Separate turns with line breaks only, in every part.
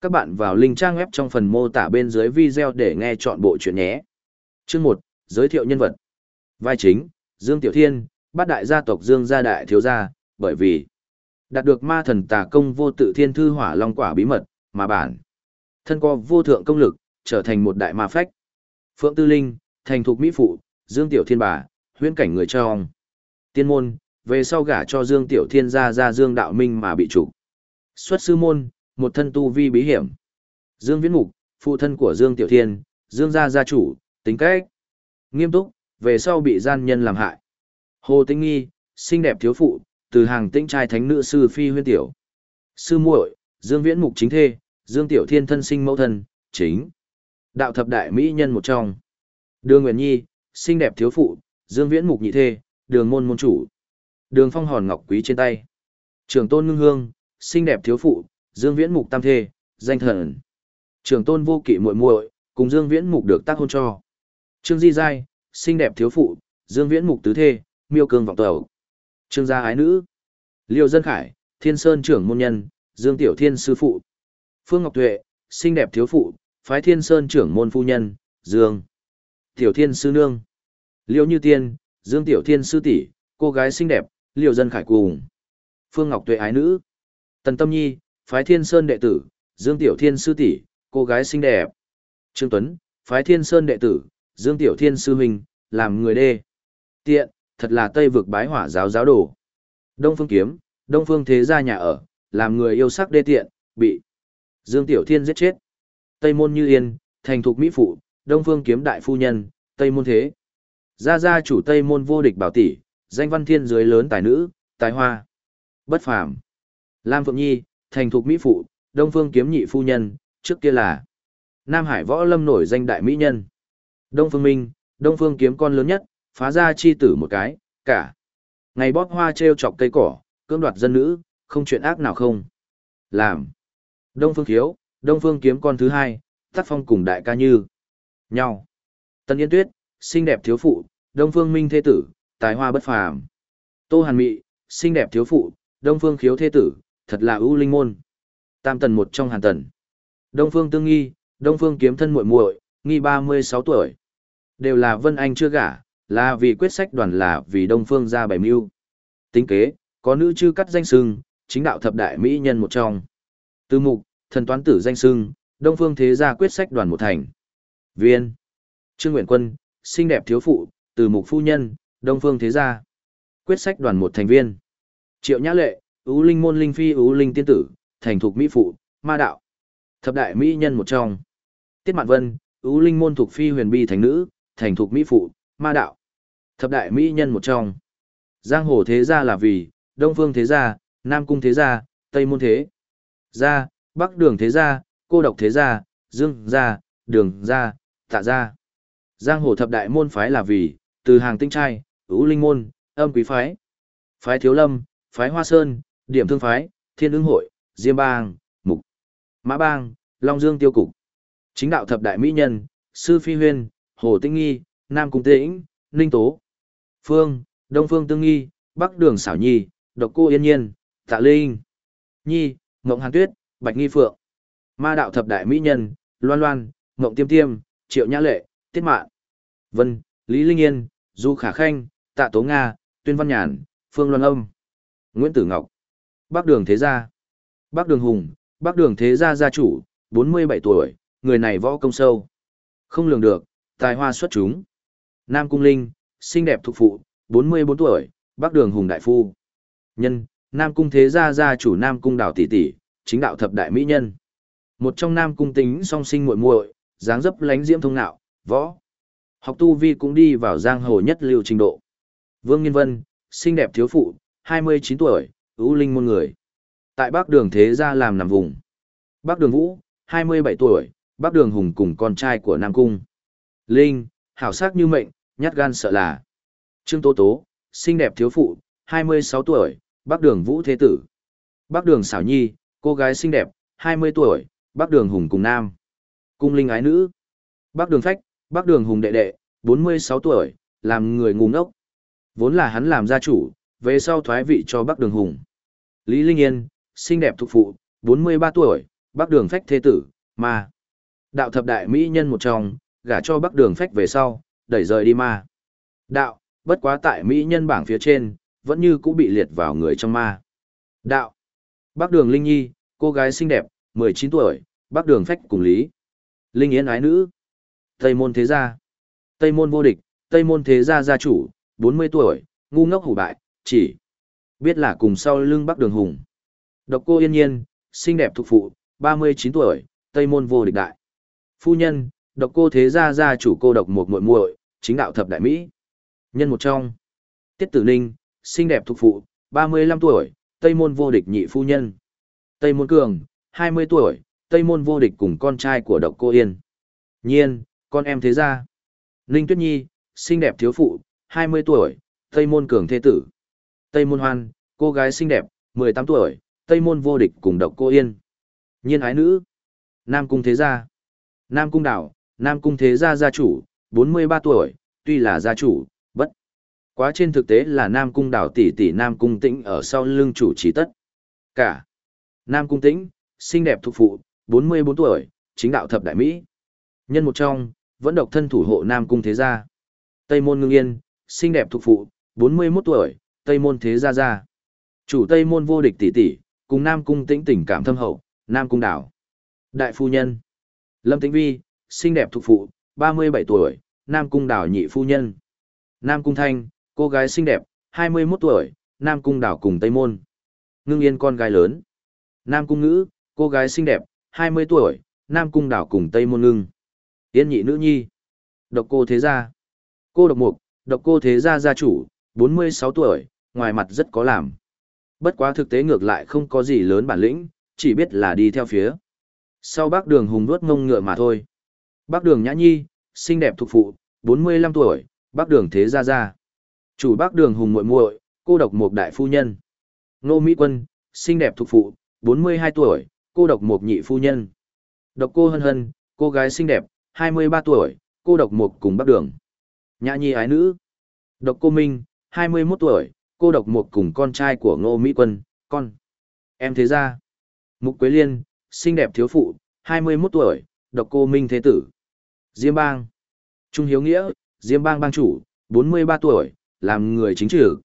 Các bạn vào link trang web trong phần mô tả bên dưới video để nghe chọn bộ chuyện nhé. Chương 1, giới thiệu nhân vật. Vai chính, Dương Tiểu Thiên, bát đại gia tộc Dương gia đại thiếu gia, bởi vì đạt được ma thần tà công vô tự thiên thư hỏa long quả bí mật, mà bản thân có vô thượng công lực, trở thành một đại ma phách. Phượng Tư Linh, thành thục mỹ phụ, Dương Tiểu Thiên bà, huyễn cảnh người trong. Tiên môn, về sau gả cho Dương Tiểu Thiên gia gia Dương Đạo Minh mà bị chủ. Xuất sư môn, một thân tu vi bí hiểm. Dương Viễn Mục, phụ thân của Dương Tiểu Thiên, Dương gia gia chủ, tính cách nghiêm túc, về sau bị gian nhân làm hại. Hồ Tĩnh Nghi, xinh đẹp thiếu phụ, từ hàng tĩnh trai thánh nữ sư phi huyên tiểu. Sư muội, Dương Viễn Mục chính thê, Dương Tiểu Thiên thân sinh mẫu thân, chính. Đạo thập đại mỹ nhân một trong. Đường Nguyễn Nhi, xinh đẹp thiếu phụ, Dương Viễn Mục nhị thê, đường môn môn chủ. Đường phong hòn ngọc quý trên tay. Trường tôn ngưng hương, xinh đẹp thiếu phụ, Dương Viễn Mục tam thê, danh thần. Trường tôn vô kỵ muội muội, cùng Dương Viễn Mục được tác hôn cho. Trương Di Giai, xinh đẹp thiếu phụ, Dương Viễn Mục tứ thê, miêu cương vọng tẩu. Trương gia ái nữ. Liêu Dân Khải, Thiên Sơn trưởng môn nhân, Dương Tiểu Thiên sư phụ. Phương Ngọc Tuệ, xinh đẹp thiếu phụ, phái Thiên Sơn trưởng môn phu nhân, Dương. Tiểu Thiên sư nương. Liêu Như Tiên, Dương Tiểu Thiên sư tỷ, cô gái xinh đẹp, Liêu Dân Khải cùng. Phương Ngọc Tuệ ái nữ. Tần Tâm Nhi, phái Thiên Sơn đệ tử, Dương Tiểu Thiên sư tỷ, cô gái xinh đẹp. Trương Tuấn, phái Thiên Sơn đệ tử, Dương Tiểu Thiên sư huynh, làm người đê. Tiện, thật là Tây vực bái hỏa giáo giáo đồ. Đông Phương Kiếm, Đông Phương Thế gia nhà ở, làm người yêu sắc đê tiện, bị Dương Tiểu Thiên giết chết. Tây Môn Như Yên, thành thục mỹ phụ, Đông Phương Kiếm đại phu nhân, Tây Môn Thế. Gia gia chủ Tây Môn vô địch bảo tỷ, danh văn thiên dưới lớn tài nữ, tài hoa. Bất phàm. Lam Phượng Nhi, thành thục mỹ phụ, Đông Phương Kiếm nhị phu nhân, trước kia là Nam Hải võ lâm nổi danh đại mỹ nhân. Đông Phương Minh, Đông Phương Kiếm con lớn nhất, phá ra chi tử một cái, cả. Ngày bóp hoa treo chọc cây cỏ, cưỡng đoạt dân nữ, không chuyện ác nào không. Làm. Đông Phương Khiếu, Đông Phương Kiếm con thứ hai, tác phong cùng đại ca như. Nhau. Tân Yên Tuyết, xinh đẹp thiếu phụ, Đông Phương Minh thế tử, tài hoa bất phàm. Tô Hàn Mị, xinh đẹp thiếu phụ, Đông Phương Khiếu thế tử, thật là ưu linh môn. Tam tần một trong hàn tần. Đông Phương Tương Nghi, Đông Phương Kiếm thân muội muội, nghi 36 tuổi. Đều là Vân Anh chưa gả, là vì quyết sách đoàn là vì Đông Phương ra bảy mưu. Tính kế, có nữ chư cắt danh sưng, chính đạo thập đại mỹ nhân một trong. Từ mục, thần toán tử danh sưng, Đông Phương thế gia quyết sách đoàn một thành. Viên, Trương Nguyện Quân, xinh đẹp thiếu phụ, từ mục phu nhân, Đông Phương thế gia. Quyết sách đoàn một thành viên. Triệu Nhã Lệ, Ú Linh môn linh phi Ú Linh tiên tử, thành thục mỹ phụ, ma đạo. Thập đại mỹ nhân một trong. Tiết Mạn Vân, Ú Linh môn thuộc phi huyền bi thành nữ, thành thục mỹ phụ, ma đạo. Thập đại mỹ nhân một trong. Giang hồ thế gia là vì, Đông Phương thế gia, Nam Cung thế gia, Tây Môn thế gia, Bắc Đường thế gia, Cô Độc thế gia, Dương gia, Đường gia, Tạ gia. Giang hồ thập đại môn phái là vì, từ hàng tinh trai, ưu linh môn, âm quý phái, phái thiếu lâm, phái hoa sơn, điểm thương phái, thiên ứng hội, diêm bang, mục, mã bang, long dương tiêu cục. Chính đạo thập đại mỹ nhân, sư phi huyên, hồ tinh nghi, nam cung tĩnh, ninh tố, phương, đông phương tương nghi, bắc đường xảo nhi, độc cô yên nhiên, tạ linh, nhi, ngộng hàn tuyết, bạch nghi phượng. Ma đạo thập đại mỹ nhân, loan loan, ngộng tiêm tiêm, triệu nhã lệ, tiết mạn, vân, lý linh yên, du khả khanh, tạ tố nga, tuyên văn nhàn, phương loan âm, nguyễn tử ngọc, bắc đường thế gia, bắc đường hùng, bắc đường thế gia gia chủ, 47 tuổi, người này võ công sâu. Không lường được, tài hoa xuất chúng. Nam Cung Linh, xinh đẹp thuộc phụ, 44 tuổi, Bắc Đường Hùng Đại Phu. Nhân, Nam Cung Thế Gia Gia chủ Nam Cung Đảo Tỷ Tỷ, chính đạo thập đại mỹ nhân. Một trong Nam Cung tính song sinh muội muội, dáng dấp lánh diễm thông nạo, võ. Học tu vi cũng đi vào giang hồ nhất lưu trình độ. Vương Nghiên Vân, xinh đẹp thiếu phụ, 29 tuổi, ưu linh môn người. Tại Bắc Đường Thế Gia làm nằm vùng. Bắc Đường Vũ, 27 tuổi, Bắc Đường Hùng cùng con trai của Nam Cung. Linh, hảo sắc như mệnh, nhát gan sợ là. Trương Tố Tố, xinh đẹp thiếu phụ, 26 tuổi, Bắc Đường Vũ Thế Tử. Bắc Đường Xảo Nhi, cô gái xinh đẹp, 20 tuổi, Bắc Đường Hùng cùng Nam. Cung Linh ái nữ. Bắc Đường Phách, Bắc Đường Hùng đệ đệ, 46 tuổi, làm người ngu ngốc. Vốn là hắn làm gia chủ, về sau thoái vị cho Bắc Đường Hùng. Lý Linh Yên, xinh đẹp thuộc phụ, 43 tuổi, Bắc Đường Phách thế tử, ma. Đạo thập đại mỹ nhân một trong, gả cho Bắc Đường Phách về sau, đẩy rời đi ma. Đạo, bất quá tại mỹ nhân bảng phía trên, vẫn như cũ bị liệt vào người trong ma. Đạo, Bắc Đường Linh Nhi, cô gái xinh đẹp, 19 tuổi, Bắc Đường Phách cùng Lý. Linh Yến ái nữ. Tây môn thế gia. Tây môn vô địch, Tây môn thế gia gia chủ, 40 tuổi, ngu ngốc hủ bại, chỉ biết là cùng sau lưng Bắc Đường Hùng. Độc cô yên nhiên, xinh đẹp thuộc phụ, 39 tuổi, Tây môn vô địch đại. Phu nhân, độc cô thế gia gia chủ cô độc một muội muội, chính đạo thập đại Mỹ. Nhân một trong. Tiết tử ninh, xinh đẹp thuộc phụ, 35 tuổi, Tây môn vô địch nhị phu nhân. Tây môn cường, 20 tuổi, Tây môn vô địch cùng con trai của độc cô yên. Nhiên, con em thế gia. Ninh Tuyết Nhi, xinh đẹp thiếu phụ, 20 tuổi, Tây môn cường thế tử. Tây môn hoan, cô gái xinh đẹp, 18 tuổi, Tây môn vô địch cùng độc cô yên. Nhiên ái nữ. Nam cung thế gia. Nam cung đảo, Nam cung thế gia gia chủ, 43 tuổi, tuy là gia chủ, bất. Quá trên thực tế là Nam cung đảo tỷ tỷ Nam cung tĩnh ở sau lưng chủ trí tất. Cả. Nam cung tĩnh, xinh đẹp thuộc phụ, 44 tuổi, chính đạo thập đại Mỹ. Nhân một trong, vẫn độc thân thủ hộ Nam cung thế gia. Tây môn ngưng yên, xinh đẹp thuộc phụ, 41 tuổi, Tây môn thế gia gia. Chủ Tây môn vô địch tỷ tỷ, cùng Nam cung tĩnh tình cảm thâm hậu, Nam cung đảo. Đại phu nhân. Lâm Tĩnh Vi, xinh đẹp thuộc phụ, 37 tuổi, Nam cung đảo nhị phu nhân. Nam cung thanh, cô gái xinh đẹp, 21 tuổi, Nam cung đảo cùng Tây môn. Ngưng yên con gái lớn. Nam cung ngữ, cô gái xinh đẹp, 20 tuổi, Nam cung đảo cùng Tây môn ngưng. Yên nhị nữ nhi. Độc cô thế gia. Cô độc mục, độc cô thế gia gia chủ, 46 tuổi, ngoài mặt rất có làm. Bất quá thực tế ngược lại không có gì lớn bản lĩnh, chỉ biết là đi theo phía. Sau bác đường hùng nuốt ngông ngựa mà thôi. Bác đường nhã nhi, xinh đẹp thuộc phụ, 45 tuổi, bác đường thế gia gia. Chủ bác đường hùng muội muội, cô độc một đại phu nhân. Nô Mỹ Quân, xinh đẹp thuộc phụ, 42 tuổi, cô độc một nhị phu nhân. Độc cô hân hân, cô gái xinh đẹp, 23 tuổi, cô độc một cùng bác đường. Nhã nhi ái nữ. Độc cô Minh, 21 tuổi, cô độc một cùng con trai của Ngô Mỹ Quân, con. Em thế ra. Mục Quế Liên, xinh đẹp thiếu phụ, 21 tuổi, độc cô Minh Thế Tử. Diêm Bang. Trung Hiếu Nghĩa, Diêm Bang Bang Chủ, 43 tuổi, làm người chính trừ.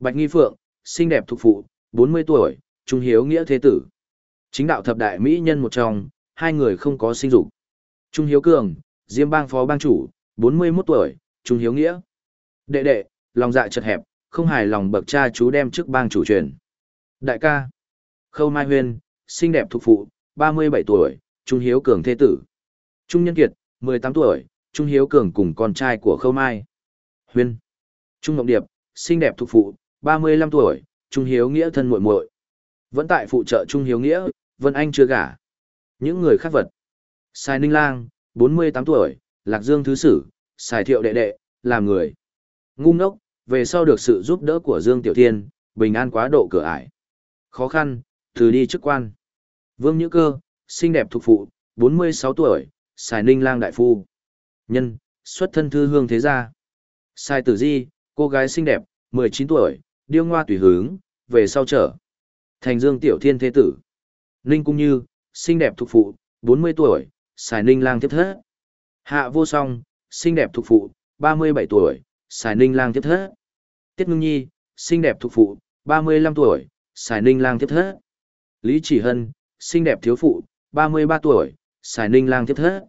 Bạch Nghi Phượng, xinh đẹp thuộc phụ, 40 tuổi, Trung Hiếu Nghĩa Thế Tử. Chính đạo thập đại Mỹ nhân một trong, hai người không có sinh dục. Trung Hiếu Cường, Diêm Bang Phó Bang Chủ, 41 tuổi, Trung Hiếu Nghĩa. Đệ đệ, lòng dạ chật hẹp, không hài lòng bậc cha chú đem chức bang chủ truyền. Đại ca. Khâu Mai Huyên, xinh đẹp thuộc phụ, 37 tuổi, Trung Hiếu Cường thế tử. Trung Nhân Kiệt, 18 tuổi, Trung Hiếu Cường cùng con trai của Khâu Mai. Huyên. Trung Ngọc Điệp, xinh đẹp thuộc phụ, 35 tuổi, Trung Hiếu Nghĩa thân muội muội. Vẫn tại phụ trợ Trung Hiếu Nghĩa, Vân Anh chưa gả. Những người khác vật. Sai Ninh Lang, 48 tuổi, Lạc Dương Thứ Sử, Sài Thiệu Đệ Đệ, làm người. Ngu ngốc, về sau được sự giúp đỡ của Dương Tiểu Thiên, bình an quá độ cửa ải. Khó khăn, từ đi chức quan. Vương Nhữ Cơ, xinh đẹp thuộc phụ, 46 tuổi, xài Ninh Lang Đại Phu. Nhân, xuất thân thư hương thế gia. Sai Tử Di, cô gái xinh đẹp, 19 tuổi, điêu ngoa tùy hướng, về sau trở. Thành Dương Tiểu Thiên Thế Tử. Ninh Cung Như, xinh đẹp thuộc phụ, 40 tuổi, xài Ninh Lang tiếp thất. Hạ Vô Song, xinh đẹp thuộc phụ, 37 tuổi, Sài Ninh Lang tiếp thất. Tiết Ngưng Nhi, xinh đẹp thuộc phụ, 35 tuổi, Sài Ninh Lang tiếp thất. Lý Chỉ Hân, xinh đẹp thiếu phụ, 33 tuổi, Sài Ninh Lang tiếp thất.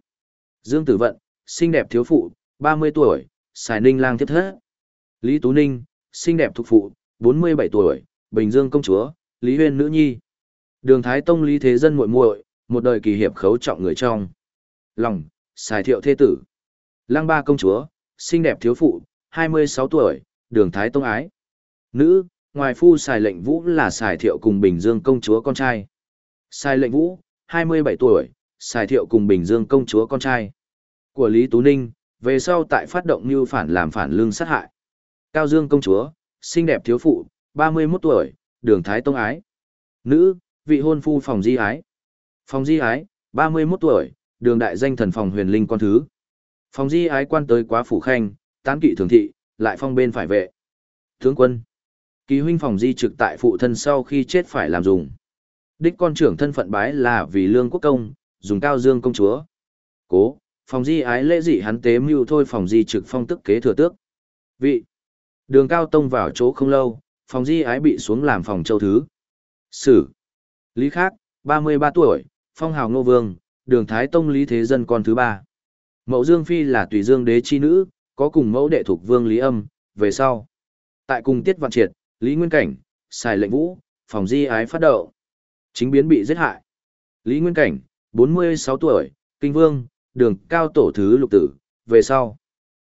Dương Tử Vận, xinh đẹp thiếu phụ, 30 tuổi, Sài Ninh Lang tiếp thất. Lý Tú Ninh, xinh đẹp thuộc phụ, 47 tuổi, Bình Dương công chúa, Lý Huyên nữ nhi. Đường Thái Tông Lý Thế Dân muội muội, một đời kỳ hiệp khấu trọng người trong. Lòng, Sài Thiệu thế tử. Lăng Ba công chúa, xinh đẹp thiếu phụ, 26 tuổi, Đường Thái Tông ái. Nữ, ngoài phu xài Lệnh Vũ là xài Thiệu cùng Bình Dương công chúa con trai. Xài Lệnh Vũ, 27 tuổi, xài Thiệu cùng Bình Dương công chúa con trai. Của Lý Tú Ninh, về sau tại phát động như phản làm phản lương sát hại. Cao Dương công chúa, xinh đẹp thiếu phụ, 31 tuổi, Đường Thái Tông ái. Nữ, vị hôn phu phòng di ái. Phòng di ái, 31 tuổi, đường đại danh thần phòng huyền linh con thứ. Phòng di ái quan tới quá phủ khanh, tán kỵ thường thị, lại phong bên phải vệ. Tướng quân. Kỳ huynh phòng di trực tại phụ thân sau khi chết phải làm dùng. Đích con trưởng thân phận bái là vì lương quốc công, dùng cao dương công chúa. Cố, phòng di ái lễ dị hắn tế mưu thôi phòng di trực phong tức kế thừa tước. Vị. Đường cao tông vào chỗ không lâu, phòng di ái bị xuống làm phòng châu thứ. Sử. Lý Khác, 33 tuổi, phong hào nô vương, đường thái tông lý thế dân con thứ ba. Mẫu Dương Phi là tùy dương đế chi nữ, có cùng mẫu đệ thuộc vương Lý Âm, về sau. Tại cùng tiết vạn triệt, Lý Nguyên Cảnh, xài lệnh vũ, phòng di ái phát đậu. Chính biến bị giết hại. Lý Nguyên Cảnh, 46 tuổi, kinh vương, đường cao tổ thứ lục tử, về sau.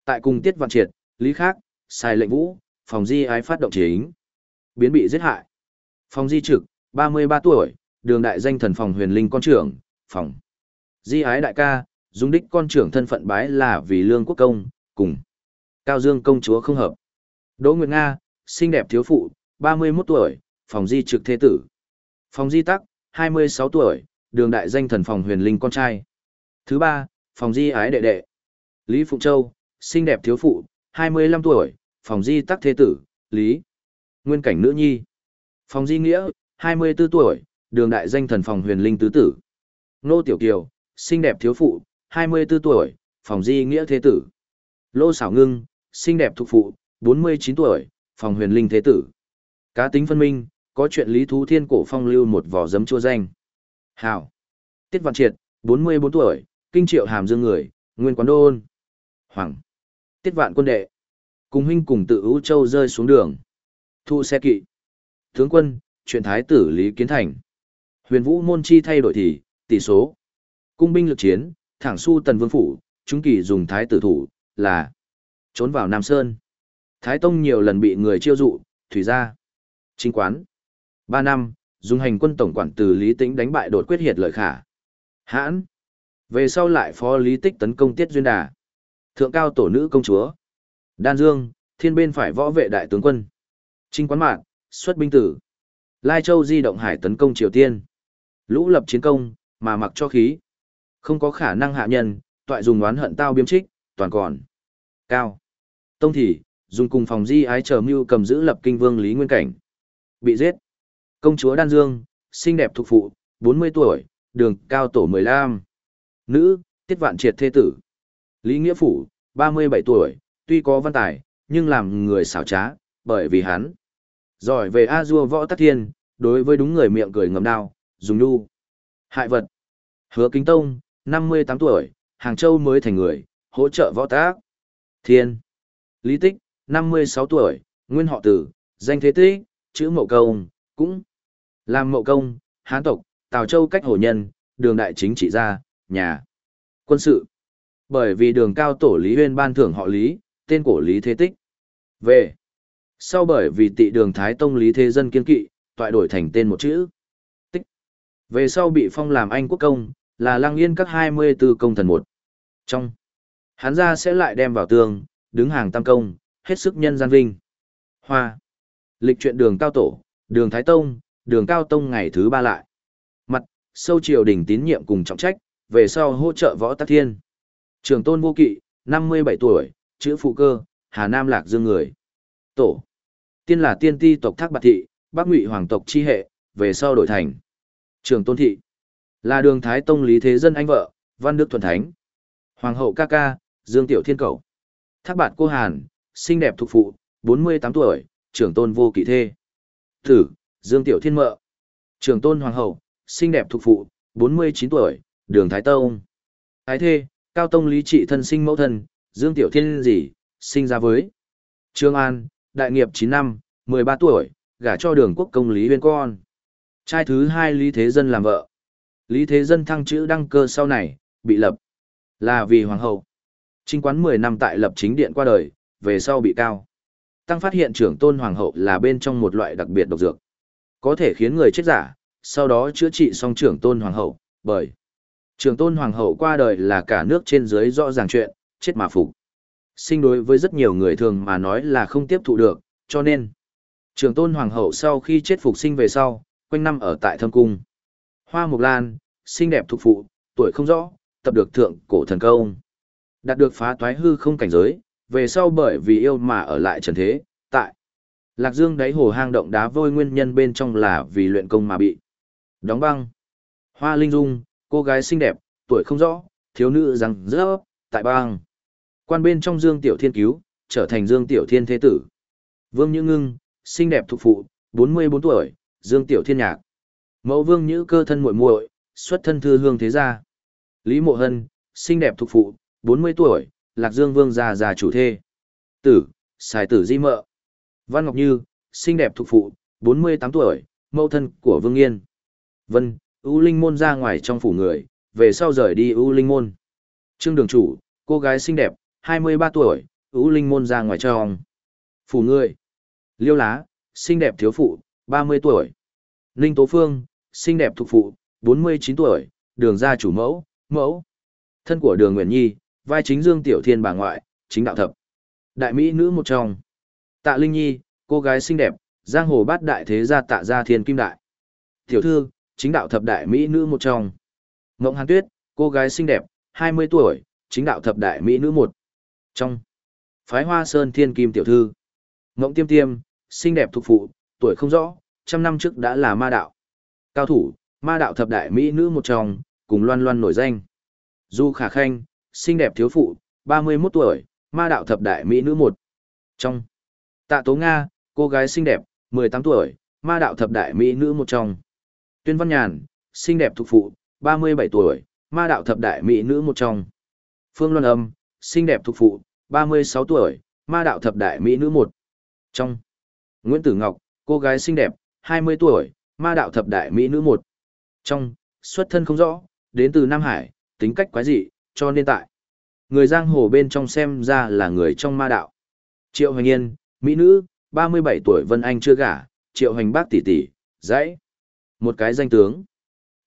Tại cùng tiết vạn triệt, Lý Khác, xài lệnh vũ, phòng di ái phát động chính. Biến bị giết hại. Phòng di trực, 33 tuổi, đường đại danh thần phòng huyền linh con trưởng, phòng. Di ái đại ca, dùng đích con trưởng thân phận bái là vì lương quốc công, cùng. Cao Dương công chúa không hợp. Đỗ Nguyệt Nga, xinh đẹp thiếu phụ, 31 tuổi, phòng di trực thế tử. Phòng di tắc, 26 tuổi, đường đại danh thần phòng huyền linh con trai. Thứ ba, phòng di ái đệ đệ. Lý Phụng Châu, xinh đẹp thiếu phụ, 25 tuổi, phòng di tắc thế tử, Lý. Nguyên cảnh nữ nhi. Phòng di nghĩa, 24 tuổi, đường đại danh thần phòng huyền linh tứ tử. Nô Tiểu Kiều, xinh đẹp thiếu phụ, 24 tuổi, phòng di nghĩa thế tử. Lô xảo ngưng, xinh đẹp thuộc phụ, 49 tuổi, phòng huyền linh thế tử. Cá tính phân minh, có chuyện lý thú thiên cổ phong lưu một vỏ giấm chua danh. Hảo. Tiết Văn Triệt, 44 tuổi, kinh triệu hàm dương người, nguyên quán đôn. Hoàng. Tiết Vạn quân đệ. Cùng huynh cùng tự ưu châu rơi xuống đường. Thu xe kỵ. Tướng quân, chuyện thái tử Lý Kiến Thành. Huyền vũ môn chi thay đổi thì, tỷ số. Cung binh lực chiến, thẳng su tần vương phủ, chúng kỳ dùng thái tử thủ, là trốn vào Nam Sơn. Thái Tông nhiều lần bị người chiêu dụ, thủy ra. Chính quán. Ba năm, dùng hành quân tổng quản từ Lý Tĩnh đánh bại đột quyết hiệt lợi khả. Hãn. Về sau lại phó Lý Tích tấn công Tiết Duyên Đà. Thượng cao tổ nữ công chúa. Đan Dương, thiên bên phải võ vệ đại tướng quân. Trinh quán mạng, xuất binh tử. Lai Châu di động hải tấn công Triều Tiên. Lũ lập chiến công, mà mặc cho khí. Không có khả năng hạ nhân, toại dùng oán hận tao biếm trích, toàn còn. Cao. Tông thì, dùng cùng phòng di ái chờ mưu cầm giữ lập kinh vương Lý Nguyên Cảnh. Bị giết. Công chúa Đan Dương, xinh đẹp thuộc phụ, 40 tuổi, đường cao tổ 15. Nữ, tiết vạn triệt thê tử. Lý Nghĩa Phủ, 37 tuổi, tuy có văn tài, nhưng làm người xảo trá, bởi vì hắn. Giỏi về A-dua võ tắc thiên, đối với đúng người miệng cười ngầm đao, dùng nu. Hại vật. Hứa Kính Tông, 58 tuổi, Hàng Châu mới thành người, hỗ trợ võ tác. Thiên. Lý Tích, 56 tuổi, nguyên họ tử, danh thế tích, chữ mậu công, cũng làm mậu công, hán tộc, Tào Châu cách hổ nhân, đường đại chính trị gia, nhà, quân sự. Bởi vì đường cao tổ Lý Huyên ban thưởng họ Lý, tên cổ Lý Thế Tích. Về. Sau bởi vì tị đường Thái Tông Lý Thế Dân kiên kỵ, toại đổi thành tên một chữ. Tích. Về sau bị phong làm anh quốc công, là lăng yên các 24 công thần một. Trong. Hắn ra sẽ lại đem vào tường, đứng hàng tam công, hết sức nhân gian vinh. Hoa. Lịch truyện đường cao tổ, đường Thái Tông, đường cao tông ngày thứ ba lại. Mặt, sâu triều đình tín nhiệm cùng trọng trách, về sau hỗ trợ võ tắc thiên. Trường tôn vô kỵ, 57 tuổi, chữ phụ cơ, Hà Nam Lạc Dương người. Tổ. Tiên là tiên ti tộc Thác Bạc Thị, Bắc Ngụy Hoàng tộc chi hệ, về sau đổi thành. Trường tôn thị. Là đường Thái Tông Lý Thế Dân anh vợ, Văn Đức Thuần Thánh. Hoàng hậu ca ca, Dương Tiểu Thiên Cầu. Thác Bạt Cô Hàn, xinh đẹp thuộc phụ, 48 tuổi, trưởng tôn vô kỵ thê. Tử, Dương Tiểu Thiên Mợ. Trưởng tôn Hoàng hậu, xinh đẹp thuộc phụ, 49 tuổi, đường Thái Tông. Thái thê, Cao Tông Lý Trị thân sinh mẫu thân, Dương Tiểu Thiên gì, sinh ra với. Trương An, đại nghiệp 9 năm, 13 tuổi, gả cho đường quốc công Lý Huyên con. Trai thứ hai Lý Thế Dân làm vợ. Lý Thế Dân thăng chữ đăng cơ sau này, bị lập. Là vì hoàng hậu. Trinh quán 10 năm tại lập chính điện qua đời, về sau bị cao. Tăng phát hiện trưởng tôn hoàng hậu là bên trong một loại đặc biệt độc dược. Có thể khiến người chết giả, sau đó chữa trị xong trưởng tôn hoàng hậu, bởi trưởng tôn hoàng hậu qua đời là cả nước trên dưới rõ ràng chuyện, chết mà phục. Sinh đối với rất nhiều người thường mà nói là không tiếp thụ được, cho nên trưởng tôn hoàng hậu sau khi chết phục sinh về sau, quanh năm ở tại thâm cung. Hoa Mộc Lan, xinh đẹp thuộc phụ, tuổi không rõ, tập được thượng cổ thần công. Đạt được phá toái hư không cảnh giới, về sau bởi vì yêu mà ở lại trần thế, tại Lạc Dương đáy hồ hang động đá vôi nguyên nhân bên trong là vì luyện công mà bị Đóng băng. Hoa Linh Dung, cô gái xinh đẹp, tuổi không rõ, thiếu nữ rằng rớp, tại băng. Quan bên trong Dương Tiểu Thiên cứu, trở thành Dương Tiểu Thiên thế tử. Vương Như Ngưng, xinh đẹp thuộc phụ, 44 tuổi, Dương Tiểu Thiên nhạc. Mẫu Vương Như cơ thân muội muội, xuất thân thư hương thế gia. Lý Mộ Hân, xinh đẹp thuộc phụ, 40 tuổi, Lạc Dương Vương già già chủ thê. Tử, xài tử di mợ. Văn Ngọc Như, xinh đẹp thuộc phụ, 48 tuổi, mẫu thân của Vương Yên. Vân, U Linh Môn ra ngoài trong phủ người, về sau rời đi U Linh Môn. Trương Đường Chủ, cô gái xinh đẹp, 23 tuổi, U Linh Môn ra ngoài trong. Phủ người. Liêu Lá, xinh đẹp thiếu phụ, 30 tuổi. Ninh Tố Phương, xinh đẹp thuộc phụ, 49 tuổi, đường gia chủ mẫu, mẫu. Thân của đường Nguyễn Nhi, vai chính Dương Tiểu Thiên bà ngoại, chính đạo thập. Đại Mỹ nữ một trong. Tạ Linh Nhi, cô gái xinh đẹp, giang hồ bát đại thế gia tạ gia thiên kim đại. Tiểu thư, chính đạo thập đại Mỹ nữ một trong. Ngộng Hàn Tuyết, cô gái xinh đẹp, 20 tuổi, chính đạo thập đại Mỹ nữ một. Trong. Phái Hoa Sơn thiên kim tiểu thư. Ngộng Tiêm Tiêm, xinh đẹp thuộc phụ, tuổi không rõ, trăm năm trước đã là ma đạo. Cao thủ, ma đạo thập đại Mỹ nữ một trong, cùng loan loan nổi danh. Du Khả Khanh, xinh đẹp thiếu phụ, 31 tuổi, ma đạo thập đại Mỹ nữ một. Trong. Tạ Tố Nga, cô gái xinh đẹp, 18 tuổi, ma đạo thập đại Mỹ nữ một trong. Tuyên Văn Nhàn, xinh đẹp thuộc phụ, 37 tuổi, ma đạo thập đại Mỹ nữ một trong. Phương Loan Âm, xinh đẹp thuộc phụ, 36 tuổi, ma đạo thập đại Mỹ nữ một. Trong. Nguyễn Tử Ngọc, cô gái xinh đẹp, 20 tuổi, ma đạo thập đại Mỹ nữ một. Trong, xuất thân không rõ, đến từ Nam Hải, tính cách quái dị, cho nên tại. Người giang hồ bên trong xem ra là người trong ma đạo. Triệu Hoành Yên, Mỹ nữ, 37 tuổi Vân Anh chưa gả, Triệu Hoành bác tỷ tỷ, dãy. Một cái danh tướng.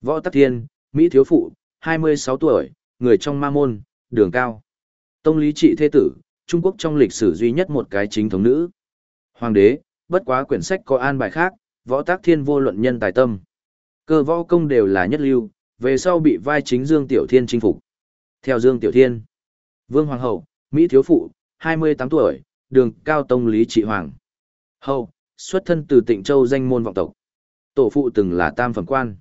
Võ Tắc Thiên, Mỹ thiếu phụ, 26 tuổi, người trong ma môn, đường cao. Tông lý trị thế tử, Trung Quốc trong lịch sử duy nhất một cái chính thống nữ. Hoàng đế, bất quá quyển sách có an bài khác, võ tác thiên vô luận nhân tài tâm. Cơ võ công đều là nhất lưu, về sau bị vai chính Dương Tiểu Thiên chinh phục. Theo Dương Tiểu Thiên, Vương Hoàng hậu, Mỹ thiếu phụ, 28 tuổi, đường cao tông lý trị hoàng. Hậu, xuất thân từ tịnh châu danh môn vọng tộc. Tổ phụ từng là tam phẩm quan.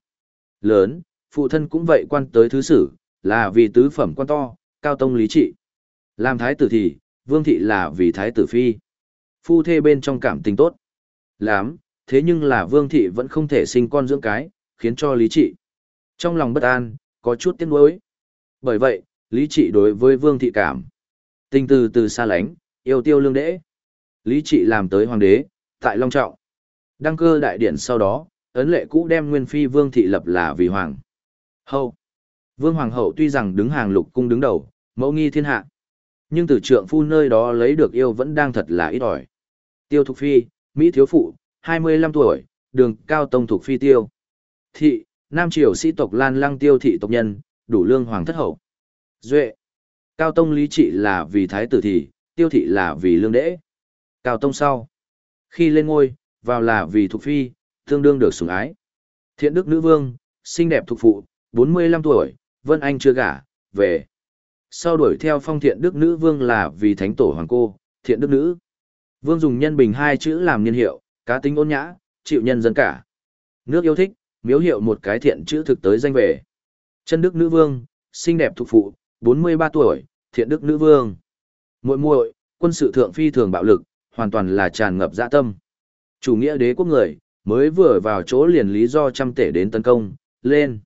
Lớn, phụ thân cũng vậy quan tới thứ sử, là vì tứ phẩm quan to, cao tông lý trị. Làm thái tử thì, vương thị là vì thái tử phi. Phu thê bên trong cảm tình tốt. Lắm, thế nhưng là vương thị vẫn không thể sinh con dưỡng cái, khiến cho lý trị. Trong lòng bất an, có chút tiếc nuối. Bởi vậy, lý trị đối với vương thị cảm. Tình từ từ xa lánh, yêu tiêu lương đễ. Lý trị làm tới hoàng đế, tại Long Trọng. Đăng cơ đại điển sau đó, ấn lệ cũ đem nguyên phi vương thị lập là vì hoàng. Hậu. Vương hoàng hậu tuy rằng đứng hàng lục cung đứng đầu, mẫu nghi thiên hạ. Nhưng từ trượng phu nơi đó lấy được yêu vẫn đang thật là ít ỏi. Tiêu Thục Phi, Mỹ thiếu phụ, 25 tuổi, đường cao tông Thục Phi Tiêu. Thị, Nam Triều sĩ tộc Lan Lăng Tiêu thị tộc nhân, đủ lương hoàng thất hậu. Duệ. Cao tông lý trị là vì thái tử thị, tiêu thị là vì lương đễ. Cao tông sau. Khi lên ngôi, vào là vì thuộc Phi, tương đương được sủng ái. Thiện đức nữ vương, xinh đẹp thuộc phụ, 45 tuổi, Vân Anh chưa gả, về. Sau đuổi theo phong thiện đức nữ vương là vì thánh tổ hoàng cô, thiện đức nữ. Vương dùng nhân bình hai chữ làm niên hiệu, cá tính ôn nhã, chịu nhân dân cả. Nước yêu thích, miếu hiệu một cái thiện chữ thực tới danh về. Chân đức nữ vương, xinh đẹp thuộc phụ, 43 tuổi, thiện đức nữ vương. muội muội quân sự thượng phi thường bạo lực, hoàn toàn là tràn ngập dạ tâm. Chủ nghĩa đế quốc người, mới vừa vào chỗ liền lý do trăm tể đến tấn công, lên.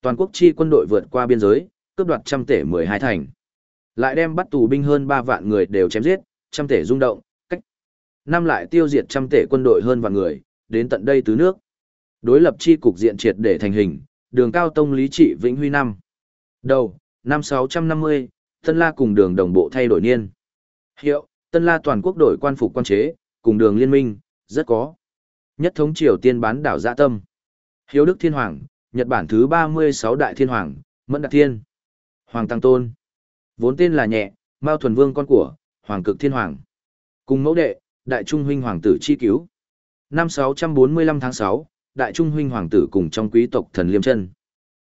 Toàn quốc chi quân đội vượt qua biên giới, cướp đoạt trăm tể 12 thành. Lại đem bắt tù binh hơn 3 vạn người đều chém giết, trăm tể rung động, cách. Năm lại tiêu diệt trăm tể quân đội hơn vạn người, đến tận đây tứ nước. Đối lập chi cục diện triệt để thành hình, đường cao tông lý trị vĩnh huy năm. Đầu, năm 650, Tân La cùng đường đồng bộ thay đổi niên. Hiệu, Tân La toàn quốc đổi quan phục quan chế, cùng đường liên minh, rất có. Nhất thống Triều Tiên bán đảo dạ tâm. Hiếu Đức Thiên Hoàng, Nhật Bản thứ 36 Đại Thiên Hoàng, Mẫn Đạt Thiên. Hoàng Tăng Tôn. Vốn tên là nhẹ, Mao Thuần Vương con của, Hoàng Cực Thiên Hoàng. Cùng mẫu đệ, Đại Trung Huynh Hoàng tử chi cứu. Năm 645 tháng 6, Đại Trung Huynh Hoàng tử cùng trong quý tộc thần Liêm chân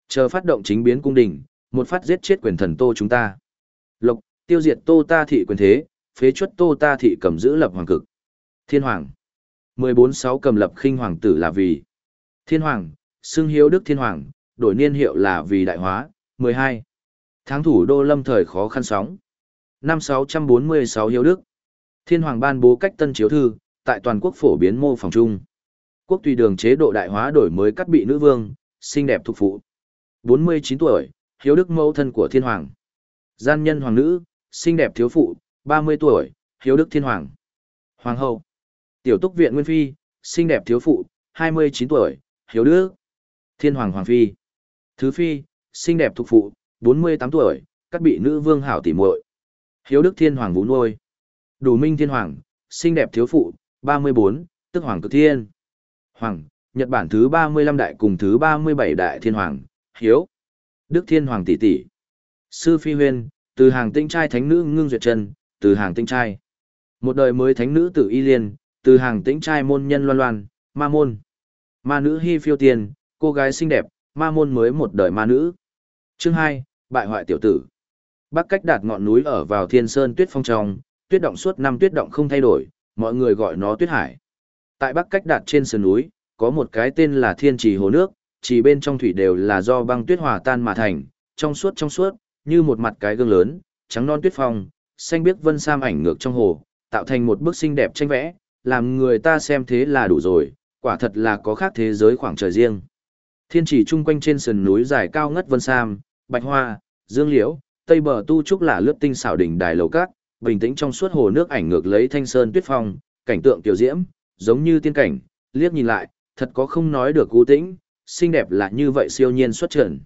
Chờ phát động chính biến cung đình, một phát giết chết quyền thần Tô chúng ta. Lộc, tiêu diệt Tô ta thị quyền thế, phế chuất Tô ta thị cầm giữ lập Hoàng Cực. Thiên Hoàng. 14-6 cầm lập khinh Hoàng tử là vì. Thiên Hoàng, xưng hiếu đức thiên hoàng, đổi niên hiệu là vì đại hóa, 12. Tháng thủ đô lâm thời khó khăn sóng. Năm 646 hiếu đức. Thiên hoàng ban bố cách tân chiếu thư, tại toàn quốc phổ biến mô phòng chung. Quốc tùy đường chế độ đại hóa đổi mới cắt bị nữ vương, xinh đẹp thuộc phụ. 49 tuổi, hiếu đức mẫu thân của thiên hoàng. Gian nhân hoàng nữ, xinh đẹp thiếu phụ, 30 tuổi, hiếu đức thiên hoàng. Hoàng hậu. Tiểu túc viện nguyên phi, xinh đẹp thiếu phụ, 29 tuổi, hiếu đức. Thiên hoàng hoàng phi. Thứ phi, xinh đẹp thuộc phụ, 48 tuổi, cắt bị nữ vương hảo tỉ muội. Hiếu đức thiên hoàng vũ nuôi. Đủ minh thiên hoàng, xinh đẹp thiếu phụ, 34, tức hoàng cực thiên. Hoàng, Nhật Bản thứ 35 đại cùng thứ 37 đại thiên hoàng, hiếu. Đức thiên hoàng tỷ tỷ. Sư phi huyên, từ hàng tinh trai thánh nữ ngưng duyệt trần từ hàng tinh trai. Một đời mới thánh nữ tử y liên, từ hàng tinh trai môn nhân loan loan, ma môn. Ma nữ hy phiêu tiền, cô gái xinh đẹp, ma môn mới một đời ma nữ. Chương 2, bại hoại tiểu tử. Bắc cách đạt ngọn núi ở vào thiên sơn tuyết phong trong, tuyết động suốt năm tuyết động không thay đổi, mọi người gọi nó tuyết hải. Tại bắc cách đạt trên sườn núi, có một cái tên là thiên trì hồ nước, chỉ bên trong thủy đều là do băng tuyết hòa tan mà thành, trong suốt trong suốt, như một mặt cái gương lớn, trắng non tuyết phong, xanh biếc vân sam ảnh ngược trong hồ, tạo thành một bức xinh đẹp tranh vẽ, làm người ta xem thế là đủ rồi, quả thật là có khác thế giới khoảng trời riêng. Thiên chỉ chung quanh trên sườn núi dài cao ngất vân sam, bạch hoa, dương liễu, tây bờ tu trúc là lướt tinh xảo đỉnh đài lầu cát, bình tĩnh trong suốt hồ nước ảnh ngược lấy thanh sơn tuyết phong, cảnh tượng tiểu diễm, giống như tiên cảnh, liếc nhìn lại, thật có không nói được cú tĩnh, xinh đẹp là như vậy siêu nhiên xuất trần.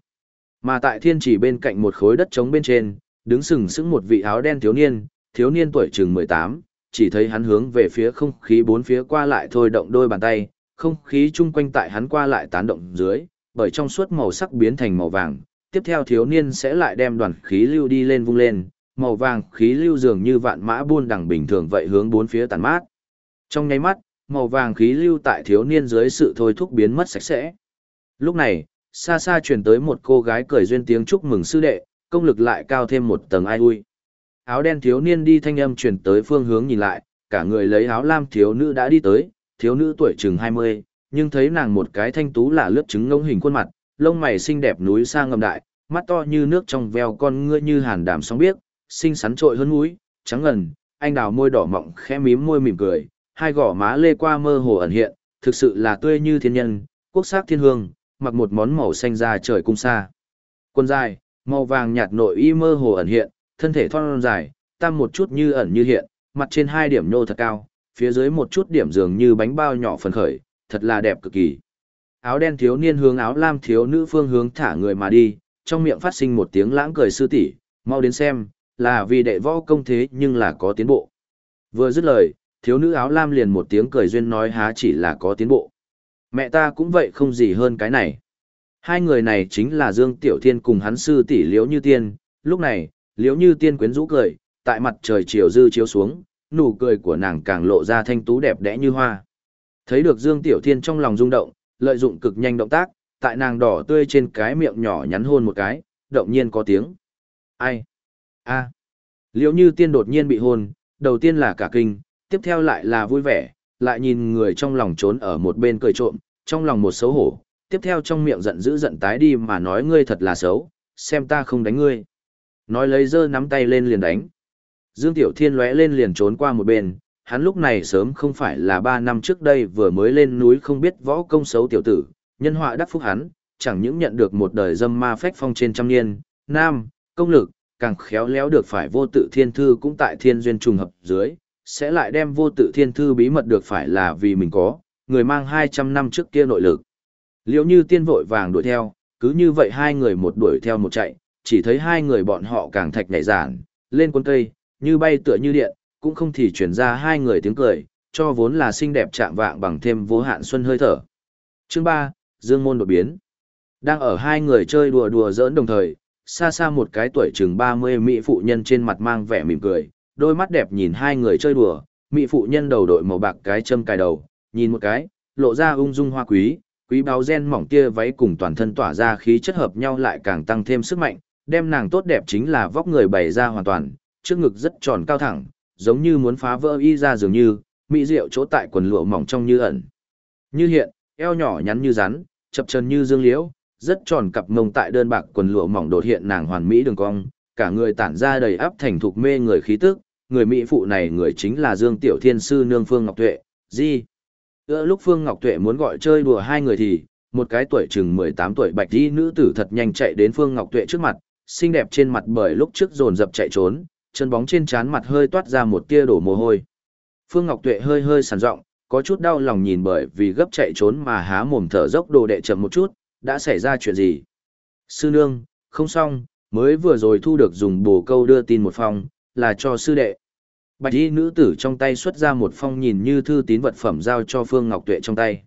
Mà tại thiên chỉ bên cạnh một khối đất trống bên trên, đứng sừng sững một vị áo đen thiếu niên, thiếu niên tuổi chừng 18, chỉ thấy hắn hướng về phía không khí bốn phía qua lại thôi động đôi bàn tay, không khí chung quanh tại hắn qua lại tán động dưới, bởi trong suốt màu sắc biến thành màu vàng, tiếp theo thiếu niên sẽ lại đem đoàn khí lưu đi lên vung lên, màu vàng khí lưu dường như vạn mã buôn đằng bình thường vậy hướng bốn phía tàn mát. Trong nháy mắt, màu vàng khí lưu tại thiếu niên dưới sự thôi thúc biến mất sạch sẽ. Lúc này, xa xa truyền tới một cô gái cười duyên tiếng chúc mừng sư đệ, công lực lại cao thêm một tầng ai ui. Áo đen thiếu niên đi thanh âm truyền tới phương hướng nhìn lại, cả người lấy áo lam thiếu nữ đã đi tới, thiếu nữ tuổi chừng 20, nhưng thấy nàng một cái thanh tú là lướt trứng ngông hình khuôn mặt, lông mày xinh đẹp núi xa ngầm đại, mắt to như nước trong veo con ngươi như hàn đàm sóng biếc, xinh xắn trội hơn mũi, trắng ngần, anh đào môi đỏ mọng khẽ mím môi mỉm cười, hai gò má lê qua mơ hồ ẩn hiện, thực sự là tươi như thiên nhân, quốc sắc thiên hương, mặc một món màu xanh da trời cung xa. Quần dài, màu vàng nhạt nội y mơ hồ ẩn hiện, thân thể thon dài, tam một chút như ẩn như hiện, mặt trên hai điểm nhô thật cao, phía dưới một chút điểm dường như bánh bao nhỏ phần khởi, thật là đẹp cực kỳ. Áo đen thiếu niên hướng áo lam thiếu nữ phương hướng thả người mà đi, trong miệng phát sinh một tiếng lãng cười sư tỷ, mau đến xem, là vì đệ võ công thế nhưng là có tiến bộ. Vừa dứt lời, thiếu nữ áo lam liền một tiếng cười duyên nói há chỉ là có tiến bộ. Mẹ ta cũng vậy không gì hơn cái này. Hai người này chính là Dương Tiểu Thiên cùng hắn sư tỷ Liễu Như Tiên, lúc này, Liễu Như Tiên quyến rũ cười, tại mặt trời chiều dư chiếu xuống, nụ cười của nàng càng lộ ra thanh tú đẹp đẽ như hoa. Thấy được Dương Tiểu Thiên trong lòng rung động, lợi dụng cực nhanh động tác, tại nàng đỏ tươi trên cái miệng nhỏ nhắn hôn một cái, động nhiên có tiếng. Ai? a Liễu Như Tiên đột nhiên bị hôn, đầu tiên là cả kinh, tiếp theo lại là vui vẻ, lại nhìn người trong lòng trốn ở một bên cười trộm, trong lòng một xấu hổ, tiếp theo trong miệng giận dữ giận tái đi mà nói ngươi thật là xấu, xem ta không đánh ngươi. Nói lấy dơ nắm tay lên liền đánh. Dương Tiểu Thiên lóe lên liền trốn qua một bên, hắn lúc này sớm không phải là ba năm trước đây vừa mới lên núi không biết võ công xấu tiểu tử, nhân họa đắc phúc hắn, chẳng những nhận được một đời dâm ma phách phong trên trăm niên, nam, công lực, càng khéo léo được phải vô tự thiên thư cũng tại thiên duyên trùng hợp dưới, sẽ lại đem vô tự thiên thư bí mật được phải là vì mình có, người mang 200 năm trước kia nội lực. Liệu như tiên vội vàng đuổi theo, cứ như vậy hai người một đuổi theo một chạy, chỉ thấy hai người bọn họ càng thạch nhảy giản, lên cuốn cây, như bay tựa như điện, cũng không thì chuyển ra hai người tiếng cười, cho vốn là xinh đẹp chạm vạng bằng thêm vô hạn xuân hơi thở. Chương 3, Dương Môn đột biến. Đang ở hai người chơi đùa đùa giỡn đồng thời, xa xa một cái tuổi chừng 30 mỹ phụ nhân trên mặt mang vẻ mỉm cười, đôi mắt đẹp nhìn hai người chơi đùa, mỹ phụ nhân đầu đội màu bạc cái châm cài đầu, nhìn một cái, lộ ra ung dung hoa quý, quý báo gen mỏng kia váy cùng toàn thân tỏa ra khí chất hợp nhau lại càng tăng thêm sức mạnh, đem nàng tốt đẹp chính là vóc người bày ra hoàn toàn, trước ngực rất tròn cao thẳng, giống như muốn phá vỡ y ra dường như, mỹ diệu chỗ tại quần lụa mỏng trong như ẩn. Như hiện, eo nhỏ nhắn như rắn, chập chân như dương liễu, rất tròn cặp mông tại đơn bạc quần lụa mỏng đột hiện nàng hoàn mỹ đường cong, cả người tản ra đầy áp thành thục mê người khí tức, người mỹ phụ này người chính là Dương Tiểu Thiên sư nương Phương Ngọc Tuệ, gì? Ưa lúc Phương Ngọc Tuệ muốn gọi chơi đùa hai người thì, một cái tuổi chừng 18 tuổi bạch y nữ tử thật nhanh chạy đến Phương Ngọc Tuệ trước mặt, xinh đẹp trên mặt bởi lúc trước dồn dập chạy trốn, chân bóng trên trán mặt hơi toát ra một tia đổ mồ hôi. Phương Ngọc Tuệ hơi hơi sàn giọng, có chút đau lòng nhìn bởi vì gấp chạy trốn mà há mồm thở dốc đồ đệ chậm một chút, đã xảy ra chuyện gì? Sư nương, không xong, mới vừa rồi thu được dùng bồ câu đưa tin một phong, là cho sư đệ. Bạch y nữ tử trong tay xuất ra một phong nhìn như thư tín vật phẩm giao cho Phương Ngọc Tuệ trong tay.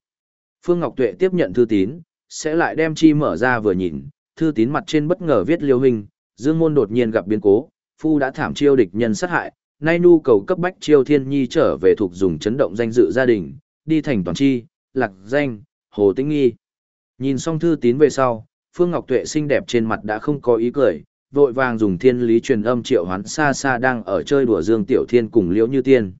Phương Ngọc Tuệ tiếp nhận thư tín, sẽ lại đem chi mở ra vừa nhìn, thư tín mặt trên bất ngờ viết liêu hình, dương môn đột nhiên gặp biến cố, phu đã thảm chiêu địch nhân sát hại, nay nu cầu cấp bách chiêu thiên nhi trở về thuộc dùng chấn động danh dự gia đình, đi thành toàn chi, lạc danh, hồ tĩnh nghi. Nhìn xong thư tín về sau, Phương Ngọc Tuệ xinh đẹp trên mặt đã không có ý cười, vội vàng dùng thiên lý truyền âm triệu hoán xa xa đang ở chơi đùa Dương Tiểu Thiên cùng Liễu Như Tiên.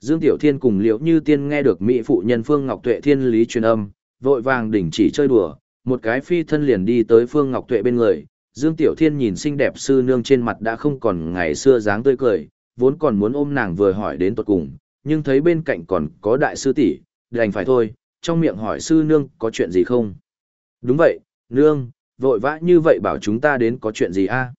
Dương Tiểu Thiên cùng Liễu Như Tiên nghe được mỹ phụ nhân Phương Ngọc Tuệ thiên lý truyền âm, vội vàng đình chỉ chơi đùa, một cái phi thân liền đi tới Phương Ngọc Tuệ bên người. Dương Tiểu Thiên nhìn xinh đẹp sư nương trên mặt đã không còn ngày xưa dáng tươi cười, vốn còn muốn ôm nàng vừa hỏi đến tột cùng, nhưng thấy bên cạnh còn có đại sư tỷ, đành phải thôi, trong miệng hỏi sư nương có chuyện gì không. Đúng vậy, nương, vội vã như vậy bảo chúng ta đến có chuyện gì a? À?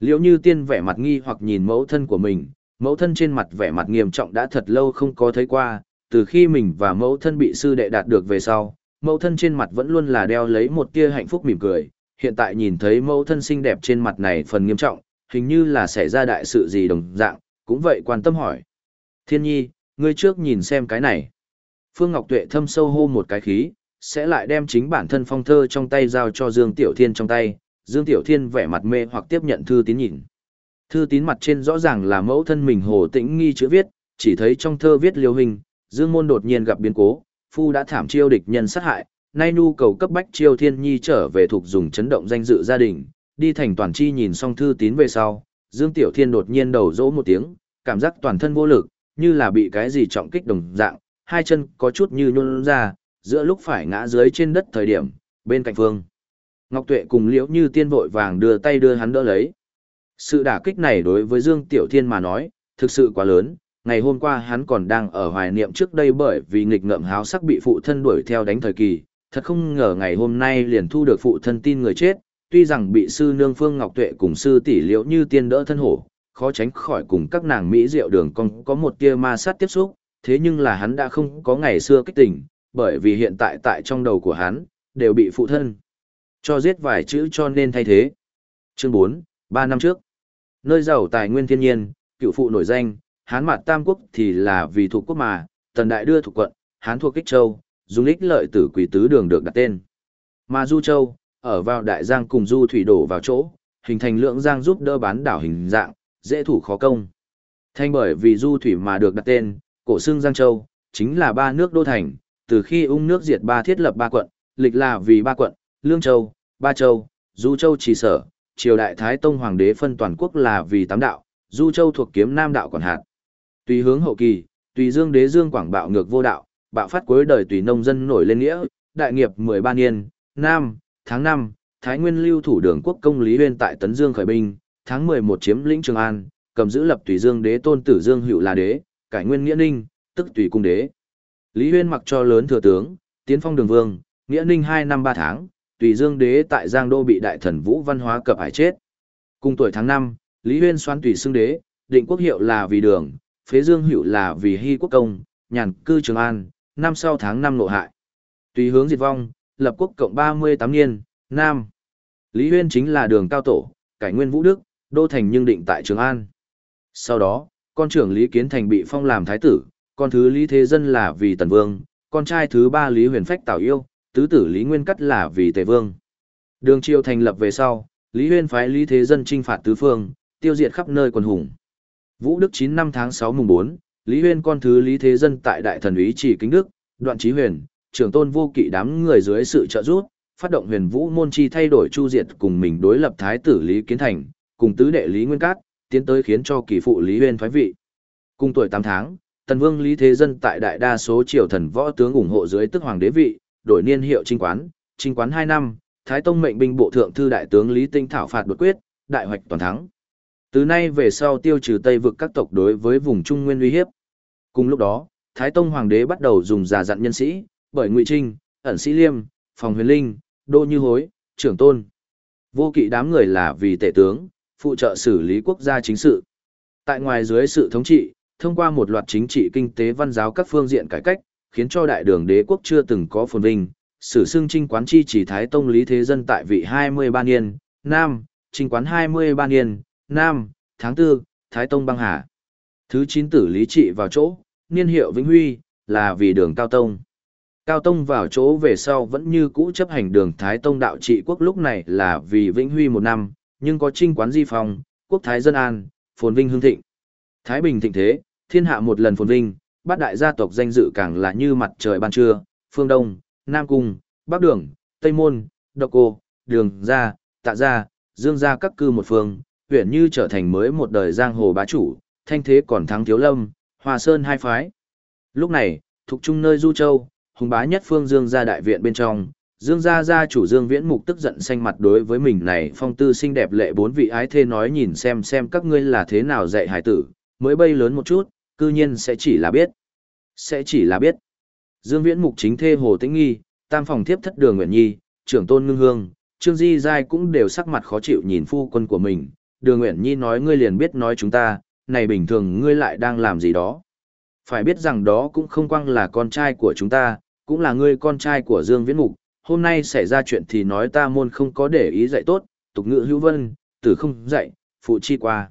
Liễu Như Tiên vẻ mặt nghi hoặc nhìn mẫu thân của mình, mẫu thân trên mặt vẻ mặt nghiêm trọng đã thật lâu không có thấy qua, từ khi mình và mẫu thân bị sư đệ đạt được về sau, mẫu thân trên mặt vẫn luôn là đeo lấy một tia hạnh phúc mỉm cười, hiện tại nhìn thấy mẫu thân xinh đẹp trên mặt này phần nghiêm trọng, hình như là xảy ra đại sự gì đồng dạng, cũng vậy quan tâm hỏi. Thiên nhi, ngươi trước nhìn xem cái này. Phương Ngọc Tuệ thâm sâu hô một cái khí, sẽ lại đem chính bản thân phong thơ trong tay giao cho Dương Tiểu Thiên trong tay. Dương Tiểu Thiên vẻ mặt mê hoặc tiếp nhận thư tín nhìn. Thư tín mặt trên rõ ràng là mẫu thân mình hồ tĩnh nghi chữ viết, chỉ thấy trong thơ viết liêu hình, Dương Môn đột nhiên gặp biến cố, phu đã thảm chiêu địch nhân sát hại, nay nhu cầu cấp bách chiêu thiên nhi trở về thuộc dùng chấn động danh dự gia đình, đi thành toàn chi nhìn xong thư tín về sau, Dương Tiểu Thiên đột nhiên đầu dỗ một tiếng, cảm giác toàn thân vô lực, như là bị cái gì trọng kích đồng dạng, hai chân có chút như nhún ra, giữa lúc phải ngã dưới trên đất thời điểm, bên cạnh phương. Ngọc Tuệ cùng Liễu Như Tiên vội vàng đưa tay đưa hắn đỡ lấy. Sự đả kích này đối với Dương Tiểu Thiên mà nói, thực sự quá lớn, ngày hôm qua hắn còn đang ở hoài niệm trước đây bởi vì nghịch ngợm háo sắc bị phụ thân đuổi theo đánh thời kỳ, thật không ngờ ngày hôm nay liền thu được phụ thân tin người chết, tuy rằng bị sư nương Phương Ngọc Tuệ cùng sư tỷ Liễu Như Tiên đỡ thân hổ, khó tránh khỏi cùng các nàng mỹ diệu đường cong có một tia ma sát tiếp xúc, thế nhưng là hắn đã không có ngày xưa kích tỉnh, bởi vì hiện tại tại trong đầu của hắn, đều bị phụ thân cho giết vài chữ cho nên thay thế. Chương 4, 3 năm trước, nơi giàu tài nguyên thiên nhiên, cựu phụ nổi danh, Hán mặt Tam Quốc thì là vì thuộc quốc mà, Tần Đại đưa thuộc quận, Hán thuộc Kích Châu, dùng ích lợi tử quỷ tứ đường được đặt tên. Mà Du Châu, ở vào Đại Giang cùng Du Thủy đổ vào chỗ, hình thành lượng giang giúp đỡ bán đảo hình dạng, dễ thủ khó công. Thanh bởi vì Du Thủy mà được đặt tên, cổ xương Giang Châu, chính là ba nước đô thành, từ khi ung nước diệt ba thiết lập ba quận, lịch là vì ba quận, Lương Châu, Ba Châu, Du Châu trì sở, triều đại Thái Tông Hoàng đế phân toàn quốc là vì tám đạo, Du Châu thuộc kiếm Nam đạo còn hạt. Tùy hướng hậu kỳ, tùy dương đế dương quảng bạo ngược vô đạo, bạo phát cuối đời tùy nông dân nổi lên nghĩa, đại nghiệp 13 niên, Nam, tháng 5, Thái Nguyên lưu thủ đường quốc công Lý Uyên tại Tấn Dương khởi binh, tháng 11 chiếm lĩnh Trường An, cầm giữ lập tùy dương đế tôn tử Dương Hữu là đế, cải nguyên nghĩa ninh, tức tùy cung đế. Lý Huyên mặc cho lớn thừa tướng, tiến phong đường vương, nghĩa ninh 2 năm 3 tháng, tùy dương đế tại Giang Đô bị đại thần Vũ Văn Hóa cập hải chết. Cùng tuổi tháng 5, Lý Huyên xoan tùy xưng đế, định quốc hiệu là vì đường, phế dương hiệu là vì hy quốc công, nhàn cư Trường An, năm sau tháng 5 nộ hại. Tùy hướng diệt vong, lập quốc cộng 38 niên, Nam. Lý Huyên chính là đường cao tổ, cải nguyên vũ đức, đô thành nhưng định tại Trường An. Sau đó, con trưởng Lý Kiến Thành bị phong làm thái tử, con thứ Lý Thế Dân là vì Tần Vương, con trai thứ ba Lý Huyền Phách Tảo Yêu, tứ tử Lý Nguyên Cắt là vì Tề Vương. Đường triều thành lập về sau, Lý Huyên phái Lý Thế Dân trinh phạt tứ phương, tiêu diệt khắp nơi quần hùng. Vũ Đức 9 năm tháng 6 mùng 4, Lý Huyên con thứ Lý Thế Dân tại Đại Thần Úy Chỉ Kính Đức, Đoạn Chí Huyền, trưởng tôn vô kỵ đám người dưới sự trợ giúp, phát động huyền vũ môn chi thay đổi chu diệt cùng mình đối lập thái tử Lý Kiến Thành, cùng tứ đệ Lý Nguyên Cát, tiến tới khiến cho kỳ phụ Lý Huyên thoái vị. Cùng tuổi 8 tháng, Tần Vương Lý Thế Dân tại đại đa số triều thần võ tướng ủng hộ dưới tức hoàng đế vị, đổi niên hiệu trinh quán, trinh quán 2 năm, Thái Tông mệnh binh bộ thượng thư đại tướng Lý Tinh thảo phạt đột quyết, đại hoạch toàn thắng. Từ nay về sau tiêu trừ Tây vực các tộc đối với vùng Trung Nguyên uy hiếp. Cùng lúc đó, Thái Tông Hoàng đế bắt đầu dùng giả dặn nhân sĩ, bởi Ngụy Trinh, ẩn sĩ Liêm, Phòng Huyền Linh, Đô Như Hối, Trưởng Tôn. Vô kỵ đám người là vì tể tướng, phụ trợ xử lý quốc gia chính sự. Tại ngoài dưới sự thống trị, thông qua một loạt chính trị kinh tế văn giáo các phương diện cải cách, khiến cho đại đường đế quốc chưa từng có phồn vinh, sử xưng trinh quán chi chỉ Thái Tông Lý Thế Dân tại vị 23 niên, Nam, trinh quán 23 niên, Nam, tháng 4, Thái Tông băng hà. Thứ 9 tử Lý Trị vào chỗ, niên hiệu Vĩnh Huy, là vì đường Cao Tông. Cao Tông vào chỗ về sau vẫn như cũ chấp hành đường Thái Tông đạo trị quốc lúc này là vì Vĩnh Huy một năm, nhưng có trinh quán di phòng, quốc Thái dân an, phồn vinh hương thịnh. Thái Bình thịnh thế, thiên hạ một lần phồn vinh, bát đại gia tộc danh dự càng là như mặt trời ban trưa, phương Đông, Nam Cung, Bắc Đường, Tây Môn, Độc Cô, Đường Gia, Tạ Gia, Dương Gia các cư một phương, huyện như trở thành mới một đời giang hồ bá chủ, thanh thế còn thắng thiếu lâm, hòa sơn hai phái. Lúc này, thuộc trung nơi Du Châu, hùng bá nhất phương Dương Gia đại viện bên trong, Dương Gia Gia chủ Dương Viễn Mục tức giận xanh mặt đối với mình này phong tư xinh đẹp lệ bốn vị ái thê nói nhìn xem xem các ngươi là thế nào dạy hải tử, mới bay lớn một chút, cư nhiên sẽ chỉ là biết. Sẽ chỉ là biết. Dương Viễn Mục chính thê Hồ Tĩnh Nghi, tam phòng thiếp thất đường Nguyễn Nhi, trưởng tôn ngưng hương, Trương Di Giai cũng đều sắc mặt khó chịu nhìn phu quân của mình. Đường Nguyễn Nhi nói ngươi liền biết nói chúng ta, này bình thường ngươi lại đang làm gì đó. Phải biết rằng đó cũng không quang là con trai của chúng ta, cũng là ngươi con trai của Dương Viễn Mục. Hôm nay xảy ra chuyện thì nói ta môn không có để ý dạy tốt, tục ngữ hữu vân, tử không dạy, phụ chi qua.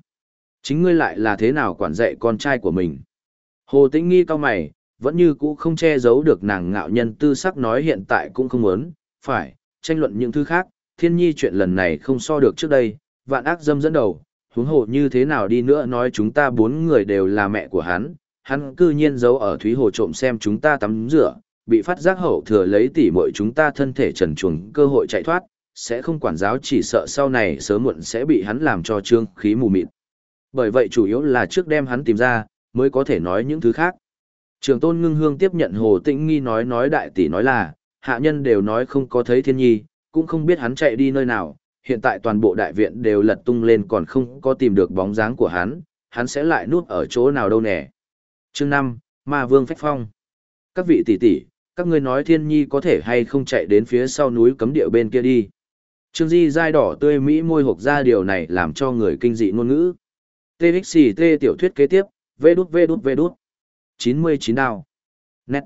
Chính ngươi lại là thế nào quản dạy con trai của mình. Hồ Tĩnh Nghi cao mày, vẫn như cũ không che giấu được nàng ngạo nhân tư sắc nói hiện tại cũng không muốn, phải, tranh luận những thứ khác, thiên nhi chuyện lần này không so được trước đây, vạn ác dâm dẫn đầu, huống hồ như thế nào đi nữa nói chúng ta bốn người đều là mẹ của hắn, hắn cư nhiên giấu ở Thúy Hồ trộm xem chúng ta tắm rửa, bị phát giác hậu thừa lấy tỉ muội chúng ta thân thể trần chuồng cơ hội chạy thoát, sẽ không quản giáo chỉ sợ sau này sớm muộn sẽ bị hắn làm cho trương khí mù mịt. Bởi vậy chủ yếu là trước đem hắn tìm ra, mới có thể nói những thứ khác. Trường tôn ngưng hương tiếp nhận hồ tĩnh nghi nói nói đại tỷ nói là, hạ nhân đều nói không có thấy thiên nhi, cũng không biết hắn chạy đi nơi nào, hiện tại toàn bộ đại viện đều lật tung lên còn không có tìm được bóng dáng của hắn, hắn sẽ lại nuốt ở chỗ nào đâu nè. Chương 5, Ma Vương Phách Phong. Các vị tỷ tỷ, các ngươi nói thiên nhi có thể hay không chạy đến phía sau núi cấm địa bên kia đi. Trương Di dai đỏ tươi mỹ môi hộp ra điều này làm cho người kinh dị ngôn ngữ. TXT tiểu thuyết kế tiếp, vê đút vê đút vê đút. 99 đào. Nét.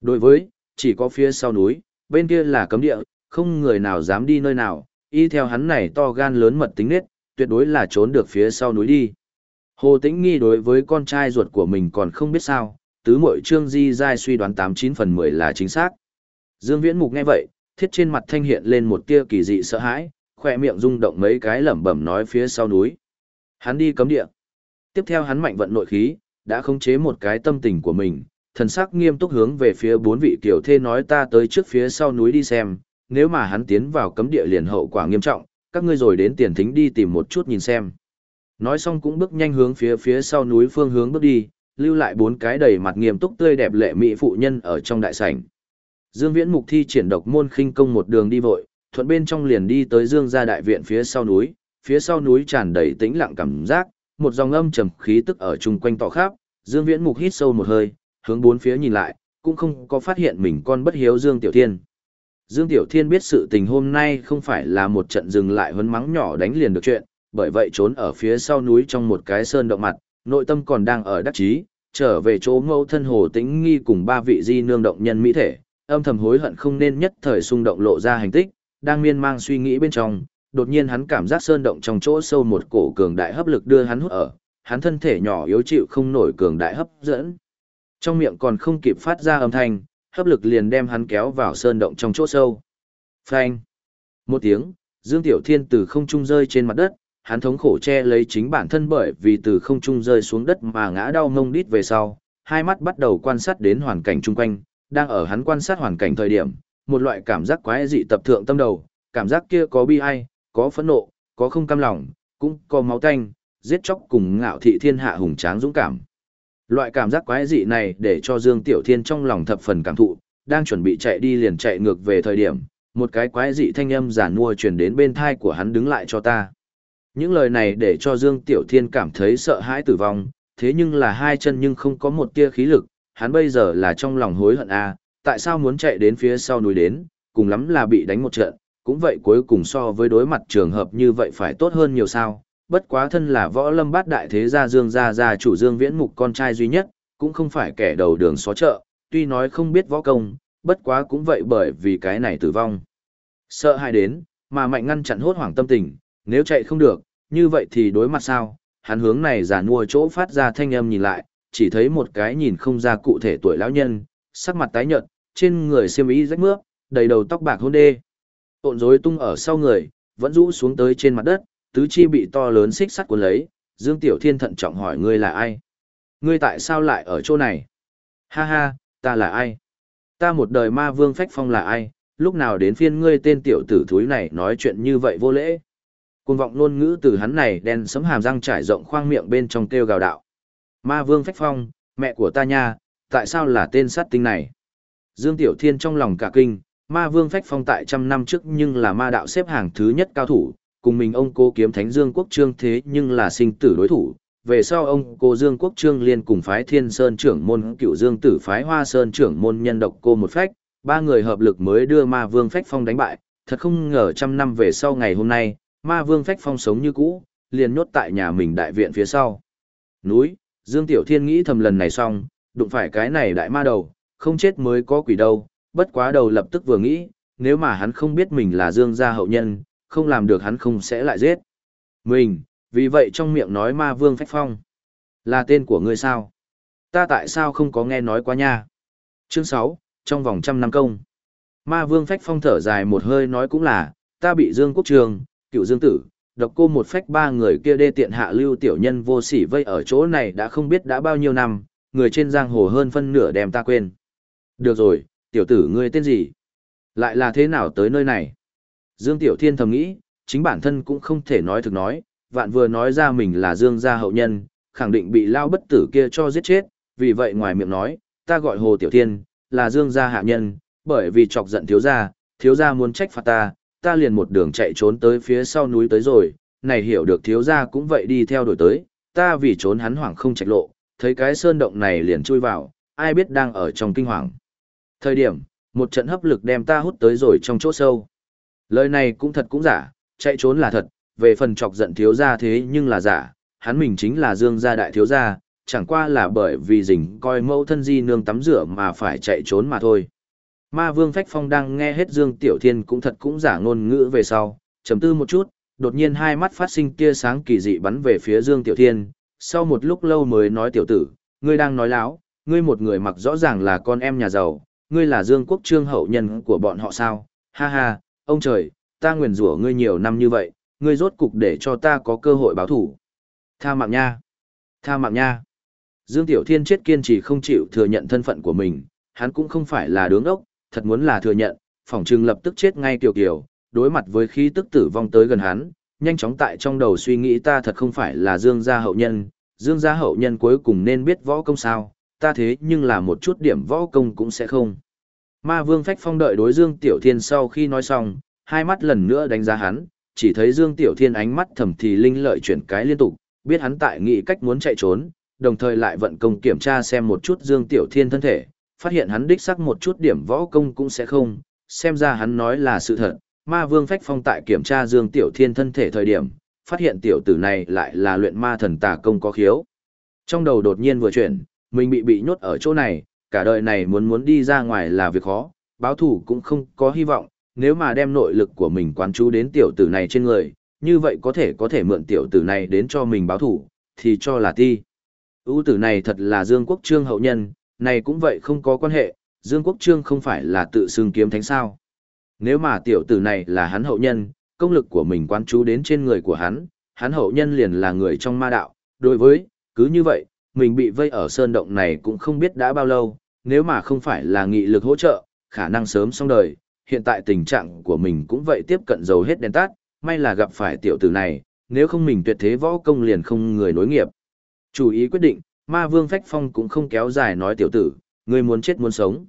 Đối với, chỉ có phía sau núi, bên kia là cấm địa, không người nào dám đi nơi nào, y theo hắn này to gan lớn mật tính nết, tuyệt đối là trốn được phía sau núi đi. Hồ Tĩnh nghi đối với con trai ruột của mình còn không biết sao, tứ mội trương di giai suy đoán 89 phần 10 là chính xác. Dương Viễn Mục nghe vậy, thiết trên mặt thanh hiện lên một tia kỳ dị sợ hãi, khỏe miệng rung động mấy cái lẩm bẩm nói phía sau núi. Hắn đi cấm địa. Tiếp theo hắn mạnh vận nội khí, đã khống chế một cái tâm tình của mình, thần sắc nghiêm túc hướng về phía bốn vị tiểu thê nói ta tới trước phía sau núi đi xem, nếu mà hắn tiến vào cấm địa liền hậu quả nghiêm trọng, các ngươi rồi đến tiền thính đi tìm một chút nhìn xem. Nói xong cũng bước nhanh hướng phía phía sau núi phương hướng bước đi, lưu lại bốn cái đầy mặt nghiêm túc tươi đẹp lệ mỹ phụ nhân ở trong đại sảnh. Dương Viễn mục thi triển độc môn khinh công một đường đi vội, thuận bên trong liền đi tới Dương gia đại viện phía sau núi, phía sau núi tràn đầy tĩnh lặng cảm giác, một dòng âm trầm khí tức ở chung quanh tỏ khắp, Dương Viễn Mục hít sâu một hơi, hướng bốn phía nhìn lại, cũng không có phát hiện mình con bất hiếu Dương Tiểu Thiên. Dương Tiểu Thiên biết sự tình hôm nay không phải là một trận dừng lại huấn mắng nhỏ đánh liền được chuyện, bởi vậy trốn ở phía sau núi trong một cái sơn động mặt, nội tâm còn đang ở đắc chí, trở về chỗ mâu thân hồ tĩnh nghi cùng ba vị di nương động nhân mỹ thể, âm thầm hối hận không nên nhất thời xung động lộ ra hành tích, đang miên mang suy nghĩ bên trong, đột nhiên hắn cảm giác sơn động trong chỗ sâu một cổ cường đại hấp lực đưa hắn hút ở, hắn thân thể nhỏ yếu chịu không nổi cường đại hấp dẫn. Trong miệng còn không kịp phát ra âm thanh, hấp lực liền đem hắn kéo vào sơn động trong chỗ sâu. Phanh! Một tiếng, Dương Tiểu Thiên từ không trung rơi trên mặt đất, hắn thống khổ che lấy chính bản thân bởi vì từ không trung rơi xuống đất mà ngã đau ngông đít về sau, hai mắt bắt đầu quan sát đến hoàn cảnh chung quanh, đang ở hắn quan sát hoàn cảnh thời điểm, một loại cảm giác quái dị tập thượng tâm đầu, cảm giác kia có bi ai, có phẫn nộ, có không cam lòng, cũng có máu tanh, giết chóc cùng ngạo thị thiên hạ hùng tráng dũng cảm. Loại cảm giác quái dị này để cho Dương Tiểu Thiên trong lòng thập phần cảm thụ, đang chuẩn bị chạy đi liền chạy ngược về thời điểm, Một cái quái dị thanh âm giản mua truyền đến bên thai của hắn đứng lại cho ta. Những lời này để cho Dương Tiểu Thiên cảm thấy sợ hãi tử vong, thế nhưng là hai chân nhưng không có một tia khí lực, hắn bây giờ là trong lòng hối hận a, tại sao muốn chạy đến phía sau núi đến, cùng lắm là bị đánh một trận, cũng vậy cuối cùng so với đối mặt trường hợp như vậy phải tốt hơn nhiều sao, bất quá thân là võ lâm bát đại thế gia Dương gia gia chủ Dương Viễn Mục con trai duy nhất, cũng không phải kẻ đầu đường xó chợ, tuy nói không biết võ công, bất quá cũng vậy bởi vì cái này tử vong. Sợ hãi đến, mà mạnh ngăn chặn hốt hoảng tâm tình, nếu chạy không được, như vậy thì đối mặt sao, hắn hướng này giả mua chỗ phát ra thanh âm nhìn lại, chỉ thấy một cái nhìn không ra cụ thể tuổi lão nhân, sắc mặt tái nhợt, trên người xiêm y rách mướp, đầy đầu tóc bạc hôn đê. Ộn rối tung ở sau người, vẫn rũ xuống tới trên mặt đất, tứ chi bị to lớn xích sắt cuốn lấy, Dương Tiểu Thiên thận trọng hỏi ngươi là ai? Ngươi tại sao lại ở chỗ này? Ha ha, ta là ai? Ta một đời ma vương phách phong là ai? Lúc nào đến phiên ngươi tên tiểu tử thúi này nói chuyện như vậy vô lễ? Cuồng vọng ngôn ngữ từ hắn này đen sấm hàm răng trải rộng khoang miệng bên trong kêu gào đạo. Ma vương phách phong, mẹ của ta nha, tại sao là tên sát tinh này? Dương Tiểu Thiên trong lòng cả kinh, ma vương phách phong tại trăm năm trước nhưng là ma đạo xếp hàng thứ nhất cao thủ, cùng mình ông cô kiếm thánh Dương Quốc Trương thế nhưng là sinh tử đối thủ. Về sau ông cô Dương Quốc Trương liên cùng phái Thiên Sơn trưởng môn cựu Dương tử phái Hoa Sơn trưởng môn nhân độc cô một phách, ba người hợp lực mới đưa ma vương phách phong đánh bại, thật không ngờ trăm năm về sau ngày hôm nay, ma vương phách phong sống như cũ, liền nhốt tại nhà mình đại viện phía sau. Núi, Dương Tiểu Thiên nghĩ thầm lần này xong, đụng phải cái này đại ma đầu, không chết mới có quỷ đâu, bất quá đầu lập tức vừa nghĩ, nếu mà hắn không biết mình là Dương gia hậu nhân, không làm được hắn không sẽ lại giết. Mình, vì vậy trong miệng nói ma vương phách phong. Là tên của ngươi sao? Ta tại sao không có nghe nói qua nha? Chương 6, trong vòng trăm năm công. Ma vương phách phong thở dài một hơi nói cũng là, ta bị Dương Quốc Trường, cựu Dương Tử, độc cô một phách ba người kia đê tiện hạ lưu tiểu nhân vô sỉ vây ở chỗ này đã không biết đã bao nhiêu năm, người trên giang hồ hơn phân nửa đem ta quên. Được rồi, tiểu tử ngươi tên gì? Lại là thế nào tới nơi này? Dương Tiểu Thiên thầm nghĩ, chính bản thân cũng không thể nói thực nói, vạn vừa nói ra mình là Dương gia hậu nhân, khẳng định bị lao bất tử kia cho giết chết, vì vậy ngoài miệng nói, ta gọi Hồ Tiểu Thiên, là Dương gia hạ nhân, bởi vì chọc giận thiếu gia, thiếu gia muốn trách phạt ta, ta liền một đường chạy trốn tới phía sau núi tới rồi, này hiểu được thiếu gia cũng vậy đi theo đuổi tới, ta vì trốn hắn hoảng không chạy lộ, thấy cái sơn động này liền chui vào, ai biết đang ở trong kinh hoàng. Thời điểm, một trận hấp lực đem ta hút tới rồi trong chỗ sâu. Lời này cũng thật cũng giả, chạy trốn là thật, về phần chọc giận thiếu gia thế nhưng là giả, hắn mình chính là dương gia đại thiếu gia, chẳng qua là bởi vì dình coi mẫu thân di nương tắm rửa mà phải chạy trốn mà thôi. Ma vương phách phong đang nghe hết dương tiểu thiên cũng thật cũng giả ngôn ngữ về sau, trầm tư một chút, đột nhiên hai mắt phát sinh tia sáng kỳ dị bắn về phía dương tiểu thiên, sau một lúc lâu mới nói tiểu tử, ngươi đang nói láo, ngươi một người mặc rõ ràng là con em nhà giàu, ngươi là dương quốc trương hậu nhân của bọn họ sao, ha ha, ông trời, ta nguyền rủa ngươi nhiều năm như vậy, ngươi rốt cục để cho ta có cơ hội báo thủ. Tha mạng nha! Tha mạng nha! Dương Tiểu Thiên chết kiên trì không chịu thừa nhận thân phận của mình, hắn cũng không phải là đứng ốc, thật muốn là thừa nhận, phỏng trừng lập tức chết ngay kiều kiều, đối mặt với khí tức tử vong tới gần hắn, nhanh chóng tại trong đầu suy nghĩ ta thật không phải là Dương gia hậu nhân, Dương gia hậu nhân cuối cùng nên biết võ công sao, ta thế nhưng là một chút điểm võ công cũng sẽ không. Ma Vương Phách Phong đợi đối Dương Tiểu Thiên sau khi nói xong, hai mắt lần nữa đánh giá hắn, chỉ thấy Dương Tiểu Thiên ánh mắt thầm thì linh lợi chuyển cái liên tục, biết hắn tại nghị cách muốn chạy trốn, đồng thời lại vận công kiểm tra xem một chút Dương Tiểu Thiên thân thể, phát hiện hắn đích sắc một chút điểm võ công cũng sẽ không, xem ra hắn nói là sự thật. Ma Vương Phách Phong tại kiểm tra Dương Tiểu Thiên thân thể thời điểm, phát hiện tiểu tử này lại là luyện ma thần tà công có khiếu. Trong đầu đột nhiên vừa chuyển, mình bị bị nhốt ở chỗ này, cả đời này muốn muốn đi ra ngoài là việc khó, báo thủ cũng không có hy vọng, nếu mà đem nội lực của mình quán chú đến tiểu tử này trên người, như vậy có thể có thể mượn tiểu tử này đến cho mình báo thủ, thì cho là ti. ưu tử này thật là Dương Quốc Trương hậu nhân, này cũng vậy không có quan hệ, Dương Quốc Trương không phải là tự xưng kiếm thánh sao. Nếu mà tiểu tử này là hắn hậu nhân, công lực của mình quán chú đến trên người của hắn, hắn hậu nhân liền là người trong ma đạo, đối với, cứ như vậy, mình bị vây ở sơn động này cũng không biết đã bao lâu, nếu mà không phải là nghị lực hỗ trợ, khả năng sớm xong đời, hiện tại tình trạng của mình cũng vậy tiếp cận dầu hết đèn tắt, may là gặp phải tiểu tử này, nếu không mình tuyệt thế võ công liền không người nối nghiệp. Chủ ý quyết định, ma vương phách phong cũng không kéo dài nói tiểu tử, người muốn chết muốn sống.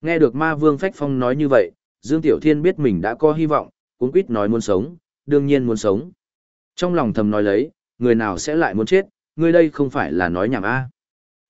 Nghe được ma vương phách phong nói như vậy, Dương Tiểu Thiên biết mình đã có hy vọng, cũng quýt nói muốn sống, đương nhiên muốn sống. Trong lòng thầm nói lấy, người nào sẽ lại muốn chết, người đây không phải là nói nhảm a.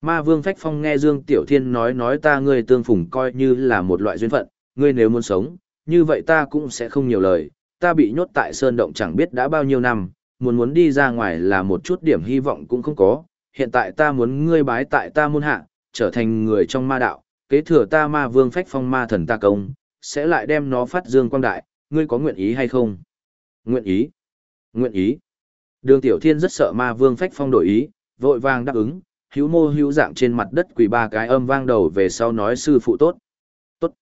Ma Vương Phách Phong nghe Dương Tiểu Thiên nói nói ta ngươi tương phùng coi như là một loại duyên phận, ngươi nếu muốn sống, như vậy ta cũng sẽ không nhiều lời, ta bị nhốt tại sơn động chẳng biết đã bao nhiêu năm, muốn muốn đi ra ngoài là một chút điểm hy vọng cũng không có, hiện tại ta muốn ngươi bái tại ta môn hạ, trở thành người trong ma đạo, kế thừa ta ma vương phách phong ma thần ta công, sẽ lại đem nó phát dương quang đại, ngươi có nguyện ý hay không? Nguyện ý. Nguyện ý. Đường Tiểu Thiên rất sợ ma vương phách phong đổi ý, vội vàng đáp ứng, hữu mô hữu dạng trên mặt đất quỳ ba cái âm vang đầu về sau nói sư phụ tốt. Tốt.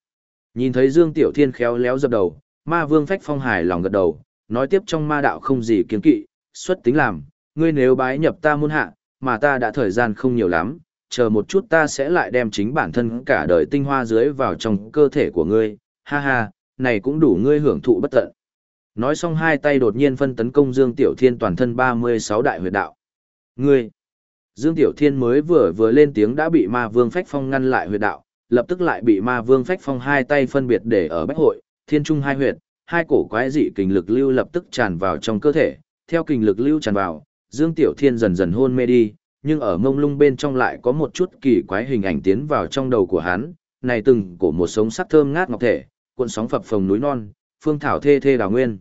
Nhìn thấy Dương Tiểu Thiên khéo léo dập đầu, ma vương phách phong hài lòng gật đầu, nói tiếp trong ma đạo không gì kiến kỵ, xuất tính làm, ngươi nếu bái nhập ta muôn hạ, mà ta đã thời gian không nhiều lắm, chờ một chút ta sẽ lại đem chính bản thân cả đời tinh hoa dưới vào trong cơ thể của ngươi, ha ha, này cũng đủ ngươi hưởng thụ bất tận. Nói xong hai tay đột nhiên phân tấn công Dương Tiểu Thiên toàn thân 36 đại huyệt đạo. Ngươi! Dương Tiểu Thiên mới vừa vừa lên tiếng đã bị ma vương phách phong ngăn lại huyệt đạo, lập tức lại bị ma vương phách phong hai tay phân biệt để ở bách hội, thiên trung hai huyệt, hai cổ quái dị kình lực lưu lập tức tràn vào trong cơ thể, theo kình lực lưu tràn vào, Dương Tiểu Thiên dần dần hôn mê đi, nhưng ở mông lung bên trong lại có một chút kỳ quái hình ảnh tiến vào trong đầu của hắn, này từng cổ một sống sắc thơm ngát ngọc thể, cuộn sóng phập phồng núi non, phương thảo thê thê đào nguyên.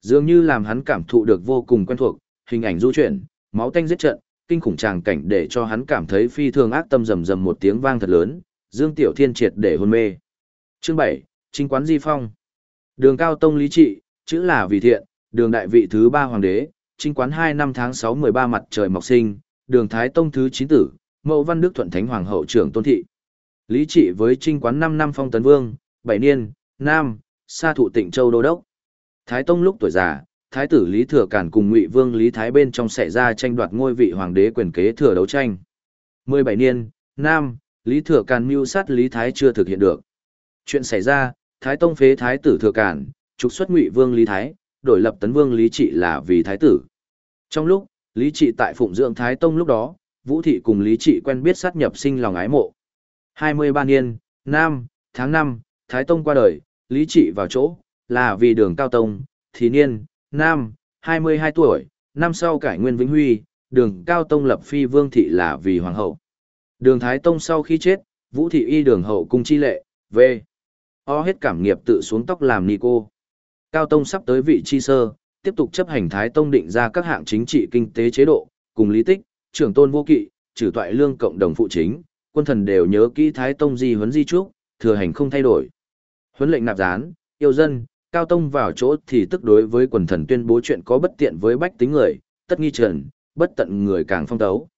Dường như làm hắn cảm thụ được vô cùng quen thuộc, hình ảnh du chuyển, máu tanh giết trận, kinh khủng tràng cảnh để cho hắn cảm thấy phi thường ác tâm rầm rầm một tiếng vang thật lớn, Dương Tiểu Thiên triệt để hôn mê. Chương 7, Chính quán Di Phong. Đường Cao Tông lý trị, chữ là vì thiện, đường đại vị thứ ba hoàng đế, chính quán 2 năm tháng 6 13 mặt trời mọc sinh, đường Thái Tông thứ 9 tử, mẫu văn đức thuận thánh hoàng hậu trưởng tôn thị. Lý trị với trinh quán 5 năm phong tấn vương, bảy niên, nam, sa thụ tịnh châu đô đốc. Thái Tông lúc tuổi già, Thái tử Lý Thừa Cản cùng Ngụy Vương Lý Thái bên trong xảy ra tranh đoạt ngôi vị hoàng đế quyền kế thừa đấu tranh. 17 niên, nam, Lý Thừa Cản mưu sát Lý Thái chưa thực hiện được. Chuyện xảy ra, Thái Tông phế Thái tử Thừa Cản, trục xuất Ngụy Vương Lý Thái, đổi lập Tấn Vương Lý Trị là vì Thái tử. Trong lúc, Lý Trị tại Phụng Dưỡng Thái Tông lúc đó, Vũ Thị cùng Lý Trị quen biết sát nhập sinh lòng ái mộ. 23 niên, Nam, tháng 5, Thái Tông qua đời, Lý Trị vào chỗ, là vì đường Cao Tông, thì niên, Nam, 22 tuổi, năm sau cải nguyên Vĩnh Huy, đường Cao Tông lập phi vương thị là vì hoàng hậu. Đường Thái Tông sau khi chết, Vũ Thị y đường hậu cung chi lệ, về. O hết cảm nghiệp tự xuống tóc làm ni cô. Cao Tông sắp tới vị chi sơ, tiếp tục chấp hành Thái Tông định ra các hạng chính trị kinh tế chế độ, cùng lý tích, trưởng tôn vô kỵ, trừ toại lương cộng đồng phụ chính, quân thần đều nhớ kỹ Thái Tông di huấn di trúc, thừa hành không thay đổi. Huấn lệnh nạp gián, yêu dân, Cao Tông vào chỗ thì tức đối với quần thần tuyên bố chuyện có bất tiện với bách tính người, tất nghi trần, bất tận người càng phong tấu.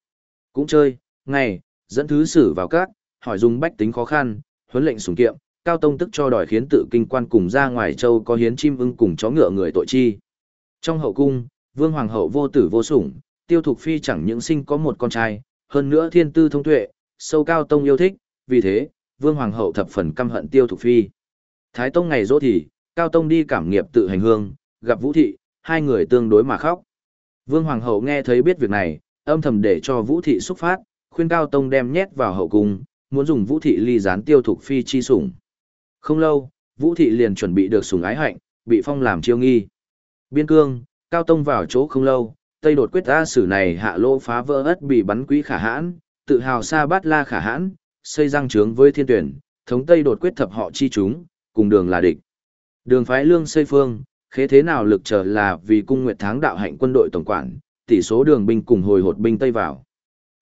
Cũng chơi, ngày, dẫn thứ sử vào các, hỏi dùng bách tính khó khăn, huấn lệnh sùng kiệm, Cao Tông tức cho đòi khiến tự kinh quan cùng ra ngoài châu có hiến chim ưng cùng chó ngựa người tội chi. Trong hậu cung, vương hoàng hậu vô tử vô sủng, tiêu thục phi chẳng những sinh có một con trai, hơn nữa thiên tư thông tuệ, sâu cao tông yêu thích, vì thế, vương hoàng hậu thập phần căm hận tiêu thục phi. Thái tông ngày dỗ thì, cao tông đi cảm nghiệp tự hành hương, gặp vũ thị, hai người tương đối mà khóc. Vương hoàng hậu nghe thấy biết việc này, âm thầm để cho vũ thị xúc phát, khuyên cao tông đem nhét vào hậu cung, muốn dùng vũ thị ly gián tiêu thục phi chi sủng. Không lâu, vũ thị liền chuẩn bị được sủng ái hạnh, bị phong làm chiêu nghi. Biên cương, cao tông vào chỗ không lâu, tây đột quyết ta sử này hạ lô phá vỡ ất bị bắn quý khả hãn, tự hào sa bát la khả hãn, xây răng trướng với thiên tuyển, thống tây đột quyết thập họ chi chúng, cùng đường là địch. Đường phái lương xây phương, khế thế nào lực trở là vì cung nguyệt tháng đạo hạnh quân đội tổng quản, tỷ số đường binh cùng hồi hột binh tây vào.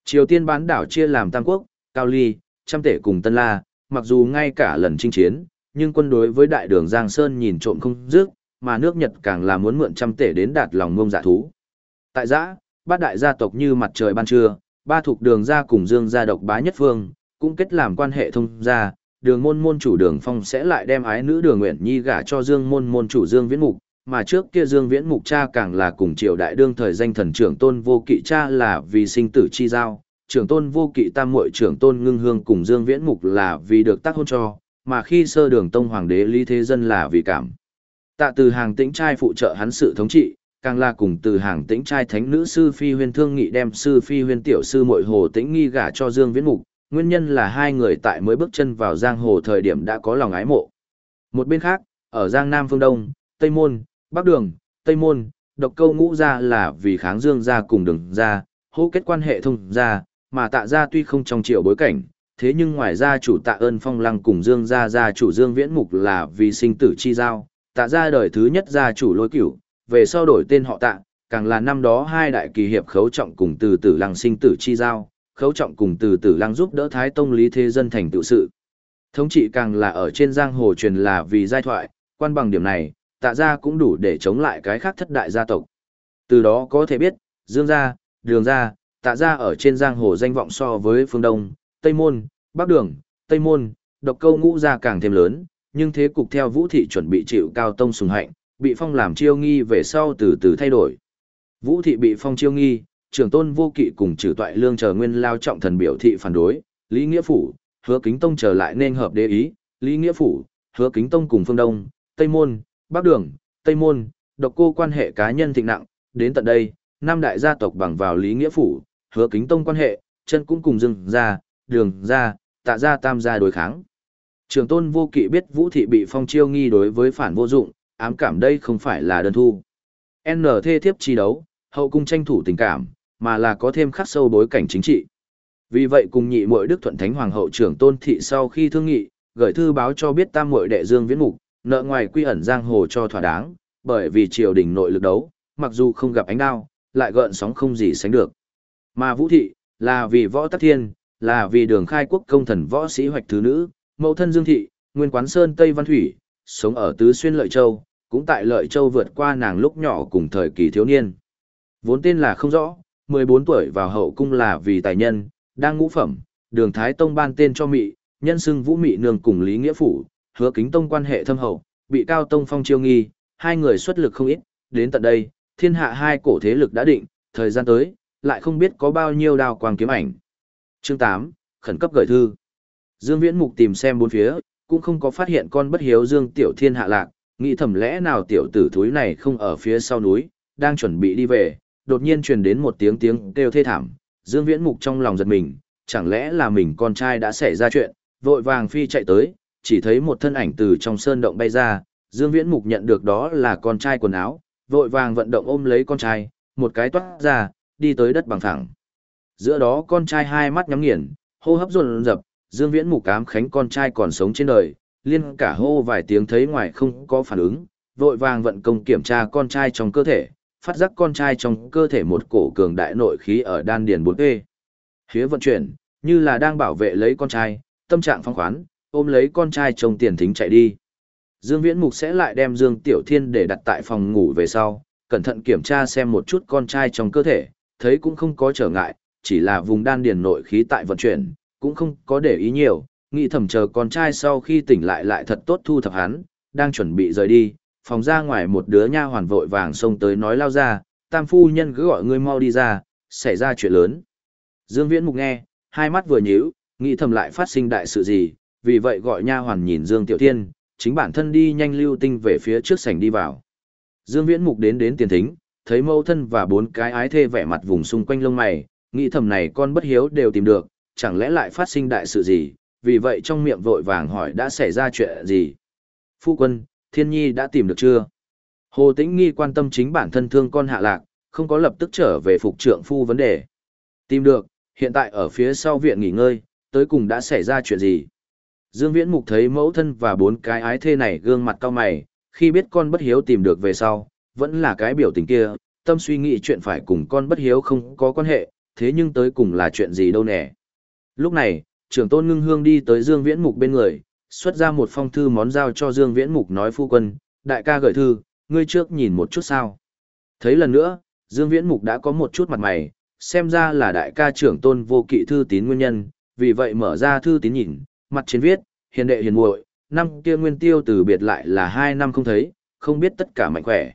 Triều Tiên bán đảo chia làm Tam Quốc, Cao Ly, trăm tể cùng Tân La, mặc dù ngay cả lần chinh chiến, nhưng quân đối với đại đường Giang Sơn nhìn trộm không dứt, mà nước Nhật càng là muốn mượn trăm tể đến đạt lòng ngông giả dạ thú. Tại giã, bát đại gia tộc như mặt trời ban trưa, ba thuộc đường gia cùng dương gia độc bá nhất phương, cũng kết làm quan hệ thông gia, đường môn môn chủ đường phong sẽ lại đem ái nữ đường nguyện nhi gả cho dương môn môn chủ dương viễn mục, mà trước kia dương viễn mục cha càng là cùng triều đại đương thời danh thần trưởng tôn vô kỵ cha là vì sinh tử chi giao. Trưởng tôn vô kỵ tam muội trưởng tôn ngưng hương cùng Dương Viễn Mục là vì được tác hôn cho, mà khi sơ đường tông hoàng đế Lý Thế Dân là vì cảm. Tạ từ hàng tĩnh trai phụ trợ hắn sự thống trị, càng là cùng từ hàng tĩnh trai thánh nữ sư phi huyên thương nghị đem sư phi huyên tiểu sư muội hồ tĩnh nghi gả cho Dương Viễn Mục, nguyên nhân là hai người tại mới bước chân vào giang hồ thời điểm đã có lòng ái mộ. Một bên khác, ở Giang Nam phương Đông, Tây Môn, Bắc Đường, Tây Môn, độc câu ngũ ra là vì kháng dương ra cùng đường ra, hô kết quan hệ thông ra, mà tạ ra tuy không trong triệu bối cảnh, thế nhưng ngoài ra chủ tạ ơn phong lăng cùng dương gia gia chủ dương viễn mục là vì sinh tử chi giao, tạ ra đời thứ nhất gia chủ lôi cửu, về sau đổi tên họ tạ, càng là năm đó hai đại kỳ hiệp khấu trọng cùng từ tử lăng sinh tử chi giao, khấu trọng cùng từ tử lăng giúp đỡ thái tông lý thế dân thành tự sự. Thống trị càng là ở trên giang hồ truyền là vì giai thoại, quan bằng điểm này, tạ ra cũng đủ để chống lại cái khác thất đại gia tộc. Từ đó có thể biết, dương gia, đường gia, tạ ra ở trên giang hồ danh vọng so với phương Đông, Tây Môn, Bắc Đường, Tây Môn, độc câu ngũ gia càng thêm lớn, nhưng thế cục theo vũ thị chuẩn bị chịu cao tông sùng hạnh, bị phong làm chiêu nghi về sau từ từ thay đổi. Vũ thị bị phong chiêu nghi, trưởng tôn vô kỵ cùng trừ toại lương chờ nguyên lao trọng thần biểu thị phản đối, Lý Nghĩa Phủ, hứa kính tông trở lại nên hợp đế ý, Lý Nghĩa Phủ, hứa kính tông cùng phương Đông, Tây Môn, Bắc Đường, Tây Môn, độc cô quan hệ cá nhân thịnh nặng, đến tận đây, năm đại gia tộc bằng vào Lý Nghĩa Phủ, hứa kính tông quan hệ, chân cũng cùng dừng ra, đường ra, tạ ra tam gia đối kháng. Trường tôn vô kỵ biết vũ thị bị phong chiêu nghi đối với phản vô dụng, ám cảm đây không phải là đơn thu. N thiếp chi đấu, hậu cung tranh thủ tình cảm, mà là có thêm khắc sâu bối cảnh chính trị. Vì vậy cùng nhị muội Đức Thuận Thánh Hoàng hậu trưởng Tôn thị sau khi thương nghị, gửi thư báo cho biết tam muội đệ Dương Viễn Mục, nợ ngoài quy ẩn giang hồ cho thỏa đáng, bởi vì triều đình nội lực đấu, mặc dù không gặp ánh đao, lại gợn sóng không gì sánh được. Mà Vũ thị, là vì võ tắc thiên, là vì đường khai quốc công thần võ sĩ hoạch thứ nữ, mẫu thân Dương thị, nguyên quán sơn Tây Văn Thủy, sống ở Tứ Xuyên Lợi Châu, cũng tại Lợi Châu vượt qua nàng lúc nhỏ cùng thời kỳ thiếu niên. Vốn tên là không rõ, 14 tuổi vào hậu cung là vì tài nhân, đang ngũ phẩm, đường Thái Tông ban tên cho Mị, nhân xưng Vũ Mị Nương cùng Lý Nghĩa Phủ, hứa kính tông quan hệ thâm hậu, bị Cao Tông phong chiêu nghi, hai người xuất lực không ít, đến tận đây, thiên hạ hai cổ thế lực đã định, thời gian tới, lại không biết có bao nhiêu đào quang kiếm ảnh. Chương 8, khẩn cấp gửi thư. Dương Viễn Mục tìm xem bốn phía, cũng không có phát hiện con bất hiếu Dương Tiểu Thiên hạ lạc, nghĩ thầm lẽ nào tiểu tử thúi này không ở phía sau núi, đang chuẩn bị đi về, đột nhiên truyền đến một tiếng tiếng kêu thê thảm, Dương Viễn Mục trong lòng giật mình, chẳng lẽ là mình con trai đã xảy ra chuyện, vội vàng phi chạy tới, chỉ thấy một thân ảnh từ trong sơn động bay ra, Dương Viễn Mục nhận được đó là con trai quần áo, vội vàng vận động ôm lấy con trai, một cái toát ra, đi tới đất bằng phẳng. Giữa đó con trai hai mắt nhắm nghiền, hô hấp dồn dập, Dương Viễn Mục cám khánh con trai còn sống trên đời, liên cả hô vài tiếng thấy ngoài không có phản ứng, vội vàng vận công kiểm tra con trai trong cơ thể, phát giác con trai trong cơ thể một cổ cường đại nội khí ở đan điền 4P. Hía vận chuyển, như là đang bảo vệ lấy con trai, tâm trạng phong khoán, ôm lấy con trai trong tiền thính chạy đi. Dương Viễn Mục sẽ lại đem Dương Tiểu Thiên để đặt tại phòng ngủ về sau, cẩn thận kiểm tra xem một chút con trai trong cơ thể, thấy cũng không có trở ngại, chỉ là vùng đan điền nội khí tại vận chuyển, cũng không có để ý nhiều, nghĩ thầm chờ con trai sau khi tỉnh lại lại thật tốt thu thập hắn, đang chuẩn bị rời đi, phòng ra ngoài một đứa nha hoàn vội vàng xông tới nói lao ra, tam phu nhân cứ gọi ngươi mau đi ra, xảy ra chuyện lớn. Dương Viễn Mục nghe, hai mắt vừa nhíu, nghĩ thầm lại phát sinh đại sự gì, vì vậy gọi nha hoàn nhìn Dương Tiểu Thiên, chính bản thân đi nhanh lưu tinh về phía trước sảnh đi vào. Dương Viễn Mục đến đến tiền thính, thấy mâu thân và bốn cái ái thê vẻ mặt vùng xung quanh lông mày, nghĩ thầm này con bất hiếu đều tìm được, chẳng lẽ lại phát sinh đại sự gì, vì vậy trong miệng vội vàng hỏi đã xảy ra chuyện gì. Phu quân, Thiên Nhi đã tìm được chưa? Hồ Tĩnh Nghi quan tâm chính bản thân thương con hạ lạc, không có lập tức trở về phục trượng phu vấn đề. Tìm được, hiện tại ở phía sau viện nghỉ ngơi, tới cùng đã xảy ra chuyện gì? Dương Viễn Mục thấy mẫu thân và bốn cái ái thê này gương mặt cao mày, khi biết con bất hiếu tìm được về sau, vẫn là cái biểu tình kia, tâm suy nghĩ chuyện phải cùng con bất hiếu không có quan hệ, thế nhưng tới cùng là chuyện gì đâu nè. Lúc này, trưởng tôn ngưng hương đi tới Dương Viễn Mục bên người, xuất ra một phong thư món giao cho Dương Viễn Mục nói phu quân, đại ca gửi thư, ngươi trước nhìn một chút sao. Thấy lần nữa, Dương Viễn Mục đã có một chút mặt mày, xem ra là đại ca trưởng tôn vô kỵ thư tín nguyên nhân, vì vậy mở ra thư tín nhìn, mặt trên viết, hiền đệ hiền muội, năm kia nguyên tiêu từ biệt lại là hai năm không thấy, không biết tất cả mạnh khỏe.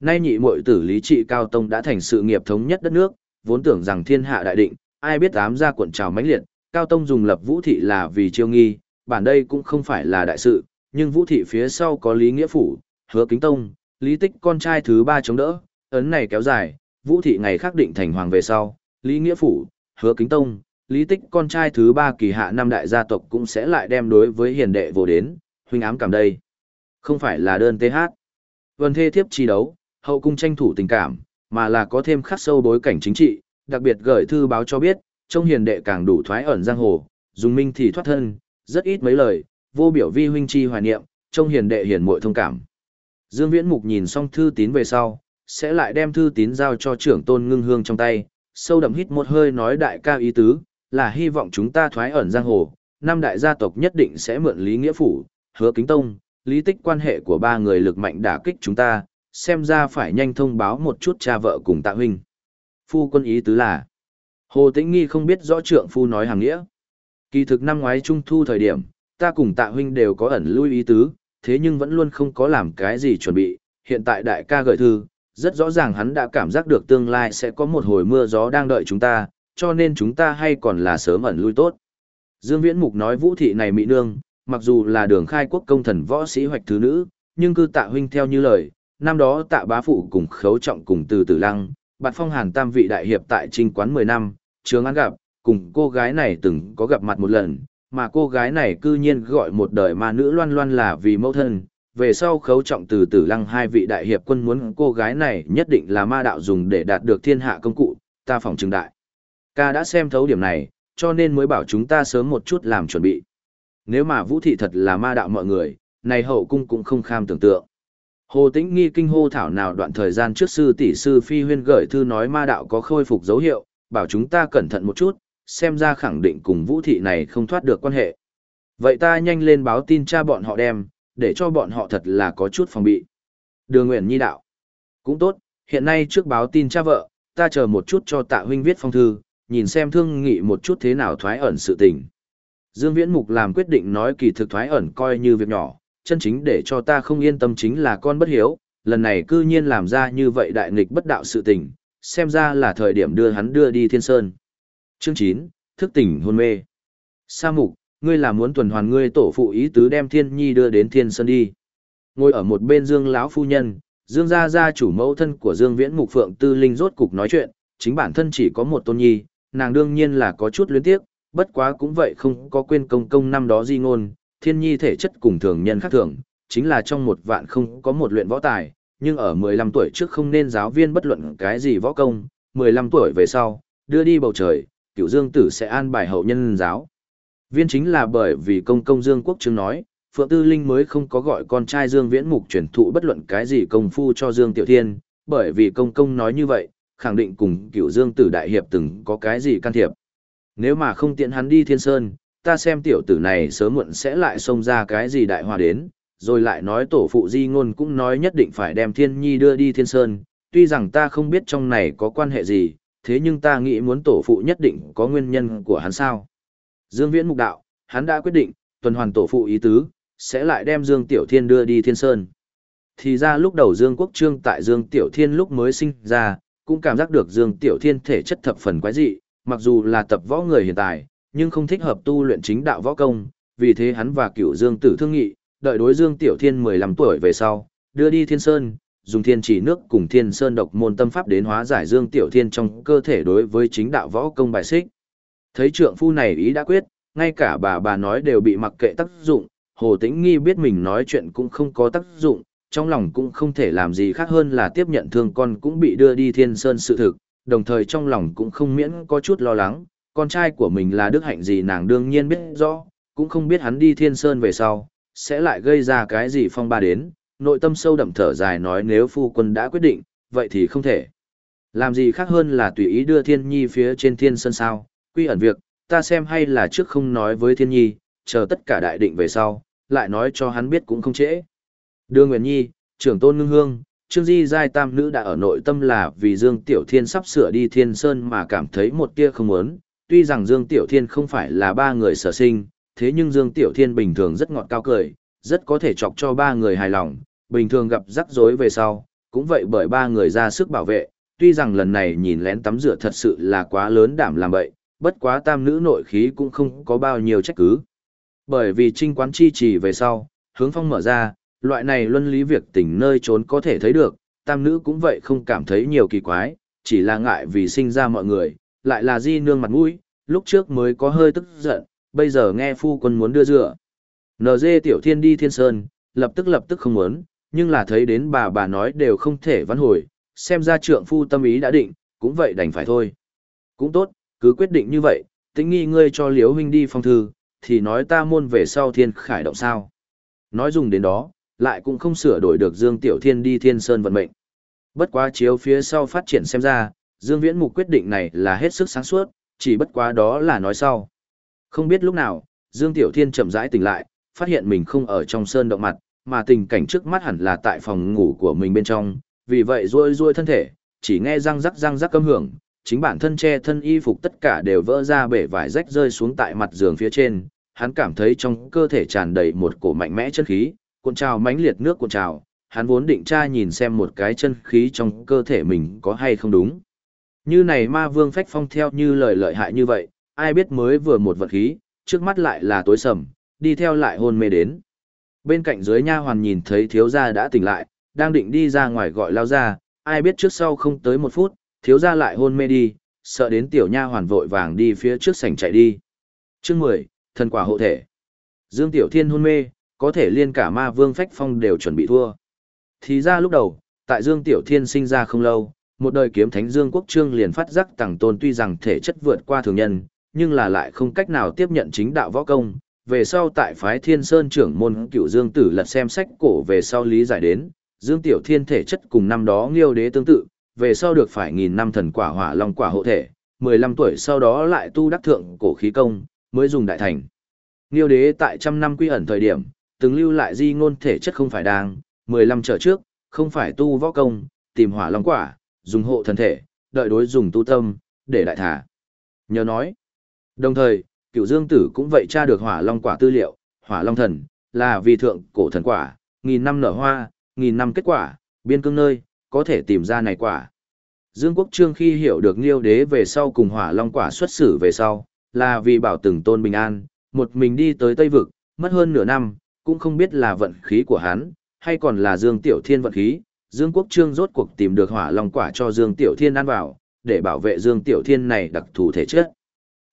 Nay nhị muội tử lý trị cao tông đã thành sự nghiệp thống nhất đất nước, vốn tưởng rằng thiên hạ đại định, ai biết ám ra quận trào mãnh liệt, cao tông dùng lập vũ thị là vì chiêu nghi, bản đây cũng không phải là đại sự, nhưng vũ thị phía sau có lý nghĩa phủ, hứa kính tông, lý tích con trai thứ ba chống đỡ, ấn này kéo dài, vũ thị ngày khắc định thành hoàng về sau, lý nghĩa phủ, hứa kính tông, lý tích con trai thứ ba kỳ hạ năm đại gia tộc cũng sẽ lại đem đối với hiền đệ vô đến, huynh ám cảm đây. Không phải là đơn TH. Vân thê thiếp chi đấu, hậu cung tranh thủ tình cảm, mà là có thêm khắc sâu bối cảnh chính trị, đặc biệt gửi thư báo cho biết, trong hiền đệ càng đủ thoái ẩn giang hồ, dùng minh thì thoát thân, rất ít mấy lời, vô biểu vi huynh chi hoài niệm, trong hiền đệ hiền muội thông cảm. Dương Viễn Mục nhìn xong thư tín về sau, sẽ lại đem thư tín giao cho trưởng tôn ngưng hương trong tay, sâu đậm hít một hơi nói đại ca ý tứ, là hy vọng chúng ta thoái ẩn giang hồ, năm đại gia tộc nhất định sẽ mượn Lý Nghĩa Phủ, hứa kính tông, lý tích quan hệ của ba người lực mạnh đả kích chúng ta, xem ra phải nhanh thông báo một chút cha vợ cùng tạ huynh. Phu quân ý tứ là, Hồ Tĩnh Nghi không biết rõ trượng phu nói hàng nghĩa. Kỳ thực năm ngoái trung thu thời điểm, ta cùng tạ huynh đều có ẩn lui ý tứ, thế nhưng vẫn luôn không có làm cái gì chuẩn bị, hiện tại đại ca gửi thư, rất rõ ràng hắn đã cảm giác được tương lai sẽ có một hồi mưa gió đang đợi chúng ta, cho nên chúng ta hay còn là sớm ẩn lui tốt. Dương Viễn Mục nói vũ thị này mỹ nương, mặc dù là đường khai quốc công thần võ sĩ hoạch thứ nữ, nhưng cư tạ huynh theo như lời, năm đó tạ bá phụ cùng khấu trọng cùng từ tử lăng, bạt phong hàn tam vị đại hiệp tại trinh quán 10 năm, trường ăn gặp, cùng cô gái này từng có gặp mặt một lần, mà cô gái này cư nhiên gọi một đời ma nữ loan loan là vì mẫu thân. Về sau khấu trọng từ tử lăng hai vị đại hiệp quân muốn cô gái này nhất định là ma đạo dùng để đạt được thiên hạ công cụ, ta phòng trừng đại. Ca đã xem thấu điểm này, cho nên mới bảo chúng ta sớm một chút làm chuẩn bị. Nếu mà vũ thị thật là ma đạo mọi người, này hậu cung cũng không kham tưởng tượng. Hồ Tĩnh nghi kinh hô thảo nào đoạn thời gian trước sư tỷ sư Phi Huyên gửi thư nói ma đạo có khôi phục dấu hiệu, bảo chúng ta cẩn thận một chút, xem ra khẳng định cùng vũ thị này không thoát được quan hệ. Vậy ta nhanh lên báo tin cha bọn họ đem, để cho bọn họ thật là có chút phòng bị. Đường Nguyễn Nhi đạo. Cũng tốt, hiện nay trước báo tin cha vợ, ta chờ một chút cho tạ huynh viết phong thư, nhìn xem thương nghị một chút thế nào thoái ẩn sự tình. Dương Viễn Mục làm quyết định nói kỳ thực thoái ẩn coi như việc nhỏ, chân chính để cho ta không yên tâm chính là con bất hiếu, lần này cư nhiên làm ra như vậy đại nghịch bất đạo sự tình, xem ra là thời điểm đưa hắn đưa đi thiên sơn. Chương 9, thức tỉnh hôn mê. Sa mục, ngươi là muốn tuần hoàn ngươi tổ phụ ý tứ đem thiên nhi đưa đến thiên sơn đi. Ngồi ở một bên dương lão phu nhân, dương gia gia chủ mẫu thân của dương viễn mục phượng tư linh rốt cục nói chuyện, chính bản thân chỉ có một tôn nhi, nàng đương nhiên là có chút luyến tiếc, bất quá cũng vậy không có quên công công năm đó di ngôn, thiên nhi thể chất cùng thường nhân khác thường, chính là trong một vạn không có một luyện võ tài, nhưng ở 15 tuổi trước không nên giáo viên bất luận cái gì võ công, 15 tuổi về sau, đưa đi bầu trời, cựu dương tử sẽ an bài hậu nhân giáo. Viên chính là bởi vì công công dương quốc chứng nói, Phượng Tư Linh mới không có gọi con trai Dương Viễn Mục truyền thụ bất luận cái gì công phu cho Dương Tiểu Thiên, bởi vì công công nói như vậy, khẳng định cùng cựu Dương Tử Đại Hiệp từng có cái gì can thiệp. Nếu mà không tiện hắn đi Thiên Sơn, ta xem tiểu tử này sớm muộn sẽ lại xông ra cái gì đại hòa đến, rồi lại nói tổ phụ di ngôn cũng nói nhất định phải đem Thiên Nhi đưa đi Thiên Sơn, tuy rằng ta không biết trong này có quan hệ gì, thế nhưng ta nghĩ muốn tổ phụ nhất định có nguyên nhân của hắn sao. Dương Viễn mục đạo, hắn đã quyết định, tuần hoàn tổ phụ ý tứ, sẽ lại đem Dương Tiểu Thiên đưa đi Thiên Sơn. Thì ra lúc đầu Dương Quốc Trương tại Dương Tiểu Thiên lúc mới sinh ra, cũng cảm giác được Dương Tiểu Thiên thể chất thập phần quái dị, mặc dù là tập võ người hiện tại, nhưng không thích hợp tu luyện chính đạo võ công, vì thế hắn và cựu Dương Tử thương nghị, đợi đối Dương Tiểu Thiên 15 tuổi về sau, đưa đi Thiên Sơn, dùng thiên chỉ nước cùng thiên sơn độc môn tâm pháp đến hóa giải dương tiểu thiên trong cơ thể đối với chính đạo võ công bài xích. Thấy trượng phu này ý đã quyết, ngay cả bà bà nói đều bị mặc kệ tác dụng, Hồ Tĩnh Nghi biết mình nói chuyện cũng không có tác dụng, trong lòng cũng không thể làm gì khác hơn là tiếp nhận thương con cũng bị đưa đi thiên sơn sự thực, đồng thời trong lòng cũng không miễn có chút lo lắng, con trai của mình là đức hạnh gì nàng đương nhiên biết rõ, cũng không biết hắn đi thiên sơn về sau, sẽ lại gây ra cái gì phong ba đến, nội tâm sâu đậm thở dài nói nếu phu quân đã quyết định, vậy thì không thể. Làm gì khác hơn là tùy ý đưa thiên nhi phía trên thiên sơn sao, quy ẩn việc, ta xem hay là trước không nói với thiên nhi, chờ tất cả đại định về sau, lại nói cho hắn biết cũng không trễ. Đưa Nguyễn Nhi, trưởng tôn ngưng hương, Trương Di Giai Tam Nữ đã ở nội tâm là vì Dương Tiểu Thiên sắp sửa đi Thiên Sơn mà cảm thấy một tia không muốn. Tuy rằng Dương Tiểu Thiên không phải là ba người sở sinh, thế nhưng Dương Tiểu Thiên bình thường rất ngọt cao cười, rất có thể chọc cho ba người hài lòng, bình thường gặp rắc rối về sau, cũng vậy bởi ba người ra sức bảo vệ, tuy rằng lần này nhìn lén tắm rửa thật sự là quá lớn đảm làm bậy, bất quá tam nữ nội khí cũng không có bao nhiêu trách cứ. Bởi vì trinh quán chi trì về sau, hướng phong mở ra, loại này luân lý việc tỉnh nơi trốn có thể thấy được, tam nữ cũng vậy không cảm thấy nhiều kỳ quái, chỉ là ngại vì sinh ra mọi người, lại là di nương mặt mũi, lúc trước mới có hơi tức giận, bây giờ nghe phu quân muốn đưa dựa. NG Tiểu Thiên đi Thiên Sơn, lập tức lập tức không muốn, nhưng là thấy đến bà bà nói đều không thể vãn hồi, xem ra trượng phu tâm ý đã định, cũng vậy đành phải thôi. Cũng tốt, cứ quyết định như vậy, tính nghi ngươi cho liếu huynh đi phong thư, thì nói ta môn về sau thiên khải động sao. Nói dùng đến đó, lại cũng không sửa đổi được Dương Tiểu Thiên đi thiên sơn vận mệnh. Bất quá chiếu phía sau phát triển xem ra, Dương Viễn Mục quyết định này là hết sức sáng suốt, chỉ bất quá đó là nói sau. Không biết lúc nào, Dương Tiểu Thiên chậm rãi tỉnh lại, phát hiện mình không ở trong sơn động mặt, mà tình cảnh trước mắt hẳn là tại phòng ngủ của mình bên trong, vì vậy ruôi ruôi thân thể, chỉ nghe răng rắc răng rắc câm hưởng, chính bản thân che thân y phục tất cả đều vỡ ra bể vải rách rơi xuống tại mặt giường phía trên, hắn cảm thấy trong cơ thể tràn đầy một cổ mạnh mẽ chân khí, cuộn trào mãnh liệt nước cuộn trào, hắn vốn định tra nhìn xem một cái chân khí trong cơ thể mình có hay không đúng. Như này ma vương phách phong theo như lời lợi hại như vậy, ai biết mới vừa một vật khí, trước mắt lại là tối sầm, đi theo lại hôn mê đến. Bên cạnh dưới nha hoàn nhìn thấy thiếu gia đã tỉnh lại, đang định đi ra ngoài gọi lao ra, ai biết trước sau không tới một phút, thiếu gia lại hôn mê đi, sợ đến tiểu nha hoàn vội vàng đi phía trước sảnh chạy đi. Chương 10, thần quả hộ thể. Dương Tiểu Thiên hôn mê, có thể liên cả ma vương phách phong đều chuẩn bị thua. Thì ra lúc đầu, tại Dương Tiểu Thiên sinh ra không lâu, một đời kiếm thánh Dương Quốc Trương liền phát giác tàng tôn tuy rằng thể chất vượt qua thường nhân, nhưng là lại không cách nào tiếp nhận chính đạo võ công. Về sau tại phái Thiên Sơn trưởng môn cựu Dương Tử lật xem sách cổ về sau lý giải đến, Dương Tiểu Thiên thể chất cùng năm đó Nghiêu Đế tương tự, về sau được phải nghìn năm thần quả hỏa long quả hộ thể, 15 tuổi sau đó lại tu đắc thượng cổ khí công, mới dùng đại thành. Nghiêu Đế tại trăm năm quy ẩn thời điểm, từng lưu lại di ngôn thể chất không phải đang, 15 trở trước, không phải tu võ công, tìm hỏa long quả, dùng hộ thần thể, đợi đối dùng tu tâm, để đại thả. Nhớ nói, đồng thời, cựu dương tử cũng vậy tra được hỏa long quả tư liệu, hỏa long thần, là vì thượng cổ thần quả, nghìn năm nở hoa, nghìn năm kết quả, biên cương nơi, có thể tìm ra này quả. Dương Quốc Trương khi hiểu được Nghiêu Đế về sau cùng hỏa long quả xuất xử về sau, là vì bảo từng tôn bình an, một mình đi tới Tây Vực, mất hơn nửa năm, cũng không biết là vận khí của hắn, hay còn là Dương Tiểu Thiên vận khí, Dương Quốc Trương rốt cuộc tìm được hỏa long quả cho Dương Tiểu Thiên ăn vào, để bảo vệ Dương Tiểu Thiên này đặc thù thể chất.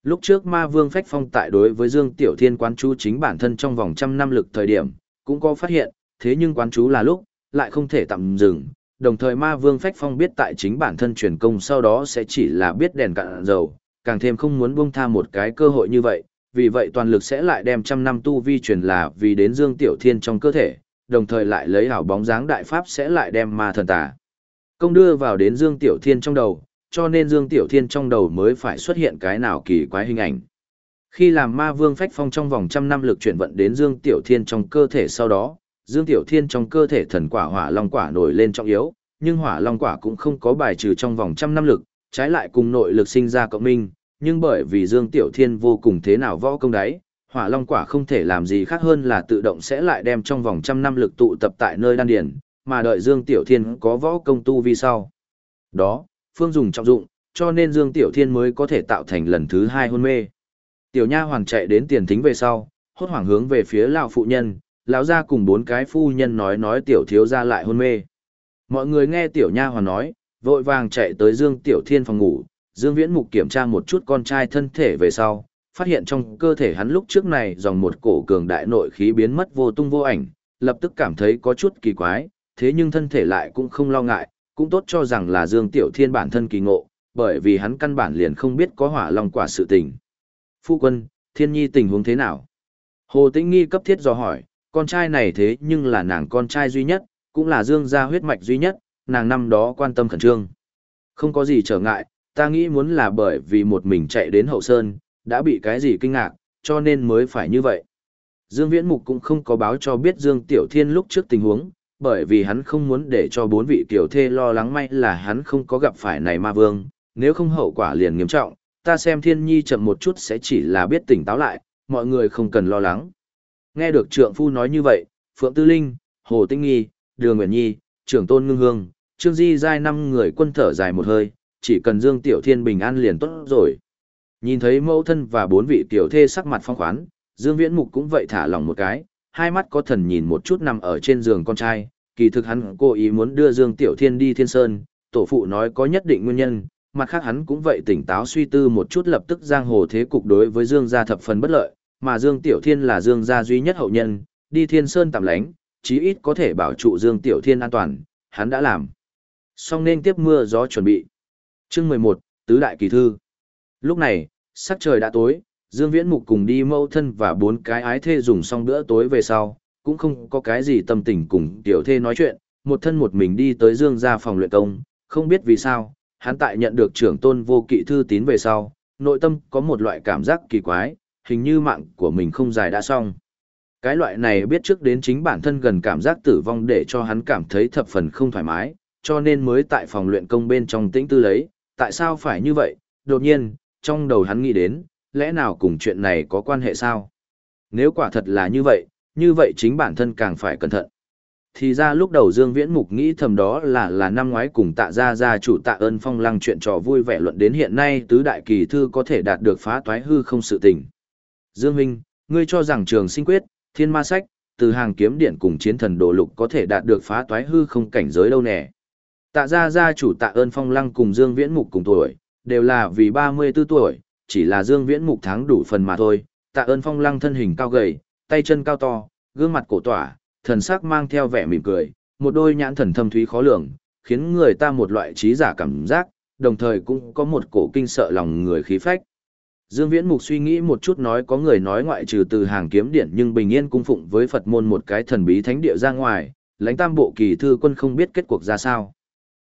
Lúc trước Ma Vương Phách Phong tại đối với Dương Tiểu Thiên quán chú chính bản thân trong vòng trăm năm lực thời điểm, cũng có phát hiện, thế nhưng quán chú là lúc, lại không thể tạm dừng. Đồng thời Ma Vương Phách Phong biết tại chính bản thân truyền công sau đó sẽ chỉ là biết đèn cạn dầu, càng thêm không muốn buông tha một cái cơ hội như vậy, vì vậy toàn lực sẽ lại đem trăm năm tu vi truyền là vì đến Dương Tiểu Thiên trong cơ thể, đồng thời lại lấy hảo bóng dáng đại pháp sẽ lại đem ma thần tà. Công đưa vào đến Dương Tiểu Thiên trong đầu, cho nên Dương Tiểu Thiên trong đầu mới phải xuất hiện cái nào kỳ quái hình ảnh. Khi làm ma vương phách phong trong vòng trăm năm lực chuyển vận đến Dương Tiểu Thiên trong cơ thể sau đó, Dương Tiểu Thiên trong cơ thể thần quả hỏa long quả nổi lên trọng yếu, nhưng hỏa long quả cũng không có bài trừ trong vòng trăm năm lực, trái lại cùng nội lực sinh ra cộng minh, nhưng bởi vì Dương Tiểu Thiên vô cùng thế nào võ công đấy, hỏa long quả không thể làm gì khác hơn là tự động sẽ lại đem trong vòng trăm năm lực tụ tập tại nơi đan điển, mà đợi Dương Tiểu Thiên có võ công tu vi sau. Đó, phương dùng trọng dụng, cho nên Dương Tiểu Thiên mới có thể tạo thành lần thứ hai hôn mê. Tiểu Nha hoàng chạy đến tiền thính về sau, hốt hoảng hướng về phía lão phụ nhân, lão gia cùng bốn cái phu nhân nói nói tiểu thiếu gia lại hôn mê. Mọi người nghe tiểu nha Hoàng nói, vội vàng chạy tới Dương Tiểu Thiên phòng ngủ, Dương Viễn Mục kiểm tra một chút con trai thân thể về sau, phát hiện trong cơ thể hắn lúc trước này dòng một cổ cường đại nội khí biến mất vô tung vô ảnh, lập tức cảm thấy có chút kỳ quái, thế nhưng thân thể lại cũng không lo ngại, cũng tốt cho rằng là Dương Tiểu Thiên bản thân kỳ ngộ, bởi vì hắn căn bản liền không biết có hỏa long quả sự tình. Phu quân, Thiên Nhi tình huống thế nào? Hồ Tĩnh Nghi cấp thiết dò hỏi, con trai này thế nhưng là nàng con trai duy nhất, cũng là Dương gia huyết mạch duy nhất, nàng năm đó quan tâm khẩn trương. Không có gì trở ngại, ta nghĩ muốn là bởi vì một mình chạy đến hậu sơn, đã bị cái gì kinh ngạc, cho nên mới phải như vậy. Dương Viễn Mục cũng không có báo cho biết Dương Tiểu Thiên lúc trước tình huống, bởi vì hắn không muốn để cho bốn vị tiểu thê lo lắng may là hắn không có gặp phải này ma vương, nếu không hậu quả liền nghiêm trọng, ta xem Thiên Nhi chậm một chút sẽ chỉ là biết tỉnh táo lại, mọi người không cần lo lắng. Nghe được trượng phu nói như vậy, Phượng Tư Linh, Hồ Tinh Nghi, Đường Nguyễn Nhi, trưởng tôn ngưng hương, Trương Di giai năm người quân thở dài một hơi, chỉ cần Dương Tiểu Thiên bình an liền tốt rồi. Nhìn thấy mẫu thân và bốn vị tiểu thê sắc mặt phong khoán, Dương Viễn Mục cũng vậy thả lòng một cái, hai mắt có thần nhìn một chút nằm ở trên giường con trai, kỳ thực hắn cố ý muốn đưa Dương Tiểu Thiên đi Thiên Sơn, tổ phụ nói có nhất định nguyên nhân, mặt khác hắn cũng vậy tỉnh táo suy tư một chút lập tức giang hồ thế cục đối với Dương gia thập phần bất lợi, mà Dương Tiểu Thiên là Dương gia duy nhất hậu nhân, đi Thiên Sơn tạm lánh, chí ít có thể bảo trụ Dương Tiểu Thiên an toàn, hắn đã làm. Xong nên tiếp mưa gió chuẩn bị. Chương 11, Tứ Đại Kỳ Thư. Lúc này, sắc trời đã tối, Dương Viễn Mục cùng đi mâu thân và bốn cái ái thê dùng xong bữa tối về sau, cũng không có cái gì tâm tình cùng tiểu thê nói chuyện, một thân một mình đi tới Dương gia phòng luyện công, không biết vì sao, hắn tại nhận được trưởng tôn vô kỵ thư tín về sau, nội tâm có một loại cảm giác kỳ quái, hình như mạng của mình không dài đã xong. Cái loại này biết trước đến chính bản thân gần cảm giác tử vong để cho hắn cảm thấy thập phần không thoải mái, cho nên mới tại phòng luyện công bên trong tĩnh tư lấy, tại sao phải như vậy, đột nhiên, trong đầu hắn nghĩ đến, lẽ nào cùng chuyện này có quan hệ sao? Nếu quả thật là như vậy, như vậy chính bản thân càng phải cẩn thận. Thì ra lúc đầu Dương Viễn Mục nghĩ thầm đó là là năm ngoái cùng tạ gia gia chủ tạ ơn phong lăng chuyện trò vui vẻ luận đến hiện nay tứ đại kỳ thư có thể đạt được phá toái hư không sự tình. Dương Minh, ngươi cho rằng trường sinh quyết, thiên ma sách, từ hàng kiếm điện cùng chiến thần đồ lục có thể đạt được phá toái hư không cảnh giới đâu nè. Tạ gia gia chủ tạ ơn phong lăng cùng Dương Viễn Mục cùng tuổi, đều là vì 34 tuổi, chỉ là Dương Viễn Mục thắng đủ phần mà thôi. Tạ ơn phong lăng thân hình cao gầy, tay chân cao to, gương mặt cổ tỏa, thần sắc mang theo vẻ mỉm cười, một đôi nhãn thần thâm thúy khó lường, khiến người ta một loại trí giả cảm giác, đồng thời cũng có một cổ kinh sợ lòng người khí phách. Dương Viễn Mục suy nghĩ một chút nói có người nói ngoại trừ từ hàng kiếm điện nhưng bình yên cung phụng với Phật môn một cái thần bí thánh địa ra ngoài, lãnh tam bộ kỳ thư quân không biết kết cuộc ra sao.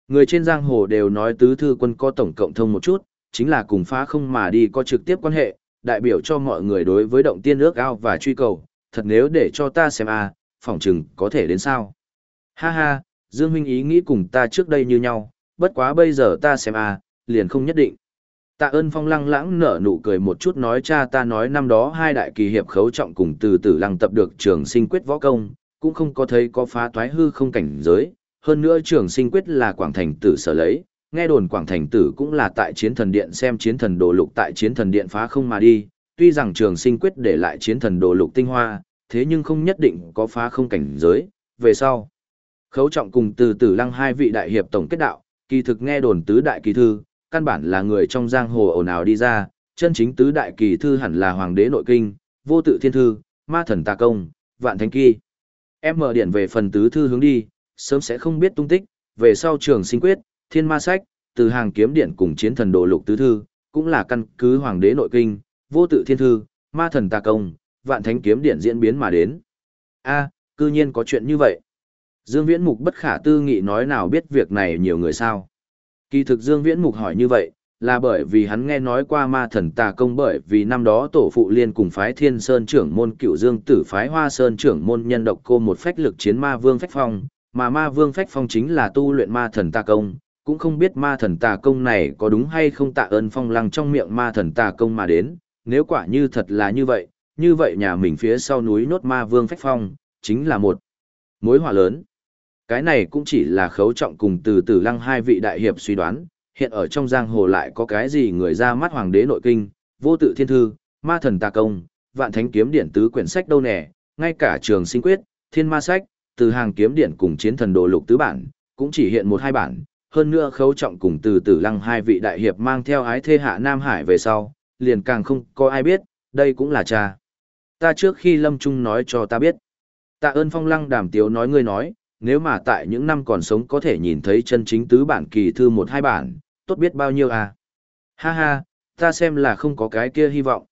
Người trên giang hồ đều nói tứ thư quân có tổng cộng thông một chút, chính là cùng phá không mà đi có trực tiếp quan hệ, đại biểu cho mọi người đối với động tiên ước ao và truy cầu, thật nếu để cho ta xem a, à, phỏng chừng có thể đến sao. Ha ha, Dương huynh ý nghĩ cùng ta trước đây như nhau, bất quá bây giờ ta xem a, à, liền không nhất định. Tạ ơn phong lăng lãng nở nụ cười một chút nói cha ta nói năm đó hai đại kỳ hiệp khấu trọng cùng từ tử lăng tập được trường sinh quyết võ công, cũng không có thấy có phá toái hư không cảnh giới, hơn nữa trường sinh quyết là quảng thành tử sở lấy, nghe đồn quảng thành tử cũng là tại chiến thần điện xem chiến thần đồ lục tại chiến thần điện phá không mà đi, tuy rằng trường sinh quyết để lại chiến thần đồ lục tinh hoa, thế nhưng không nhất định có phá không cảnh giới, về sau. Khấu trọng cùng từ tử lăng hai vị đại hiệp tổng kết đạo, kỳ thực nghe đồn tứ đại kỳ thư, căn bản là người trong giang hồ ồn ào đi ra, chân chính tứ đại kỳ thư hẳn là hoàng đế nội kinh, vô tự thiên thư, ma thần tà công, vạn thánh kỳ. Em mở điện về phần tứ thư hướng đi, sớm sẽ không biết tung tích, về sau trường sinh quyết, thiên ma sách, từ hàng kiếm điện cùng chiến thần đồ lục tứ thư, cũng là căn cứ hoàng đế nội kinh, vô tự thiên thư, ma thần tà công, vạn thánh kiếm điện diễn biến mà đến. A, cư nhiên có chuyện như vậy. Dương Viễn Mục bất khả tư nghị nói nào biết việc này nhiều người sao. Kỳ thực Dương Viễn Mục hỏi như vậy, là bởi vì hắn nghe nói qua ma thần tà công bởi vì năm đó tổ phụ liên cùng phái thiên sơn trưởng môn cựu dương tử phái hoa sơn trưởng môn nhân độc cô một phách lực chiến ma vương phách phong, mà ma vương phách phong chính là tu luyện ma thần tà công, cũng không biết ma thần tà công này có đúng hay không tạ ơn phong lăng trong miệng ma thần tà công mà đến, nếu quả như thật là như vậy, như vậy nhà mình phía sau núi nốt ma vương phách phong, chính là một mối họa lớn. Cái này cũng chỉ là khấu trọng cùng từ từ lăng hai vị đại hiệp suy đoán, hiện ở trong giang hồ lại có cái gì người ra mắt hoàng đế nội kinh, vô tự thiên thư, ma thần tà công, vạn thánh kiếm điển tứ quyển sách đâu nè, ngay cả trường sinh quyết, thiên ma sách, từ hàng kiếm điển cùng chiến thần đồ lục tứ bản, cũng chỉ hiện một hai bản, hơn nữa khấu trọng cùng từ tử lăng hai vị đại hiệp mang theo ái thê hạ Nam Hải về sau, liền càng không có ai biết, đây cũng là cha. Ta trước khi lâm trung nói cho ta biết. Tạ ơn phong lăng đàm tiếu nói ngươi nói, nếu mà tại những năm còn sống có thể nhìn thấy chân chính tứ bản kỳ thư một hai bản, tốt biết bao nhiêu à. Ha ha, ta xem là không có cái kia hy vọng.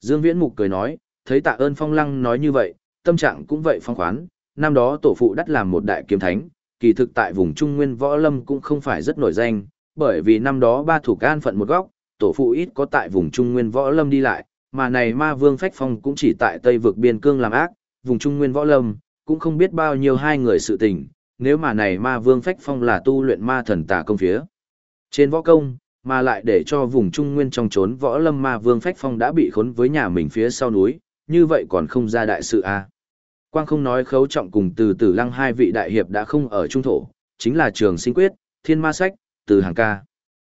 Dương Viễn Mục cười nói, thấy tạ ơn phong lăng nói như vậy, tâm trạng cũng vậy phong khoán, năm đó tổ phụ đắt làm một đại kiếm thánh, kỳ thực tại vùng Trung Nguyên Võ Lâm cũng không phải rất nổi danh, bởi vì năm đó ba thủ can phận một góc, tổ phụ ít có tại vùng Trung Nguyên Võ Lâm đi lại, mà này ma vương phách phong cũng chỉ tại Tây vực biên cương làm ác, vùng Trung Nguyên Võ Lâm, cũng không biết bao nhiêu hai người sự tình, nếu mà này ma vương phách phong là tu luyện ma thần tà công phía. Trên võ công, mà lại để cho vùng Trung Nguyên trong trốn võ lâm ma vương phách phong đã bị khốn với nhà mình phía sau núi, như vậy còn không ra đại sự à. Quang không nói khấu trọng cùng từ tử lăng hai vị đại hiệp đã không ở trung thổ, chính là trường sinh quyết, thiên ma sách, từ hàng ca.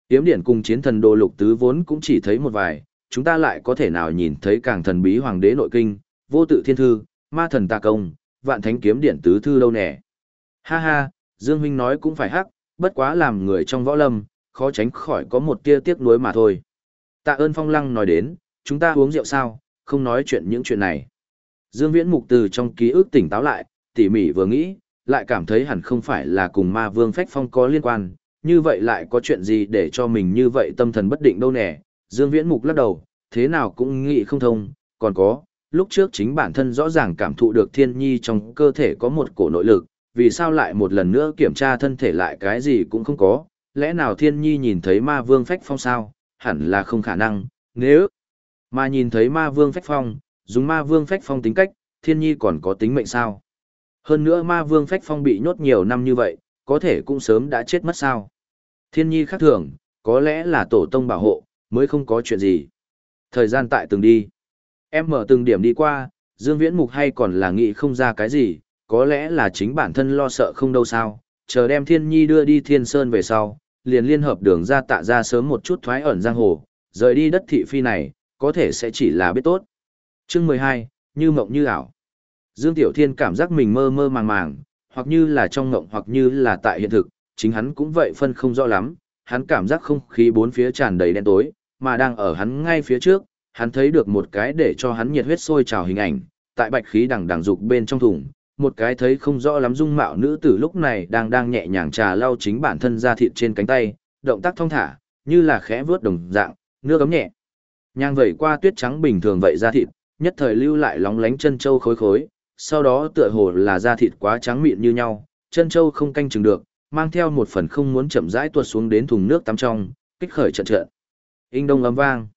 Tiếm điển cùng chiến thần đồ lục tứ vốn cũng chỉ thấy một vài, chúng ta lại có thể nào nhìn thấy càng thần bí hoàng đế nội kinh, vô tự thiên thư, ma thần tà công, vạn thánh kiếm điển tứ thư đâu nè. Ha ha, Dương Huynh nói cũng phải hắc, bất quá làm người trong võ lâm, khó tránh khỏi có một tia tiếc nuối mà thôi. Tạ ơn phong lăng nói đến, chúng ta uống rượu sao, không nói chuyện những chuyện này. Dương Viễn Mục từ trong ký ức tỉnh táo lại, tỉ mỉ vừa nghĩ, lại cảm thấy hẳn không phải là cùng ma vương phách phong có liên quan, như vậy lại có chuyện gì để cho mình như vậy tâm thần bất định đâu nè. Dương Viễn Mục lắc đầu, thế nào cũng nghĩ không thông, còn có, lúc trước chính bản thân rõ ràng cảm thụ được thiên nhi trong cơ thể có một cổ nội lực, vì sao lại một lần nữa kiểm tra thân thể lại cái gì cũng không có, lẽ nào thiên nhi nhìn thấy ma vương phách phong sao, hẳn là không khả năng, nếu mà nhìn thấy ma vương phách phong, dùng ma vương phách phong tính cách, thiên nhi còn có tính mệnh sao. Hơn nữa ma vương phách phong bị nhốt nhiều năm như vậy, có thể cũng sớm đã chết mất sao. Thiên nhi khác thường, có lẽ là tổ tông bảo hộ, mới không có chuyện gì. Thời gian tại từng đi. Em mở từng điểm đi qua, Dương Viễn Mục hay còn là nghĩ không ra cái gì, có lẽ là chính bản thân lo sợ không đâu sao, chờ đem Thiên Nhi đưa đi Thiên Sơn về sau, liền liên hợp đường ra tạ ra sớm một chút thoái ẩn giang hồ, rời đi đất thị phi này, có thể sẽ chỉ là biết tốt. Chương 12, như mộng như ảo. Dương Tiểu Thiên cảm giác mình mơ mơ màng màng, hoặc như là trong mộng hoặc như là tại hiện thực, chính hắn cũng vậy phân không rõ lắm, hắn cảm giác không khí bốn phía tràn đầy đen tối, mà đang ở hắn ngay phía trước, hắn thấy được một cái để cho hắn nhiệt huyết sôi trào hình ảnh, tại bạch khí đằng đằng dục bên trong thùng, một cái thấy không rõ lắm dung mạo nữ tử lúc này đang đang nhẹ nhàng trà lau chính bản thân ra thịt trên cánh tay, động tác thong thả, như là khẽ vướt đồng dạng, nước ấm nhẹ. Nhang vẩy qua tuyết trắng bình thường vậy ra thịt, nhất thời lưu lại lóng lánh chân châu khối khối, sau đó tựa hồ là da thịt quá trắng mịn như nhau, chân châu không canh chừng được, mang theo một phần không muốn chậm rãi tuột xuống đến thùng nước tắm trong, kích khởi trận trận. Inh đông ấm vang.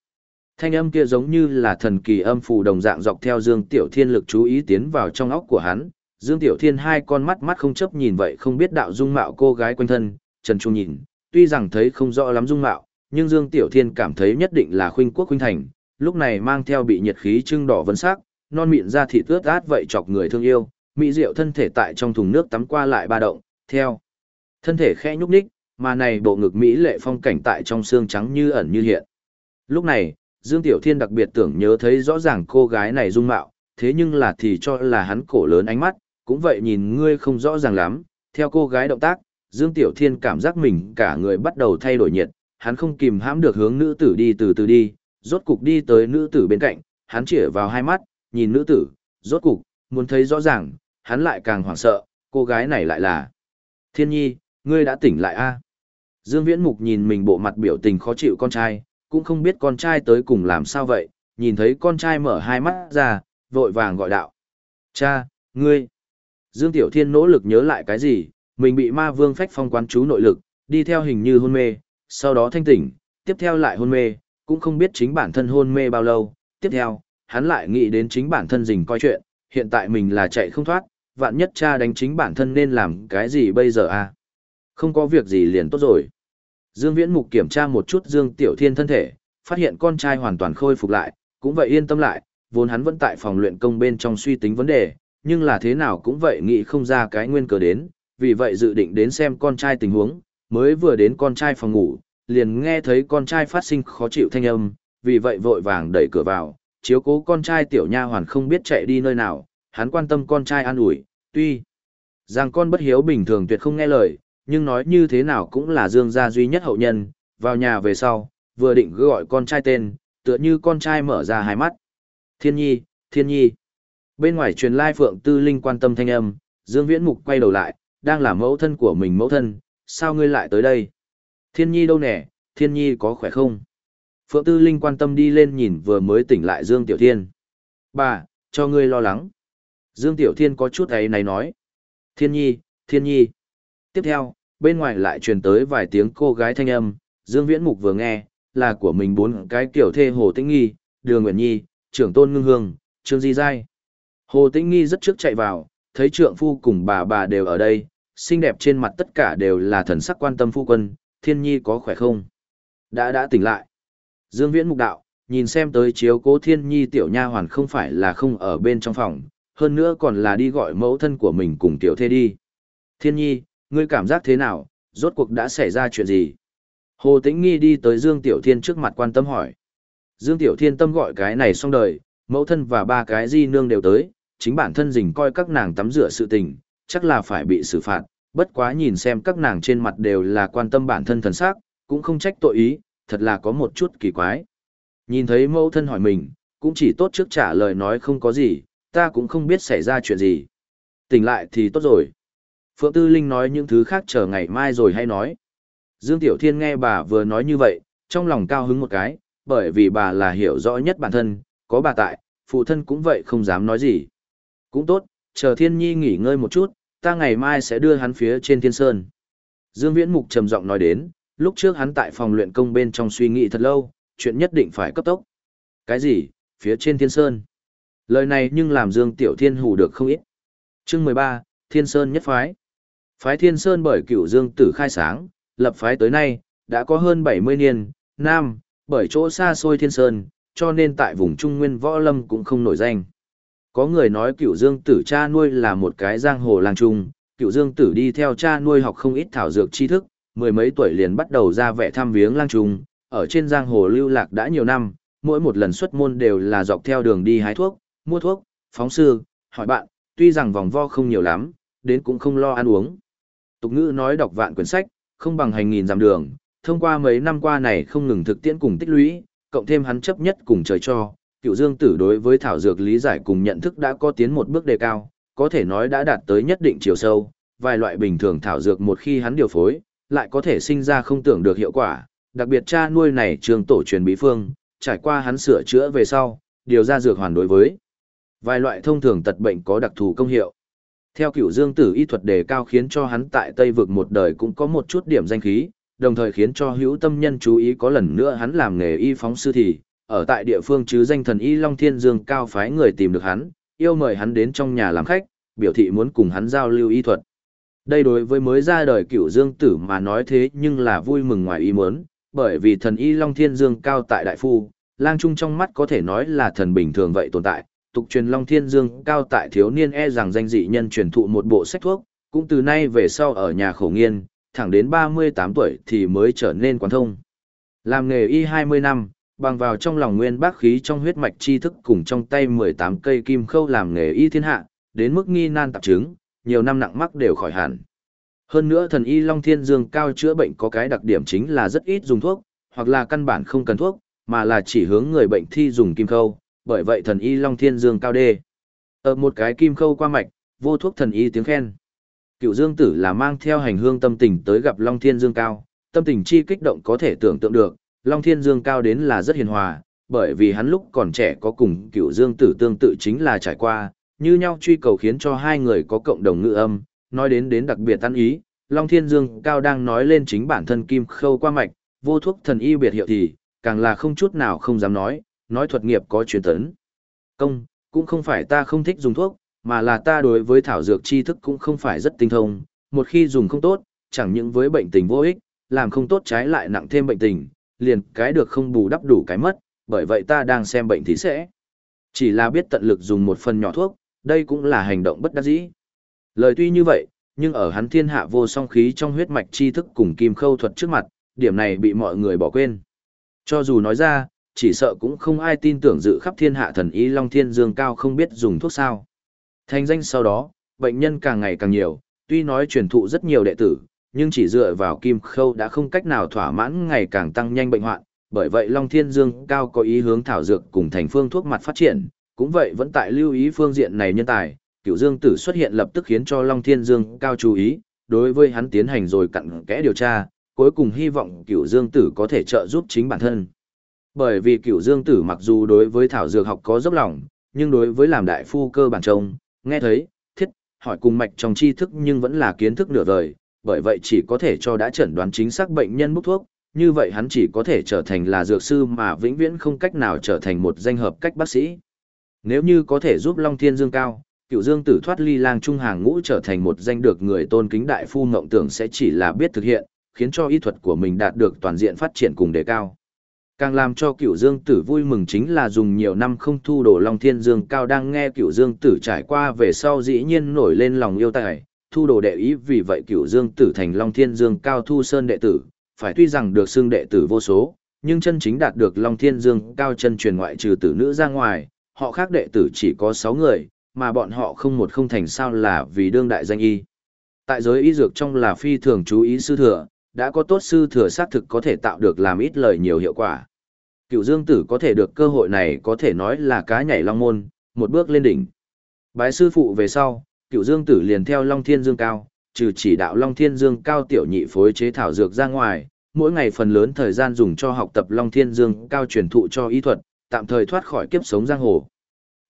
Thanh âm kia giống như là thần kỳ âm phù đồng dạng dọc theo Dương Tiểu Thiên lực chú ý tiến vào trong óc của hắn. Dương Tiểu Thiên hai con mắt mắt không chấp nhìn vậy không biết đạo dung mạo cô gái quanh thân, Trần Trung nhìn, tuy rằng thấy không rõ lắm dung mạo, nhưng Dương Tiểu Thiên cảm thấy nhất định là khuynh quốc khuynh thành, lúc này mang theo bị nhiệt khí trưng đỏ vân sắc, non mịn ra thịt ướt át vậy chọc người thương yêu, mỹ diệu thân thể tại trong thùng nước tắm qua lại ba động, theo thân thể khẽ nhúc nhích, mà này bộ ngực mỹ lệ phong cảnh tại trong xương trắng như ẩn như hiện. Lúc này, Dương Tiểu Thiên đặc biệt tưởng nhớ thấy rõ ràng cô gái này dung mạo, thế nhưng là thì cho là hắn cổ lớn ánh mắt, cũng vậy nhìn ngươi không rõ ràng lắm, theo cô gái động tác, Dương Tiểu Thiên cảm giác mình cả người bắt đầu thay đổi nhiệt, hắn không kìm hãm được hướng nữ tử đi từ từ đi, rốt cục đi tới nữ tử bên cạnh, hắn chĩa vào hai mắt, nhìn nữ tử, rốt cục, muốn thấy rõ ràng, hắn lại càng hoảng sợ, cô gái này lại là Thiên Nhi, ngươi đã tỉnh lại a Dương Viễn Mục nhìn mình bộ mặt biểu tình khó chịu con trai, cũng không biết con trai tới cùng làm sao vậy, nhìn thấy con trai mở hai mắt ra, vội vàng gọi đạo. Cha, ngươi. Dương Tiểu Thiên nỗ lực nhớ lại cái gì, mình bị ma vương phách phong quán chú nội lực, đi theo hình như hôn mê, sau đó thanh tỉnh, tiếp theo lại hôn mê, cũng không biết chính bản thân hôn mê bao lâu, tiếp theo, hắn lại nghĩ đến chính bản thân rình coi chuyện, hiện tại mình là chạy không thoát, vạn nhất cha đánh chính bản thân nên làm cái gì bây giờ à? Không có việc gì liền tốt rồi. Dương Viễn Mục kiểm tra một chút Dương Tiểu Thiên thân thể, phát hiện con trai hoàn toàn khôi phục lại, cũng vậy yên tâm lại, vốn hắn vẫn tại phòng luyện công bên trong suy tính vấn đề, nhưng là thế nào cũng vậy nghĩ không ra cái nguyên cớ đến, vì vậy dự định đến xem con trai tình huống, mới vừa đến con trai phòng ngủ, liền nghe thấy con trai phát sinh khó chịu thanh âm, vì vậy vội vàng đẩy cửa vào, chiếu cố con trai tiểu nha hoàn không biết chạy đi nơi nào, hắn quan tâm con trai an ủi, tuy rằng con bất hiếu bình thường tuyệt không nghe lời, nhưng nói như thế nào cũng là Dương gia duy nhất hậu nhân, vào nhà về sau, vừa định gọi con trai tên, tựa như con trai mở ra hai mắt. Thiên nhi, thiên nhi. Bên ngoài truyền lai phượng tư linh quan tâm thanh âm, Dương Viễn Mục quay đầu lại, đang là mẫu thân của mình mẫu thân, sao ngươi lại tới đây? Thiên nhi đâu nè, thiên nhi có khỏe không? Phượng tư linh quan tâm đi lên nhìn vừa mới tỉnh lại Dương Tiểu Thiên. Bà, cho ngươi lo lắng. Dương Tiểu Thiên có chút ấy này nói. Thiên nhi, thiên nhi. Tiếp theo, bên ngoài lại truyền tới vài tiếng cô gái thanh âm, Dương Viễn Mục vừa nghe, là của mình bốn cái kiểu thê Hồ Tĩnh Nghi, Đường Nguyễn Nhi, trưởng tôn ngưng hương, Trương Di Giai. Hồ Tĩnh Nghi rất trước chạy vào, thấy trượng phu cùng bà bà đều ở đây, xinh đẹp trên mặt tất cả đều là thần sắc quan tâm phu quân, thiên nhi có khỏe không? Đã đã tỉnh lại. Dương Viễn Mục đạo, nhìn xem tới chiếu cố thiên nhi tiểu nha hoàn không phải là không ở bên trong phòng, hơn nữa còn là đi gọi mẫu thân của mình cùng tiểu thê đi. Thiên nhi, ngươi cảm giác thế nào, rốt cuộc đã xảy ra chuyện gì? Hồ Tĩnh Nghi đi tới Dương Tiểu Thiên trước mặt quan tâm hỏi. Dương Tiểu Thiên tâm gọi cái này xong đời, mẫu thân và ba cái di nương đều tới, chính bản thân dình coi các nàng tắm rửa sự tình, chắc là phải bị xử phạt, bất quá nhìn xem các nàng trên mặt đều là quan tâm bản thân thần sắc, cũng không trách tội ý, thật là có một chút kỳ quái. Nhìn thấy mẫu thân hỏi mình, cũng chỉ tốt trước trả lời nói không có gì, ta cũng không biết xảy ra chuyện gì. Tỉnh lại thì tốt rồi. Phượng Tư Linh nói những thứ khác chờ ngày mai rồi hay nói. Dương Tiểu Thiên nghe bà vừa nói như vậy, trong lòng cao hứng một cái, bởi vì bà là hiểu rõ nhất bản thân, có bà tại, phụ thân cũng vậy không dám nói gì. Cũng tốt, chờ Thiên Nhi nghỉ ngơi một chút, ta ngày mai sẽ đưa hắn phía trên Thiên Sơn. Dương Viễn Mục trầm giọng nói đến, lúc trước hắn tại phòng luyện công bên trong suy nghĩ thật lâu, chuyện nhất định phải cấp tốc. Cái gì? Phía trên Thiên Sơn. Lời này nhưng làm Dương Tiểu Thiên hù được không ít. Chương 13, Thiên Sơn nhất phái. Phái Thiên Sơn bởi cựu Dương Tử khai sáng, lập phái tới nay, đã có hơn 70 niên, nam, bởi chỗ xa xôi Thiên Sơn, cho nên tại vùng Trung Nguyên Võ Lâm cũng không nổi danh. Có người nói cựu Dương Tử cha nuôi là một cái giang hồ lang trung, cựu Dương Tử đi theo cha nuôi học không ít thảo dược tri thức, mười mấy tuổi liền bắt đầu ra vẻ thăm viếng lang trung, ở trên giang hồ lưu lạc đã nhiều năm, mỗi một lần xuất môn đều là dọc theo đường đi hái thuốc, mua thuốc, phóng sư, hỏi bạn, tuy rằng vòng vo không nhiều lắm, đến cũng không lo ăn uống. Tục ngữ nói đọc vạn quyển sách, không bằng hành nghìn dặm đường, thông qua mấy năm qua này không ngừng thực tiễn cùng tích lũy, cộng thêm hắn chấp nhất cùng trời cho, cựu dương tử đối với thảo dược lý giải cùng nhận thức đã có tiến một bước đề cao, có thể nói đã đạt tới nhất định chiều sâu, vài loại bình thường thảo dược một khi hắn điều phối, lại có thể sinh ra không tưởng được hiệu quả, đặc biệt cha nuôi này trường tổ truyền bí phương, trải qua hắn sửa chữa về sau, điều ra dược hoàn đối với. Vài loại thông thường tật bệnh có đặc thù công hiệu. Theo cựu dương tử y thuật đề cao khiến cho hắn tại Tây vực một đời cũng có một chút điểm danh khí, đồng thời khiến cho hữu tâm nhân chú ý có lần nữa hắn làm nghề y phóng sư thì, ở tại địa phương chứ danh thần y Long Thiên Dương cao phái người tìm được hắn, yêu mời hắn đến trong nhà làm khách, biểu thị muốn cùng hắn giao lưu y thuật. Đây đối với mới ra đời cựu dương tử mà nói thế nhưng là vui mừng ngoài ý muốn, bởi vì thần y Long Thiên Dương cao tại đại phu, lang trung trong mắt có thể nói là thần bình thường vậy tồn tại, tục truyền Long Thiên Dương cao tại thiếu niên e rằng danh dị nhân truyền thụ một bộ sách thuốc, cũng từ nay về sau ở nhà khổ nghiên, thẳng đến 38 tuổi thì mới trở nên quán thông. Làm nghề y 20 năm, bằng vào trong lòng nguyên bác khí trong huyết mạch tri thức cùng trong tay 18 cây kim khâu làm nghề y thiên hạ, đến mức nghi nan tạp chứng, nhiều năm nặng mắc đều khỏi hẳn. Hơn nữa thần y Long Thiên Dương cao chữa bệnh có cái đặc điểm chính là rất ít dùng thuốc, hoặc là căn bản không cần thuốc, mà là chỉ hướng người bệnh thi dùng kim khâu, bởi vậy thần y Long Thiên Dương cao đê. Ở một cái kim khâu qua mạch, vô thuốc thần y tiếng khen. Cựu Dương Tử là mang theo hành hương tâm tình tới gặp Long Thiên Dương cao, tâm tình chi kích động có thể tưởng tượng được, Long Thiên Dương cao đến là rất hiền hòa, bởi vì hắn lúc còn trẻ có cùng Cựu Dương Tử tương tự chính là trải qua, như nhau truy cầu khiến cho hai người có cộng đồng ngữ âm, nói đến đến đặc biệt tán ý, Long Thiên Dương cao đang nói lên chính bản thân kim khâu qua mạch, vô thuốc thần y biệt hiệu thì, càng là không chút nào không dám nói, nói thuật nghiệp có truyền tấn. Công, cũng không phải ta không thích dùng thuốc, mà là ta đối với thảo dược tri thức cũng không phải rất tinh thông, một khi dùng không tốt, chẳng những với bệnh tình vô ích, làm không tốt trái lại nặng thêm bệnh tình, liền cái được không bù đắp đủ cái mất, bởi vậy ta đang xem bệnh thì sẽ. Chỉ là biết tận lực dùng một phần nhỏ thuốc, đây cũng là hành động bất đắc dĩ. Lời tuy như vậy, nhưng ở hắn thiên hạ vô song khí trong huyết mạch tri thức cùng kim khâu thuật trước mặt, điểm này bị mọi người bỏ quên. Cho dù nói ra, chỉ sợ cũng không ai tin tưởng dự khắp thiên hạ thần y Long Thiên Dương Cao không biết dùng thuốc sao. Thành danh sau đó, bệnh nhân càng ngày càng nhiều, tuy nói truyền thụ rất nhiều đệ tử, nhưng chỉ dựa vào kim khâu đã không cách nào thỏa mãn ngày càng tăng nhanh bệnh hoạn, bởi vậy Long Thiên Dương Cao có ý hướng thảo dược cùng thành phương thuốc mặt phát triển, cũng vậy vẫn tại lưu ý phương diện này nhân tài, cựu dương tử xuất hiện lập tức khiến cho Long Thiên Dương Cao chú ý, đối với hắn tiến hành rồi cặn kẽ điều tra, cuối cùng hy vọng cựu dương tử có thể trợ giúp chính bản thân. Bởi vì cựu dương tử mặc dù đối với thảo dược học có dốc lòng, nhưng đối với làm đại phu cơ bản trông, nghe thấy, thiết, hỏi cùng mạch trong tri thức nhưng vẫn là kiến thức nửa vời, bởi vậy chỉ có thể cho đã chẩn đoán chính xác bệnh nhân bốc thuốc, như vậy hắn chỉ có thể trở thành là dược sư mà vĩnh viễn không cách nào trở thành một danh hợp cách bác sĩ. Nếu như có thể giúp Long Thiên Dương cao, cựu dương tử thoát ly lang trung hàng ngũ trở thành một danh được người tôn kính đại phu mộng tưởng sẽ chỉ là biết thực hiện, khiến cho y thuật của mình đạt được toàn diện phát triển cùng đề cao. Càng làm cho cựu dương tử vui mừng chính là dùng nhiều năm không thu đồ Long Thiên Dương cao đang nghe cựu dương tử trải qua về sau dĩ nhiên nổi lên lòng yêu tài, thu đồ đệ ý vì vậy cựu dương tử thành Long Thiên Dương cao thu sơn đệ tử, phải tuy rằng được xưng đệ tử vô số, nhưng chân chính đạt được Long Thiên Dương cao chân truyền ngoại trừ tử nữ ra ngoài, họ khác đệ tử chỉ có sáu người, mà bọn họ không một không thành sao là vì đương đại danh y. Tại giới y dược trong là phi thường chú ý sư thừa, đã có tốt sư thừa xác thực có thể tạo được làm ít lời nhiều hiệu quả. Cựu Dương Tử có thể được cơ hội này có thể nói là cá nhảy long môn, một bước lên đỉnh. Bái sư phụ về sau, cựu dương tử liền theo Long Thiên Dương Cao, trừ chỉ đạo Long Thiên Dương Cao tiểu nhị phối chế thảo dược ra ngoài, mỗi ngày phần lớn thời gian dùng cho học tập Long Thiên Dương Cao truyền thụ cho y thuật, tạm thời thoát khỏi kiếp sống giang hồ.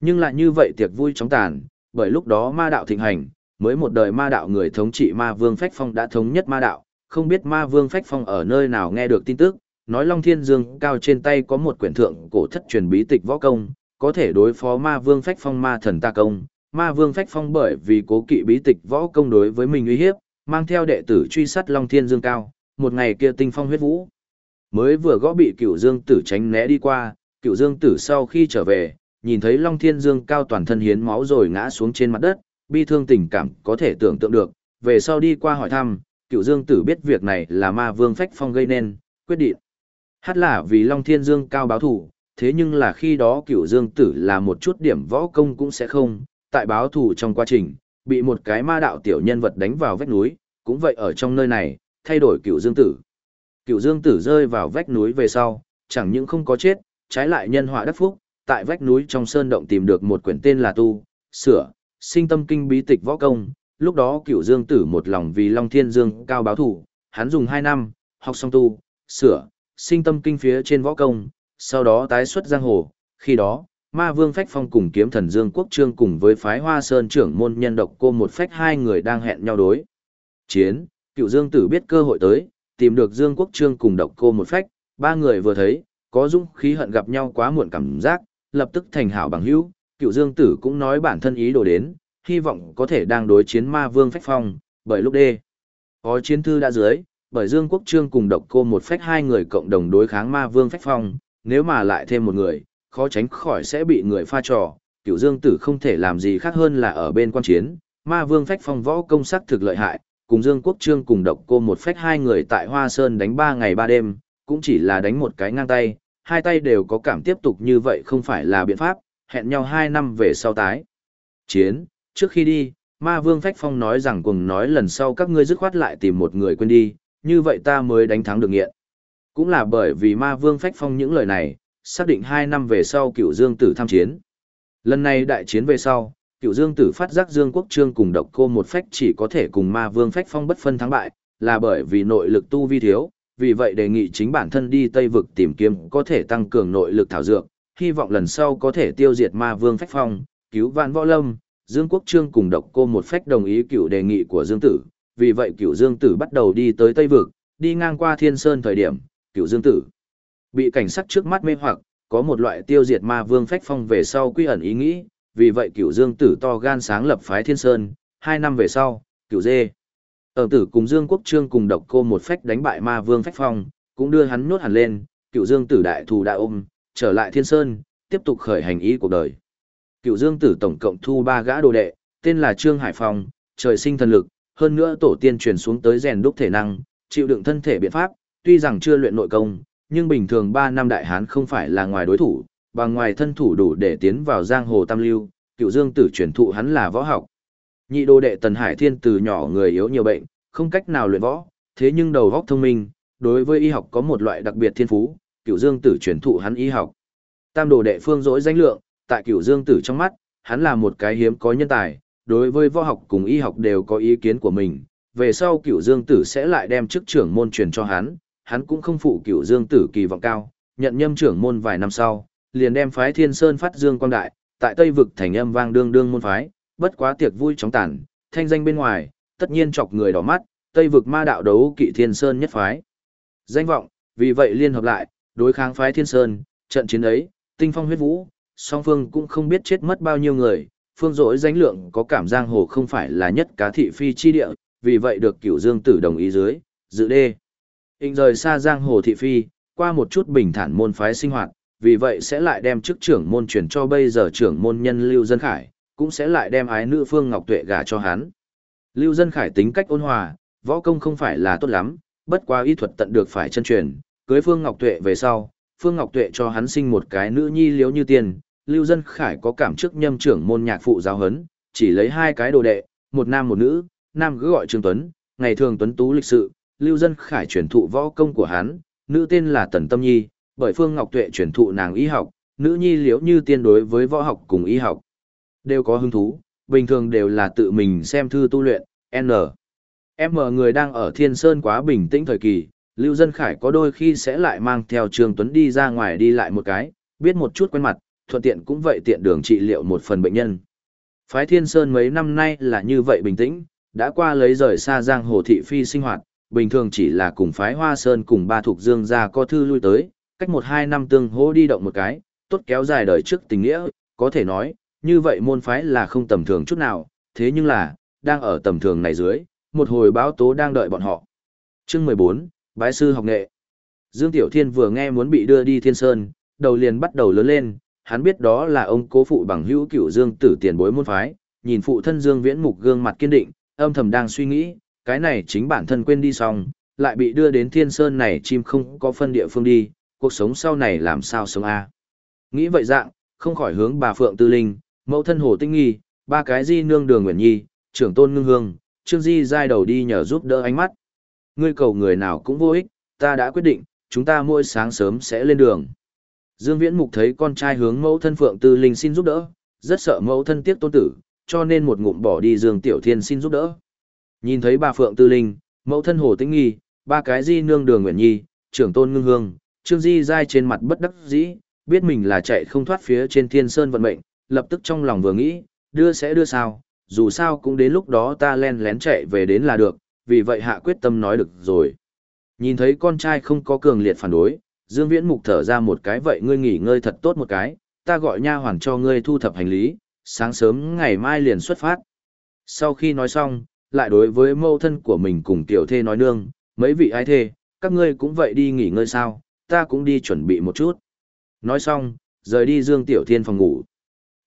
Nhưng lại như vậy tiệc vui chóng tàn, bởi lúc đó ma đạo thịnh hành, mới một đời ma đạo người thống trị ma vương Phách Phong đã thống nhất ma đạo, không biết ma vương Phách Phong ở nơi nào nghe được tin tức, nói Long Thiên Dương cao trên tay có một quyển thượng cổ thất truyền bí tịch võ công, có thể đối phó ma vương Phách Phong ma thần ta công. Ma vương Phách Phong bởi vì cố kỵ bí tịch võ công đối với mình uy hiếp, mang theo đệ tử truy sát Long Thiên Dương cao, một ngày kia tinh phong huyết vũ. Mới vừa gõ bị cựu dương tử tránh né đi qua, cựu dương tử sau khi trở về, nhìn thấy Long Thiên Dương cao toàn thân hiến máu rồi ngã xuống trên mặt đất, bi thương tình cảm có thể tưởng tượng được, về sau đi qua hỏi thăm, cựu dương tử biết việc này là ma vương phách phong gây nên, quyết định. Hát là vì Long Thiên Dương cao báo thủ, thế nhưng là khi đó cựu dương tử là một chút điểm võ công cũng sẽ không, tại báo thù trong quá trình, bị một cái ma đạo tiểu nhân vật đánh vào vách núi, cũng vậy ở trong nơi này, thay đổi cựu dương tử. Cựu dương tử rơi vào vách núi về sau, chẳng những không có chết, trái lại nhân họa đắc phúc, tại vách núi trong sơn động tìm được một quyển tên là Tu, Sửa, Sinh Tâm Kinh bí tịch võ công. Lúc đó cựu dương tử một lòng vì Long Thiên Dương cao báo thủ, hắn dùng 2 năm, học xong tu, sửa, sinh tâm kinh phía trên võ công, sau đó tái xuất giang hồ. Khi đó, ma vương phách phong cùng kiếm thần Dương Quốc Trương cùng với phái hoa sơn trưởng môn nhân độc cô một phách hai người đang hẹn nhau đối. Chiến, cựu dương tử biết cơ hội tới, tìm được Dương Quốc Trương cùng độc cô một phách, ba người vừa thấy, có dũng khí hận gặp nhau quá muộn cảm giác, lập tức thành hảo bằng hữu, cựu dương tử cũng nói bản thân ý đồ đến, hy vọng có thể đang đối chiến ma vương phách phong, bởi lúc đê. Có chiến thư đã dưới, bởi Dương Quốc Trương cùng độc cô một phách hai người cộng đồng đối kháng ma vương phách phong, nếu mà lại thêm một người, khó tránh khỏi sẽ bị người pha trò, cựu Dương tử không thể làm gì khác hơn là ở bên quan chiến, ma vương phách phong võ công sắc thực lợi hại, cùng Dương Quốc Trương cùng độc cô một phách hai người tại Hoa Sơn đánh ba ngày ba đêm, cũng chỉ là đánh một cái ngang tay, hai tay đều có cảm tiếp tục như vậy không phải là biện pháp, hẹn nhau hai năm về sau tái. Chiến, trước khi đi, ma vương Phách Phong nói rằng cùng nói lần sau các ngươi dứt khoát lại tìm một người quên đi, như vậy ta mới đánh thắng được nghiện. Cũng là bởi vì ma vương Phách Phong những lời này, xác định hai năm về sau cựu Dương Tử tham chiến. Lần này đại chiến về sau, cựu Dương Tử phát giác Dương Quốc Trương cùng độc cô một phách chỉ có thể cùng ma vương Phách Phong bất phân thắng bại, là bởi vì nội lực tu vi thiếu, vì vậy đề nghị chính bản thân đi Tây Vực tìm kiếm có thể tăng cường nội lực thảo dược, hy vọng lần sau có thể tiêu diệt ma vương phách phong, cứu vạn võ lâm. Dương Quốc Trương cùng độc cô một phách đồng ý cựu đề nghị của Dương Tử, vì vậy cựu Dương Tử bắt đầu đi tới Tây Vực, đi ngang qua Thiên Sơn thời điểm, cựu Dương Tử bị cảnh sát trước mắt mê hoặc, có một loại tiêu diệt ma vương phách phong về sau quy ẩn ý nghĩ, vì vậy cựu Dương Tử to gan sáng lập phái Thiên Sơn, hai năm về sau, cựu dê. Ở tử cùng Dương Quốc Trương cùng độc cô một phách đánh bại ma vương phách phong, cũng đưa hắn nốt hẳn lên, cựu Dương tử đại thù đại ôm, trở lại thiên sơn, tiếp tục khởi hành ý cuộc đời. Cựu Dương tử tổng cộng thu ba gã đồ đệ, tên là Trương Hải Phong, trời sinh thần lực, hơn nữa tổ tiên truyền xuống tới rèn đúc thể năng, chịu đựng thân thể biện pháp, tuy rằng chưa luyện nội công, nhưng bình thường ba năm đại hán không phải là ngoài đối thủ, bằng ngoài thân thủ đủ để tiến vào giang hồ tam lưu, cựu Dương tử truyền thụ hắn là võ học, Nhị đồ đệ Tần Hải Thiên từ nhỏ người yếu nhiều bệnh, không cách nào luyện võ, thế nhưng đầu óc thông minh, đối với y học có một loại đặc biệt thiên phú, cựu Dương Tử truyền thụ hắn y học. Tam đồ đệ Phương Dỗi danh lượng, tại cựu Dương Tử trong mắt, hắn là một cái hiếm có nhân tài, đối với võ học cùng y học đều có ý kiến của mình. Về sau cựu Dương Tử sẽ lại đem chức trưởng môn truyền cho hắn, hắn cũng không phụ Cửu Dương Tử kỳ vọng cao, nhận nhâm trưởng môn vài năm sau, liền đem phái Thiên Sơn phát dương quang đại, tại Tây vực thành âm vang đương đương môn phái, bất quá tiệc vui chóng tàn, thanh danh bên ngoài, tất nhiên chọc người đỏ mắt, Tây vực ma đạo đấu kỵ Thiên Sơn nhất phái. Danh vọng, vì vậy liên hợp lại, đối kháng phái Thiên Sơn, trận chiến ấy, tinh phong huyết vũ, song phương cũng không biết chết mất bao nhiêu người, phương dỗi danh lượng có cảm giang hồ không phải là nhất cá thị phi chi địa, vì vậy được cửu dương tử đồng ý dưới, dự đê. Hình rời xa giang hồ thị phi, qua một chút bình thản môn phái sinh hoạt, vì vậy sẽ lại đem chức trưởng môn chuyển cho bây giờ trưởng môn nhân Lưu Dân Khải, cũng sẽ lại đem ái nữ Phương Ngọc Tuệ gả cho hắn. Lưu Dân Khải tính cách ôn hòa, võ công không phải là tốt lắm, bất quá y thuật tận được phải chân truyền, cưới Phương Ngọc Tuệ về sau, Phương Ngọc Tuệ cho hắn sinh một cái nữ nhi liếu như tiền, Lưu Dân Khải có cảm chức nhâm trưởng môn nhạc phụ giáo hấn, chỉ lấy hai cái đồ đệ, một nam một nữ, nam cứ gọi Trương Tuấn, ngày thường Tuấn Tú lịch sự, Lưu Dân Khải truyền thụ võ công của hắn, nữ tên là Tần Tâm Nhi, bởi Phương Ngọc Tuệ truyền thụ nàng y học, nữ nhi liễu như tiên đối với võ học cùng y học. Đều có hứng thú, bình thường đều là tự mình xem thư tu luyện, N. M người đang ở Thiên Sơn quá bình tĩnh thời kỳ, Lưu Dân Khải có đôi khi sẽ lại mang theo Trương Tuấn đi ra ngoài đi lại một cái, biết một chút quen mặt, thuận tiện cũng vậy tiện đường trị liệu một phần bệnh nhân. Phái Thiên Sơn mấy năm nay là như vậy bình tĩnh, đã qua lấy rời xa giang hồ thị phi sinh hoạt, bình thường chỉ là cùng phái Hoa Sơn cùng ba thuộc dương gia có thư lui tới, cách một hai năm tương hỗ đi động một cái, tốt kéo dài đời trước tình nghĩa, có thể nói, như vậy môn phái là không tầm thường chút nào, thế nhưng là, đang ở tầm thường này dưới, một hồi báo tố đang đợi bọn họ. Chương 14, Bái sư học nghệ. Dương Tiểu Thiên vừa nghe muốn bị đưa đi Thiên Sơn, đầu liền bắt đầu lớn lên, hắn biết đó là ông cố phụ bằng hữu cửu Dương tử tiền bối môn phái, nhìn phụ thân Dương Viễn Mục gương mặt kiên định, âm thầm đang suy nghĩ, cái này chính bản thân quên đi xong, lại bị đưa đến Thiên Sơn này chim không có phân địa phương đi, cuộc sống sau này làm sao sống a? Nghĩ vậy dạng, không khỏi hướng bà Phượng Tư Linh, mẫu thân Hồ Tinh Nghi, ba cái di nương đường Nguyễn Nhi, trưởng tôn ngưng hương, Trương Di dai đầu đi nhờ giúp đỡ ánh mắt. Ngươi cầu người nào cũng vô ích, ta đã quyết định, chúng ta mỗi sáng sớm sẽ lên đường. Dương Viễn Mục thấy con trai hướng mẫu thân Phượng Tư Linh xin giúp đỡ, rất sợ mẫu thân tiếc tôn tử, cho nên một ngụm bỏ đi Dương Tiểu Thiên xin giúp đỡ. Nhìn thấy bà Phượng Tư Linh, mẫu thân Hồ Tĩnh Nghi, ba cái di nương đường Nguyễn Nhi, trưởng tôn ngưng hương, Trương Di dai trên mặt bất đắc dĩ, biết mình là chạy không thoát phía trên thiên sơn vận mệnh, lập tức trong lòng vừa nghĩ, đưa sẽ đưa sao, dù sao cũng đến lúc đó ta len lén chạy về đến là được, vì vậy hạ quyết tâm nói được rồi. Nhìn thấy con trai không có cường liệt phản đối, Dương Viễn Mục thở ra một cái vậy ngươi nghỉ ngơi thật tốt một cái, ta gọi nha hoàn cho ngươi thu thập hành lý, sáng sớm ngày mai liền xuất phát. Sau khi nói xong, lại đối với mâu thân của mình cùng tiểu thê nói nương, mấy vị ai thê, các ngươi cũng vậy đi nghỉ ngơi sao, ta cũng đi chuẩn bị một chút. Nói xong, rời đi Dương Tiểu Thiên phòng ngủ.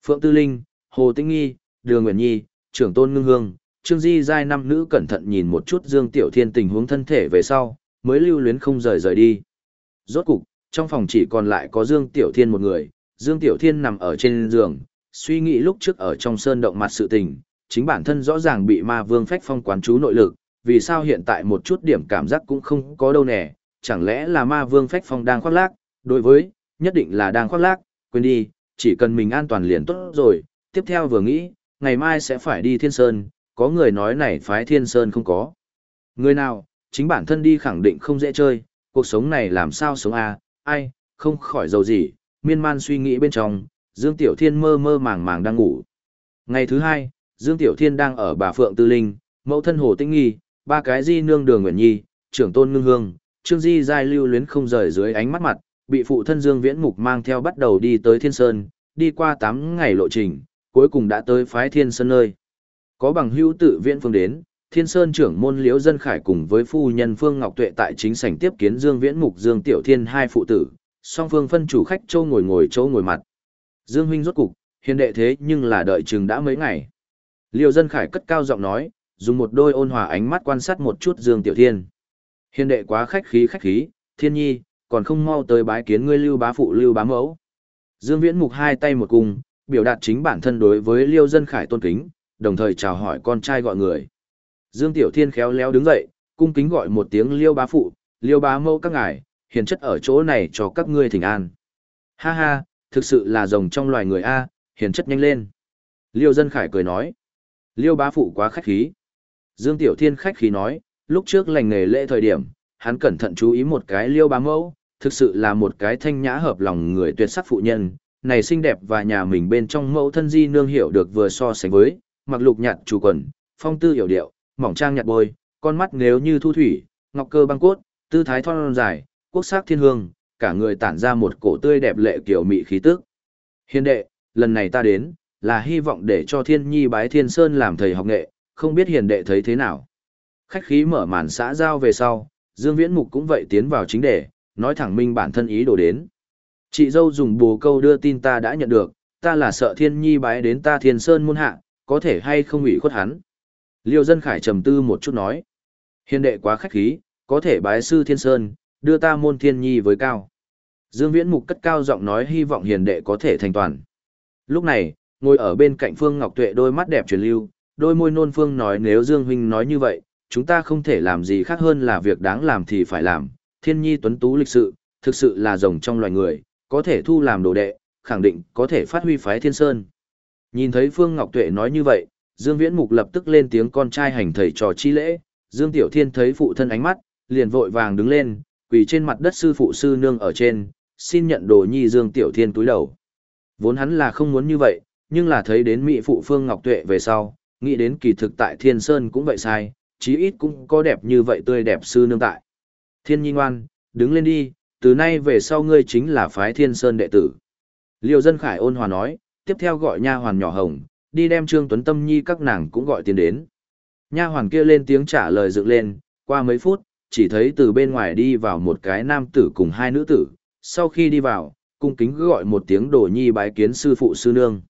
Phượng Tư Linh, Hồ Tĩnh Nghi, Đường Nguyễn Nhi, trưởng tôn ngưng hương, Trương Di giai năm nữ cẩn thận nhìn một chút Dương Tiểu Thiên tình huống thân thể về sau, mới lưu luyến không rời rời đi. Rốt cục, trong phòng chỉ còn lại có Dương Tiểu Thiên một người, Dương Tiểu Thiên nằm ở trên giường, suy nghĩ lúc trước ở trong sơn động mặt sự tình, chính bản thân rõ ràng bị ma vương phách phong quán chú nội lực, vì sao hiện tại một chút điểm cảm giác cũng không có đâu nè, chẳng lẽ là ma vương phách phong đang khoác lác, đối với, nhất định là đang khoác lác, quên đi, chỉ cần mình an toàn liền tốt rồi, tiếp theo vừa nghĩ, ngày mai sẽ phải đi thiên sơn, có người nói này phái thiên sơn không có. Người nào, chính bản thân đi khẳng định không dễ chơi, cuộc sống này làm sao sống à, ai, không khỏi giàu gì, miên man suy nghĩ bên trong, Dương Tiểu Thiên mơ mơ màng màng đang ngủ. Ngày thứ hai, Dương Tiểu Thiên đang ở bà Phượng Tư Linh, mẫu thân Hồ Tĩnh Nghi, ba cái di nương đường Nguyễn Nhi, trưởng tôn ngưng hương, Trương Di giai lưu luyến không rời dưới ánh mắt mặt, bị phụ thân Dương Viễn Mục mang theo bắt đầu đi tới Thiên Sơn, đi qua 8 ngày lộ trình, cuối cùng đã tới phái Thiên Sơn nơi. Có bằng hữu tự viễn phương đến, Thiên Sơn trưởng môn Liễu Dân Khải cùng với phu nhân Phương Ngọc Tuệ tại chính sảnh tiếp kiến Dương Viễn Mục Dương Tiểu Thiên hai phụ tử, song phương phân chủ khách châu ngồi ngồi châu ngồi mặt. Dương huynh rốt cục, hiền đệ thế nhưng là đợi chừng đã mấy ngày. Liêu Dân Khải cất cao giọng nói, dùng một đôi ôn hòa ánh mắt quan sát một chút Dương Tiểu Thiên. Hiền đệ quá khách khí khách khí, Thiên Nhi, còn không mau tới bái kiến ngươi Lưu bá phụ Lưu bá mẫu. Dương Viễn Mục hai tay một cung, biểu đạt chính bản thân đối với Liêu Dân Khải tôn kính, đồng thời chào hỏi con trai gọi người. Dương Tiểu Thiên khéo léo đứng dậy, cung kính gọi một tiếng liêu bá phụ, liêu bá mẫu các ngài, hiền chất ở chỗ này cho các ngươi thỉnh an. Ha ha, thực sự là rồng trong loài người A, hiền chất nhanh lên. Liêu dân khải cười nói. Liêu bá phụ quá khách khí. Dương Tiểu Thiên khách khí nói, lúc trước lành nghề lễ thời điểm, hắn cẩn thận chú ý một cái liêu bá mẫu, thực sự là một cái thanh nhã hợp lòng người tuyệt sắc phụ nhân, này xinh đẹp và nhà mình bên trong mẫu thân di nương hiểu được vừa so sánh với, mặc lục nhạt chủ quần, phong tư hiểu điệu, mỏng trang nhạt bôi, con mắt nếu như thu thủy, ngọc cơ băng cốt, tư thái thon dài, quốc sắc thiên hương, cả người tản ra một cổ tươi đẹp lệ kiểu mị khí tức. Hiền đệ, lần này ta đến, là hy vọng để cho thiên nhi bái thiên sơn làm thầy học nghệ, không biết hiền đệ thấy thế nào. Khách khí mở màn xã giao về sau, Dương Viễn Mục cũng vậy tiến vào chính đề, nói thẳng minh bản thân ý đồ đến. Chị dâu dùng bồ câu đưa tin ta đã nhận được, ta là sợ thiên nhi bái đến ta thiên sơn muôn hạ, có thể hay không ủy khuất hắn. Liêu dân khải trầm tư một chút nói. Hiền đệ quá khách khí, có thể bái sư thiên sơn, đưa ta môn thiên nhi với cao. Dương Viễn Mục cất cao giọng nói hy vọng hiền đệ có thể thành toàn. Lúc này, ngồi ở bên cạnh Phương Ngọc Tuệ đôi mắt đẹp truyền lưu, đôi môi nôn Phương nói nếu Dương Huynh nói như vậy, chúng ta không thể làm gì khác hơn là việc đáng làm thì phải làm. Thiên nhi tuấn tú lịch sự, thực sự là rồng trong loài người, có thể thu làm đồ đệ, khẳng định có thể phát huy phái thiên sơn. Nhìn thấy Phương Ngọc Tuệ nói như vậy, Dương Viễn Mục lập tức lên tiếng con trai hành thầy trò chi lễ, Dương Tiểu Thiên thấy phụ thân ánh mắt, liền vội vàng đứng lên, quỳ trên mặt đất sư phụ sư nương ở trên, xin nhận đồ nhi Dương Tiểu Thiên túi đầu. Vốn hắn là không muốn như vậy, nhưng là thấy đến mỹ phụ Phương Ngọc Tuệ về sau, nghĩ đến kỳ thực tại Thiên Sơn cũng vậy sai, chí ít cũng có đẹp như vậy tươi đẹp sư nương tại. Thiên Nhi ngoan, đứng lên đi, từ nay về sau ngươi chính là phái Thiên Sơn đệ tử. Liêu Dân Khải ôn hòa nói, tiếp theo gọi nha hoàn nhỏ hồng, đi đem Trương Tuấn Tâm Nhi các nàng cũng gọi tiền đến. Nha hoàn kia lên tiếng trả lời dựng lên, qua mấy phút, chỉ thấy từ bên ngoài đi vào một cái nam tử cùng hai nữ tử, sau khi đi vào, cung kính gọi một tiếng đồ nhi bái kiến sư phụ sư nương.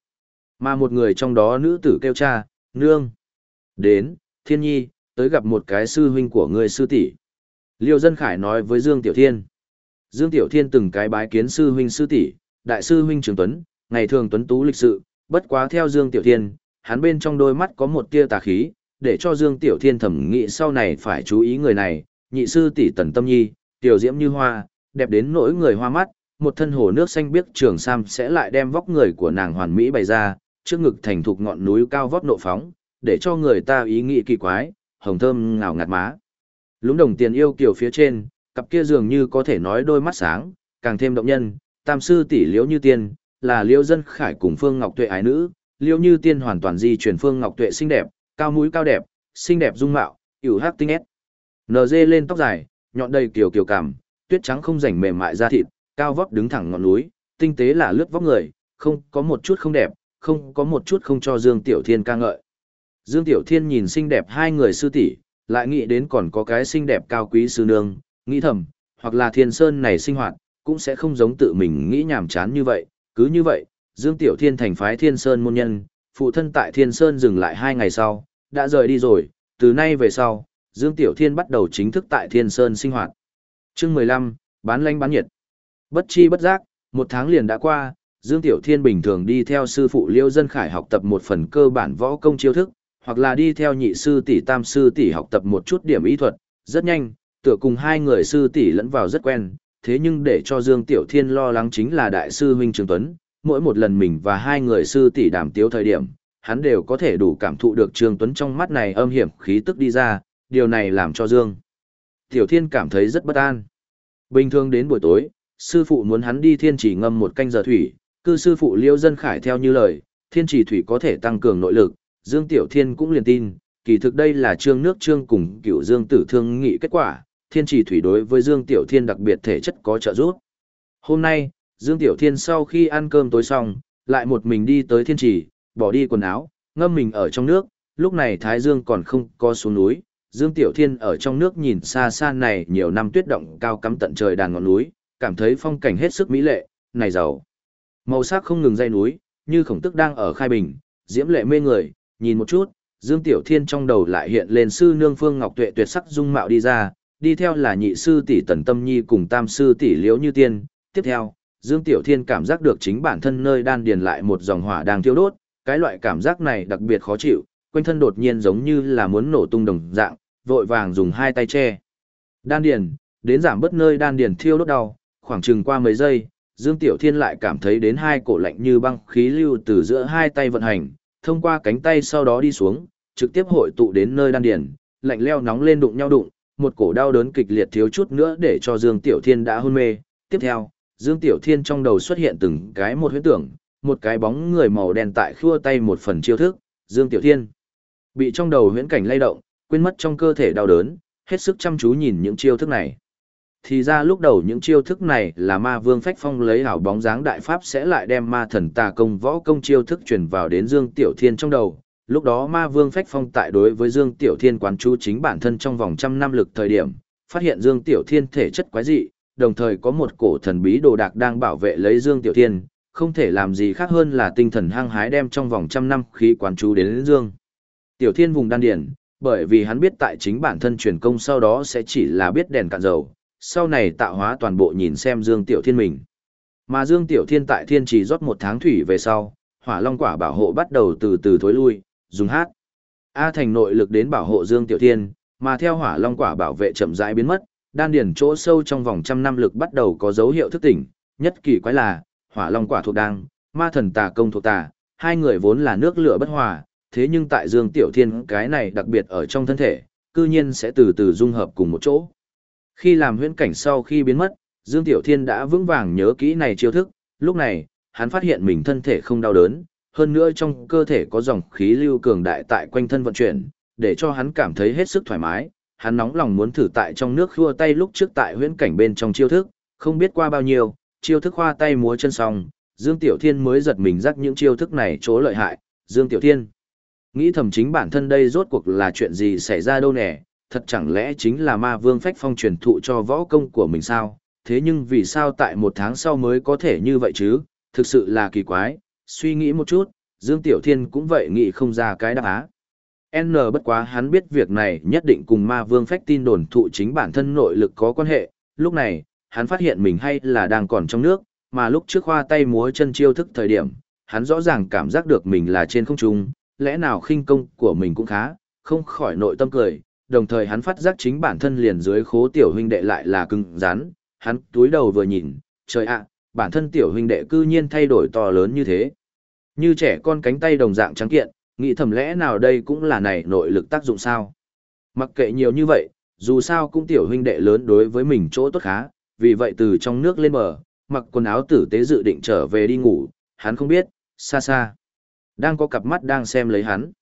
Mà một người trong đó nữ tử kêu cha, nương. Đến, thiên nhi, tới gặp một cái sư huynh của người sư tỷ. Liêu Dân Khải nói với Dương Tiểu Thiên. Dương Tiểu Thiên từng cái bái kiến sư huynh sư tỷ, đại sư huynh Trường Tuấn, ngày thường tuấn tú lịch sự, bất quá theo Dương Tiểu Thiên, hắn bên trong đôi mắt có một tia tà khí, để cho Dương Tiểu Thiên thẩm nghĩ sau này phải chú ý người này, nhị sư tỷ Tần Tâm Nhi, tiểu diễm như hoa, đẹp đến nỗi người hoa mắt, một thân hồ nước xanh biếc trường sam sẽ lại đem vóc người của nàng hoàn mỹ bày ra, trước ngực thành thục ngọn núi cao vót nộ phóng, để cho người ta ý nghĩ kỳ quái, hồng thơm ngào ngạt má. Lúng đồng tiền yêu kiểu phía trên, cặp kia dường như có thể nói đôi mắt sáng, càng thêm động nhân, tam sư tỷ liễu như tiên, là liễu dân khải cùng phương ngọc tuệ ái nữ, liễu như tiên hoàn toàn di chuyển phương ngọc tuệ xinh đẹp, cao mũi cao đẹp, xinh đẹp dung mạo, yểu hắc tinh ép. NG lên tóc dài, nhọn đầy kiều kiều cảm, tuyết trắng không rảnh mềm mại da thịt, cao vóc đứng thẳng ngọn núi, tinh tế là lướt vóc người, không có một chút không đẹp, không có một chút không cho Dương Tiểu Thiên ca ngợi. Dương Tiểu Thiên nhìn xinh đẹp hai người sư tỷ, lại nghĩ đến còn có cái xinh đẹp cao quý sư nương, nghĩ thầm, hoặc là Thiên Sơn này sinh hoạt, cũng sẽ không giống tự mình nghĩ nhảm chán như vậy, cứ như vậy, Dương Tiểu Thiên thành phái Thiên Sơn môn nhân, phụ thân tại Thiên Sơn dừng lại hai ngày sau, đã rời đi rồi, từ nay về sau, Dương Tiểu Thiên bắt đầu chính thức tại Thiên Sơn sinh hoạt. Chương 15, bán lanh bán nhiệt. Bất chi bất giác, một tháng liền đã qua, Dương Tiểu Thiên bình thường đi theo sư phụ Liêu Dân Khải học tập một phần cơ bản võ công chiêu thức, hoặc là đi theo nhị sư tỷ tam sư tỷ học tập một chút điểm ý thuật, rất nhanh, tựa cùng hai người sư tỷ lẫn vào rất quen, thế nhưng để cho Dương Tiểu Thiên lo lắng chính là đại sư huynh Trường Tuấn, mỗi một lần mình và hai người sư tỷ đàm tiếu thời điểm, hắn đều có thể đủ cảm thụ được Trường Tuấn trong mắt này âm hiểm khí tức đi ra, điều này làm cho Dương Tiểu Thiên cảm thấy rất bất an. Bình thường đến buổi tối, sư phụ muốn hắn đi thiên chỉ ngâm một canh giờ thủy, cư sư phụ Liêu Dân Khải theo như lời, thiên chỉ thủy có thể tăng cường nội lực, Dương Tiểu Thiên cũng liền tin, kỳ thực đây là trương nước trương cùng cựu Dương Tử Thương nghị kết quả, thiên chỉ thủy đối với Dương Tiểu Thiên đặc biệt thể chất có trợ giúp. Hôm nay, Dương Tiểu Thiên sau khi ăn cơm tối xong, lại một mình đi tới thiên chỉ, bỏ đi quần áo, ngâm mình ở trong nước, lúc này Thái Dương còn không có xuống núi, Dương Tiểu Thiên ở trong nước nhìn xa xa này nhiều năm tuyết động cao cắm tận trời đàn ngọn núi, cảm thấy phong cảnh hết sức mỹ lệ, này giàu. Màu sắc không ngừng dây núi, như khổng tức đang ở khai bình, diễm lệ mê người, nhìn một chút, Dương Tiểu Thiên trong đầu lại hiện lên sư nương Phương Ngọc Tuệ tuyệt sắc dung mạo đi ra, đi theo là nhị sư tỷ Tần Tâm Nhi cùng tam sư tỷ Liễu Như Tiên, tiếp theo, Dương Tiểu Thiên cảm giác được chính bản thân nơi đan điền lại một dòng hỏa đang thiêu đốt, cái loại cảm giác này đặc biệt khó chịu, quanh thân đột nhiên giống như là muốn nổ tung đồng dạng, vội vàng dùng hai tay che. Đan điền, đến giảm bớt nơi đan điền thiêu đốt đau, khoảng chừng qua mấy giây, Dương Tiểu Thiên lại cảm thấy đến hai cổ lạnh như băng khí lưu từ giữa hai tay vận hành, thông qua cánh tay sau đó đi xuống, trực tiếp hội tụ đến nơi đan điền, lạnh leo nóng lên đụng nhau đụng, một cổ đau đớn kịch liệt thiếu chút nữa để cho Dương Tiểu Thiên đã hôn mê. Tiếp theo, Dương Tiểu Thiên trong đầu xuất hiện từng cái một huyễn tưởng, một cái bóng người màu đen tại khua tay một phần chiêu thức, Dương Tiểu Thiên bị trong đầu huyễn cảnh lay động, quên mất trong cơ thể đau đớn, hết sức chăm chú nhìn những chiêu thức này. Thì ra lúc đầu những chiêu thức này là ma vương phách phong lấy hảo bóng dáng đại pháp sẽ lại đem ma thần tà công võ công chiêu thức truyền vào đến Dương Tiểu Thiên trong đầu. Lúc đó ma vương phách phong tại đối với Dương Tiểu Thiên quán chú chính bản thân trong vòng trăm năm lực thời điểm, phát hiện Dương Tiểu Thiên thể chất quái dị, đồng thời có một cổ thần bí đồ đạc đang bảo vệ lấy Dương Tiểu Thiên, không thể làm gì khác hơn là tinh thần hăng hái đem trong vòng trăm năm khí quán chú đến Dương. Tiểu Thiên vùng đan điển, bởi vì hắn biết tại chính bản thân truyền công sau đó sẽ chỉ là biết đèn cạn dầu, sau này tạo hóa toàn bộ nhìn xem Dương Tiểu Thiên mình. Mà Dương Tiểu Thiên tại thiên trì rót một tháng thủy về sau, hỏa long quả bảo hộ bắt đầu từ từ thối lui, dùng hát. A thành nội lực đến bảo hộ Dương Tiểu Thiên, mà theo hỏa long quả bảo vệ chậm rãi biến mất, đan điển chỗ sâu trong vòng trăm năm lực bắt đầu có dấu hiệu thức tỉnh, nhất kỳ quái là, hỏa long quả thuộc đang, ma thần tà công thuộc tà, hai người vốn là nước lửa bất hòa, thế nhưng tại Dương Tiểu Thiên cái này đặc biệt ở trong thân thể, cư nhiên sẽ từ từ dung hợp cùng một chỗ. Khi làm huyễn cảnh sau khi biến mất, Dương Tiểu Thiên đã vững vàng nhớ kỹ này chiêu thức, lúc này, hắn phát hiện mình thân thể không đau đớn, hơn nữa trong cơ thể có dòng khí lưu cường đại tại quanh thân vận chuyển, để cho hắn cảm thấy hết sức thoải mái, hắn nóng lòng muốn thử tại trong nước khua tay lúc trước tại huyễn cảnh bên trong chiêu thức, không biết qua bao nhiêu, chiêu thức khoa tay múa chân xong, Dương Tiểu Thiên mới giật mình rắc những chiêu thức này chỗ lợi hại, Dương Tiểu Thiên. Nghĩ thầm chính bản thân đây rốt cuộc là chuyện gì xảy ra đâu nè, thật chẳng lẽ chính là ma vương phách phong truyền thụ cho võ công của mình sao, thế nhưng vì sao tại một tháng sau mới có thể như vậy chứ, thực sự là kỳ quái, suy nghĩ một chút, Dương Tiểu Thiên cũng vậy nghĩ không ra cái đáp á. N bất quá hắn biết việc này nhất định cùng ma vương phách tin đồn thụ chính bản thân nội lực có quan hệ, lúc này, hắn phát hiện mình hay là đang còn trong nước, mà lúc trước khoa tay múa chân chiêu thức thời điểm, hắn rõ ràng cảm giác được mình là trên không trung, lẽ nào khinh công của mình cũng khá, không khỏi nội tâm cười, đồng thời hắn phát giác chính bản thân liền dưới khố tiểu huynh đệ lại là cứng rắn, hắn túi đầu vừa nhìn, trời ạ, bản thân tiểu huynh đệ cư nhiên thay đổi to lớn như thế. Như trẻ con cánh tay đồng dạng trắng kiện, nghĩ thầm lẽ nào đây cũng là này nội lực tác dụng sao. Mặc kệ nhiều như vậy, dù sao cũng tiểu huynh đệ lớn đối với mình chỗ tốt khá, vì vậy từ trong nước lên bờ, mặc quần áo tử tế dự định trở về đi ngủ, hắn không biết, xa xa. Đang có cặp mắt đang xem lấy hắn.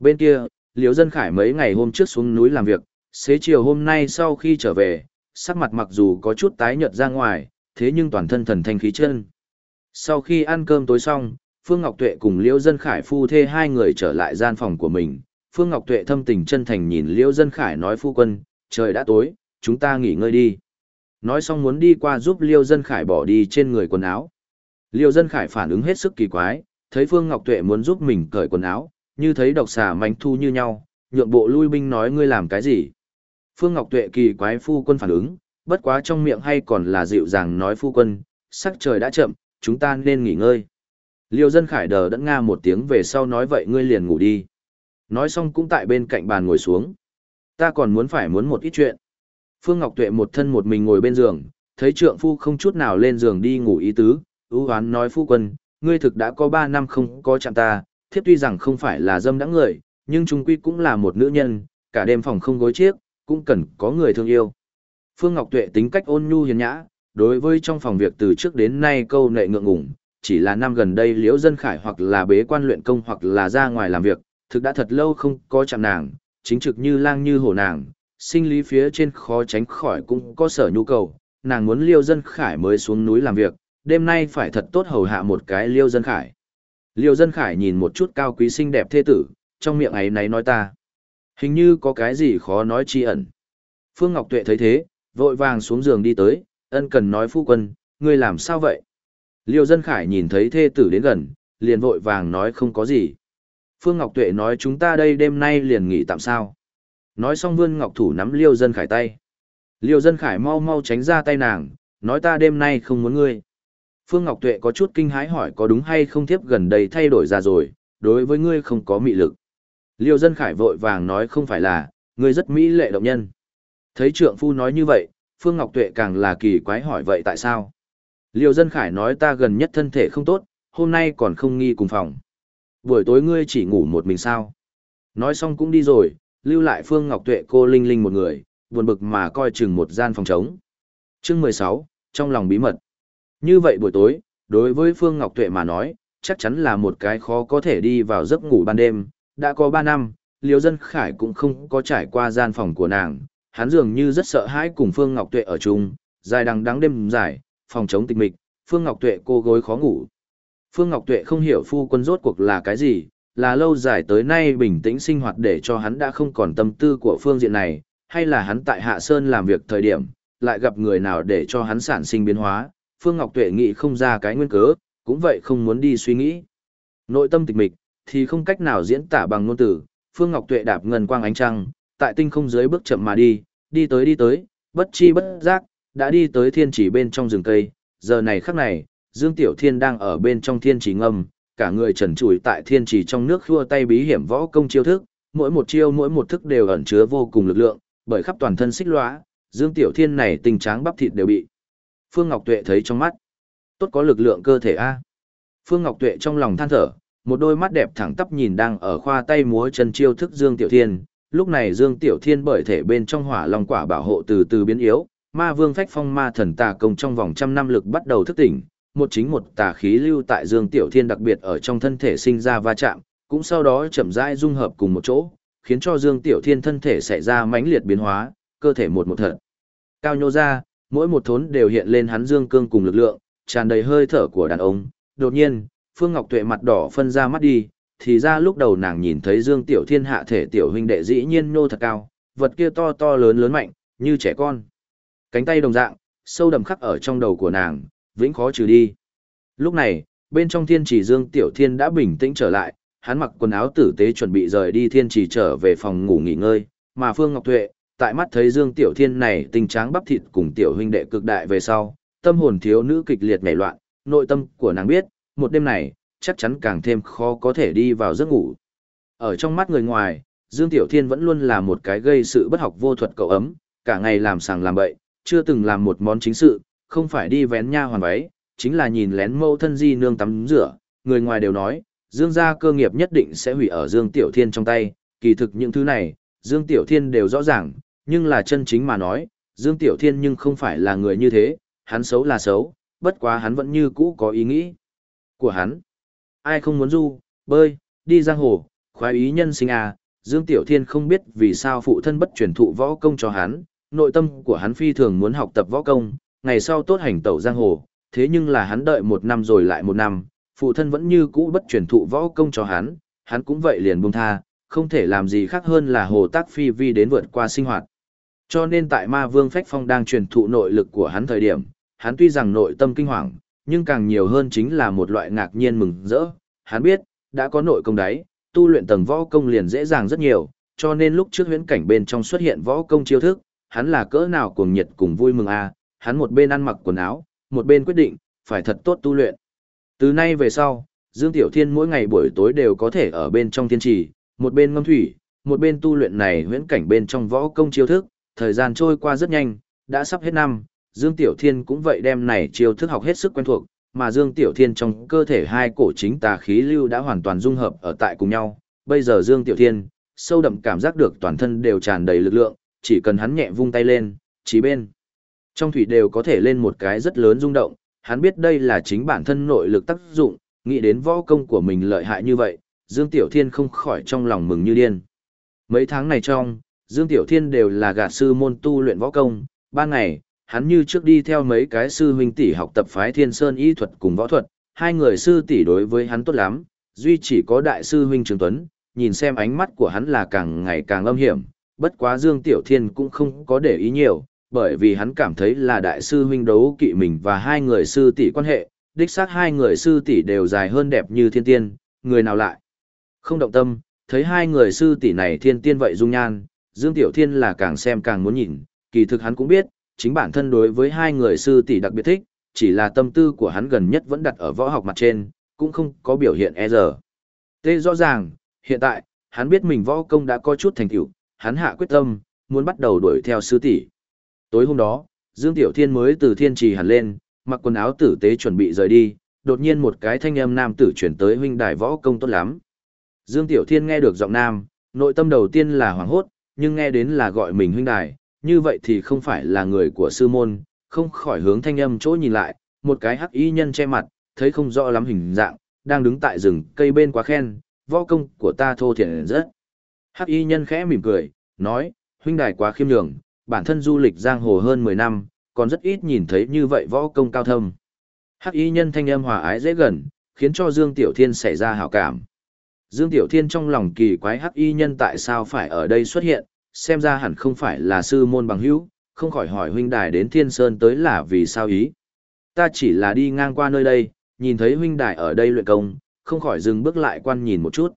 Bên kia, Liễu Dân Khải mấy ngày hôm trước xuống núi làm việc, xế chiều hôm nay sau khi trở về, sắc mặt mặc dù có chút tái nhợt ra ngoài, thế nhưng toàn thân thần thanh khí chân. Sau khi ăn cơm tối xong, Phương Ngọc Tuệ cùng Liễu Dân Khải phu thê hai người trở lại gian phòng của mình. Phương Ngọc Tuệ thâm tình chân thành nhìn Liễu Dân Khải nói phu quân, trời đã tối, chúng ta nghỉ ngơi đi. Nói xong muốn đi qua giúp Liễu Dân Khải bỏ đi trên người quần áo. Liễu Dân Khải phản ứng hết sức kỳ quái, thấy Phương Ngọc Tuệ muốn giúp mình cởi quần áo, như thấy độc xà mánh thu như nhau, nhượng bộ lui binh nói ngươi làm cái gì. Phương Ngọc Tuệ kỳ quái phu quân phản ứng, bất quá trong miệng hay còn là dịu dàng nói phu quân, sắc trời đã chậm, chúng ta nên nghỉ ngơi. Liêu dân khải đờ đẫn nga một tiếng về sau nói vậy ngươi liền ngủ đi. Nói xong cũng tại bên cạnh bàn ngồi xuống. Ta còn muốn phải muốn một ít chuyện. Phương Ngọc Tuệ một thân một mình ngồi bên giường, thấy trượng phu không chút nào lên giường đi ngủ ý tứ, ưu hoán nói phu quân, ngươi thực đã có ba năm không có chạm ta, thiếp tuy rằng không phải là dâm đã người, nhưng chúng quy cũng là một nữ nhân, cả đêm phòng không gối chiếc, cũng cần có người thương yêu. Phương Ngọc Tuệ tính cách ôn nhu hiền nhã, đối với trong phòng việc từ trước đến nay câu nệ ngượng ngùng, chỉ là năm gần đây liễu dân khải hoặc là bế quan luyện công hoặc là ra ngoài làm việc, thực đã thật lâu không có chạm nàng, chính trực như lang như hổ nàng, sinh lý phía trên khó tránh khỏi cũng có sở nhu cầu, nàng muốn liêu dân khải mới xuống núi làm việc, đêm nay phải thật tốt hầu hạ một cái liêu dân khải. Liêu dân khải nhìn một chút cao quý xinh đẹp thê tử, trong miệng ấy nấy nói ta. Hình như có cái gì khó nói chi ẩn. Phương Ngọc Tuệ thấy thế, vội vàng xuống giường đi tới, ân cần nói phu quân, ngươi làm sao vậy? Liêu dân khải nhìn thấy thê tử đến gần, liền vội vàng nói không có gì. Phương Ngọc Tuệ nói chúng ta đây đêm nay liền nghỉ tạm sao. Nói xong vươn Ngọc Thủ nắm Liêu dân khải tay. Liêu dân khải mau mau tránh ra tay nàng, nói ta đêm nay không muốn ngươi. Phương Ngọc Tuệ có chút kinh hãi hỏi có đúng hay không tiếp gần đây thay đổi ra rồi, đối với ngươi không có mị lực. Liêu dân khải vội vàng nói không phải là, ngươi rất mỹ lệ động nhân. Thấy trượng phu nói như vậy, Phương Ngọc Tuệ càng là kỳ quái hỏi vậy tại sao? Liêu dân khải nói ta gần nhất thân thể không tốt, hôm nay còn không nghi cùng phòng. Buổi tối ngươi chỉ ngủ một mình sao? Nói xong cũng đi rồi, lưu lại Phương Ngọc Tuệ cô Linh Linh một người, buồn bực mà coi chừng một gian phòng trống. Chương mười sáu, trong lòng bí mật. Như vậy buổi tối, đối với Phương Ngọc Tuệ mà nói, chắc chắn là một cái khó có thể đi vào giấc ngủ ban đêm. Đã có ba năm, Liêu Dân Khải cũng không có trải qua gian phòng của nàng, hắn dường như rất sợ hãi cùng Phương Ngọc Tuệ ở chung, dài đằng đắng đêm dài, phòng chống tịch mịch, Phương Ngọc Tuệ cô gối khó ngủ. Phương Ngọc Tuệ không hiểu phu quân rốt cuộc là cái gì, là lâu dài tới nay bình tĩnh sinh hoạt để cho hắn đã không còn tâm tư của phương diện này, hay là hắn tại Hạ Sơn làm việc thời điểm, lại gặp người nào để cho hắn sản sinh biến hóa, Phương Ngọc Tuệ nghĩ không ra cái nguyên cớ, cũng vậy không muốn đi suy nghĩ. Nội tâm tịch mịch, thì không cách nào diễn tả bằng ngôn từ, Phương Ngọc Tuệ đạp ngần quang ánh trăng, tại tinh không dưới bước chậm mà đi, đi tới đi tới, bất chi bất giác, đã đi tới thiên chỉ bên trong rừng cây, giờ này khắc này, Dương Tiểu Thiên đang ở bên trong thiên chỉ ngâm, cả người trần trụi tại thiên chỉ trong nước khua tay bí hiểm võ công chiêu thức, mỗi một chiêu mỗi một thức đều ẩn chứa vô cùng lực lượng, bởi khắp toàn thân xích lõa, Dương Tiểu Thiên này tình tráng bắp thịt đều bị. Phương Ngọc Tuệ thấy trong mắt, tốt có lực lượng cơ thể a. Phương Ngọc Tuệ trong lòng than thở, một đôi mắt đẹp thẳng tắp nhìn đang ở khoa tay múa chân chiêu thức Dương Tiểu Thiên. Lúc này Dương Tiểu Thiên bởi thể bên trong hỏa long quả bảo hộ từ từ biến yếu, ma vương phách phong ma thần tà công trong vòng trăm năm lực bắt đầu thức tỉnh, một chính một tà khí lưu tại Dương Tiểu Thiên đặc biệt ở trong thân thể sinh ra va chạm, cũng sau đó chậm rãi dung hợp cùng một chỗ, khiến cho Dương Tiểu Thiên thân thể xảy ra mãnh liệt biến hóa, cơ thể một một thật. Cao nhô ra, mỗi một thốn đều hiện lên hắn dương cương cùng lực lượng, tràn đầy hơi thở của đàn ông. Đột nhiên, Phương Ngọc Tuệ mặt đỏ phân ra mắt đi, thì ra lúc đầu nàng nhìn thấy Dương Tiểu Thiên hạ thể tiểu huynh đệ dĩ nhiên nô thật cao, vật kia to to lớn lớn mạnh, như trẻ con. Cánh tay đồng dạng, sâu đậm khắc ở trong đầu của nàng, vĩnh khó trừ đi. Lúc này, bên trong thiên chỉ Dương Tiểu Thiên đã bình tĩnh trở lại, hắn mặc quần áo tử tế chuẩn bị rời đi thiên chỉ trở về phòng ngủ nghỉ ngơi, mà Phương Ngọc Tuệ, tại mắt thấy Dương Tiểu Thiên này tình tráng bắp thịt cùng tiểu huynh đệ cực đại về sau, tâm hồn thiếu nữ kịch liệt nhảy loạn, nội tâm của nàng biết, một đêm này, chắc chắn càng thêm khó có thể đi vào giấc ngủ. Ở trong mắt người ngoài, Dương Tiểu Thiên vẫn luôn là một cái gây sự bất học vô thuật cậu ấm, cả ngày làm sàng làm bậy, chưa từng làm một món chính sự, không phải đi vén nha hoàn váy, chính là nhìn lén mâu thân di nương tắm rửa, người ngoài đều nói, Dương gia cơ nghiệp nhất định sẽ hủy ở Dương Tiểu Thiên trong tay, kỳ thực những thứ này, Dương Tiểu Thiên đều rõ ràng, nhưng là chân chính mà nói, Dương Tiểu Thiên nhưng không phải là người như thế, hắn xấu là xấu, bất quá hắn vẫn như cũ có ý nghĩ của hắn. Ai không muốn du, bơi, đi giang hồ, khoái ý nhân sinh à, Dương Tiểu Thiên không biết vì sao phụ thân bất truyền thụ võ công cho hắn, nội tâm của hắn phi thường muốn học tập võ công, ngày sau tốt hành tẩu giang hồ, thế nhưng là hắn đợi một năm rồi lại một năm, phụ thân vẫn như cũ bất truyền thụ võ công cho hắn, hắn cũng vậy liền buông tha, không thể làm gì khác hơn là hồ tác phi vi đến vượt qua sinh hoạt. Cho nên tại ma vương phách phong đang truyền thụ nội lực của hắn thời điểm, hắn tuy rằng nội tâm kinh hoàng, nhưng càng nhiều hơn chính là một loại ngạc nhiên mừng rỡ. Hắn biết, đã có nội công đấy, tu luyện tầng võ công liền dễ dàng rất nhiều, cho nên lúc trước huyễn cảnh bên trong xuất hiện võ công chiêu thức, hắn là cỡ nào cuồng nhiệt cùng vui mừng a, à, hắn một bên ăn mặc quần áo, một bên quyết định, phải thật tốt tu luyện. Từ nay về sau, Dương Tiểu Thiên mỗi ngày buổi tối đều có thể ở bên trong thiên trì, một bên ngâm thủy, một bên tu luyện này huyễn cảnh bên trong võ công chiêu thức, thời gian trôi qua rất nhanh, đã sắp hết năm, Dương Tiểu Thiên cũng vậy đem này chiêu thức học hết sức quen thuộc, mà Dương Tiểu Thiên trong cơ thể hai cổ chính tà khí lưu đã hoàn toàn dung hợp ở tại cùng nhau. Bây giờ Dương Tiểu Thiên, sâu đậm cảm giác được toàn thân đều tràn đầy lực lượng, chỉ cần hắn nhẹ vung tay lên, chỉ bên. Trong thủy đều có thể lên một cái rất lớn rung động, hắn biết đây là chính bản thân nội lực tác dụng, nghĩ đến võ công của mình lợi hại như vậy, Dương Tiểu Thiên không khỏi trong lòng mừng như điên. Mấy tháng này trong, Dương Tiểu Thiên đều là gạt sư môn tu luyện võ công, ba ngày, hắn như trước đi theo mấy cái sư huynh tỷ học tập phái Thiên Sơn y thuật cùng võ thuật, hai người sư tỷ đối với hắn tốt lắm, duy chỉ có đại sư huynh Trường Tuấn, nhìn xem ánh mắt của hắn là càng ngày càng âm hiểm, bất quá Dương Tiểu Thiên cũng không có để ý nhiều, bởi vì hắn cảm thấy là đại sư huynh đấu kỵ mình và hai người sư tỷ quan hệ, đích xác hai người sư tỷ đều dài hơn đẹp như thiên tiên, người nào lại? Không động tâm, thấy hai người sư tỷ này thiên tiên vậy dung nhan, Dương Tiểu Thiên là càng xem càng muốn nhìn, kỳ thực hắn cũng biết, chính bản thân đối với hai người sư tỷ đặc biệt thích, chỉ là tâm tư của hắn gần nhất vẫn đặt ở võ học mặt trên, cũng không có biểu hiện e giờ. Tê rõ ràng, hiện tại, hắn biết mình võ công đã có chút thành tựu, hắn hạ quyết tâm, muốn bắt đầu đuổi theo sư tỷ. Tối hôm đó, Dương Tiểu Thiên mới từ thiên trì hẳn lên, mặc quần áo tử tế chuẩn bị rời đi, đột nhiên một cái thanh âm nam tử chuyển tới huynh đài võ công tốt lắm. Dương Tiểu Thiên nghe được giọng nam, nội tâm đầu tiên là hoảng hốt, nhưng nghe đến là gọi mình huynh đài, như vậy thì không phải là người của sư môn, không khỏi hướng thanh âm chỗ nhìn lại, một cái hắc y nhân che mặt, thấy không rõ lắm hình dạng, đang đứng tại rừng cây bên quá khen, võ công của ta thô thiện rất. Hắc y nhân khẽ mỉm cười, nói, huynh đài quá khiêm nhường, bản thân du lịch giang hồ hơn 10 năm, còn rất ít nhìn thấy như vậy võ công cao thâm. Hắc y nhân thanh âm hòa ái dễ gần, khiến cho Dương Tiểu Thiên xảy ra hảo cảm. Dương Tiểu Thiên trong lòng kỳ quái hắc y nhân tại sao phải ở đây xuất hiện, xem ra hẳn không phải là sư môn bằng hữu, không khỏi hỏi huynh đài đến Thiên Sơn tới là vì sao ý. Ta chỉ là đi ngang qua nơi đây, nhìn thấy huynh đài ở đây luyện công, không khỏi dừng bước lại quan nhìn một chút.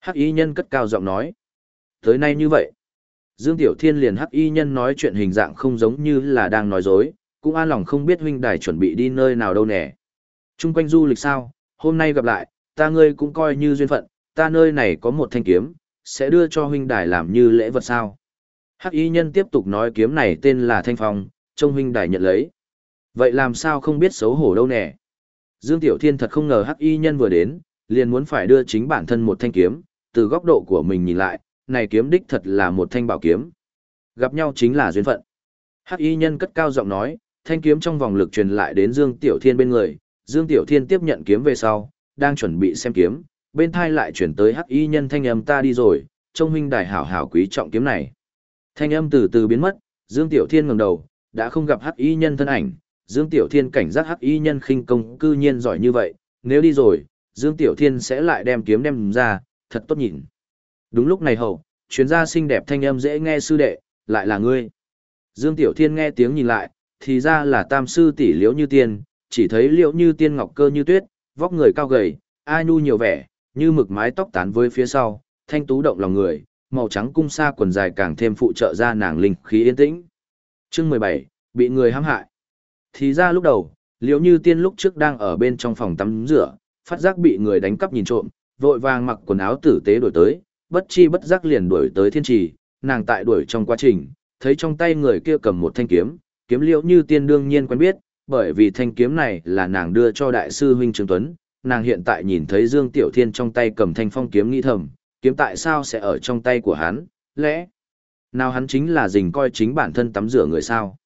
Hắc y nhân cất cao giọng nói. Tới nay như vậy. Dương Tiểu Thiên liền hắc y nhân nói chuyện hình dạng không giống như là đang nói dối, cũng an lòng không biết huynh đài chuẩn bị đi nơi nào đâu nè. Trung quanh du lịch sao, hôm nay gặp lại, ta ngươi cũng coi như duyên phận, ta nơi này có một thanh kiếm, sẽ đưa cho huynh đài làm như lễ vật sao. Hắc y nhân tiếp tục nói kiếm này tên là Thanh Phong, trông huynh đài nhận lấy. Vậy làm sao không biết xấu hổ đâu nè. Dương Tiểu Thiên thật không ngờ Hắc y nhân vừa đến, liền muốn phải đưa chính bản thân một thanh kiếm, từ góc độ của mình nhìn lại, này kiếm đích thật là một thanh bảo kiếm. Gặp nhau chính là duyên phận. Hắc y nhân cất cao giọng nói, thanh kiếm trong vòng lực truyền lại đến Dương Tiểu Thiên bên người, Dương Tiểu Thiên tiếp nhận kiếm về sau, đang chuẩn bị xem kiếm, bên thai lại chuyển tới Hắc y nhân thanh âm ta đi rồi, trông huynh đài hảo hảo quý trọng kiếm này. Thanh âm từ từ biến mất, Dương Tiểu Thiên ngẩng đầu, đã không gặp Hắc y nhân thân ảnh, Dương Tiểu Thiên cảnh giác Hắc y nhân khinh công cư nhiên giỏi như vậy, nếu đi rồi, Dương Tiểu Thiên sẽ lại đem kiếm đem ra, thật tốt nhìn. Đúng lúc này hậu, chuyên gia xinh đẹp thanh âm dễ nghe sư đệ, lại là ngươi. Dương Tiểu Thiên nghe tiếng nhìn lại, thì ra là tam sư tỷ liễu như tiên, chỉ thấy liễu như tiên ngọc cơ như tuyết, vóc người cao gầy, ai nhu nhiều vẻ, như mực mái tóc tán với phía sau, thanh tú động lòng người, màu trắng cung sa quần dài càng thêm phụ trợ ra nàng linh khí yên tĩnh. Chương 17, bị người hãm hại. Thì ra lúc đầu, liễu như tiên lúc trước đang ở bên trong phòng tắm rửa, phát giác bị người đánh cắp nhìn trộm, vội vàng mặc quần áo tử tế đổi tới, bất chi bất giác liền đuổi tới thiên trì, nàng tại đuổi trong quá trình, thấy trong tay người kia cầm một thanh kiếm, kiếm liễu như tiên đương nhiên quen biết, bởi vì thanh kiếm này là nàng đưa cho đại sư huynh Trương Tuấn, nàng hiện tại nhìn thấy Dương Tiểu Thiên trong tay cầm thanh phong kiếm nghĩ thầm, kiếm tại sao sẽ ở trong tay của hắn, lẽ nào hắn chính là dình coi chính bản thân tắm rửa người sao?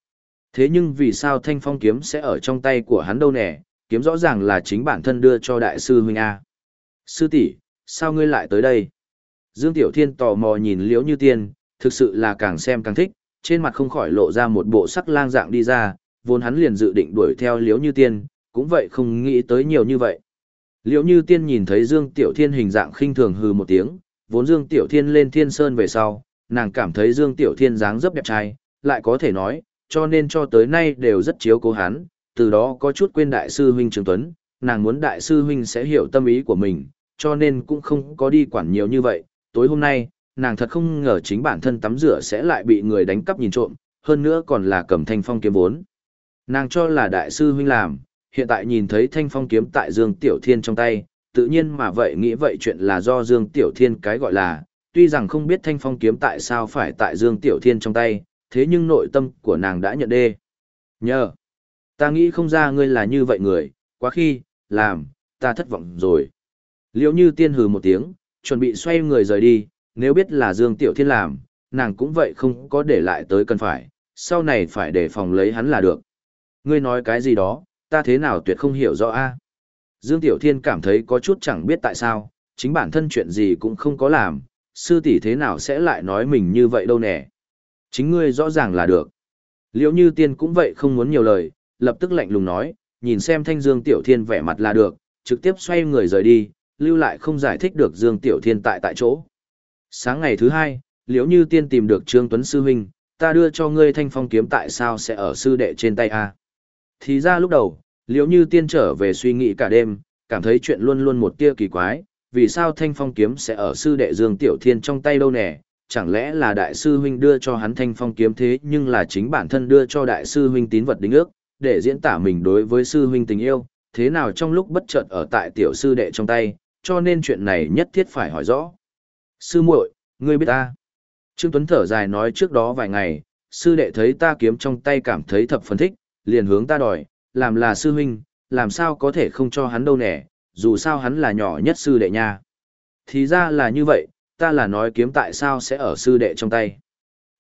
Thế nhưng vì sao thanh phong kiếm sẽ ở trong tay của hắn đâu nè, kiếm rõ ràng là chính bản thân đưa cho đại sư huynh A. Sư tỷ, sao ngươi lại tới đây? Dương Tiểu Thiên tò mò nhìn Liễu Như Tiên, thực sự là càng xem càng thích, trên mặt không khỏi lộ ra một bộ sắc lang dạng đi ra, vốn hắn liền dự định đuổi theo Liễu Như Tiên, cũng vậy không nghĩ tới nhiều như vậy liệu Như Tiên nhìn thấy Dương Tiểu Thiên hình dạng khinh thường hừ một tiếng, vốn Dương Tiểu Thiên lên Thiên Sơn về sau, nàng cảm thấy Dương Tiểu Thiên dáng dấp đẹp trai, lại có thể nói, cho nên cho tới nay đều rất chiếu cố hắn, từ đó có chút quên đại sư huynh Trường Tuấn, nàng muốn đại sư huynh sẽ hiểu tâm ý của mình, cho nên cũng không có đi quản nhiều như vậy. Tối hôm nay, nàng thật không ngờ chính bản thân tắm rửa sẽ lại bị người đánh cắp nhìn trộm, hơn nữa còn là cầm thanh phong kiếm vốn. Nàng cho là đại sư huynh làm, hiện tại nhìn thấy thanh phong kiếm tại Dương Tiểu Thiên trong tay, tự nhiên mà vậy nghĩ vậy chuyện là do Dương Tiểu Thiên cái gọi là, tuy rằng không biết thanh phong kiếm tại sao phải tại Dương Tiểu Thiên trong tay, thế nhưng nội tâm của nàng đã nhận đê. Nhờ, ta nghĩ không ra ngươi là như vậy người, quá khi, làm, ta thất vọng rồi. Liệu như tiên hừ một tiếng, chuẩn bị xoay người rời đi, nếu biết là Dương Tiểu Thiên làm, nàng cũng vậy không có để lại tới cần phải, sau này phải để phòng lấy hắn là được. Ngươi nói cái gì đó, ta thế nào tuyệt không hiểu rõ a. Dương Tiểu Thiên cảm thấy có chút chẳng biết tại sao, chính bản thân chuyện gì cũng không có làm, sư tỷ thế nào sẽ lại nói mình như vậy đâu nè. Chính ngươi rõ ràng là được. Liễu như tiên cũng vậy không muốn nhiều lời, lập tức lạnh lùng nói, nhìn xem thanh Dương Tiểu Thiên vẻ mặt là được, trực tiếp xoay người rời đi, lưu lại không giải thích được Dương Tiểu Thiên tại tại chỗ. Sáng ngày thứ hai, liễu như tiên tìm được Trương Tuấn Sư Huynh, ta đưa cho ngươi thanh phong kiếm tại sao sẽ ở sư đệ trên tay a thì ra lúc đầu, liễu như tiên trở về suy nghĩ cả đêm, cảm thấy chuyện luôn luôn một tia kỳ quái, vì sao thanh phong kiếm sẽ ở sư đệ Dương Tiểu Thiên trong tay đâu nè, chẳng lẽ là đại sư huynh đưa cho hắn thanh phong kiếm thế nhưng là chính bản thân đưa cho đại sư huynh tín vật đính ước, để diễn tả mình đối với sư huynh tình yêu, thế nào trong lúc bất chợt ở tại tiểu sư đệ trong tay, cho nên chuyện này nhất thiết phải hỏi rõ. Sư muội, ngươi biết ta. Trương Tuấn thở dài nói trước đó vài ngày, sư đệ thấy ta kiếm trong tay cảm thấy thập phân thích, liền hướng ta đòi, làm là sư huynh, làm sao có thể không cho hắn đâu nè, dù sao hắn là nhỏ nhất sư đệ nha. Thì ra là như vậy, ta là nói kiếm tại sao sẽ ở sư đệ trong tay.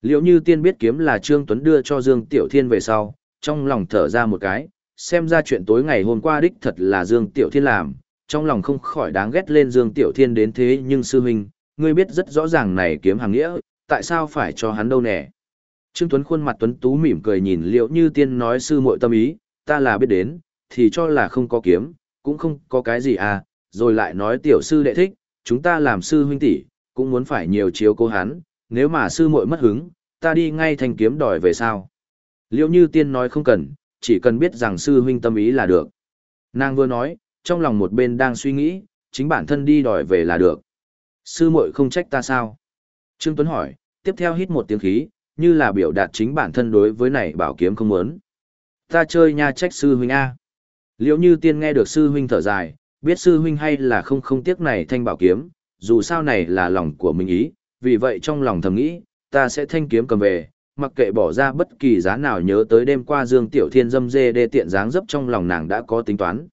Liệu như tiên biết kiếm là Trương Tuấn đưa cho Dương Tiểu Thiên về sau, trong lòng thở ra một cái, xem ra chuyện tối ngày hôm qua đích thật là Dương Tiểu Thiên làm, trong lòng không khỏi đáng ghét lên Dương Tiểu Thiên đến thế nhưng sư huynh, ngươi biết rất rõ ràng này kiếm hàng nghĩa, tại sao phải cho hắn đâu nè. Trương Tuấn khuôn mặt Tuấn Tú mỉm cười nhìn liệu như tiên nói sư muội tâm ý, ta là biết đến, thì cho là không có kiếm, cũng không có cái gì à, rồi lại nói tiểu sư đệ thích, chúng ta làm sư huynh tỷ cũng muốn phải nhiều chiếu cố hắn, nếu mà sư muội mất hứng, ta đi ngay thành kiếm đòi về sao. Liệu như tiên nói không cần, chỉ cần biết rằng sư huynh tâm ý là được. Nàng vừa nói, trong lòng một bên đang suy nghĩ, chính bản thân đi đòi về là được. Sư muội không trách ta sao? Trương Tuấn hỏi, tiếp theo hít một tiếng khí, như là biểu đạt chính bản thân đối với này bảo kiếm không muốn. Ta chơi nha trách sư huynh A. Liệu như tiên nghe được sư huynh thở dài, biết sư huynh hay là không không tiếc này thanh bảo kiếm, dù sao này là lòng của mình ý, vì vậy trong lòng thầm nghĩ, ta sẽ thanh kiếm cầm về, mặc kệ bỏ ra bất kỳ giá nào nhớ tới đêm qua Dương Tiểu Thiên dâm dê đê tiện dáng dấp trong lòng nàng đã có tính toán.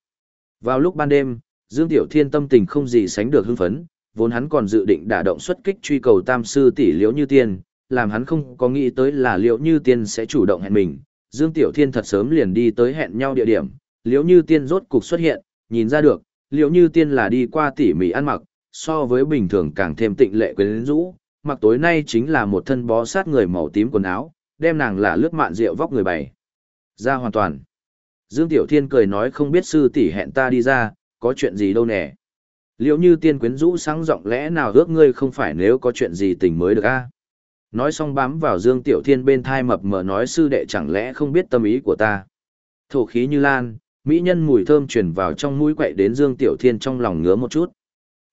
Vào lúc ban đêm, Dương Tiểu Thiên tâm tình không gì sánh được hưng phấn, vốn hắn còn dự định đả động xuất kích truy cầu tam sư tỷ liễu như tiên, làm hắn không có nghĩ tới là liệu như tiên sẽ chủ động hẹn mình. Dương Tiểu Thiên thật sớm liền đi tới hẹn nhau địa điểm, liệu như tiên rốt cục xuất hiện, nhìn ra được, liệu như tiên là đi qua tỉ mỉ ăn mặc, so với bình thường càng thêm tịnh lệ quyến rũ, mặc tối nay chính là một thân bó sát người màu tím quần áo, đem nàng là lướt mạn rượu vóc người bày. Ra hoàn toàn. Dương Tiểu Thiên cười nói không biết sư tỷ hẹn ta đi ra, có chuyện gì đâu nè. Liệu như tiên quyến rũ sáng giọng lẽ nào ước ngươi không phải nếu có chuyện gì tình mới được a? Nói xong bám vào Dương Tiểu Thiên bên thai mập mờ nói sư đệ chẳng lẽ không biết tâm ý của ta. Thổ khí như lan, mỹ nhân mùi thơm truyền vào trong mũi quậy đến Dương Tiểu Thiên trong lòng ngứa một chút.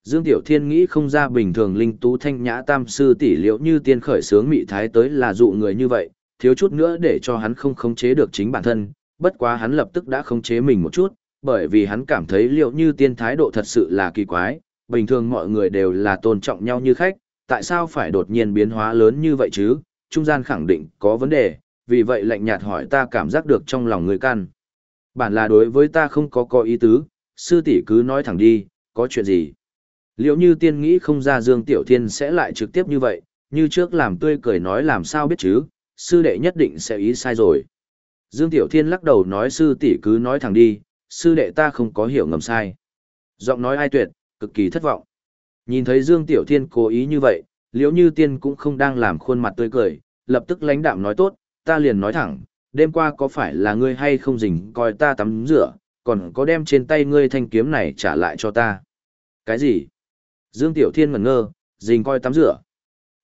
Dương Tiểu Thiên nghĩ không ra bình thường linh tú thanh nhã tam sư tỷ liệu như tiên khởi sướng mị thái tới là dụ người như vậy, thiếu chút nữa để cho hắn không khống chế được chính bản thân, bất quá hắn lập tức đã khống chế mình một chút, bởi vì hắn cảm thấy liệu như tiên thái độ thật sự là kỳ quái, bình thường mọi người đều là tôn trọng nhau như khách, tại sao phải đột nhiên biến hóa lớn như vậy chứ, trung gian khẳng định có vấn đề, vì vậy lạnh nhạt hỏi ta cảm giác được trong lòng người căn. Bản là đối với ta không có có ý tứ, sư tỷ cứ nói thẳng đi, có chuyện gì. Liệu như tiên nghĩ không ra Dương Tiểu Thiên sẽ lại trực tiếp như vậy, như trước làm tươi cười nói làm sao biết chứ, sư đệ nhất định sẽ ý sai rồi. Dương Tiểu Thiên lắc đầu nói sư tỷ cứ nói thẳng đi, sư đệ ta không có hiểu ngầm sai. Giọng nói ai tuyệt, cực kỳ thất vọng. Nhìn thấy Dương Tiểu Thiên cố ý như vậy, liếu như tiên cũng không đang làm khuôn mặt tươi cười, lập tức lãnh đạm nói tốt, ta liền nói thẳng, đêm qua có phải là ngươi hay không dình coi ta tắm rửa, còn có đem trên tay ngươi thanh kiếm này trả lại cho ta. Cái gì? Dương Tiểu Thiên ngẩn ngơ, dình coi tắm rửa.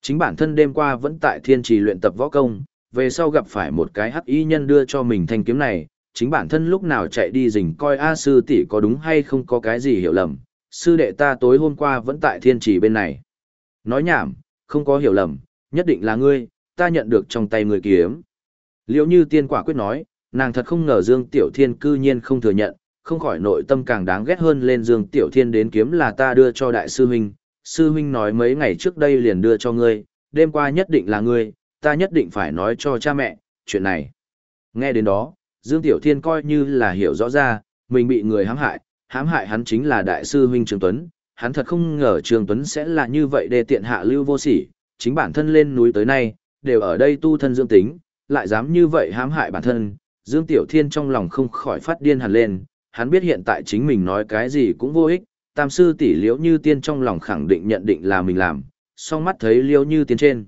Chính bản thân đêm qua vẫn tại thiên trì luyện tập võ công, về sau gặp phải một cái hắc y nhân đưa cho mình thanh kiếm này, chính bản thân lúc nào chạy đi rình coi A sư tỷ có đúng hay không có cái gì hiểu lầm, sư đệ ta tối hôm qua vẫn tại thiên trì bên này. Nói nhảm, không có hiểu lầm, nhất định là ngươi, ta nhận được trong tay người kiếm. Liệu như tiên quả quyết nói, nàng thật không ngờ Dương Tiểu Thiên cư nhiên không thừa nhận, không khỏi nội tâm càng đáng ghét hơn lên Dương Tiểu Thiên đến kiếm là ta đưa cho đại sư huynh. Sư huynh nói mấy ngày trước đây liền đưa cho ngươi, đêm qua nhất định là ngươi, ta nhất định phải nói cho cha mẹ, chuyện này. Nghe đến đó, Dương Tiểu Thiên coi như là hiểu rõ ra, mình bị người hãm hại, hãm hại hắn chính là đại sư huynh Trương Tuấn, hắn thật không ngờ Trương Tuấn sẽ là như vậy để tiện hạ lưu vô sỉ, chính bản thân lên núi tới nay, đều ở đây tu thân dương tính, lại dám như vậy hãm hại bản thân, Dương Tiểu Thiên trong lòng không khỏi phát điên hẳn lên, hắn biết hiện tại chính mình nói cái gì cũng vô ích, tam sư tỷ liễu như tiên trong lòng khẳng định nhận định là mình làm, song mắt thấy liễu như tiên trên.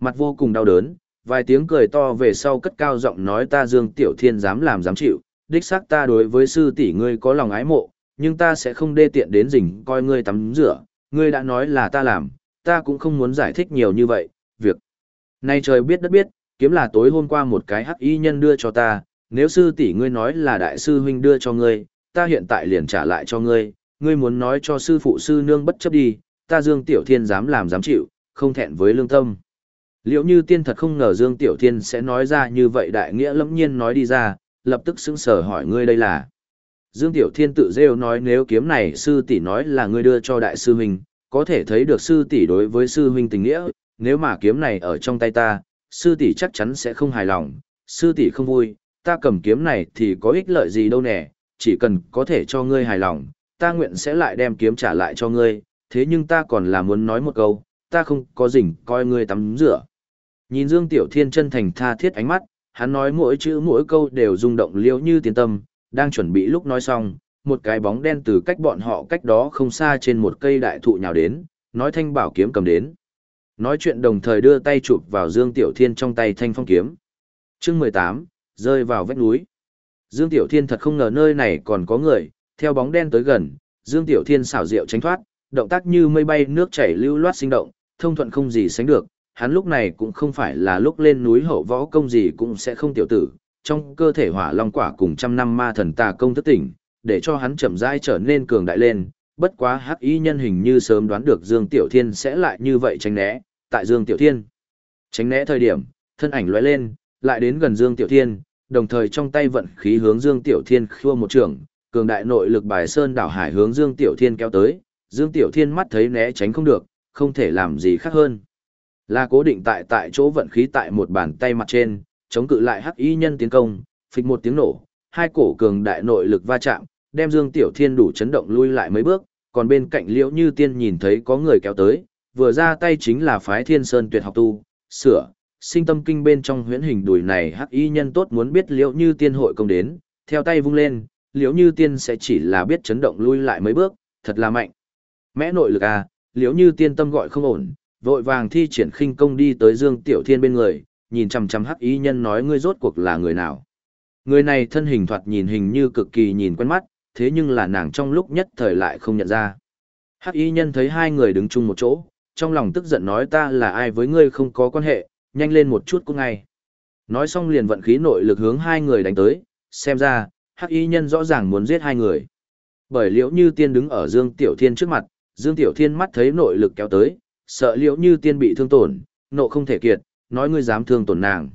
Mặt vô cùng đau đớn, vài tiếng cười to về sau cất cao giọng nói ta Dương Tiểu Thiên dám làm dám chịu, đích xác ta đối với sư tỷ ngươi có lòng ái mộ, nhưng ta sẽ không đê tiện đến rình coi ngươi tắm rửa, ngươi đã nói là ta làm, ta cũng không muốn giải thích nhiều như vậy, việc. Nay trời biết đất biết, kiếm là tối hôm qua một cái hắc y nhân đưa cho ta, nếu sư tỷ ngươi nói là đại sư huynh đưa cho ngươi, ta hiện tại liền trả lại cho ngươi, ngươi muốn nói cho sư phụ sư nương bất chấp đi, ta Dương Tiểu Thiên dám làm dám chịu, không thẹn với lương tâm. Liệu như tiên thật không ngờ Dương Tiểu Thiên sẽ nói ra như vậy đại nghĩa lẫm nhiên nói đi ra, lập tức sững sờ hỏi ngươi đây là. Dương Tiểu Thiên tự rêu nói nếu kiếm này sư tỷ nói là ngươi đưa cho đại sư huynh, có thể thấy được sư tỷ đối với sư huynh tình nghĩa, nếu mà kiếm này ở trong tay ta, sư tỷ chắc chắn sẽ không hài lòng, sư tỷ không vui, ta cầm kiếm này thì có ích lợi gì đâu nè, chỉ cần có thể cho ngươi hài lòng, ta nguyện sẽ lại đem kiếm trả lại cho ngươi, thế nhưng ta còn là muốn nói một câu, ta không có rảnh coi ngươi tắm rửa. Nhìn Dương Tiểu Thiên chân thành tha thiết ánh mắt, hắn nói mỗi chữ mỗi câu đều rung động liễu như tiên tâm, đang chuẩn bị lúc nói xong, một cái bóng đen từ cách bọn họ cách đó không xa trên một cây đại thụ nhào đến, nói thanh bảo kiếm cầm đến. Nói chuyện đồng thời đưa tay chụp vào Dương Tiểu Thiên trong tay thanh phong kiếm. chương 18, rơi vào vách núi. Dương Tiểu Thiên thật không ngờ nơi này còn có người, theo bóng đen tới gần, Dương Tiểu Thiên xảo diệu tránh thoát, động tác như mây bay nước chảy lưu loát sinh động, thông thuận không gì sánh được, hắn lúc này cũng không phải là lúc lên núi hậu võ công gì cũng sẽ không tiểu tử, trong cơ thể hỏa long quả cùng trăm năm ma thần tà công thức tỉnh, để cho hắn chậm rãi trở nên cường đại lên, bất quá hắc y nhân hình như sớm đoán được Dương Tiểu Thiên sẽ lại như vậy tránh né, tại Dương Tiểu Thiên. Tránh né thời điểm, thân ảnh lóe lên, lại đến gần Dương Tiểu Thiên, đồng thời trong tay vận khí hướng Dương Tiểu Thiên khua một trường, cường đại nội lực bài sơn đảo hải hướng Dương Tiểu Thiên kéo tới, Dương Tiểu Thiên mắt thấy né tránh không được, không thể làm gì khác hơn. Là cố định tại tại chỗ vận khí tại một bàn tay mặt trên, chống cự lại hắc y nhân tiến công, phịch một tiếng nổ, hai cổ cường đại nội lực va chạm, đem Dương Tiểu Thiên đủ chấn động lui lại mấy bước, còn bên cạnh Liễu Như Tiên nhìn thấy có người kéo tới, vừa ra tay chính là phái Thiên Sơn Tuyệt học tu, sửa, sinh tâm kinh bên trong huyễn hình đùi này hắc y nhân tốt muốn biết Liễu Như Tiên hội công đến, theo tay vung lên, Liễu Như Tiên sẽ chỉ là biết chấn động lui lại mấy bước, thật là mạnh. Mẽ nội lực à, Liễu Như Tiên tâm gọi không ổn, vội vàng thi triển khinh công đi tới Dương Tiểu Thiên bên người, nhìn chằm chằm hắc y nhân nói ngươi rốt cuộc là người nào. Người này thân hình thoạt nhìn hình như cực kỳ nhìn quen mắt, thế nhưng là nàng trong lúc nhất thời lại không nhận ra. Hắc y nhân thấy hai người đứng chung một chỗ, trong lòng tức giận nói ta là ai với ngươi không có quan hệ, nhanh lên một chút cũng ngay. Nói xong liền vận khí nội lực hướng hai người đánh tới, xem ra, hắc y nhân rõ ràng muốn giết hai người. Bởi liễu như tiên đứng ở Dương Tiểu Thiên trước mặt, Dương Tiểu Thiên mắt thấy nội lực kéo tới, sợ liễu như tiên bị thương tổn, nộ không thể kiệt, nói ngươi dám thương tổn nàng.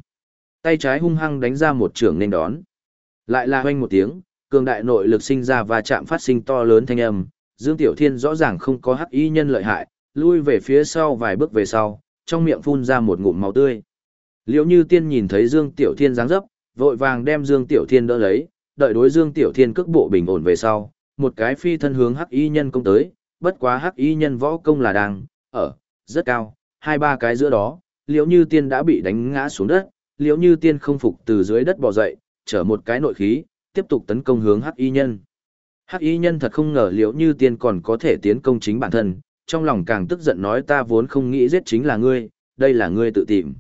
Tay trái hung hăng đánh ra một trường nên đón. Lại là hoanh một tiếng, cường đại nội lực sinh ra và chạm phát sinh to lớn thanh âm, Dương Tiểu Thiên rõ ràng không có hắc y nhân lợi hại, lui về phía sau vài bước về sau, trong miệng phun ra một ngụm máu tươi. Liễu Như Tiên nhìn thấy Dương Tiểu Thiên dáng dấp, vội vàng đem Dương Tiểu Thiên đỡ lấy, đợi đối Dương Tiểu Thiên cước bộ bình ổn về sau, một cái phi thân hướng hắc y nhân công tới, bất quá hắc y nhân võ công là đang ở rất cao, hai ba cái giữa đó, Liễu Như Tiên đã bị đánh ngã xuống đất, Liễu Như Tiên không phục từ dưới đất bò dậy, chở một cái nội khí, tiếp tục tấn công hướng hắc y nhân. Hắc y nhân thật không ngờ liễu như tiên còn có thể tiến công chính bản thân, trong lòng càng tức giận nói ta vốn không nghĩ giết chính là ngươi, đây là ngươi tự tìm.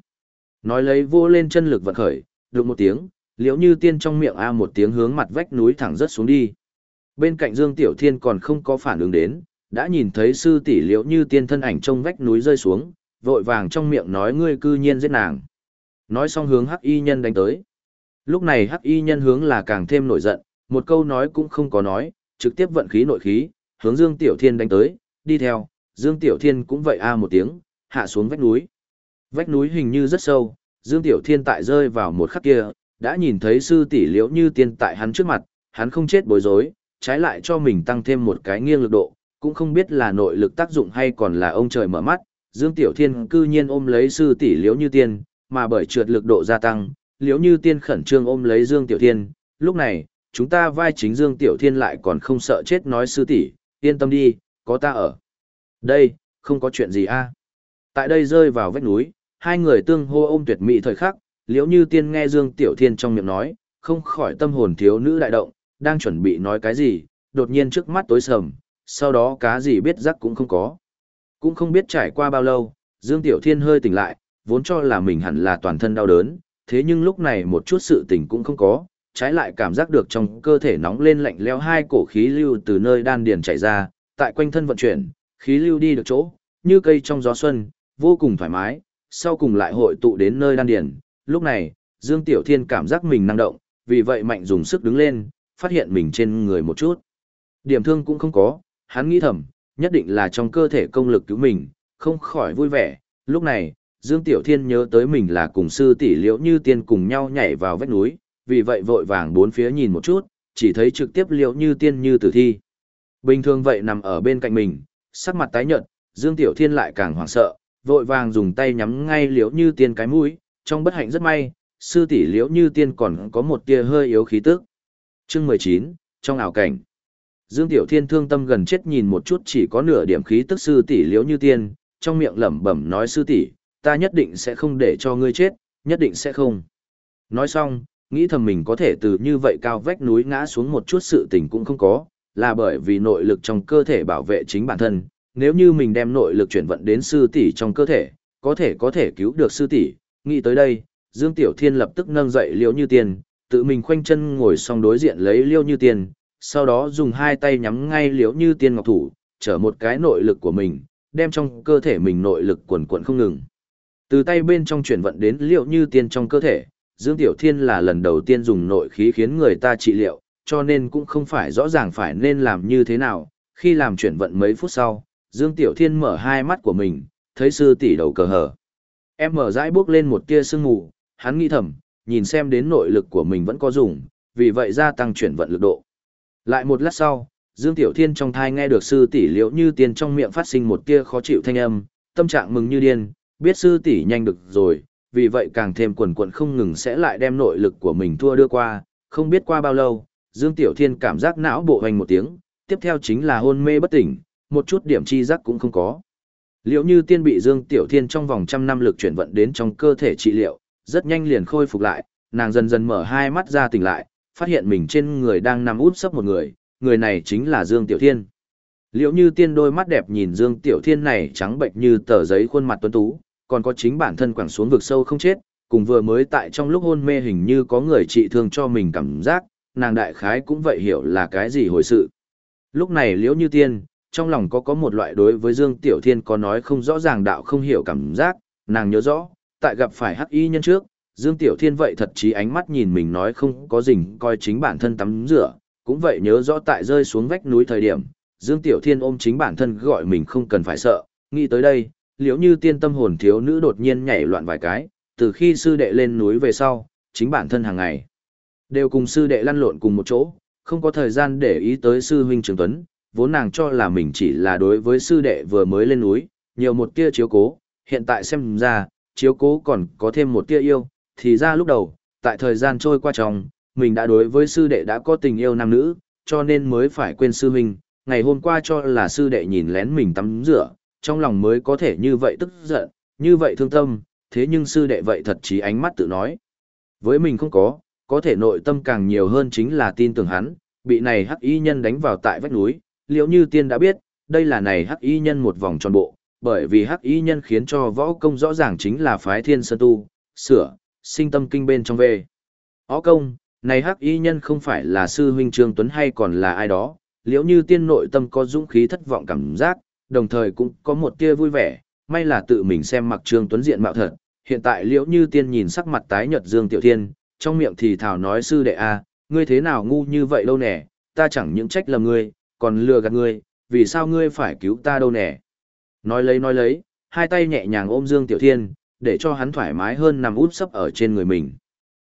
Nói lấy vô lên chân lực vận khởi, được một tiếng, liễu như tiên trong miệng a một tiếng hướng mặt vách núi thẳng rất xuống đi. Bên cạnh Dương Tiểu Thiên còn không có phản ứng đến, đã nhìn thấy sư tỷ liễu như tiên thân ảnh trong vách núi rơi xuống, vội vàng trong miệng nói ngươi cư nhiên giết nàng. Nói xong hướng hắc y nhân đánh tới. Lúc này hắc y nhân hướng là càng thêm nổi giận, một câu nói cũng không có nói, trực tiếp vận khí nội khí, hướng Dương Tiểu Thiên đánh tới, đi theo, Dương Tiểu Thiên cũng vậy a à một tiếng, hạ xuống vách núi. Vách núi hình như rất sâu, Dương Tiểu Thiên tại rơi vào một khắc kia, đã nhìn thấy sư tỷ liễu như tiên tại hắn trước mặt, hắn không chết bối rối, trái lại cho mình tăng thêm một cái nghiêng lực độ, cũng không biết là nội lực tác dụng hay còn là ông trời mở mắt, Dương Tiểu Thiên cư nhiên ôm lấy sư tỷ liễu như tiên, mà bởi trượt lực độ gia tăng, liễu như tiên khẩn trương ôm lấy Dương Tiểu Thiên, lúc này, chúng ta vai chính Dương Tiểu Thiên lại còn không sợ chết nói sư tỷ, yên tâm đi, có ta ở. Đây, không có chuyện gì a. Tại đây rơi vào vách núi, hai người tương hô ôm tuyệt mỹ thời khắc, liễu như tiên nghe Dương Tiểu Thiên trong miệng nói, không khỏi tâm hồn thiếu nữ đại động, đang chuẩn bị nói cái gì, đột nhiên trước mắt tối sầm, sau đó cá gì biết rắc cũng không có. Cũng không biết trải qua bao lâu, Dương Tiểu Thiên hơi tỉnh lại, vốn cho là mình hẳn là toàn thân đau đớn, thế nhưng lúc này một chút sự tỉnh cũng không có, trái lại cảm giác được trong cơ thể nóng lên lạnh leo hai cổ khí lưu từ nơi đan điền chảy ra, tại quanh thân vận chuyển, khí lưu đi được chỗ, như cây trong gió xuân, vô cùng thoải mái, sau cùng lại hội tụ đến nơi đan điền. Lúc này, Dương Tiểu Thiên cảm giác mình năng động, vì vậy mạnh dùng sức đứng lên, phát hiện mình trên người một chút. Điểm thương cũng không có, hắn nghĩ thầm, nhất định là trong cơ thể công lực cứu mình, không khỏi vui vẻ. Lúc này, Dương Tiểu Thiên nhớ tới mình là cùng sư tỷ liễu như tiên cùng nhau nhảy vào vách núi, vì vậy vội vàng bốn phía nhìn một chút, chỉ thấy trực tiếp liễu như tiên như tử thi. Bình thường vậy nằm ở bên cạnh mình, sắc mặt tái nhợt, Dương Tiểu Thiên lại càng hoảng sợ, vội vàng dùng tay nhắm ngay liễu như tiên cái mũi, trong bất hạnh rất may, sư tỷ liễu như tiên còn có một tia hơi yếu khí tức. Chương 19, trong ảo cảnh. Dương Tiểu Thiên thương tâm gần chết nhìn một chút chỉ có nửa điểm khí tức sư tỷ liễu như tiên, trong miệng lẩm bẩm nói sư tỷ, ta nhất định sẽ không để cho ngươi chết, nhất định sẽ không. Nói xong, nghĩ thầm mình có thể từ như vậy cao vách núi ngã xuống một chút sự tình cũng không có, là bởi vì nội lực trong cơ thể bảo vệ chính bản thân, nếu như mình đem nội lực chuyển vận đến sư tỷ trong cơ thể, có thể có thể cứu được sư tỷ. Nghĩ tới đây, Dương Tiểu Thiên lập tức nâng dậy Liễu Như Tiên, tự mình khoanh chân ngồi song đối diện lấy Liễu Như Tiên, sau đó dùng hai tay nhắm ngay Liễu Như Tiên ngọc thủ, trở một cái nội lực của mình, đem trong cơ thể mình nội lực quần quần không ngừng. Từ tay bên trong chuyển vận đến Liễu Như Tiên trong cơ thể, Dương Tiểu Thiên là lần đầu tiên dùng nội khí khiến người ta trị liệu, cho nên cũng không phải rõ ràng phải nên làm như thế nào. Khi làm chuyển vận mấy phút sau, Dương Tiểu Thiên mở hai mắt của mình, thấy sư tỷ đầu cờ hở. Em mở rãi bước lên một tia sương mù, hắn nghĩ thầm, nhìn xem đến nội lực của mình vẫn có dùng, vì vậy gia tăng chuyển vận lực độ. Lại một lát sau, Dương Tiểu Thiên trong thai nghe được sư tỷ liễu như tiên trong miệng phát sinh một tia khó chịu thanh âm, tâm trạng mừng như điên, biết sư tỷ nhanh được rồi, vì vậy càng thêm quần quận không ngừng sẽ lại đem nội lực của mình thua đưa qua, không biết qua bao lâu, Dương Tiểu Thiên cảm giác não bộ hoành một tiếng, tiếp theo chính là hôn mê bất tỉnh, một chút điểm chi giác cũng không có. Liệu như tiên bị Dương Tiểu Thiên trong vòng trăm năm lực chuyển vận đến trong cơ thể trị liệu, rất nhanh liền khôi phục lại, nàng dần dần mở hai mắt ra tỉnh lại, phát hiện mình trên người đang nằm út sấp một người, người này chính là Dương Tiểu Thiên. Liệu như tiên đôi mắt đẹp nhìn Dương Tiểu Thiên này trắng bệnh như tờ giấy khuôn mặt tuấn tú, còn có chính bản thân quẳng xuống vực sâu không chết, cùng vừa mới tại trong lúc hôn mê hình như có người trị thương cho mình cảm giác, nàng đại khái cũng vậy hiểu là cái gì hồi sự. Lúc này liễu như tiên, trong lòng có có một loại đối với Dương Tiểu Thiên có nói không rõ ràng đạo không hiểu cảm giác, nàng nhớ rõ, tại gặp phải hắc y nhân trước, Dương Tiểu Thiên vậy thật chí ánh mắt nhìn mình nói không có dình coi chính bản thân tắm rửa, cũng vậy nhớ rõ tại rơi xuống vách núi thời điểm, Dương Tiểu Thiên ôm chính bản thân gọi mình không cần phải sợ, nghĩ tới đây, liễu như tiên tâm hồn thiếu nữ đột nhiên nhảy loạn vài cái, từ khi sư đệ lên núi về sau, chính bản thân hàng ngày đều cùng sư đệ lăn lộn cùng một chỗ, không có thời gian để ý tới sư huynh Trường Tuấn, vốn nàng cho là mình chỉ là đối với sư đệ vừa mới lên núi, nhiều một tia chiếu cố, hiện tại xem ra, chiếu cố còn có thêm một tia yêu, thì ra lúc đầu, tại thời gian trôi qua trong, mình đã đối với sư đệ đã có tình yêu nam nữ, cho nên mới phải quên sư huynh, ngày hôm qua cho là sư đệ nhìn lén mình tắm rửa, trong lòng mới có thể như vậy tức giận, như vậy thương tâm, thế nhưng sư đệ vậy thật chí ánh mắt tự nói. Với mình không có, có thể nội tâm càng nhiều hơn chính là tin tưởng hắn, bị này hắc y nhân đánh vào tại vách núi, liệu như tiên đã biết, đây là này hắc y nhân một vòng tròn bộ, bởi vì hắc y nhân khiến cho võ công rõ ràng chính là phái thiên sơn tu, sửa, sinh tâm kinh bên trong về. Ó công, này hắc y nhân không phải là sư huynh Trương Tuấn hay còn là ai đó, liễu như tiên nội tâm có dũng khí thất vọng cảm giác, đồng thời cũng có một tia vui vẻ, may là tự mình xem mặc Trương Tuấn diện mạo thật, hiện tại liễu như tiên nhìn sắc mặt tái nhợt Dương Tiểu Thiên, trong miệng thì thảo nói sư đệ a, ngươi thế nào ngu như vậy đâu nè, ta chẳng những trách lầm ngươi, còn lừa gạt ngươi, vì sao ngươi phải cứu ta đâu nè. Nói lấy nói lấy, hai tay nhẹ nhàng ôm Dương Tiểu Thiên, để cho hắn thoải mái hơn nằm út sấp ở trên người mình.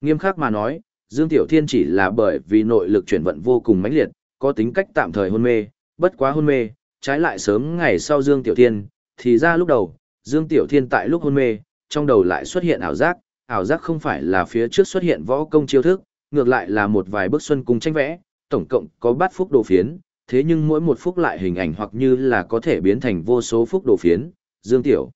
Nghiêm khắc mà nói, Dương Tiểu Thiên chỉ là bởi vì nội lực chuyển vận vô cùng mãnh liệt, có tính cách tạm thời hôn mê, bất quá hôn mê, trái lại sớm ngày sau Dương Tiểu Thiên, thì ra lúc đầu, Dương Tiểu Thiên tại lúc hôn mê, trong đầu lại xuất hiện ảo giác, ảo giác không phải là phía trước xuất hiện võ công chiêu thức, ngược lại là một vài bức xuân cung tranh vẽ, tổng cộng có bát phúc đồ phiến, thế nhưng mỗi một phúc lại hình ảnh hoặc như là có thể biến thành vô số phúc đồ phiến, Dương Tiểu.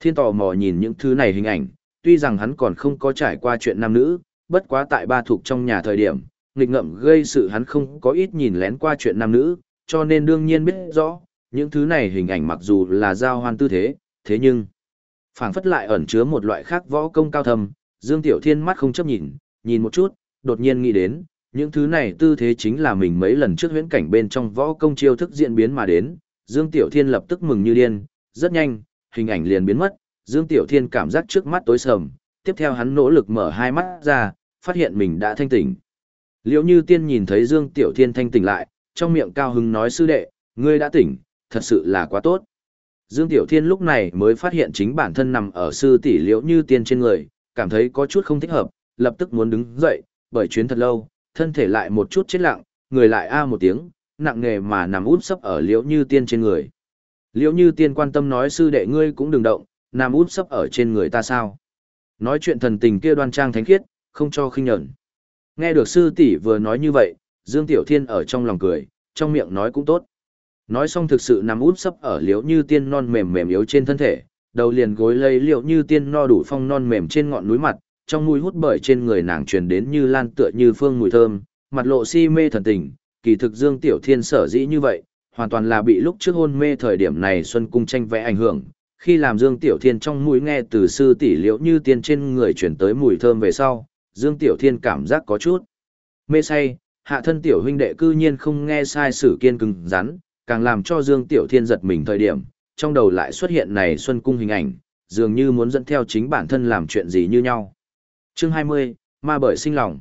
Thiên tò mò nhìn những thứ này hình ảnh, tuy rằng hắn còn không có trải qua chuyện nam nữ, bất quá tại ba thuộc trong nhà thời điểm, nghịch ngợm gây sự hắn không có ít nhìn lén qua chuyện nam nữ, cho nên đương nhiên biết rõ, những thứ này hình ảnh mặc dù là giao hoan tư thế, thế nhưng phảng phất lại ẩn chứa một loại khác võ công cao thâm, Dương Tiểu Thiên mắt không chấp nhìn, nhìn một chút, đột nhiên nghĩ đến, những thứ này tư thế chính là mình mấy lần trước huyễn cảnh bên trong võ công chiêu thức diễn biến mà đến, Dương Tiểu Thiên lập tức mừng như điên, rất nhanh, hình ảnh liền biến mất, Dương Tiểu Thiên cảm giác trước mắt tối sầm, tiếp theo hắn nỗ lực mở hai mắt ra, phát hiện mình đã thanh tỉnh. Liễu Như Tiên nhìn thấy Dương Tiểu Thiên thanh tỉnh lại, trong miệng cao hứng nói sư đệ, ngươi đã tỉnh, thật sự là quá tốt. Dương Tiểu Thiên lúc này mới phát hiện chính bản thân nằm ở sư tỷ Liễu Như Tiên trên người, cảm thấy có chút không thích hợp, lập tức muốn đứng dậy, bởi chuyến thật lâu, thân thể lại một chút chết lặng, người lại a một tiếng, nặng nề mà nằm út sấp ở Liễu Như Tiên trên người. Liễu Như Tiên quan tâm nói sư đệ ngươi cũng đừng động, nam út sấp ở trên người ta sao? Nói chuyện thần tình kia đoan trang thánh khiết, không cho khinh nhẫn. Nghe được sư tỷ vừa nói như vậy, Dương Tiểu Thiên ở trong lòng cười, trong miệng nói cũng tốt. Nói xong thực sự nằm út sấp ở liễu như tiên non mềm mềm yếu trên thân thể, đầu liền gối lấy liễu như tiên no đủ phong non mềm trên ngọn núi mặt, trong mũi hút bởi trên người nàng truyền đến như lan tựa như phương mùi thơm, mặt lộ si mê thần tình, kỳ thực Dương Tiểu Thiên sở dĩ như vậy, hoàn toàn là bị lúc trước hôn mê thời điểm này Xuân Cung tranh vẽ ảnh hưởng. Khi làm Dương Tiểu Thiên trong mũi nghe từ sư tỷ liễu như tiên trên người chuyển tới mùi thơm về sau, Dương Tiểu Thiên cảm giác có chút mê say, hạ thân tiểu huynh đệ cư nhiên không nghe sai sử kiên cứng rắn, càng làm cho Dương Tiểu Thiên giật mình thời điểm, trong đầu lại xuất hiện này Xuân Cung hình ảnh, dường như muốn dẫn theo chính bản thân làm chuyện gì như nhau. Chương 20, Ma bởi sinh lòng.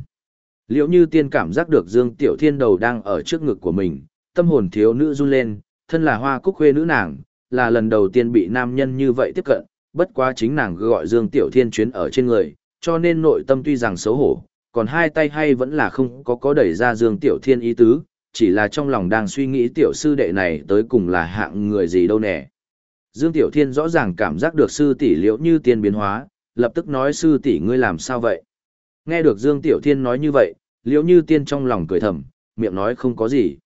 Liễu như tiên cảm giác được Dương Tiểu Thiên đầu đang ở trước ngực của mình, tâm hồn thiếu nữ run lên, thân là hoa cúc khuê nữ nàng, là lần đầu tiên bị nam nhân như vậy tiếp cận, bất quá chính nàng gọi Dương Tiểu Thiên chuyến ở trên người, cho nên nội tâm tuy rằng xấu hổ, còn hai tay hay vẫn là không có có đẩy ra Dương Tiểu Thiên ý tứ, chỉ là trong lòng đang suy nghĩ tiểu sư đệ này tới cùng là hạng người gì đâu nè. Dương Tiểu Thiên rõ ràng cảm giác được sư tỷ liễu như tiên biến hóa, lập tức nói sư tỷ ngươi làm sao vậy. Nghe được Dương Tiểu Thiên nói như vậy, liễu như tiên trong lòng cười thầm, miệng nói không có gì.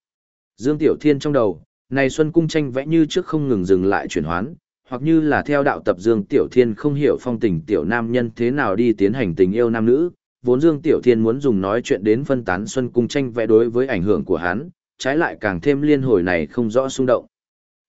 Dương Tiểu Thiên trong đầu, này Xuân Cung tranh vẽ như trước không ngừng dừng lại chuyển hoán, hoặc như là theo đạo tập Dương Tiểu Thiên không hiểu phong tình tiểu nam nhân thế nào đi tiến hành tình yêu nam nữ, vốn Dương Tiểu Thiên muốn dùng nói chuyện đến phân tán Xuân Cung tranh vẽ đối với ảnh hưởng của hắn, trái lại càng thêm liên hồi này không rõ xung động.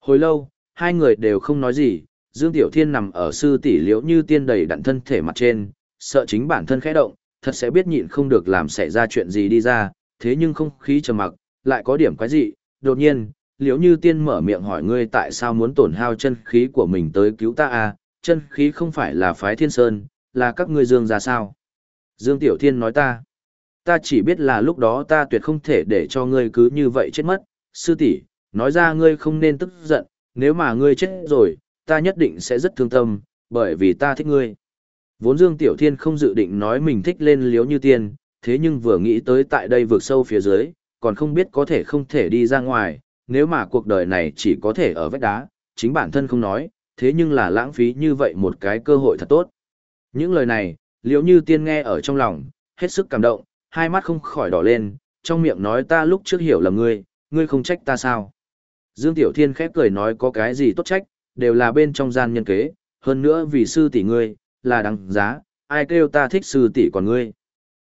Hồi lâu, hai người đều không nói gì, Dương Tiểu Thiên nằm ở sư tỷ liễu như tiên đầy đặn thân thể mặt trên, sợ chính bản thân khẽ động, thật sẽ biết nhịn không được làm xảy ra chuyện gì đi ra, thế nhưng không khí trầm mặc, lại có điểm quái dị, đột nhiên, liễu như tiên mở miệng hỏi ngươi tại sao muốn tổn hao chân khí của mình tới cứu ta à, chân khí không phải là phái thiên sơn, là các ngươi dương ra sao? Dương Tiểu Thiên nói ta, ta chỉ biết là lúc đó ta tuyệt không thể để cho ngươi cứ như vậy chết mất, sư tỷ, nói ra ngươi không nên tức giận, nếu mà ngươi chết rồi, ta nhất định sẽ rất thương tâm, bởi vì ta thích ngươi. Vốn Dương Tiểu Thiên không dự định nói mình thích lên liếu như tiên, thế nhưng vừa nghĩ tới tại đây vượt sâu phía dưới, còn không biết có thể không thể đi ra ngoài, nếu mà cuộc đời này chỉ có thể ở vách đá, chính bản thân không nói, thế nhưng là lãng phí như vậy một cái cơ hội thật tốt. Những lời này, liễu như tiên nghe ở trong lòng, hết sức cảm động, hai mắt không khỏi đỏ lên, trong miệng nói ta lúc trước hiểu là ngươi, ngươi không trách ta sao. Dương Tiểu Thiên khép cười nói có cái gì tốt trách, đều là bên trong gian nhân kế, hơn nữa vì sư tỷ ngươi, là đáng giá, ai kêu ta thích sư tỷ còn ngươi.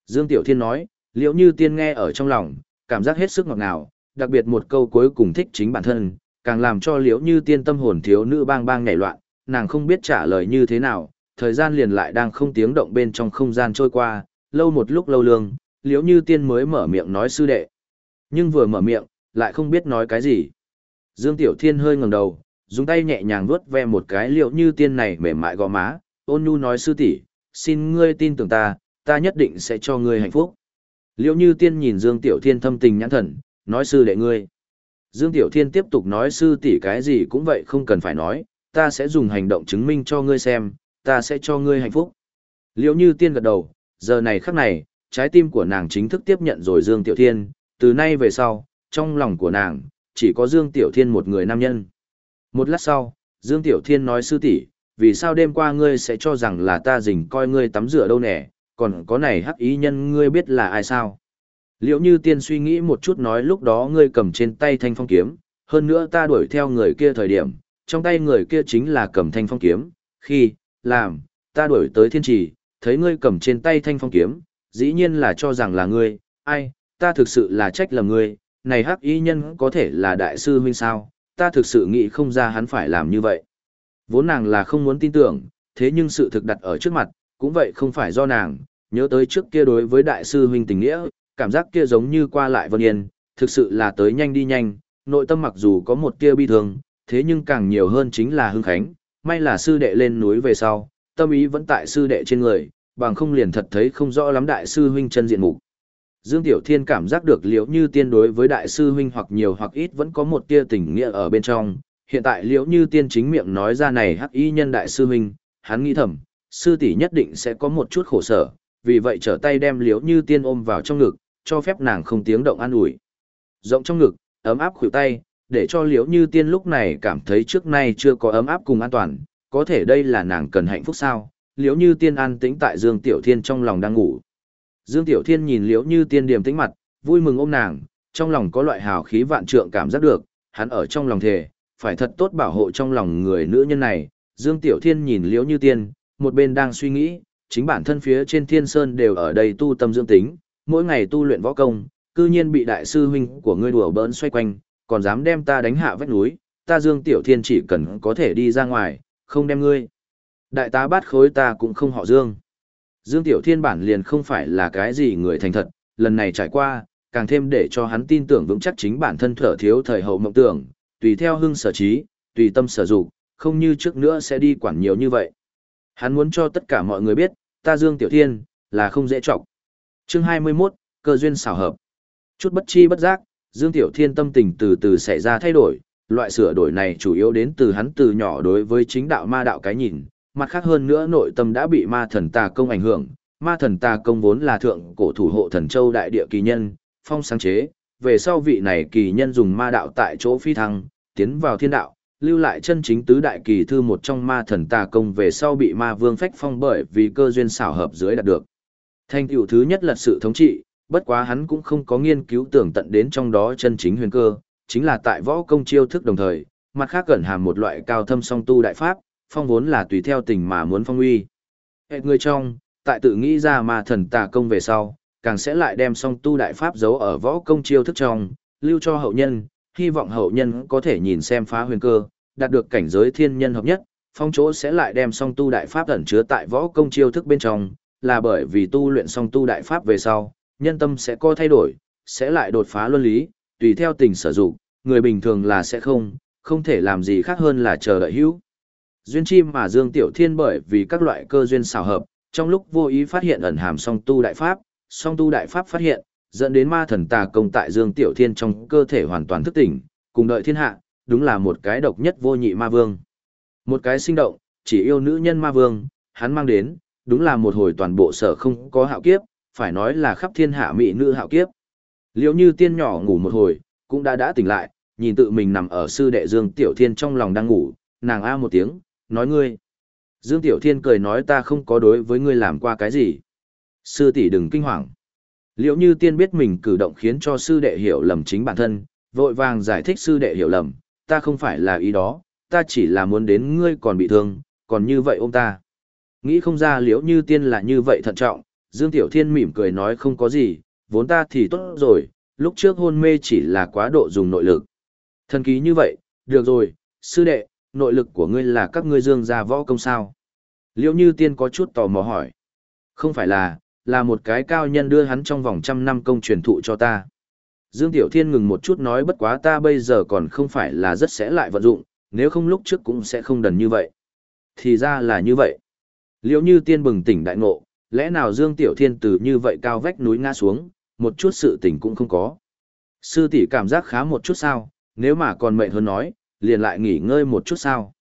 Dương Tiểu Thiên nói, liễu như tiên nghe ở trong lòng, cảm giác hết sức ngọt ngào, đặc biệt một câu cuối cùng thích chính bản thân, càng làm cho liễu như tiên tâm hồn thiếu nữ bang bang nhảy loạn, nàng không biết trả lời như thế nào, thời gian liền lại đang không tiếng động bên trong không gian trôi qua, lâu một lúc lâu lương, liễu như tiên mới mở miệng nói sư đệ. Nhưng vừa mở miệng, lại không biết nói cái gì. Dương Tiểu Thiên hơi ngẩng đầu, dùng tay nhẹ nhàng vuốt ve một cái liễu như tiên này mềm mại gò má, ôn nhu nói sư tỷ, xin ngươi tin tưởng ta, ta nhất định sẽ cho ngươi hạnh phúc. Liễu như tiên nhìn Dương Tiểu Thiên thâm tình nhãn thần, nói sư đệ ngươi. Dương Tiểu Thiên tiếp tục nói sư tỷ cái gì cũng vậy không cần phải nói, ta sẽ dùng hành động chứng minh cho ngươi xem, ta sẽ cho ngươi hạnh phúc. Liễu như tiên gật đầu, giờ này khắc này, trái tim của nàng chính thức tiếp nhận rồi Dương Tiểu Thiên, từ nay về sau, trong lòng của nàng, chỉ có Dương Tiểu Thiên một người nam nhân. Một lát sau, Dương Tiểu Thiên nói sư tỷ, vì sao đêm qua ngươi sẽ cho rằng là ta dình coi ngươi tắm rửa đâu nè, còn có này hắc ý nhân ngươi biết là ai sao? Liệu như tiên suy nghĩ một chút nói lúc đó ngươi cầm trên tay thanh phong kiếm, hơn nữa ta đuổi theo người kia thời điểm, trong tay người kia chính là cầm thanh phong kiếm, khi, làm, ta đuổi tới thiên trì, thấy ngươi cầm trên tay thanh phong kiếm, dĩ nhiên là cho rằng là ngươi, ai, ta thực sự là trách lầm ngươi, này hắc y nhân có thể là đại sư huynh sao, ta thực sự nghĩ không ra hắn phải làm như vậy. Vốn nàng là không muốn tin tưởng, thế nhưng sự thực đặt ở trước mặt, cũng vậy không phải do nàng, nhớ tới trước kia đối với đại sư huynh tình nghĩa, cảm giác kia giống như qua lại vân yên, thực sự là tới nhanh đi nhanh, nội tâm mặc dù có một kia bi thương, thế nhưng càng nhiều hơn chính là hưng khánh, may là sư đệ lên núi về sau, tâm ý vẫn tại sư đệ trên người, bằng không liền thật thấy không rõ lắm đại sư huynh chân diện mục. Dương Tiểu Thiên cảm giác được liễu như tiên đối với đại sư huynh hoặc nhiều hoặc ít vẫn có một tia tình nghĩa ở bên trong. Hiện tại liễu như tiên chính miệng nói ra này hắc y nhân đại sư huynh, hắn nghĩ thầm, sư tỷ nhất định sẽ có một chút khổ sở, vì vậy trở tay đem liễu như tiên ôm vào trong ngực, cho phép nàng không tiếng động an ủi. Rộng trong ngực, ấm áp khuỷu tay, để cho liễu như tiên lúc này cảm thấy trước nay chưa có ấm áp cùng an toàn, có thể đây là nàng cần hạnh phúc sao, liễu như tiên an tĩnh tại Dương Tiểu Thiên trong lòng đang ngủ. Dương Tiểu Thiên nhìn liễu như tiên điềm tĩnh mặt, vui mừng ôm nàng, trong lòng có loại hào khí vạn trượng cảm giác được, hắn ở trong lòng thề, phải thật tốt bảo hộ trong lòng người nữ nhân này. Dương Tiểu Thiên nhìn liễu như tiên, một bên đang suy nghĩ, chính bản thân phía trên thiên sơn đều ở đây tu tâm dưỡng tính, mỗi ngày tu luyện võ công, cư nhiên bị đại sư huynh của ngươi đùa bỡn xoay quanh, còn dám đem ta đánh hạ vách núi, ta Dương Tiểu Thiên chỉ cần có thể đi ra ngoài, không đem ngươi. Đại tá bát khối ta cũng không họ Dương. Dương Tiểu Thiên bản liền không phải là cái gì người thành thật, lần này trải qua, càng thêm để cho hắn tin tưởng vững chắc chính bản thân thở thiếu thời hậu mộng tưởng, tùy theo hưng sở trí, tùy tâm sở dục, không như trước nữa sẽ đi quản nhiều như vậy. Hắn muốn cho tất cả mọi người biết, ta Dương Tiểu Thiên, là không dễ trọng. Chương 21, cơ duyên xảo hợp. Chút bất chi bất giác, Dương Tiểu Thiên tâm tình từ từ xảy ra thay đổi, loại sửa đổi này chủ yếu đến từ hắn từ nhỏ đối với chính đạo ma đạo cái nhìn, mặt khác hơn nữa nội tâm đã bị ma thần tà công ảnh hưởng. Ma thần tà công vốn là thượng cổ thủ hộ thần châu đại địa kỳ nhân, phong sáng chế, về sau vị này kỳ nhân dùng ma đạo tại chỗ phi thăng, tiến vào thiên đạo, lưu lại chân chính tứ đại kỳ thư một trong ma thần tà công về sau bị ma vương phách phong bởi vì cơ duyên xảo hợp dưới đạt được. Thành tựu thứ nhất là sự thống trị, bất quá hắn cũng không có nghiên cứu tưởng tận đến trong đó chân chính huyền cơ, chính là tại võ công chiêu thức đồng thời, mặt khác gần hàm một loại cao thâm song tu đại pháp, phong vốn là tùy theo tình mà muốn phong uy. Hệ người trong, tại tự nghĩ ra ma thần tà công về sau, càng sẽ lại đem song tu đại pháp giấu ở võ công chiêu thức trong, lưu cho hậu nhân, hy vọng hậu nhân có thể nhìn xem phá huyền cơ, đạt được cảnh giới thiên nhân hợp nhất, phong chỗ sẽ lại đem song tu đại pháp ẩn chứa tại võ công chiêu thức bên trong, là bởi vì tu luyện song tu đại pháp về sau, nhân tâm sẽ có thay đổi, sẽ lại đột phá luân lý, tùy theo tình sở dụng, người bình thường là sẽ không, không thể làm gì khác hơn là chờ đợi hữu. Duyên chim mà Dương Tiểu Thiên bởi vì các loại cơ duyên xảo hợp, trong lúc vô ý phát hiện ẩn hàm song tu đại pháp, song tu đại pháp phát hiện, dẫn đến ma thần tà công tại Dương Tiểu Thiên trong cơ thể hoàn toàn thức tỉnh, cùng đợi thiên hạ, đúng là một cái độc nhất vô nhị ma vương. Một cái sinh động, chỉ yêu nữ nhân ma vương, hắn mang đến, đúng là một hồi toàn bộ sở không có hạo kiếp, phải nói là khắp thiên hạ mỹ nữ hạo kiếp. Liễu như tiên nhỏ ngủ một hồi, cũng đã đã tỉnh lại, nhìn tự mình nằm ở sư đệ Dương Tiểu Thiên trong lòng đang ngủ, nàng a một tiếng, nói ngươi. Dương Tiểu Thiên cười nói ta không có đối với ngươi làm qua cái gì. Sư tỷ đừng kinh hoàng liệu như tiên biết mình cử động khiến cho sư đệ hiểu lầm chính bản thân, vội vàng giải thích sư đệ hiểu lầm, ta không phải là ý đó, ta chỉ là muốn đến ngươi còn bị thương, còn như vậy ôm ta. Nghĩ không ra liễu như tiên là như vậy thận trọng, Dương Tiểu Thiên mỉm cười nói không có gì, vốn ta thì tốt rồi, lúc trước hôn mê chỉ là quá độ dùng nội lực. Thần ký như vậy, được rồi, sư đệ, nội lực của ngươi là các ngươi dương gia võ công sao? Liễu như tiên có chút tò mò hỏi. Không phải là, là một cái cao nhân đưa hắn trong vòng trăm năm công truyền thụ cho ta. Dương Tiểu Thiên ngừng một chút nói bất quá ta bây giờ còn không phải là rất sẽ lại vận dụng, nếu không lúc trước cũng sẽ không đần như vậy. Thì ra là như vậy. Liễu như tiên bừng tỉnh đại ngộ, lẽ nào Dương Tiểu Thiên từ như vậy cao vách núi ngã xuống, một chút sự tỉnh cũng không có. Sư tỷ cảm giác khá một chút sao, nếu mà còn mệt hơn nói, liền lại nghỉ ngơi một chút sao.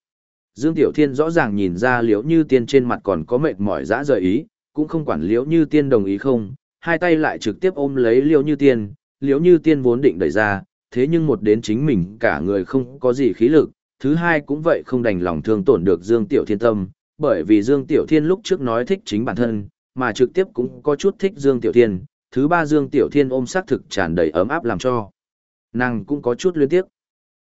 Dương Tiểu Thiên rõ ràng nhìn ra liễu như tiên trên mặt còn có mệt mỏi dã rời ý, cũng không quản liễu như tiên đồng ý không, hai tay lại trực tiếp ôm lấy liễu như tiên, liễu như tiên vốn định đẩy ra, thế nhưng một đến chính mình cả người không có gì khí lực, thứ hai cũng vậy không đành lòng thương tổn được Dương Tiểu Thiên tâm, bởi vì Dương Tiểu Thiên lúc trước nói thích chính bản thân, mà trực tiếp cũng có chút thích Dương Tiểu Thiên, thứ ba Dương Tiểu Thiên ôm xác thực tràn đầy ấm áp làm cho. Nàng cũng có chút luyến tiếc.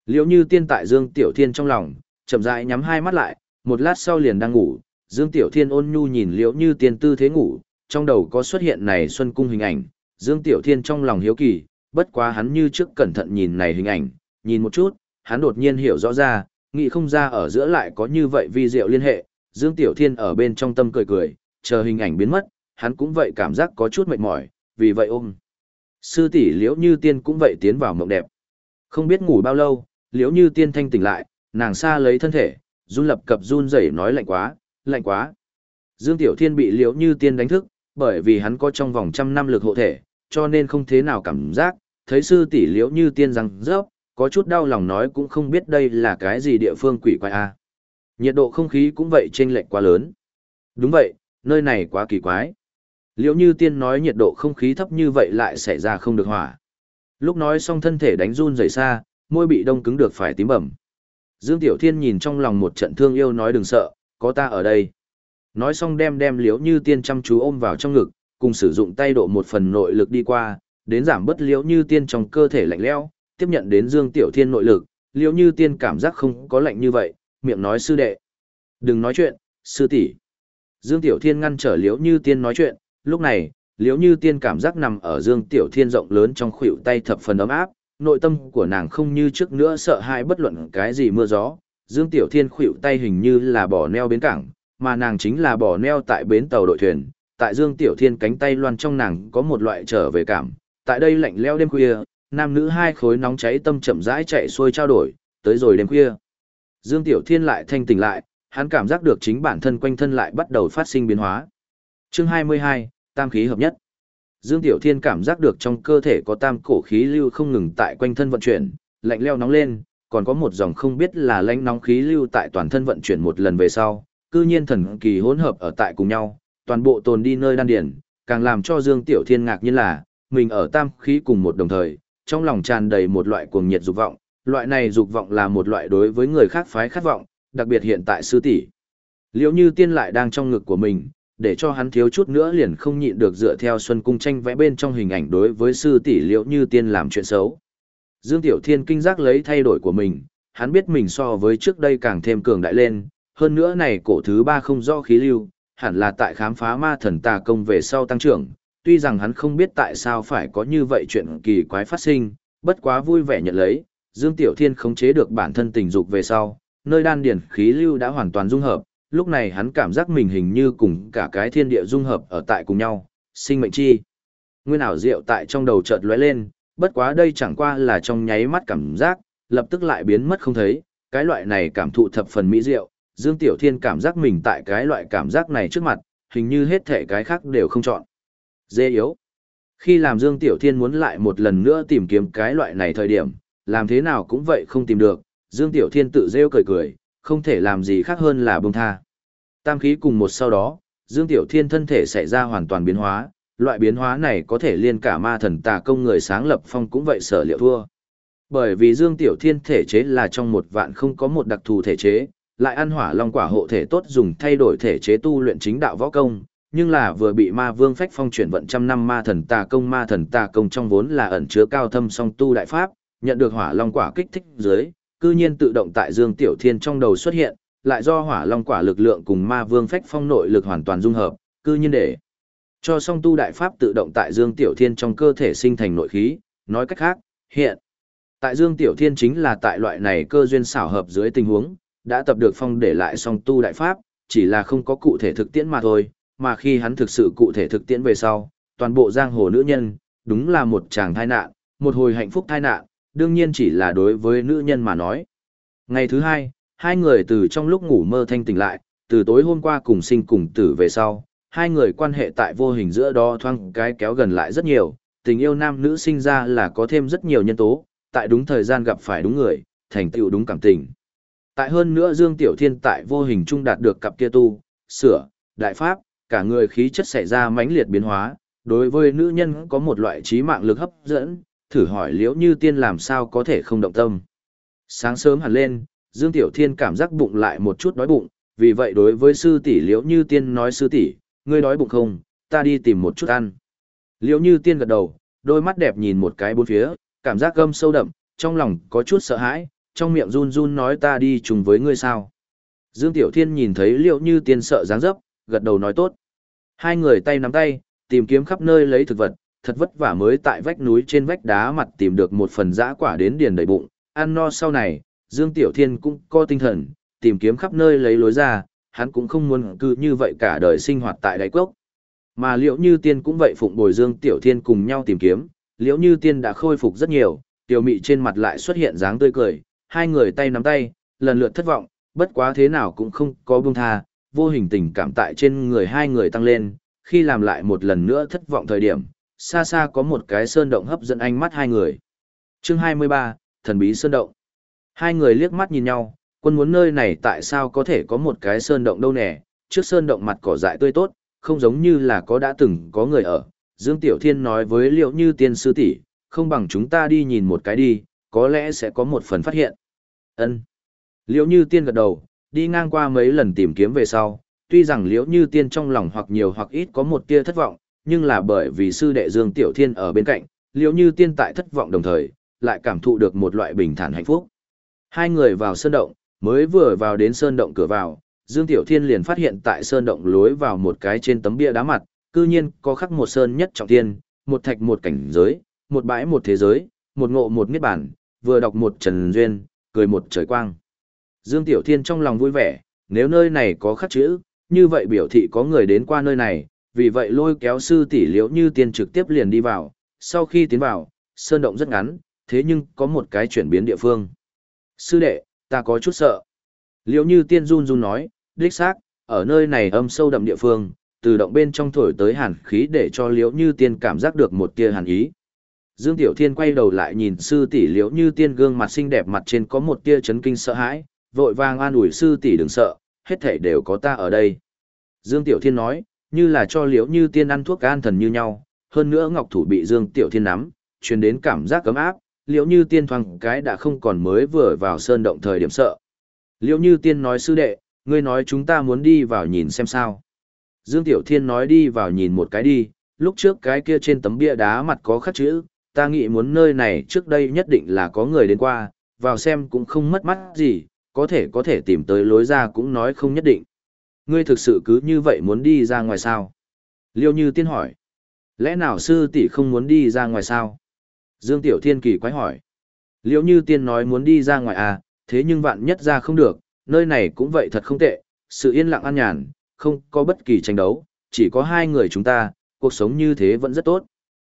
Liễu như tiên tại Dương Tiểu Thiên trong lòng, chậm rãi nhắm hai mắt lại, một lát sau liền đang ngủ, Dương Tiểu Thiên ôn nhu nhìn liễu như tiên tư thế ngủ, trong đầu có xuất hiện này xuân cung hình ảnh, Dương Tiểu Thiên trong lòng hiếu kỳ, bất quá hắn như trước cẩn thận nhìn này hình ảnh, nhìn một chút, hắn đột nhiên hiểu rõ ra, nghĩ không ra ở giữa lại có như vậy vi diệu liên hệ, Dương Tiểu Thiên ở bên trong tâm cười cười, chờ hình ảnh biến mất, hắn cũng vậy cảm giác có chút mệt mỏi, vì vậy ôm. Sư tỷ liễu như tiên cũng vậy tiến vào mộng đẹp. Không biết ngủ bao lâu, liễu như tiên thanh tỉnh lại, nàng xa lấy thân thể, run lập cập run rẩy nói lạnh quá, lạnh quá. Dương Tiểu Thiên bị liễu như tiên đánh thức, bởi vì hắn có trong vòng trăm năm lực hộ thể, cho nên không thế nào cảm giác, thấy sư tỷ liễu như tiên rằng rớp, có chút đau lòng nói cũng không biết đây là cái gì địa phương quỷ quái a. Nhiệt độ không khí cũng vậy chênh lệch quá lớn. Đúng vậy, nơi này quá kỳ quái. Liễu như tiên nói nhiệt độ không khí thấp như vậy lại xảy ra không được hỏa. Lúc nói xong thân thể đánh run rẩy xa, môi bị đông cứng được phải tím bẩm. Dương Tiểu Thiên nhìn trong lòng một trận thương yêu nói đừng sợ, có ta ở đây. Nói xong đem đem liễu như tiên chăm chú ôm vào trong ngực, cùng sử dụng tay độ một phần nội lực đi qua, đến giảm bớt liễu như tiên trong cơ thể lạnh lẽo, tiếp nhận đến Dương Tiểu Thiên nội lực, liễu như tiên cảm giác không có lạnh như vậy, miệng nói sư đệ. Đừng nói chuyện, sư tỷ. Dương Tiểu Thiên ngăn trở liễu như tiên nói chuyện, lúc này, liễu như tiên cảm giác nằm ở Dương Tiểu Thiên rộng lớn trong khuỷu tay thập phần ấm áp, nội tâm của nàng không như trước nữa sợ hãi bất luận cái gì mưa gió. Dương Tiểu Thiên khuỵu tay hình như là bỏ neo bến cảng, mà nàng chính là bỏ neo tại bến tàu đội thuyền. Tại Dương Tiểu Thiên cánh tay loan trong nàng có một loại trở về cảm. Tại đây lạnh leo đêm khuya, nam nữ hai khối nóng cháy tâm chậm rãi chạy xuôi trao đổi, tới rồi đêm khuya. Dương Tiểu Thiên lại thanh tỉnh lại, hắn cảm giác được chính bản thân quanh thân lại bắt đầu phát sinh biến hóa. Chương 22, Tam khí hợp nhất. Dương Tiểu Thiên cảm giác được trong cơ thể có tam cổ khí lưu không ngừng tại quanh thân vận chuyển, lạnh leo nóng lên, còn có một dòng không biết là lãnh nóng khí lưu tại toàn thân vận chuyển một lần về sau, cư nhiên thần kỳ hỗn hợp ở tại cùng nhau, toàn bộ tồn đi nơi đan điển, càng làm cho Dương Tiểu Thiên ngạc nhiên là, mình ở tam khí cùng một đồng thời, trong lòng tràn đầy một loại cuồng nhiệt dục vọng, loại này dục vọng là một loại đối với người khác phái khát vọng, đặc biệt hiện tại sư tỷ. Liễu Như Tiên lại đang trong ngực của mình, để cho hắn thiếu chút nữa liền không nhịn được dựa theo Xuân Cung tranh vẽ bên trong hình ảnh đối với sư tỷ liễu như tiên làm chuyện xấu. Dương Tiểu Thiên kinh giác lấy thay đổi của mình, hắn biết mình so với trước đây càng thêm cường đại lên, hơn nữa này cổ thứ ba không do khí lưu, hẳn là tại khám phá ma thần tà công về sau tăng trưởng, tuy rằng hắn không biết tại sao phải có như vậy chuyện kỳ quái phát sinh, bất quá vui vẻ nhận lấy, Dương Tiểu Thiên khống chế được bản thân tình dục về sau, nơi đan điển khí lưu đã hoàn toàn dung hợp, lúc này hắn cảm giác mình hình như cùng cả cái thiên địa dung hợp ở tại cùng nhau, sinh mệnh chi. Nguyên ảo diệu tại trong đầu chợt lóe lên, bất quá đây chẳng qua là trong nháy mắt cảm giác, lập tức lại biến mất không thấy, cái loại này cảm thụ thập phần mỹ diệu, Dương Tiểu Thiên cảm giác mình tại cái loại cảm giác này trước mặt, hình như hết thể cái khác đều không chọn. Dê yếu. Khi làm Dương Tiểu Thiên muốn lại một lần nữa tìm kiếm cái loại này thời điểm, làm thế nào cũng vậy không tìm được, Dương Tiểu Thiên tự rêu cười cười, không thể làm gì khác hơn là bông tha. Tam khí cùng một sau đó, Dương Tiểu Thiên thân thể xảy ra hoàn toàn biến hóa, loại biến hóa này có thể liên cả ma thần tà công người sáng lập phong cũng vậy sở liệu thua. Bởi vì Dương Tiểu Thiên thể chế là trong một vạn không có một đặc thù thể chế, lại ăn hỏa long quả hộ thể tốt dùng thay đổi thể chế tu luyện chính đạo võ công, nhưng là vừa bị ma vương phách phong chuyển vận trăm năm ma thần tà công ma thần tà công trong vốn là ẩn chứa cao thâm song tu đại pháp, nhận được hỏa long quả kích thích dưới, cư nhiên tự động tại Dương Tiểu Thiên trong đầu xuất hiện, lại do hỏa long quả lực lượng cùng ma vương phách phong nội lực hoàn toàn dung hợp, cư nhiên để cho song tu đại pháp tự động tại Dương Tiểu Thiên trong cơ thể sinh thành nội khí, nói cách khác, hiện tại Dương Tiểu Thiên chính là tại loại này cơ duyên xảo hợp dưới tình huống, đã tập được phong để lại song tu đại pháp, chỉ là không có cụ thể thực tiễn mà thôi, mà khi hắn thực sự cụ thể thực tiễn về sau, toàn bộ giang hồ nữ nhân, đúng là một chàng thai nạn, một hồi hạnh phúc thai nạn, đương nhiên chỉ là đối với nữ nhân mà nói. Ngày thứ hai, hai người từ trong lúc ngủ mơ thanh tỉnh lại, từ tối hôm qua cùng sinh cùng tử về sau, hai người quan hệ tại vô hình giữa đó thoang cái kéo gần lại rất nhiều, tình yêu nam nữ sinh ra là có thêm rất nhiều nhân tố, tại đúng thời gian gặp phải đúng người, thành tựu đúng cảm tình. Tại hơn nữa Dương Tiểu Thiên tại vô hình trung đạt được cặp kia tu, sửa, đại pháp, cả người khí chất xảy ra mãnh liệt biến hóa, đối với nữ nhân có một loại trí mạng lực hấp dẫn, thử hỏi liễu như tiên làm sao có thể không động tâm. Sáng sớm hẳn lên, Dương Tiểu Thiên cảm giác bụng lại một chút đói bụng, vì vậy đối với sư tỷ liễu như tiên nói sư tỷ, ngươi đói bụng không, ta đi tìm một chút ăn. Liễu như tiên gật đầu, đôi mắt đẹp nhìn một cái bốn phía, cảm giác gâm sâu đậm, trong lòng có chút sợ hãi, trong miệng run run nói ta đi chung với ngươi sao. Dương Tiểu Thiên nhìn thấy liễu như tiên sợ dáng dấp, gật đầu nói tốt. Hai người tay nắm tay, tìm kiếm khắp nơi lấy thực vật, thật vất vả mới tại vách núi trên vách đá mặt tìm được một phần dã quả đến điền đầy bụng, ăn no sau này, Dương Tiểu Thiên cũng có tinh thần, tìm kiếm khắp nơi lấy lối ra, hắn cũng không muốn cứ như vậy cả đời sinh hoạt tại đại quốc. Mà liệu như tiên cũng vậy phụng bồi Dương Tiểu Thiên cùng nhau tìm kiếm, liệu như tiên đã khôi phục rất nhiều, tiểu mị trên mặt lại xuất hiện dáng tươi cười, hai người tay nắm tay, lần lượt thất vọng, bất quá thế nào cũng không có buông tha, vô hình tình cảm tại trên người hai người tăng lên, khi làm lại một lần nữa thất vọng thời điểm, xa xa có một cái sơn động hấp dẫn ánh mắt hai người. Chương 23, Thần bí sơn động. Hai người liếc mắt nhìn nhau, quân muốn nơi này tại sao có thể có một cái sơn động đâu nè, trước sơn động mặt cỏ dại tươi tốt, không giống như là có đã từng có người ở. Dương Tiểu Thiên nói với liệu như tiên sư tỷ, không bằng chúng ta đi nhìn một cái đi, có lẽ sẽ có một phần phát hiện. Ân. Liễu Như Tiên gật đầu, đi ngang qua mấy lần tìm kiếm về sau, tuy rằng Liễu Như Tiên trong lòng hoặc nhiều hoặc ít có một tia thất vọng, nhưng là bởi vì sư đệ Dương Tiểu Thiên ở bên cạnh, Liễu Như Tiên tại thất vọng đồng thời, lại cảm thụ được một loại bình thản hạnh phúc. Hai người vào sơn động, mới vừa vào đến sơn động cửa vào, Dương Tiểu Thiên liền phát hiện tại sơn động lối vào một cái trên tấm bia đá mặt, cư nhiên có khắc một sơn nhất trọng thiên, một thạch một cảnh giới, một bãi một thế giới, một ngộ một niết bản, vừa đọc một trần duyên, cười một trời quang. Dương Tiểu Thiên trong lòng vui vẻ, nếu nơi này có khắc chữ, như vậy biểu thị có người đến qua nơi này, vì vậy lôi kéo sư tỷ liễu như tiên trực tiếp liền đi vào, sau khi tiến vào, sơn động rất ngắn, thế nhưng có một cái chuyển biến địa phương. Sư đệ, ta có chút sợ. Liễu như tiên run run nói, đích xác, ở nơi này âm sâu đậm địa phương, từ động bên trong thổi tới hàn khí để cho liễu như tiên cảm giác được một tia hàn ý. Dương Tiểu Thiên quay đầu lại nhìn sư tỷ liễu như tiên gương mặt xinh đẹp mặt trên có một tia chấn kinh sợ hãi, vội vàng an ủi sư tỷ đừng sợ, hết thảy đều có ta ở đây. Dương Tiểu Thiên nói, như là cho liễu như tiên ăn thuốc an thần như nhau, hơn nữa ngọc thủ bị Dương Tiểu Thiên nắm, truyền đến cảm giác cấm áp, liễu như tiên thoáng cái đã không còn mới vừa vào sơn động thời điểm sợ. Liễu như tiên nói sư đệ, ngươi nói chúng ta muốn đi vào nhìn xem sao. Dương Tiểu Thiên nói đi vào nhìn một cái đi, lúc trước cái kia trên tấm bia đá mặt có khắc chữ, ta nghĩ muốn nơi này trước đây nhất định là có người đến qua, vào xem cũng không mất mắt gì, có thể có thể tìm tới lối ra cũng nói không nhất định. Ngươi thực sự cứ như vậy muốn đi ra ngoài sao? Liêu Như Tiên hỏi. Lẽ nào sư tỷ không muốn đi ra ngoài sao? Dương Tiểu Thiên kỳ quái hỏi. liễu Như Tiên nói muốn đi ra ngoài à, thế nhưng vạn nhất ra không được, nơi này cũng vậy thật không tệ, sự yên lặng an nhàn, không có bất kỳ tranh đấu, chỉ có hai người chúng ta, cuộc sống như thế vẫn rất tốt.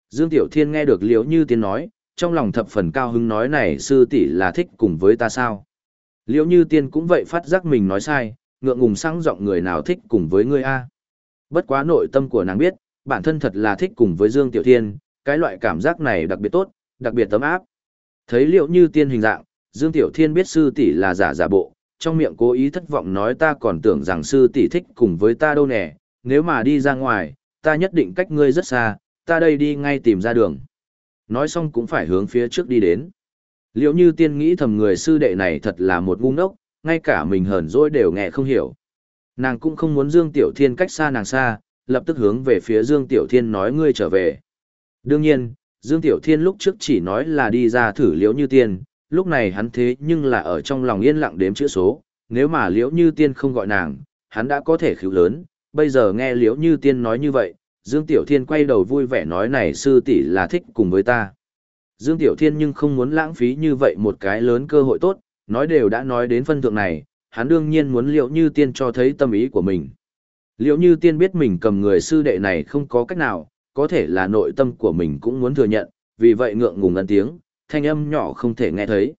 Dương Tiểu Thiên nghe được Liễu Như Tiên nói, trong lòng thập phần cao hứng nói này sư tỷ là thích cùng với ta sao. Liễu Như Tiên cũng vậy phát giác mình nói sai, ngượng ngùng sang giọng người nào thích cùng với ngươi a. Bất quá nội tâm của nàng biết, bản thân thật là thích cùng với Dương Tiểu Thiên, cái loại cảm giác này đặc biệt tốt, đặc biệt tấm áp. Thấy liệu Như Tiên hình dạng, Dương Tiểu Thiên biết sư tỷ là giả giả bộ, trong miệng cố ý thất vọng nói ta còn tưởng rằng sư tỷ thích cùng với ta đâu nè, nếu mà đi ra ngoài, ta nhất định cách ngươi rất xa, ta đây đi ngay tìm ra đường. Nói xong cũng phải hướng phía trước đi đến. Liệu như tiên nghĩ thầm người sư đệ này thật là một ngu ngốc, ngay cả mình hờn dỗi đều nghe không hiểu. Nàng cũng không muốn Dương Tiểu Thiên cách xa nàng xa, lập tức hướng về phía Dương Tiểu Thiên nói ngươi trở về. Đương nhiên, Dương Tiểu Thiên lúc trước chỉ nói là đi ra thử liễu như tiên, lúc này hắn thế nhưng là ở trong lòng yên lặng đếm chữ số, nếu mà liễu như tiên không gọi nàng, hắn đã có thể khíu lớn, bây giờ nghe liễu như tiên nói như vậy, Dương Tiểu Thiên quay đầu vui vẻ nói này sư tỷ là thích cùng với ta. Dương Tiểu Thiên nhưng không muốn lãng phí như vậy một cái lớn cơ hội tốt, nói đều đã nói đến phân thượng này, hắn đương nhiên muốn liễu như tiên cho thấy tâm ý của mình. Liễu như tiên biết mình cầm người sư đệ này không có cách nào, có thể là nội tâm của mình cũng muốn thừa nhận, vì vậy ngượng ngùng ngân tiếng, thanh âm nhỏ không thể nghe thấy.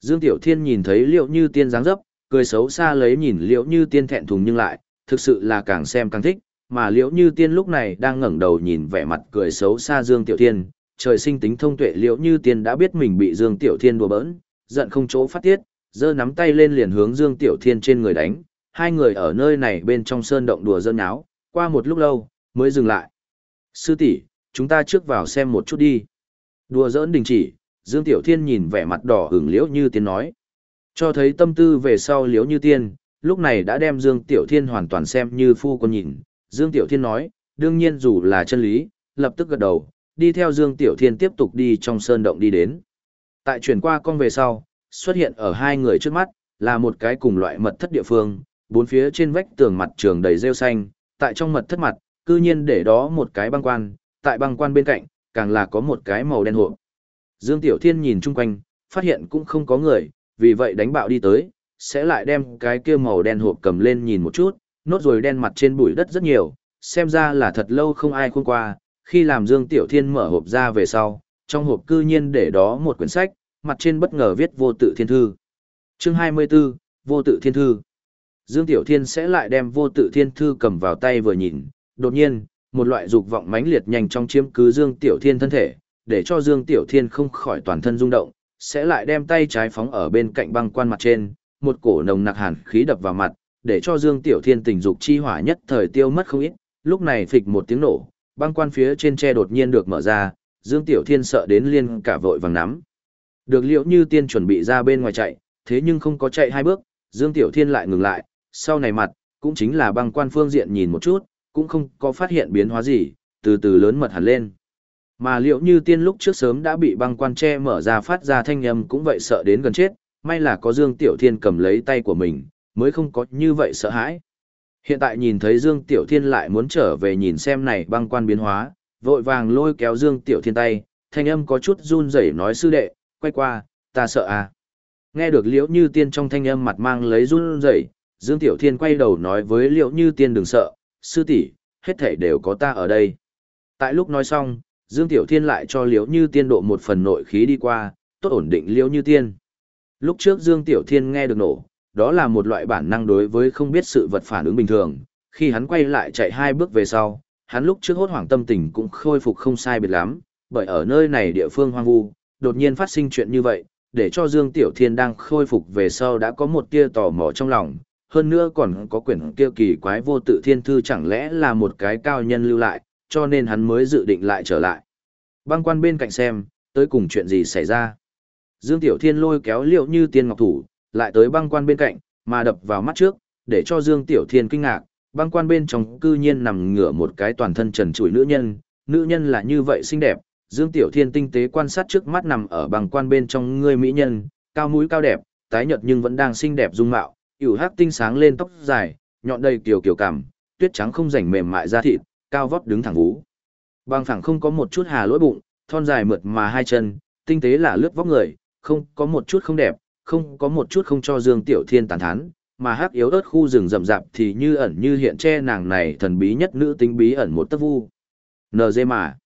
Dương Tiểu Thiên nhìn thấy liễu như tiên dáng dấp, cười xấu xa lấy nhìn liễu như tiên thẹn thùng nhưng lại, thực sự là càng xem càng thích, mà liễu như tiên lúc này đang ngẩng đầu nhìn vẻ mặt cười xấu xa Dương Tiểu Thiên, trời sinh tính thông tuệ liễu như tiên đã biết mình bị Dương Tiểu Thiên đùa bỡn, giận không chỗ phát tiết, giơ nắm tay lên liền hướng Dương Tiểu Thiên trên người đánh, hai người ở nơi này bên trong sơn động đùa giỡn áo, qua một lúc lâu, mới dừng lại. Sư tỷ, chúng ta trước vào xem một chút đi. Đùa giỡn đình chỉ, Dương Tiểu Thiên nhìn vẻ mặt đỏ hửng liễu như tiên nói. Cho thấy tâm tư về sau liễu như tiên, lúc này đã đem Dương Tiểu Thiên hoàn toàn xem như phu con nhìn. Dương Tiểu Thiên nói, đương nhiên dù là chân lý, lập tức gật đầu, đi theo Dương Tiểu Thiên tiếp tục đi trong sơn động đi đến. Tại chuyển qua con về sau, xuất hiện ở hai người trước mắt, là một cái cùng loại mật thất địa phương, bốn phía trên vách tường mặt trường đầy rêu xanh, tại trong mật thất mặt, cư nhiên để đó một cái băng quan, tại băng quan bên cạnh, càng là có một cái màu đen hộp. Dương Tiểu Thiên nhìn chung quanh, phát hiện cũng không có người, vì vậy đánh bạo đi tới, sẽ lại đem cái kia màu đen hộp cầm lên nhìn một chút, nốt rồi đen mặt trên bụi đất rất nhiều, xem ra là thật lâu không ai khôn qua, khi làm Dương Tiểu Thiên mở hộp ra về sau, trong hộp cư nhiên để đó một quyển sách, mặt trên bất ngờ viết vô tự thiên thư. Chương 24, vô tự thiên thư. Dương Tiểu Thiên sẽ lại đem vô tự thiên thư cầm vào tay vừa nhìn, đột nhiên, một loại dục vọng mãnh liệt nhanh trong chiếm cứ Dương Tiểu Thiên thân thể, để cho Dương Tiểu Thiên không khỏi toàn thân rung động, sẽ lại đem tay trái phóng ở bên cạnh băng quan mặt trên, một cổ nồng nặc hàn khí đập vào mặt, để cho Dương Tiểu Thiên tình dục chi hỏa nhất thời tiêu mất không ít, lúc này phịch một tiếng nổ, băng quan phía trên tre đột nhiên được mở ra, Dương Tiểu Thiên sợ đến liên cả vội vàng nắm. Được liệu như tiên chuẩn bị ra bên ngoài chạy, thế nhưng không có chạy hai bước, Dương Tiểu Thiên lại ngừng lại, sau này mặt, cũng chính là băng quan phương diện nhìn một chút, cũng không có phát hiện biến hóa gì, từ từ lớn mật hẳn lên. Mà liệu như tiên lúc trước sớm đã bị băng quan tre mở ra phát ra thanh âm cũng vậy sợ đến gần chết, may là có Dương Tiểu Thiên cầm lấy tay của mình, mới không có như vậy sợ hãi. Hiện tại nhìn thấy Dương Tiểu Thiên lại muốn trở về nhìn xem này băng quan biến hóa, vội vàng lôi kéo Dương Tiểu Thiên tay, thanh âm có chút run rẩy nói sư đệ, quay qua, ta sợ à. Nghe được liễu như tiên trong thanh âm mặt mang lấy run rẩy, Dương Tiểu Thiên quay đầu nói với liễu như tiên đừng sợ, sư tỷ, hết thảy đều có ta ở đây. Tại lúc nói xong, Dương Tiểu Thiên lại cho liễu như tiên độ một phần nội khí đi qua, tốt ổn định liễu như tiên. Lúc trước Dương Tiểu Thiên nghe được nổ, đó là một loại bản năng đối với không biết sự vật phản ứng bình thường. Khi hắn quay lại chạy hai bước về sau, hắn lúc trước hốt hoảng tâm tình cũng khôi phục không sai biệt lắm, bởi ở nơi này địa phương hoang vu, đột nhiên phát sinh chuyện như vậy, để cho Dương Tiểu Thiên đang khôi phục về sau đã có một tia tò mò trong lòng, hơn nữa còn có quyển kia kỳ quái vô tự thiên thư chẳng lẽ là một cái cao nhân lưu lại, cho nên hắn mới dự định lại trở lại. Băng quan bên cạnh xem, tới cùng chuyện gì xảy ra. Dương Tiểu Thiên lôi kéo liệu như tiên ngọc thủ, lại tới băng quan bên cạnh, mà đập vào mắt trước, để cho Dương Tiểu Thiên kinh ngạc, Băng quan bên trong cư nhiên nằm ngửa một cái toàn thân trần trụi nữ nhân, nữ nhân là như vậy xinh đẹp, Dương Tiểu Thiên tinh tế quan sát trước mắt nằm ở băng quan bên trong người mỹ nhân, cao mũi cao đẹp, tái nhợt nhưng vẫn đang xinh đẹp dung mạo, ỉu hắc tinh sáng lên tóc dài, nhọn đầy kiều kiều cảm, tuyết trắng không rảnh mềm mại da thịt, cao vóc đứng thẳng vú. Băng phẳng không có một chút hà lỗi bụng, thon dài mượt mà hai chân, tinh tế là lướt vóc người, không có một chút không đẹp, không có một chút không cho Dương Tiểu Thiên tàn thán, mà hắc yếu ớt khu rừng rậm rạp thì như ẩn như hiện che nàng này thần bí nhất nữ tính bí ẩn một tấc vu. NG mà.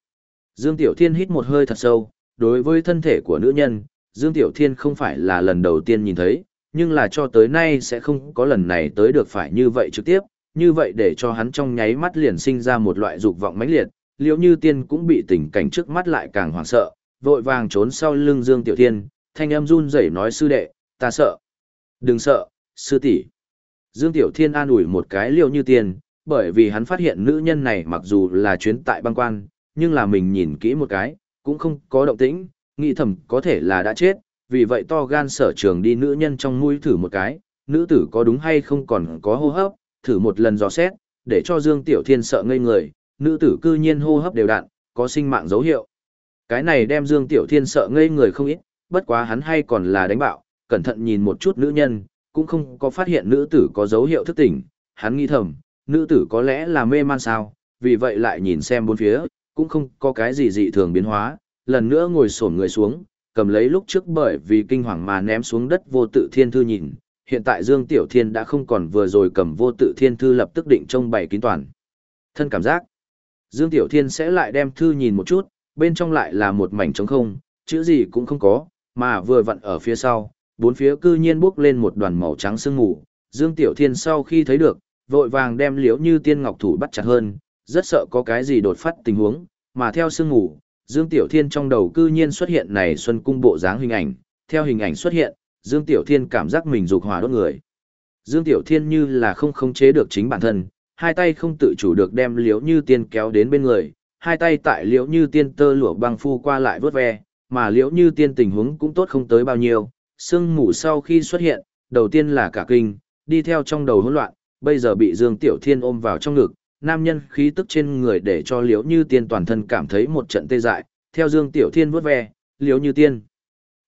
Dương Tiểu Thiên hít một hơi thật sâu, đối với thân thể của nữ nhân, Dương Tiểu Thiên không phải là lần đầu tiên nhìn thấy, nhưng là cho tới nay sẽ không có lần này tới được phải như vậy trực tiếp, như vậy để cho hắn trong nháy mắt liền sinh ra một loại dục vọng mãnh liệt, liễu như tiên cũng bị tình cảnh trước mắt lại càng hoảng sợ, vội vàng trốn sau lưng Dương Tiểu Thiên, thanh âm run rẩy nói sư đệ, ta sợ. Đừng sợ, sư tỷ. Dương Tiểu Thiên an ủi một cái liễu như tiên, bởi vì hắn phát hiện nữ nhân này mặc dù là chuyến tại băng quan, nhưng là mình nhìn kỹ một cái, cũng không có động tĩnh, nghĩ thầm có thể là đã chết, vì vậy to gan sở trường đi nữ nhân trong mũi thử một cái, nữ tử có đúng hay không còn có hô hấp, thử một lần dò xét, để cho Dương Tiểu Thiên sợ ngây người, nữ tử cư nhiên hô hấp đều đặn, có sinh mạng dấu hiệu. Cái này đem Dương Tiểu Thiên sợ ngây người không ít, bất quá hắn hay còn là đánh bạo, cẩn thận nhìn một chút nữ nhân, cũng không có phát hiện nữ tử có dấu hiệu thức tỉnh, hắn nghi thầm, nữ tử có lẽ là mê man sao, vì vậy lại nhìn xem bốn phía, cũng không có cái gì dị thường biến hóa, lần nữa ngồi xổm người xuống, cầm lấy lúc trước bởi vì kinh hoàng mà ném xuống đất vô tự thiên thư nhìn, hiện tại Dương Tiểu Thiên đã không còn vừa rồi cầm vô tự thiên thư lập tức định trông bày kín toàn. Thân cảm giác, Dương Tiểu Thiên sẽ lại đem thư nhìn một chút, bên trong lại là một mảnh trống không, chữ gì cũng không có, mà vừa vặn ở phía sau, bốn phía cư nhiên bốc lên một đoàn màu trắng sương mù. Dương Tiểu Thiên sau khi thấy được, vội vàng đem liễu như tiên ngọc thủ bắt chặt hơn, rất sợ có cái gì đột phát tình huống, mà theo sương mù, Dương Tiểu Thiên trong đầu cư nhiên xuất hiện này xuân cung bộ dáng hình ảnh, theo hình ảnh xuất hiện, Dương Tiểu Thiên cảm giác mình dục hỏa đốt người. Dương Tiểu Thiên như là không khống chế được chính bản thân, hai tay không tự chủ được đem liễu như tiên kéo đến bên người, hai tay tại liễu như tiên tơ lụa băng phu qua lại vớt ve, mà liễu như tiên tình huống cũng tốt không tới bao nhiêu, sương mù sau khi xuất hiện, đầu tiên là cả kinh, đi theo trong đầu hỗn loạn, bây giờ bị Dương Tiểu Thiên ôm vào trong ngực, nam nhân khí tức trên người để cho liễu như tiên toàn thân cảm thấy một trận tê dại, theo Dương Tiểu Thiên vớt ve, liễu như tiên.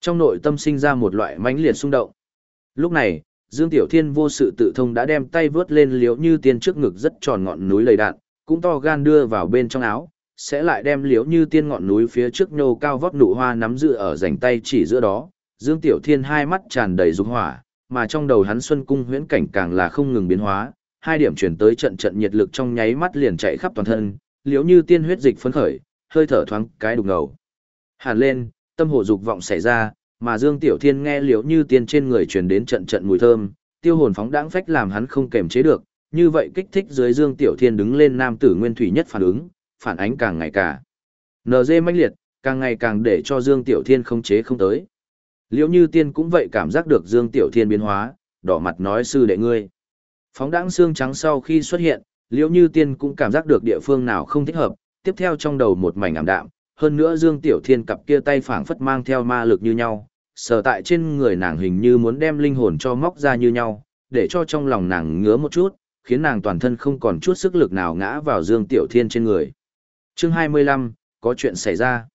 Trong nội tâm sinh ra một loại mãnh liệt xung động. Lúc này, Dương Tiểu Thiên vô sự tự thông đã đem tay vớt lên liễu như tiên trước ngực rất tròn ngọn núi lầy đạn, cũng to gan đưa vào bên trong áo, sẽ lại đem liễu như tiên ngọn núi phía trước nhô cao vóc nụ hoa nắm giữ ở rảnh tay chỉ giữa đó. Dương Tiểu Thiên hai mắt tràn đầy dục hỏa, mà trong đầu hắn xuân cung huyễn cảnh càng là không ngừng biến hóa, hai điểm chuyển tới trận trận nhiệt lực trong nháy mắt liền chạy khắp toàn thân, liễu như tiên huyết dịch phấn khởi, hơi thở thoáng cái đục ngầu. Hàn lên, tâm hồ dục vọng xảy ra, mà Dương Tiểu Thiên nghe liễu như tiên trên người truyền đến trận trận mùi thơm, tiêu hồn phóng đãng phách làm hắn không kềm chế được, như vậy kích thích dưới Dương Tiểu Thiên đứng lên nam tử nguyên thủy nhất phản ứng, phản ánh càng ngày cả. NG mãnh liệt, càng ngày càng để cho Dương Tiểu Thiên không chế không tới. Liễu Như Tiên cũng vậy cảm giác được Dương Tiểu Thiên biến hóa, đỏ mặt nói sư đệ ngươi. Phóng đãng xương trắng sau khi xuất hiện, Liễu Như Tiên cũng cảm giác được địa phương nào không thích hợp, tiếp theo trong đầu một mảnh ảm đạm, hơn nữa Dương Tiểu Thiên cặp kia tay phảng phất mang theo ma lực như nhau, sờ tại trên người nàng hình như muốn đem linh hồn cho móc ra như nhau, để cho trong lòng nàng ngứa một chút, khiến nàng toàn thân không còn chút sức lực nào ngã vào Dương Tiểu Thiên trên người. Chương 25, có chuyện xảy ra.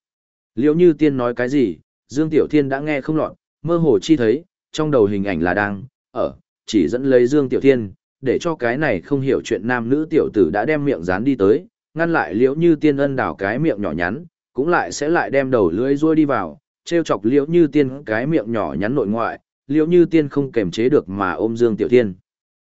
Liễu Như Tiên nói cái gì, Dương Tiểu Thiên đã nghe không lọt, mơ hồ chi thấy, trong đầu hình ảnh là đang, ở, chỉ dẫn lấy Dương Tiểu Thiên, để cho cái này không hiểu chuyện nam nữ tiểu tử đã đem miệng dán đi tới, ngăn lại liễu như tiên ân đảo cái miệng nhỏ nhắn, cũng lại sẽ lại đem đầu lưỡi ruôi đi vào, treo chọc liễu như tiên cái miệng nhỏ nhắn nội ngoại, liễu như tiên không kềm chế được mà ôm Dương Tiểu tiên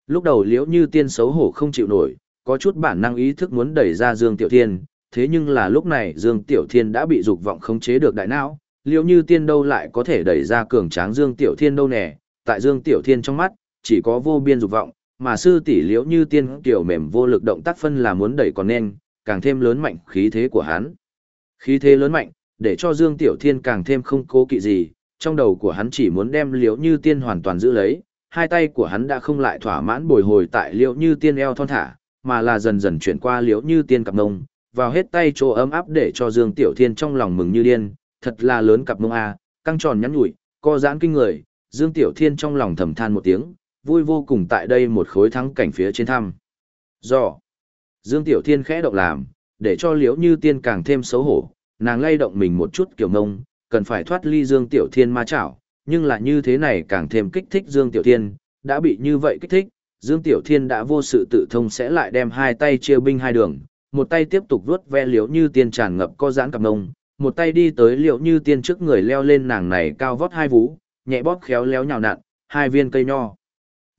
Lúc đầu liễu như tiên xấu hổ không chịu nổi, có chút bản năng ý thức muốn đẩy ra Dương Tiểu tiên thế nhưng là lúc này Dương Tiểu Thiên đã bị dục vọng không chế được đại não, liễu như tiên đâu lại có thể đẩy ra cường tráng Dương Tiểu Thiên đâu nè, tại Dương Tiểu Thiên trong mắt, chỉ có vô biên dục vọng, mà sư tỷ liễu như tiên tiểu mềm vô lực động tác phân là muốn đẩy còn nên, càng thêm lớn mạnh khí thế của hắn. Khí thế lớn mạnh, để cho Dương Tiểu Thiên càng thêm không cố kỵ gì, trong đầu của hắn chỉ muốn đem liễu như tiên hoàn toàn giữ lấy, hai tay của hắn đã không lại thỏa mãn bồi hồi tại liễu như tiên eo thon thả, mà là dần dần chuyển qua liễu như tiên cặp mông, vào hết tay chỗ ấm áp để cho Dương Tiểu Thiên trong lòng mừng như điên, thật là lớn cặp mông a, căng tròn nhắn nhủi, co giãn kinh người, Dương Tiểu Thiên trong lòng thầm than một tiếng, vui vô cùng tại đây một khối thắng cảnh phía trên thăm. Do. Dương Tiểu Thiên khẽ động làm, để cho liễu như tiên càng thêm xấu hổ, nàng lay động mình một chút kiểu mông, cần phải thoát ly Dương Tiểu Thiên ma chảo, nhưng là như thế này càng thêm kích thích Dương Tiểu Thiên, đã bị như vậy kích thích, Dương Tiểu Thiên đã vô sự tự thông sẽ lại đem hai tay chia binh hai đường, một tay tiếp tục vuốt ve liễu như tiên tràn ngập co giãn cặp mông, một tay đi tới liễu như tiên trước người leo lên nàng này cao vót hai vú, nhẹ bóp khéo léo nhào nặn, hai viên cây nho.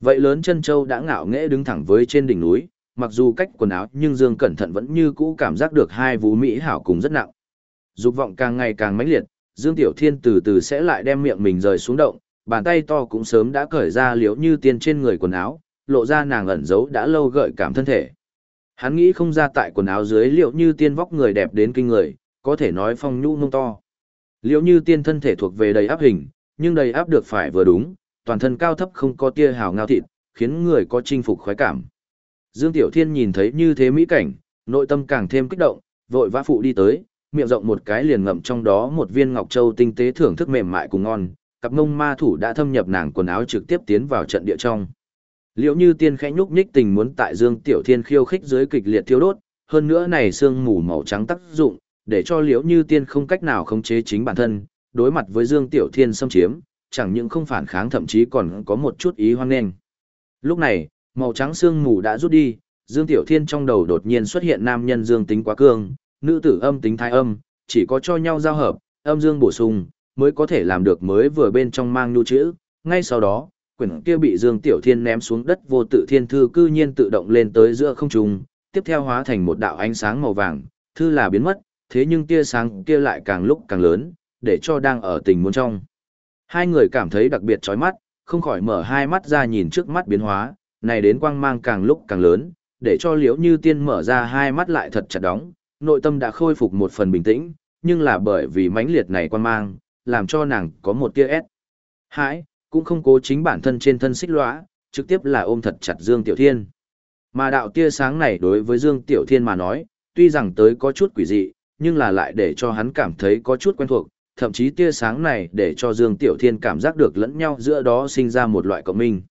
Vậy lớn chân châu đã ngạo nghễ đứng thẳng với trên đỉnh núi, mặc dù cách quần áo nhưng Dương cẩn thận vẫn như cũ cảm giác được hai vú mỹ hảo cùng rất nặng. Dục vọng càng ngày càng mãnh liệt, Dương Tiểu Thiên từ từ sẽ lại đem miệng mình rời xuống động, bàn tay to cũng sớm đã cởi ra liễu như tiên trên người quần áo, lộ ra nàng ẩn giấu đã lâu gợi cảm thân thể. Hắn nghĩ không ra tại quần áo dưới liệu như tiên vóc người đẹp đến kinh người, có thể nói phong nhũ mông to. Liệu như tiên thân thể thuộc về đầy áp hình, nhưng đầy áp được phải vừa đúng, toàn thân cao thấp không có tia hào ngao thịt, khiến người có chinh phục khoái cảm. Dương Tiểu Thiên nhìn thấy như thế mỹ cảnh, nội tâm càng thêm kích động, vội vã phụ đi tới, miệng rộng một cái liền ngậm trong đó một viên ngọc châu tinh tế thưởng thức mềm mại cùng ngon, cặp ngông ma thủ đã thâm nhập nàng quần áo trực tiếp tiến vào trận địa trong. Liễu Như Tiên khẽ nhúc nhích tình muốn tại Dương Tiểu Thiên khiêu khích dưới kịch liệt thiêu đốt, hơn nữa này sương mù màu trắng tác dụng, để cho Liễu Như Tiên không cách nào khống chế chính bản thân, đối mặt với Dương Tiểu Thiên xâm chiếm, chẳng những không phản kháng thậm chí còn có một chút ý hoang nghênh. Lúc này, màu trắng xương mù đã rút đi, Dương Tiểu Thiên trong đầu đột nhiên xuất hiện nam nhân dương tính quá cương, nữ tử âm tính thái âm, chỉ có cho nhau giao hợp, âm dương bổ sung, mới có thể làm được mới vừa bên trong mang nhu chữ. Ngay sau đó, quyển kia bị Dương Tiểu Thiên ném xuống đất vô tự thiên thư cư nhiên tự động lên tới giữa không trung, tiếp theo hóa thành một đạo ánh sáng màu vàng, thư là biến mất, thế nhưng tia sáng kia lại càng lúc càng lớn, để cho đang ở tình muốn trong. Hai người cảm thấy đặc biệt chói mắt, không khỏi mở hai mắt ra nhìn trước mắt biến hóa, này đến quang mang càng lúc càng lớn, để cho liễu như tiên mở ra hai mắt lại thật chặt đóng, nội tâm đã khôi phục một phần bình tĩnh, nhưng là bởi vì mãnh liệt này quang mang, làm cho nàng có một tia ép. Hãi, cũng không cố chính bản thân trên thân xích lõa, trực tiếp là ôm thật chặt Dương Tiểu Thiên. Mà đạo tia sáng này đối với Dương Tiểu Thiên mà nói, tuy rằng tới có chút quỷ dị, nhưng là lại để cho hắn cảm thấy có chút quen thuộc, thậm chí tia sáng này để cho Dương Tiểu Thiên cảm giác được lẫn nhau giữa đó sinh ra một loại cộng minh.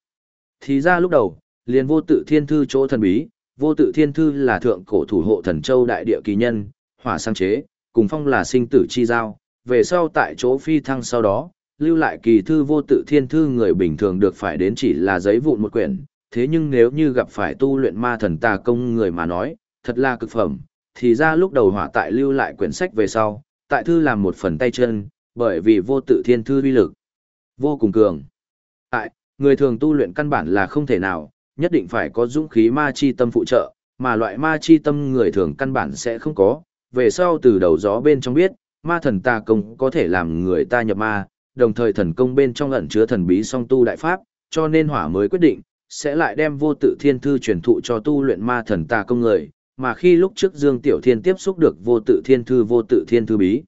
Thì ra lúc đầu, liền vô tự thiên thư chỗ thần bí, vô tự thiên thư là thượng cổ thủ hộ thần châu đại địa kỳ nhân, hỏa sang chế, cùng phong là sinh tử chi giao, về sau tại chỗ phi thăng sau đó, lưu lại kỳ thư vô tự thiên thư người bình thường được phải đến chỉ là giấy vụn một quyển, thế nhưng nếu như gặp phải tu luyện ma thần tà công người mà nói, thật là cực phẩm, thì ra lúc đầu hỏa tại lưu lại quyển sách về sau, tại thư làm một phần tay chân, bởi vì vô tự thiên thư uy lực vô cùng cường. Tại, người thường tu luyện căn bản là không thể nào, nhất định phải có dũng khí ma chi tâm phụ trợ, mà loại ma chi tâm người thường căn bản sẽ không có, về sau từ đầu gió bên trong biết, ma thần tà công có thể làm người ta nhập ma, đồng thời thần công bên trong ẩn chứa thần bí song tu đại pháp, cho nên hỏa mới quyết định, sẽ lại đem vô tự thiên thư truyền thụ cho tu luyện ma thần tà công người, mà khi lúc trước Dương Tiểu Thiên tiếp xúc được vô tự thiên thư vô tự thiên thư bí,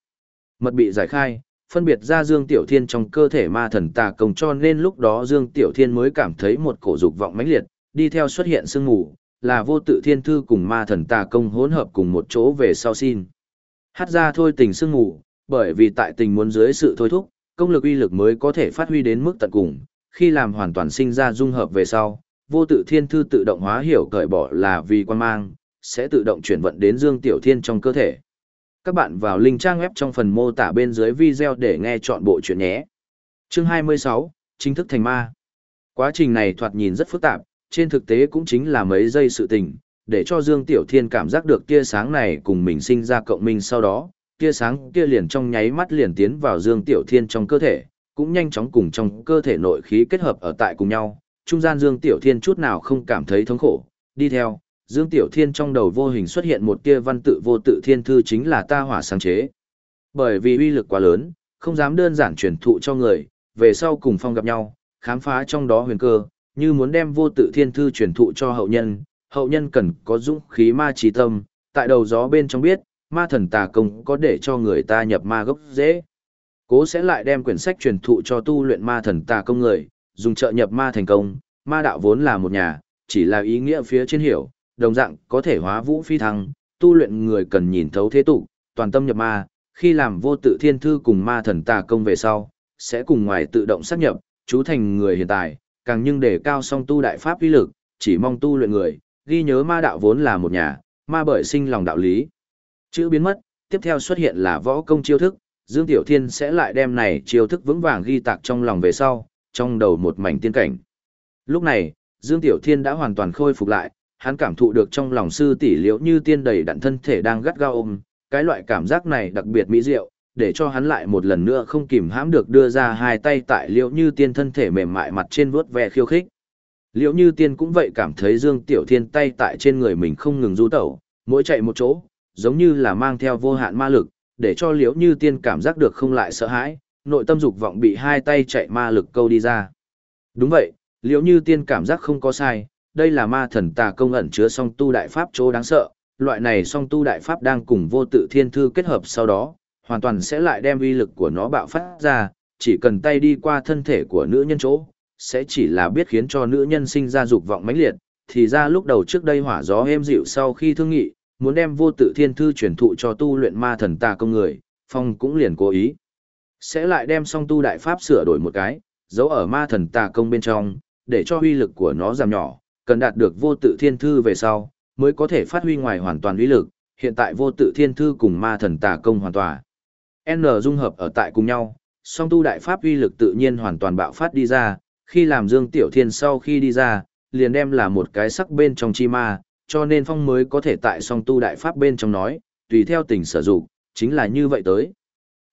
mật bị giải khai, phân biệt ra Dương Tiểu Thiên trong cơ thể ma thần tà công cho nên lúc đó Dương Tiểu Thiên mới cảm thấy một cổ dục vọng mãnh liệt, đi theo xuất hiện sương mù, là vô tự thiên thư cùng ma thần tà công hỗn hợp cùng một chỗ về sau xin. Hát ra thôi tình sương mù, bởi vì tại tình muốn dưới sự thôi thúc, công lực uy lực mới có thể phát huy đến mức tận cùng, khi làm hoàn toàn sinh ra dung hợp về sau, vô tự thiên thư tự động hóa hiểu cởi bỏ là vì quan mang, sẽ tự động chuyển vận đến Dương Tiểu Thiên trong cơ thể. Các bạn vào link trang web trong phần mô tả bên dưới video để nghe chọn bộ chuyện nhé. Chương 26, chính thức thành ma. Quá trình này thoạt nhìn rất phức tạp, trên thực tế cũng chính là mấy giây sự tình, để cho Dương Tiểu Thiên cảm giác được tia sáng này cùng mình sinh ra cộng minh sau đó, tia sáng kia liền trong nháy mắt liền tiến vào Dương Tiểu Thiên trong cơ thể, cũng nhanh chóng cùng trong cơ thể nội khí kết hợp ở tại cùng nhau. Trung gian Dương Tiểu Thiên chút nào không cảm thấy thống khổ, đi theo, Dương Tiểu Thiên trong đầu vô hình xuất hiện một tia văn tự vô tự thiên thư chính là ta hỏa sáng chế. Bởi vì uy lực quá lớn, không dám đơn giản truyền thụ cho người, về sau cùng phong gặp nhau, khám phá trong đó huyền cơ, như muốn đem vô tự thiên thư truyền thụ cho hậu nhân, hậu nhân cần có dũng khí ma trí tâm, tại đầu gió bên trong biết, ma thần tà công có để cho người ta nhập ma gốc dễ. Cố sẽ lại đem quyển sách truyền thụ cho tu luyện ma thần tà công người, dùng trợ nhập ma thành công, ma đạo vốn là một nhà, chỉ là ý nghĩa phía trên hiểu, đồng dạng có thể hóa vũ phi thăng, tu luyện người cần nhìn thấu thế tục, toàn tâm nhập ma, khi làm vô tự thiên thư cùng ma thần tà công về sau, sẽ cùng ngoài tự động sát nhập, chú thành người hiện tại, càng nhưng để cao song tu đại pháp uy lực, chỉ mong tu luyện người, ghi nhớ ma đạo vốn là một nhà, ma bởi sinh lòng đạo lý. Chữ biến mất, tiếp theo xuất hiện là võ công chiêu thức, Dương Tiểu Thiên sẽ lại đem này chiêu thức vững vàng ghi tạc trong lòng về sau, trong đầu một mảnh tiên cảnh. Lúc này, Dương Tiểu Thiên đã hoàn toàn khôi phục lại, hắn cảm thụ được trong lòng sư tỷ liễu như tiên đầy đặn thân thể đang gắt gao ôm, cái loại cảm giác này đặc biệt mỹ diệu, để cho hắn lại một lần nữa không kìm hãm được đưa ra hai tay tại liễu như tiên thân thể mềm mại mặt trên vuốt ve khiêu khích. Liễu như tiên cũng vậy cảm thấy Dương Tiểu Thiên tay tại trên người mình không ngừng du tẩu, mỗi chạy một chỗ, giống như là mang theo vô hạn ma lực, để cho liễu như tiên cảm giác được không lại sợ hãi, nội tâm dục vọng bị hai tay chạy ma lực câu đi ra. Đúng vậy, liễu như tiên cảm giác không có sai, đây là ma thần tà công ẩn chứa song tu đại pháp chỗ đáng sợ, loại này song tu đại pháp đang cùng vô tự thiên thư kết hợp sau đó, hoàn toàn sẽ lại đem uy lực của nó bạo phát ra, chỉ cần tay đi qua thân thể của nữ nhân chỗ, sẽ chỉ là biết khiến cho nữ nhân sinh ra dục vọng mãnh liệt, thì ra lúc đầu trước đây hỏa gió êm dịu sau khi thương nghị, muốn đem vô tự thiên thư truyền thụ cho tu luyện ma thần tà công người, phong cũng liền cố ý. Sẽ lại đem song tu đại pháp sửa đổi một cái, giấu ở ma thần tà công bên trong, để cho uy lực của nó giảm nhỏ, cần đạt được vô tự thiên thư về sau, mới có thể phát huy ngoài hoàn toàn uy lực, hiện tại vô tự thiên thư cùng ma thần tà công hoàn toàn. N dung hợp ở tại cùng nhau, song tu đại pháp uy lực tự nhiên hoàn toàn bạo phát đi ra, khi làm Dương Tiểu Thiên sau khi đi ra, liền đem là một cái sắc bên trong chi ma, cho nên phong mới có thể tại song tu đại pháp bên trong nói, tùy theo tình sở dụng, chính là như vậy tới.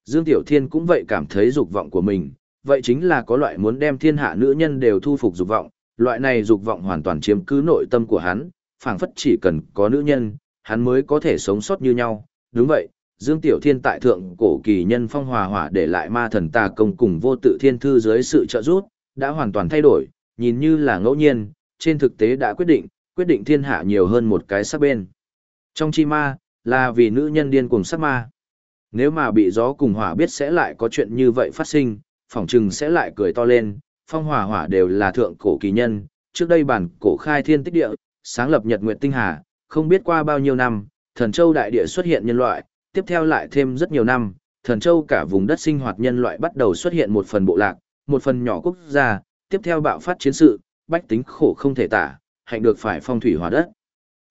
Dương Tiểu Thiên cũng vậy cảm thấy dục vọng của mình, vậy chính là có loại muốn đem thiên hạ nữ nhân đều thu phục dục vọng, loại này dục vọng hoàn toàn chiếm cứ nội tâm của hắn, phảng phất chỉ cần có nữ nhân, hắn mới có thể sống sót như nhau. Đúng vậy, Dương Tiểu Thiên tại thượng cổ kỳ nhân phong hòa hỏa để lại ma thần tà công cùng vô tự thiên thư dưới sự trợ giúp, đã hoàn toàn thay đổi, nhìn như là ngẫu nhiên, trên thực tế đã quyết định, quyết định thiên hạ nhiều hơn một cái sắc bên. Trong chi ma, là vì nữ nhân điên cùng sắc ma. Nếu mà bị gió cùng hỏa biết sẽ lại có chuyện như vậy phát sinh, phỏng chừng sẽ lại cười to lên, phong hỏa hỏa đều là thượng cổ kỳ nhân, trước đây bản cổ khai thiên tích địa, sáng lập nhật nguyệt tinh hà, không biết qua bao nhiêu năm, thần châu đại địa xuất hiện nhân loại, tiếp theo lại thêm rất nhiều năm, thần châu cả vùng đất sinh hoạt nhân loại bắt đầu xuất hiện một phần bộ lạc, một phần nhỏ quốc gia, tiếp theo bạo phát chiến sự, bách tính khổ không thể tả, hạnh được phải phong thủy hòa đất.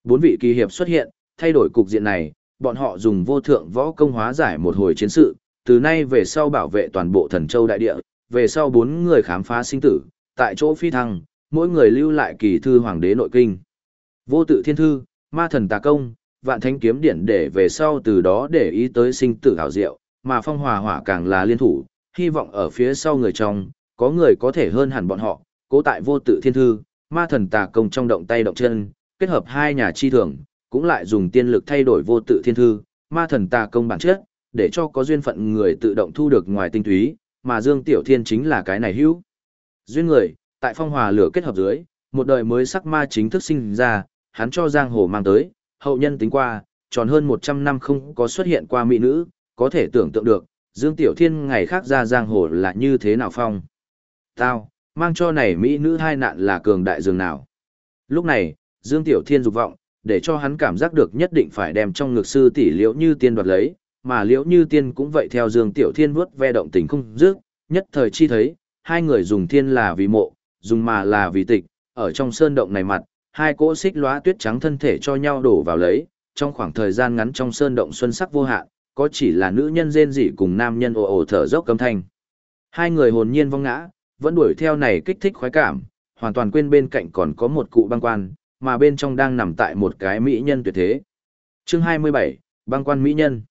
Bốn vị kỳ hiệp xuất hiện, thay đổi cục diện này, bọn họ dùng vô thượng võ công hóa giải một hồi chiến sự, từ nay về sau bảo vệ toàn bộ thần châu đại địa, về sau bốn người khám phá sinh tử, tại chỗ phi thăng, mỗi người lưu lại kỳ thư hoàng đế nội kinh. Vô tự thiên thư, ma thần tà công, vạn thánh kiếm điển để về sau từ đó để ý tới sinh tử hảo diệu, mà phong hòa hỏa càng là liên thủ, hy vọng ở phía sau người trong, có người có thể hơn hẳn bọn họ, cố tại vô tự thiên thư, ma thần tà công trong động tay động chân, kết hợp hai nhà chi thường, cũng lại dùng tiên lực thay đổi vô tự thiên thư, ma thần tà công bản chất, để cho có duyên phận người tự động thu được ngoài tinh túy, mà Dương Tiểu Thiên chính là cái này hữu. Duyên người, tại phong hòa lửa kết hợp dưới, một đời mới sắc ma chính thức sinh ra, hắn cho giang hồ mang tới, hậu nhân tính qua, tròn hơn 100 năm không có xuất hiện qua mỹ nữ, có thể tưởng tượng được, Dương Tiểu Thiên ngày khác ra giang hồ là như thế nào phong. Tao, mang cho này mỹ nữ hai nạn là cường đại dường nào. Lúc này, Dương Tiểu Thiên dục vọng, để cho hắn cảm giác được nhất định phải đem trong ngực sư tỷ liễu như tiên đoạt lấy, mà liễu như tiên cũng vậy theo Dương Tiểu Thiên vuốt ve động tình không dứt, nhất thời chi thấy, hai người dùng thiên là vì mộ, dùng mà là vì tịch, ở trong sơn động này mặt, hai cỗ xích lóa tuyết trắng thân thể cho nhau đổ vào lấy, trong khoảng thời gian ngắn trong sơn động xuân sắc vô hạn, có chỉ là nữ nhân rên rỉ cùng nam nhân ồ ồ thở dốc câm thanh. Hai người hồn nhiên vong ngã, vẫn đuổi theo này kích thích khoái cảm, hoàn toàn quên bên cạnh còn có một cụ băng quan, mà bên trong đang nằm tại một cái mỹ nhân tuyệt thế. Chương 27, băng quan mỹ nhân.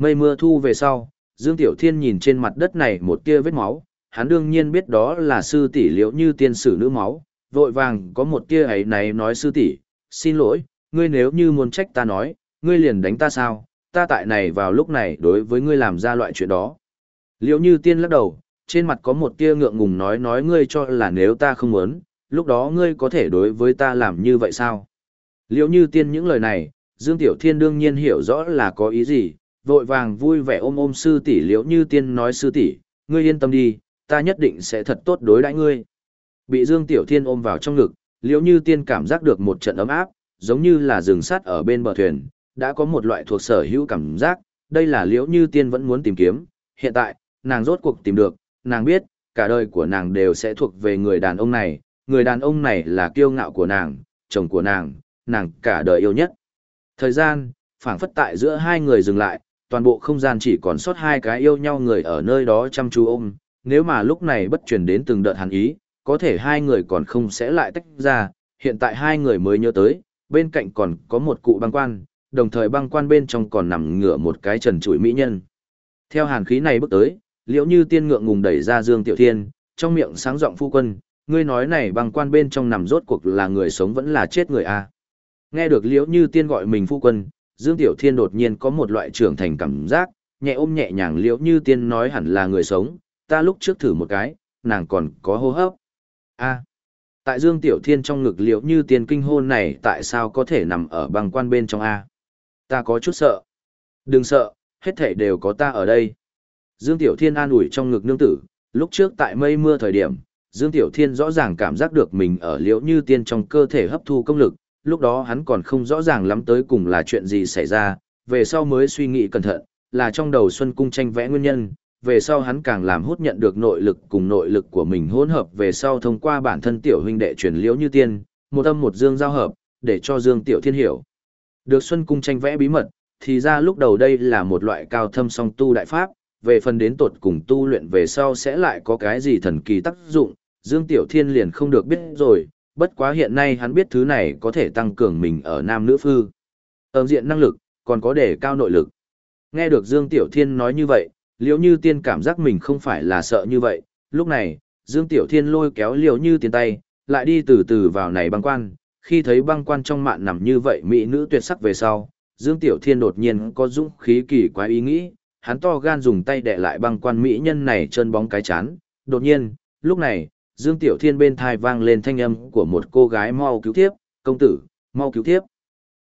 Mây mưa thu về sau, Dương Tiểu Thiên nhìn trên mặt đất này một tia vết máu, hắn đương nhiên biết đó là sư tỷ liễu như tiên sử nữ máu, vội vàng có một tia ấy này nói sư tỷ, xin lỗi, ngươi nếu như muốn trách ta nói, ngươi liền đánh ta sao, ta tại này vào lúc này đối với ngươi làm ra loại chuyện đó. Liễu như tiên lắc đầu, trên mặt có một tia ngượng ngùng nói nói ngươi cho là nếu ta không muốn, lúc đó ngươi có thể đối với ta làm như vậy sao? Liễu như tiên những lời này, Dương Tiểu Thiên đương nhiên hiểu rõ là có ý gì, vội vàng vui vẻ ôm ôm sư tỷ liễu như tiên nói sư tỷ, ngươi yên tâm đi, ta nhất định sẽ thật tốt đối đãi ngươi. Bị Dương Tiểu Thiên ôm vào trong ngực, liễu như tiên cảm giác được một trận ấm áp, giống như là rừng sắt ở bên bờ thuyền, đã có một loại thuộc sở hữu cảm giác, đây là liễu như tiên vẫn muốn tìm kiếm, hiện tại, nàng rốt cuộc tìm được, nàng biết, cả đời của nàng đều sẽ thuộc về người đàn ông này, người đàn ông này là kiêu ngạo của nàng, chồng của nàng, nàng cả đời yêu nhất. Thời gian, phảng phất tại giữa hai người dừng lại, toàn bộ không gian chỉ còn sót hai cái yêu nhau người ở nơi đó chăm chú ôm, nếu mà lúc này bất truyền đến từng đợt hàn ý, có thể hai người còn không sẽ lại tách ra, hiện tại hai người mới nhớ tới, bên cạnh còn có một cụ băng quan, đồng thời băng quan bên trong còn nằm ngửa một cái trần trụi mỹ nhân. Theo hàn khí này bước tới, liễu như tiên ngượng ngùng đẩy ra Dương Tiểu Thiên, trong miệng sáng giọng phu quân, ngươi nói này băng quan bên trong nằm rốt cuộc là người sống vẫn là chết người a Nghe được liễu như tiên gọi mình phu quân, Dương Tiểu Thiên đột nhiên có một loại trưởng thành cảm giác, nhẹ ôm nhẹ nhàng liễu như tiên nói hẳn là người sống, ta lúc trước thử một cái, nàng còn có hô hấp. a tại Dương Tiểu Thiên trong ngực liễu như tiên kinh hôn này tại sao có thể nằm ở băng quan bên trong A? Ta có chút sợ. Đừng sợ, hết thể đều có ta ở đây. Dương Tiểu Thiên an ủi trong ngực nương tử, lúc trước tại mây mưa thời điểm, Dương Tiểu Thiên rõ ràng cảm giác được mình ở liễu như tiên trong cơ thể hấp thu công lực, lúc đó hắn còn không rõ ràng lắm tới cùng là chuyện gì xảy ra, về sau mới suy nghĩ cẩn thận, là trong đầu Xuân Cung tranh vẽ nguyên nhân, về sau hắn càng làm hút nhận được nội lực cùng nội lực của mình hỗn hợp về sau thông qua bản thân tiểu huynh đệ truyền liễu như tiên, một âm một dương giao hợp, để cho Dương Tiểu Thiên hiểu. Được Xuân Cung tranh vẽ bí mật, thì ra lúc đầu đây là một loại cao thâm song tu đại pháp, về phần đến tột cùng tu luyện về sau sẽ lại có cái gì thần kỳ tác dụng, Dương Tiểu Thiên liền không được biết rồi, bất quá hiện nay hắn biết thứ này có thể tăng cường mình ở nam nữ phư. Ẩm diện năng lực, còn có để cao nội lực. Nghe được Dương Tiểu Thiên nói như vậy, liễu như tiên cảm giác mình không phải là sợ như vậy, lúc này, Dương Tiểu Thiên lôi kéo liễu như tiên tay, lại đi từ từ vào này băng quan, khi thấy băng quan trong mạn nằm như vậy mỹ nữ tuyệt sắc về sau, Dương Tiểu Thiên đột nhiên có dũng khí kỳ quái ý nghĩ, hắn to gan dùng tay đè lại băng quan mỹ nhân này chân bóng cái chán, đột nhiên, lúc này, Dương Tiểu Thiên bên thai vang lên thanh âm của một cô gái mau cứu tiếp, công tử, mau cứu tiếp.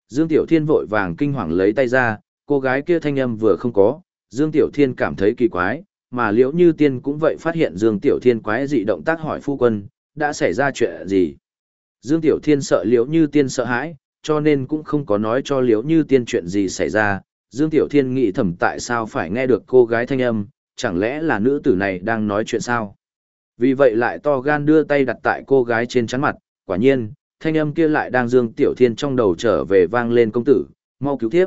Dương Tiểu Thiên vội vàng kinh hoàng lấy tay ra, cô gái kia thanh âm vừa không có, Dương Tiểu Thiên cảm thấy kỳ quái, mà liễu như tiên cũng vậy phát hiện Dương Tiểu Thiên quái dị động tác hỏi phu quân, đã xảy ra chuyện gì. Dương Tiểu Thiên sợ liễu như tiên sợ hãi, cho nên cũng không có nói cho liễu như tiên chuyện gì xảy ra. Dương Tiểu Thiên nghĩ thầm tại sao phải nghe được cô gái thanh âm, chẳng lẽ là nữ tử này đang nói chuyện sao? Vì vậy lại to gan đưa tay đặt tại cô gái trên chắn mặt, quả nhiên, thanh âm kia lại đang Dương Tiểu Thiên trong đầu trở về vang lên công tử, mau cứu tiếp.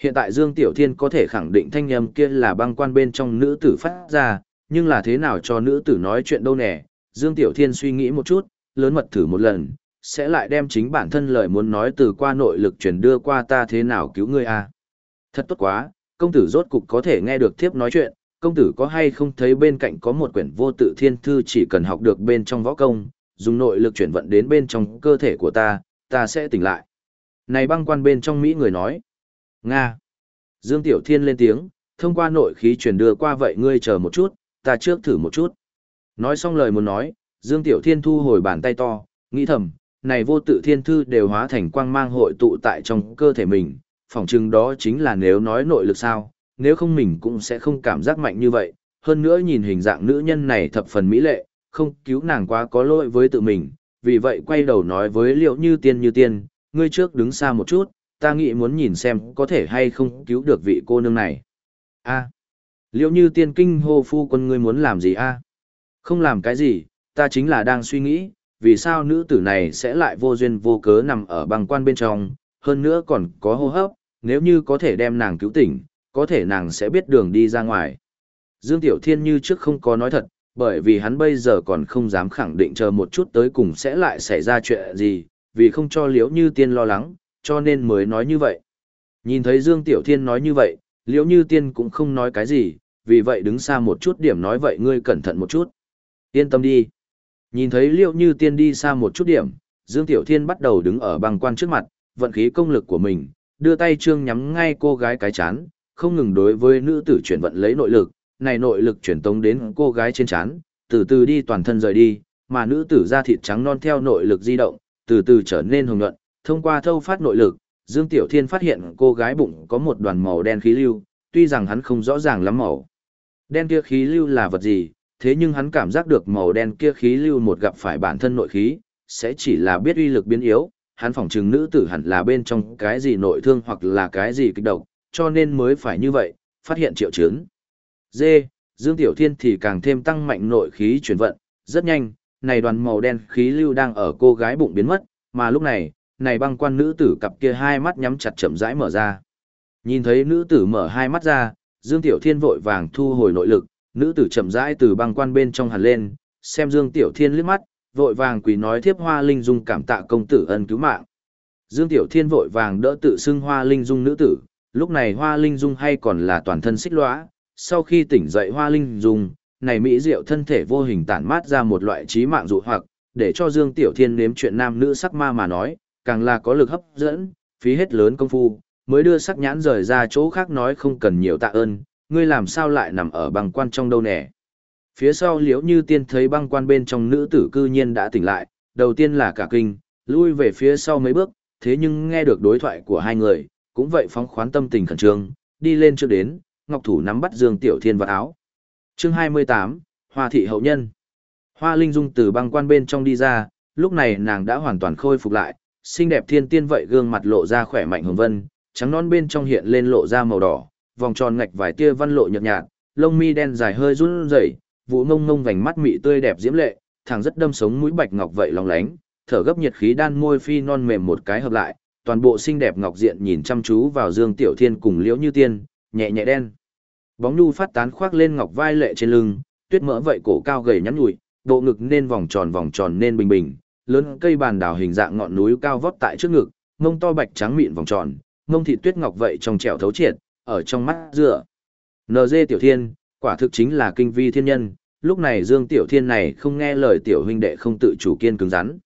Hiện tại Dương Tiểu Thiên có thể khẳng định thanh âm kia là băng quan bên trong nữ tử phát ra, nhưng là thế nào cho nữ tử nói chuyện đâu nè, Dương Tiểu Thiên suy nghĩ một chút, lớn mật thử một lần, sẽ lại đem chính bản thân lời muốn nói từ qua nội lực truyền đưa qua ta thế nào cứu ngươi a Thật tốt quá, công tử rốt cục có thể nghe được thiếp nói chuyện, công tử có hay không thấy bên cạnh có một quyển vô tự thiên thư chỉ cần học được bên trong võ công, dùng nội lực chuyển vận đến bên trong cơ thể của ta, ta sẽ tỉnh lại. Này băng quan bên trong Mỹ người nói. Nga. Dương Tiểu Thiên lên tiếng, thông qua nội khí truyền đưa qua vậy ngươi chờ một chút, ta trước thử một chút. Nói xong lời muốn nói, Dương Tiểu Thiên thu hồi bàn tay to, nghĩ thầm, này vô tự thiên thư đều hóa thành quang mang hội tụ tại trong cơ thể mình, phỏng chừng đó chính là nếu nói nội lực sao, nếu không mình cũng sẽ không cảm giác mạnh như vậy, hơn nữa nhìn hình dạng nữ nhân này thập phần mỹ lệ, không cứu nàng quá có lỗi với tự mình, vì vậy quay đầu nói với liệu như tiên như tiên, ngươi trước đứng xa một chút, ta nghĩ muốn nhìn xem có thể hay không cứu được vị cô nương này. a. Liệu như tiên kinh hô phu quân ngươi muốn làm gì a? Không làm cái gì, ta chính là đang suy nghĩ, vì sao nữ tử này sẽ lại vô duyên vô cớ nằm ở băng quan bên trong, hơn nữa còn có hô hấp, nếu như có thể đem nàng cứu tỉnh, có thể nàng sẽ biết đường đi ra ngoài. Dương Tiểu Thiên như trước không có nói thật, bởi vì hắn bây giờ còn không dám khẳng định chờ một chút tới cùng sẽ lại xảy ra chuyện gì, vì không cho liễu như tiên lo lắng, cho nên mới nói như vậy. Nhìn thấy Dương Tiểu Thiên nói như vậy, liễu như tiên cũng không nói cái gì, vì vậy đứng xa một chút điểm nói vậy ngươi cẩn thận một chút. Yên tâm đi. Nhìn thấy liễu như tiên đi xa một chút điểm, Dương Tiểu Thiên bắt đầu đứng ở băng quan trước mặt, vận khí công lực của mình, đưa tay trương nhắm ngay cô gái cái chán, không ngừng đối với nữ tử chuyển vận lấy nội lực, này nội lực chuyển tống đến cô gái trên chán, từ từ đi toàn thân rời đi, mà nữ tử da thịt trắng non theo nội lực di động, từ từ trở nên hồng nhuận, thông qua thâu phát nội lực, Dương Tiểu Thiên phát hiện cô gái bụng có một đoàn màu đen khí lưu, tuy rằng hắn không rõ ràng lắm màu. Đen kia khí lưu là vật gì, thế nhưng hắn cảm giác được màu đen kia khí lưu một gặp phải bản thân nội khí, sẽ chỉ là biết uy lực biến yếu, hắn phỏng chừng nữ tử hẳn là bên trong cái gì nội thương hoặc là cái gì kích độc, cho nên mới phải như vậy, phát hiện triệu chứng. D. Dương Tiểu Thiên thì càng thêm tăng mạnh nội khí chuyển vận, rất nhanh, này đoàn màu đen khí lưu đang ở cô gái bụng biến mất, mà lúc này, này băng quan nữ tử cặp kia hai mắt nhắm chặt chậm rãi mở ra. Nhìn thấy nữ tử mở hai mắt ra, Dương Tiểu Thiên vội vàng thu hồi nội lực, nữ tử chậm rãi từ băng quan bên trong hẳn lên, xem Dương Tiểu Thiên liếc mắt, vội vàng quỳ nói thiếp Hoa Linh Dung cảm tạ công tử ân cứu mạng. Dương Tiểu Thiên vội vàng đỡ tự xưng Hoa Linh Dung nữ tử, lúc này Hoa Linh Dung hay còn là toàn thân xích lõa, sau khi tỉnh dậy Hoa Linh Dung, này mỹ diệu thân thể vô hình tản mát ra một loại trí mạng dụ hoặc, để cho Dương Tiểu Thiên nếm chuyện nam nữ sắc ma mà nói, càng là có lực hấp dẫn, phí hết lớn công phu, mới đưa sắc nhãn rời ra chỗ khác nói không cần nhiều tạ ơn, ngươi làm sao lại nằm ở băng quan trong đâu nè. Phía sau liễu như tiên thấy băng quan bên trong nữ tử cư nhiên đã tỉnh lại, đầu tiên là cả kinh, lui về phía sau mấy bước, thế nhưng nghe được đối thoại của hai người, cũng vậy phóng khoán tâm tình khẩn trương, đi lên trước đến, ngọc thủ nắm bắt Dương Tiểu Thiên vào áo. Chương 28, Hoa thị hậu nhân. Hoa Linh Dung từ băng quan bên trong đi ra, lúc này nàng đã hoàn toàn khôi phục lại, xinh đẹp thiên tiên vậy gương mặt lộ ra khỏe mạnh hồng vân, trắng non bên trong hiện lên lộ ra màu đỏ, vòng tròn ngạch vài tia văn lộ nhợt nhạt, lông mi đen dài hơi run rẩy, vụ ngông ngông vành mắt mị tươi đẹp diễm lệ, thẳng rất đâm sống mũi bạch ngọc vậy long lánh, thở gấp nhiệt khí đan môi phi non mềm một cái hợp lại, toàn bộ xinh đẹp ngọc diện nhìn chăm chú vào Dương Tiểu Thiên cùng Liễu Như Tiên, nhẹ nhẹ đen. Bóng nhu phát tán khoác lên ngọc vai lệ trên lưng, tuyết mỡ vậy cổ cao gầy nhắn nhủi, bộ ngực nên vòng tròn vòng tròn nên bình bình, lớn cây bàn đào hình dạng ngọn núi cao vót tại trước ngực, mông to bạch trắng mịn vòng tròn, mông thị tuyết ngọc vậy trong trẻo thấu triệt, ở trong mắt dựa. NG Tiểu Thiên, quả thực chính là kinh vi thiên nhân, lúc này Dương Tiểu Thiên này không nghe lời tiểu huynh đệ không tự chủ kiên cứng rắn.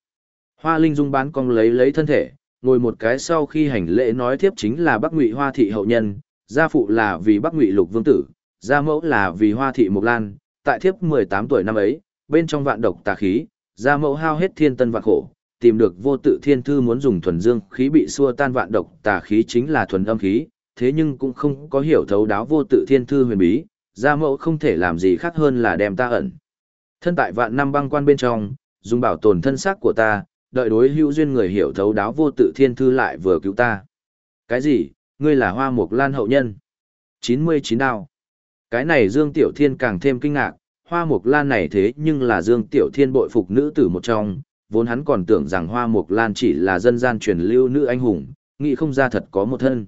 Hoa Linh Dung bán cong lấy lấy thân thể, ngồi một cái sau khi hành lễ nói tiếp chính là Bắc Ngụy Hoa thị hậu nhân, gia phụ là vì Bắc Ngụy Lục Vương tử, gia mẫu là vì Hoa thị Mộc Lan, tại thiếp 18 tuổi năm ấy, bên trong vạn độc tà khí, gia mẫu hao hết thiên tân vạn khổ, tìm được vô tự thiên thư muốn dùng thuần dương khí bị xua tan vạn độc tà khí chính là thuần âm khí, thế nhưng cũng không có hiểu thấu đáo vô tự thiên thư huyền bí, gia mẫu không thể làm gì khác hơn là đem ta ẩn. Thân tại vạn năm băng quan bên trong, dùng bảo tồn thân xác của ta, đợi đối hữu duyên người hiểu thấu đáo vô tự thiên thư lại vừa cứu ta. Cái gì, ngươi là hoa mục lan hậu nhân? 99 đao. Cái này Dương Tiểu Thiên càng thêm kinh ngạc, hoa mục lan này thế nhưng là Dương Tiểu Thiên bội phục nữ tử một trong, vốn hắn còn tưởng rằng hoa mục lan chỉ là dân gian truyền lưu nữ anh hùng, nghĩ không ra thật có một thân.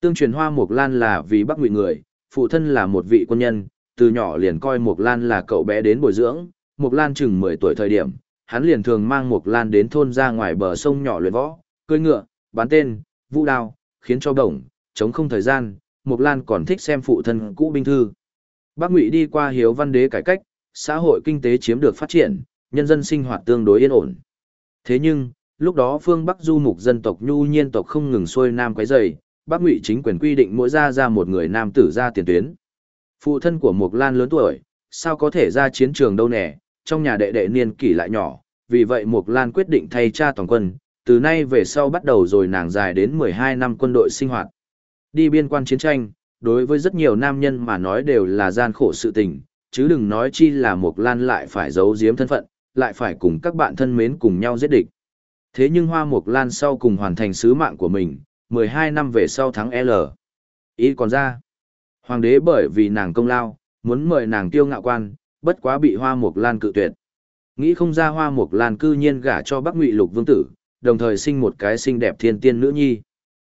Tương truyền hoa mục lan là vì bắc ngụy người, phụ thân là một vị quân nhân, từ nhỏ liền coi mục lan là cậu bé đến bồi dưỡng, mục lan chừng 10 tuổi thời điểm, hắn liền thường mang mục lan đến thôn ra ngoài bờ sông nhỏ luyện võ, cưỡi ngựa, bán tên, vũ đao, khiến cho đồng, chống không thời gian, mục lan còn thích xem phụ thân cũ binh thư. Bắc Ngụy đi qua hiếu văn đế cải cách, xã hội kinh tế chiếm được phát triển, nhân dân sinh hoạt tương đối yên ổn. Thế nhưng, lúc đó phương Bắc du mục dân tộc nhu nhiên tộc không ngừng xuôi nam quấy rầy, Bắc Ngụy chính quyền quy định mỗi gia ra một người nam tử ra tiền tuyến. Phụ thân của Mộc Lan lớn tuổi, sao có thể ra chiến trường đâu nè, trong nhà đệ đệ niên kỷ lại nhỏ, vì vậy Mộc Lan quyết định thay cha toàn quân, từ nay về sau bắt đầu rồi nàng dài đến 12 năm quân đội sinh hoạt. Đi biên quan chiến tranh, đối với rất nhiều nam nhân mà nói đều là gian khổ sự tình, chứ đừng nói chi là Mộc Lan lại phải giấu giếm thân phận, lại phải cùng các bạn thân mến cùng nhau giết địch. Thế nhưng Hoa Mộc Lan sau cùng hoàn thành sứ mạng của mình, 12 năm về sau thắng L. Ý còn ra, hoàng đế bởi vì nàng công lao, muốn mời nàng tiêu ngạo quan, bất quá bị Hoa Mộc Lan cự tuyệt. Nghĩ không ra Hoa mục Lan cư nhiên gả cho Bắc Ngụy Lục Vương tử, đồng thời sinh một cái xinh đẹp thiên tiên nữ nhi.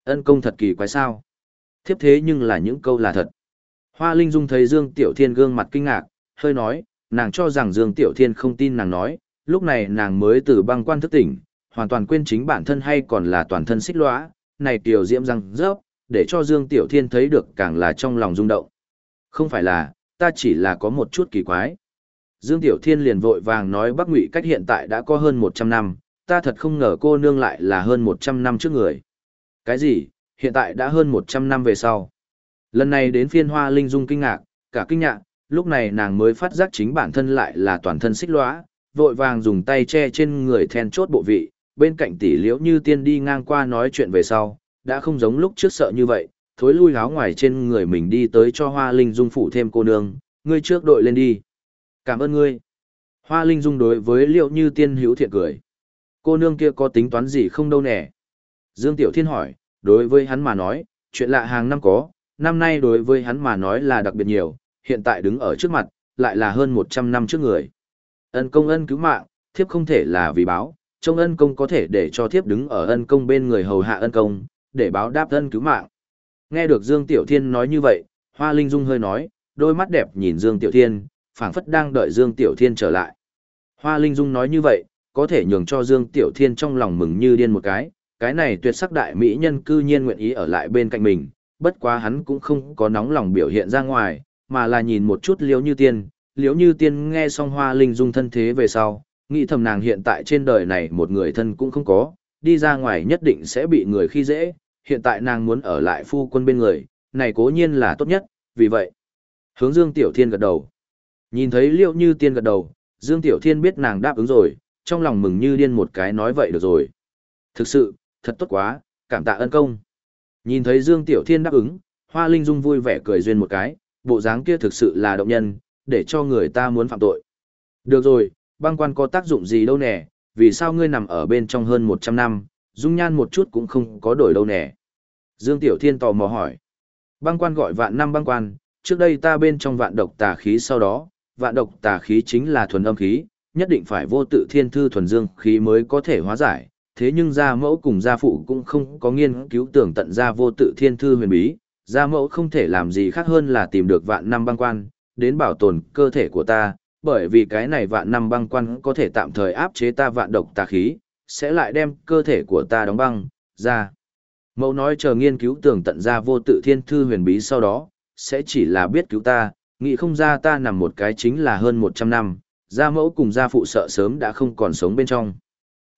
Ân công thật kỳ quái sao? Thiếp thế nhưng là những câu là thật. Hoa Linh Dung thấy Dương Tiểu Thiên gương mặt kinh ngạc, hơi nói, nàng cho rằng Dương Tiểu Thiên không tin nàng nói, lúc này nàng mới từ băng quan thức tỉnh, hoàn toàn quên chính bản thân hay còn là toàn thân xích lõa, này tiểu diễm răng rớp, để cho Dương Tiểu Thiên thấy được càng là trong lòng rung động. Không phải là, ta chỉ là có một chút kỳ quái. Dương Tiểu Thiên liền vội vàng nói Bắc Ngụy cách hiện tại đã có hơn 100 năm, ta thật không ngờ cô nương lại là hơn 100 năm trước người. Cái gì, hiện tại đã hơn 100 năm về sau. Lần này đến phiên hoa linh dung kinh ngạc, cả kinh ngạc, lúc này nàng mới phát giác chính bản thân lại là toàn thân xích lõa, vội vàng dùng tay che trên người then chốt bộ vị, bên cạnh tỷ liễu như tiên đi ngang qua nói chuyện về sau, đã không giống lúc trước sợ như vậy, thối lui áo ngoài trên người mình đi tới cho hoa linh dung phủ thêm cô nương, ngươi trước đội lên đi. Cảm ơn ngươi. Hoa linh dung đối với liệu như tiên hữu thiện cười. Cô nương kia có tính toán gì không đâu nè. Dương Tiểu Thiên hỏi, đối với hắn mà nói, chuyện lạ hàng năm có, năm nay đối với hắn mà nói là đặc biệt nhiều, hiện tại đứng ở trước mặt, lại là hơn 100 năm trước người. Ân công ân cứu mạng, thiếp không thể là vì báo, trong ân công có thể để cho thiếp đứng ở ân công bên người hầu hạ ân công, để báo đáp ân cứu mạng. Nghe được Dương Tiểu Thiên nói như vậy, Hoa Linh Dung hơi nói, đôi mắt đẹp nhìn Dương Tiểu Thiên, phảng phất đang đợi Dương Tiểu Thiên trở lại. Hoa Linh Dung nói như vậy, có thể nhường cho Dương Tiểu Thiên trong lòng mừng như điên một cái, cái này tuyệt sắc đại mỹ nhân cư nhiên nguyện ý ở lại bên cạnh mình, bất quá hắn cũng không có nóng lòng biểu hiện ra ngoài, mà là nhìn một chút liếu như tiên, liếu như tiên nghe xong Hoa Linh Dung thân thế về sau, nghĩ thầm nàng hiện tại trên đời này một người thân cũng không có, đi ra ngoài nhất định sẽ bị người khi dễ, hiện tại nàng muốn ở lại phu quân bên người, này cố nhiên là tốt nhất, vì vậy. Hướng Dương Tiểu Thiên gật đầu. Nhìn thấy liệu như tiên gật đầu, Dương Tiểu Thiên biết nàng đáp ứng rồi, trong lòng mừng như điên một cái nói vậy được rồi. Thực sự, thật tốt quá, cảm tạ ân công. Nhìn thấy Dương Tiểu Thiên đáp ứng, Hoa Linh Dung vui vẻ cười duyên một cái, bộ dáng kia thực sự là động nhân, để cho người ta muốn phạm tội. Được rồi, băng quan có tác dụng gì đâu nè, vì sao ngươi nằm ở bên trong hơn 100 năm, dung nhan một chút cũng không có đổi đâu nè. Dương Tiểu Thiên tò mò hỏi. Băng quan gọi vạn năm băng quan, trước đây ta bên trong vạn độc tà khí sau đó, vạn độc tà khí chính là thuần âm khí, nhất định phải vô tự thiên thư thuần dương khí mới có thể hóa giải. Thế nhưng gia mẫu cùng gia phụ cũng không có nghiên cứu tưởng tận ra vô tự thiên thư huyền bí, gia mẫu không thể làm gì khác hơn là tìm được vạn năm băng quan, đến bảo tồn cơ thể của ta, bởi vì cái này vạn năm băng quan có thể tạm thời áp chế ta vạn độc tà khí, sẽ lại đem cơ thể của ta đóng băng, ra. Mẫu nói chờ nghiên cứu tưởng tận ra vô tự thiên thư huyền bí sau đó, sẽ chỉ là biết cứu ta, nghĩ không ra ta nằm một cái chính là hơn 100 năm, gia mẫu cùng gia phụ sợ sớm đã không còn sống bên trong.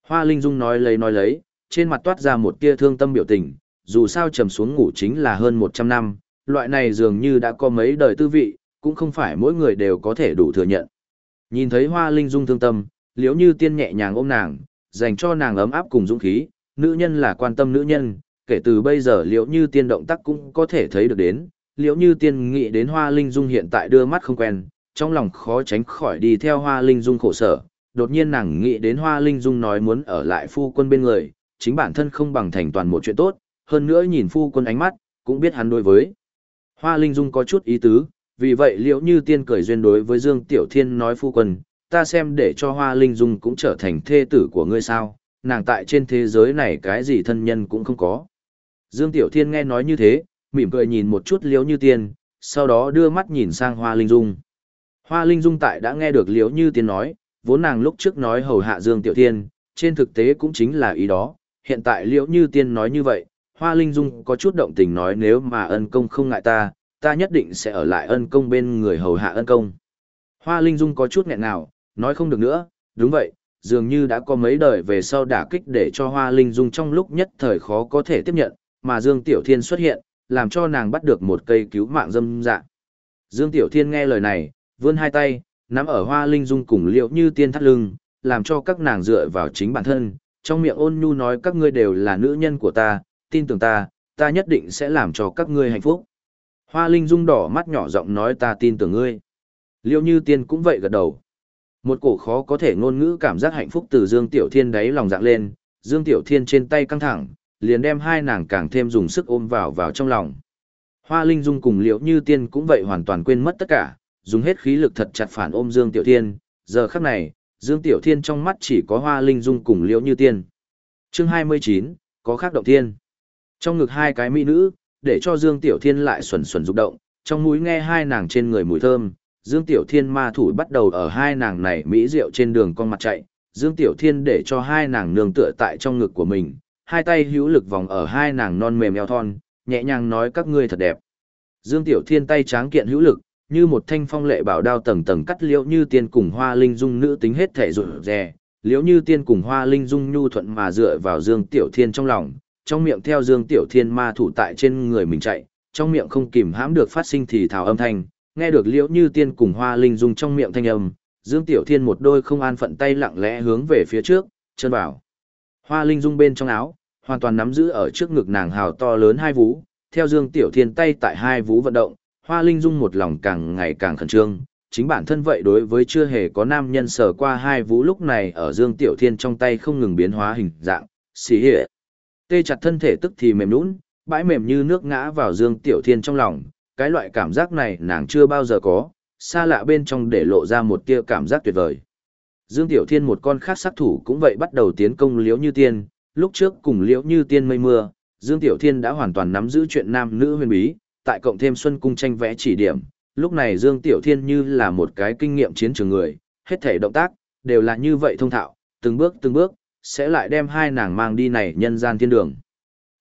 Hoa Linh Dung nói lấy nói lấy, trên mặt toát ra một tia thương tâm biểu tình, dù sao trầm xuống ngủ chính là hơn 100 năm, loại này dường như đã có mấy đời tư vị, cũng không phải mỗi người đều có thể đủ thừa nhận. Nhìn thấy Hoa Linh Dung thương tâm, liếu như tiên nhẹ nhàng ôm nàng, dành cho nàng ấm áp cùng dũng khí, nữ nhân là quan tâm nữ nhân, kể từ bây giờ Liễu như tiên động tác cũng có thể thấy được đến, Liệu như tiên nghĩ đến Hoa Linh Dung hiện tại đưa mắt không quen, trong lòng khó tránh khỏi đi theo Hoa Linh Dung khổ sở, đột nhiên nàng nghĩ đến Hoa Linh Dung nói muốn ở lại phu quân bên người, chính bản thân không bằng thành toàn một chuyện tốt, hơn nữa nhìn phu quân ánh mắt, cũng biết hắn đối với. Hoa Linh Dung có chút ý tứ, vì vậy liễu như tiên cười duyên đối với Dương Tiểu Thiên nói phu quân, ta xem để cho Hoa Linh Dung cũng trở thành thê tử của ngươi sao, nàng tại trên thế giới này cái gì thân nhân cũng không có. Dương Tiểu Thiên nghe nói như thế, mỉm cười nhìn một chút liễu như tiên, sau đó đưa mắt nhìn sang Hoa Linh Dung. Hoa Linh Dung tại đã nghe được liễu như tiên nói, vốn nàng lúc trước nói hầu hạ Dương Tiểu Thiên, trên thực tế cũng chính là ý đó, hiện tại liễu như tiên nói như vậy, Hoa Linh Dung có chút động tình nói nếu mà ân công không ngại ta, ta nhất định sẽ ở lại ân công bên người hầu hạ ân công. Hoa Linh Dung có chút nghẹn nào, nói không được nữa, đúng vậy, dường như đã có mấy đời về sau đả kích để cho Hoa Linh Dung trong lúc nhất thời khó có thể tiếp nhận, mà Dương Tiểu Thiên xuất hiện, làm cho nàng bắt được một cây cứu mạng dâm dạ. Dương Tiểu Thiên nghe lời này, vươn hai tay, nắm ở Hoa Linh Dung cùng liệu như tiên thắt lưng, làm cho các nàng dựa vào chính bản thân, trong miệng ôn nhu nói các ngươi đều là nữ nhân của ta, tin tưởng ta, ta nhất định sẽ làm cho các ngươi hạnh phúc. Hoa Linh Dung đỏ mắt nhỏ giọng nói ta tin tưởng ngươi. Liêu Như Tiên cũng vậy gật đầu. Một cổ khó có thể ngôn ngữ cảm giác hạnh phúc từ Dương Tiểu Thiên đáy lòng dạng lên, Dương Tiểu Thiên trên tay căng thẳng, liền đem hai nàng càng thêm dùng sức ôm vào vào trong lòng. Hoa Linh Dung cùng Liễu Như Tiên cũng vậy hoàn toàn quên mất tất cả, dùng hết khí lực thật chặt phản ôm Dương Tiểu Thiên, giờ khắc này, Dương Tiểu Thiên trong mắt chỉ có Hoa Linh Dung cùng Liễu Như Tiên. Chương 29, có khác động thiên. Trong ngực hai cái mỹ nữ, để cho Dương Tiểu Thiên lại xuẩn xuẩn rung động, trong mũi nghe hai nàng trên người mùi thơm, Dương Tiểu Thiên ma thủ bắt đầu ở hai nàng này mỹ rượu trên đường con mặt chạy, Dương Tiểu Thiên để cho hai nàng nương tựa tại trong ngực của mình, hai tay hữu lực vòng ở hai nàng non mềm eo thon, nhẹ nhàng nói các ngươi thật đẹp. Dương Tiểu Thiên tay tráng kiện hữu lực, như một thanh phong lệ bảo đao tầng tầng cắt liễu như tiên cùng hoa linh dung nữ tính hết thể rụt rè, liễu như tiên cùng hoa linh dung nhu thuận mà dựa vào Dương Tiểu Thiên trong lòng, trong miệng theo Dương Tiểu Thiên ma thủ tại trên người mình chạy, trong miệng không kìm hãm được phát sinh thì thào âm thanh, nghe được liễu như tiên cùng hoa linh dung trong miệng thanh âm, Dương Tiểu Thiên một đôi không an phận tay lặng lẽ hướng về phía trước, chân bảo. Hoa linh dung bên trong áo, hoàn toàn nắm giữ ở trước ngực nàng hào to lớn hai vú, theo Dương Tiểu Thiên tay tại hai vú vận động, Hoa Linh Dung một lòng càng ngày càng khẩn trương, chính bản thân vậy đối với chưa hề có nam nhân sờ qua hai vú lúc này ở Dương Tiểu Thiên trong tay không ngừng biến hóa hình dạng, xì hệ. Tê chặt thân thể tức thì mềm nũng, bãi mềm như nước ngã vào Dương Tiểu Thiên trong lòng, cái loại cảm giác này nàng chưa bao giờ có, xa lạ bên trong để lộ ra một tia cảm giác tuyệt vời. Dương Tiểu Thiên một con khác sát thủ cũng vậy bắt đầu tiến công Liễu Như Tiên, lúc trước cùng Liễu Như Tiên mây mưa, Dương Tiểu Thiên đã hoàn toàn nắm giữ chuyện nam nữ huyền bí, tại cộng thêm Xuân Cung tranh vẽ chỉ điểm, lúc này Dương Tiểu Thiên như là một cái kinh nghiệm chiến trường người, hết thể động tác, đều là như vậy thông thạo, từng bước từng bước, sẽ lại đem hai nàng mang đi này nhân gian thiên đường.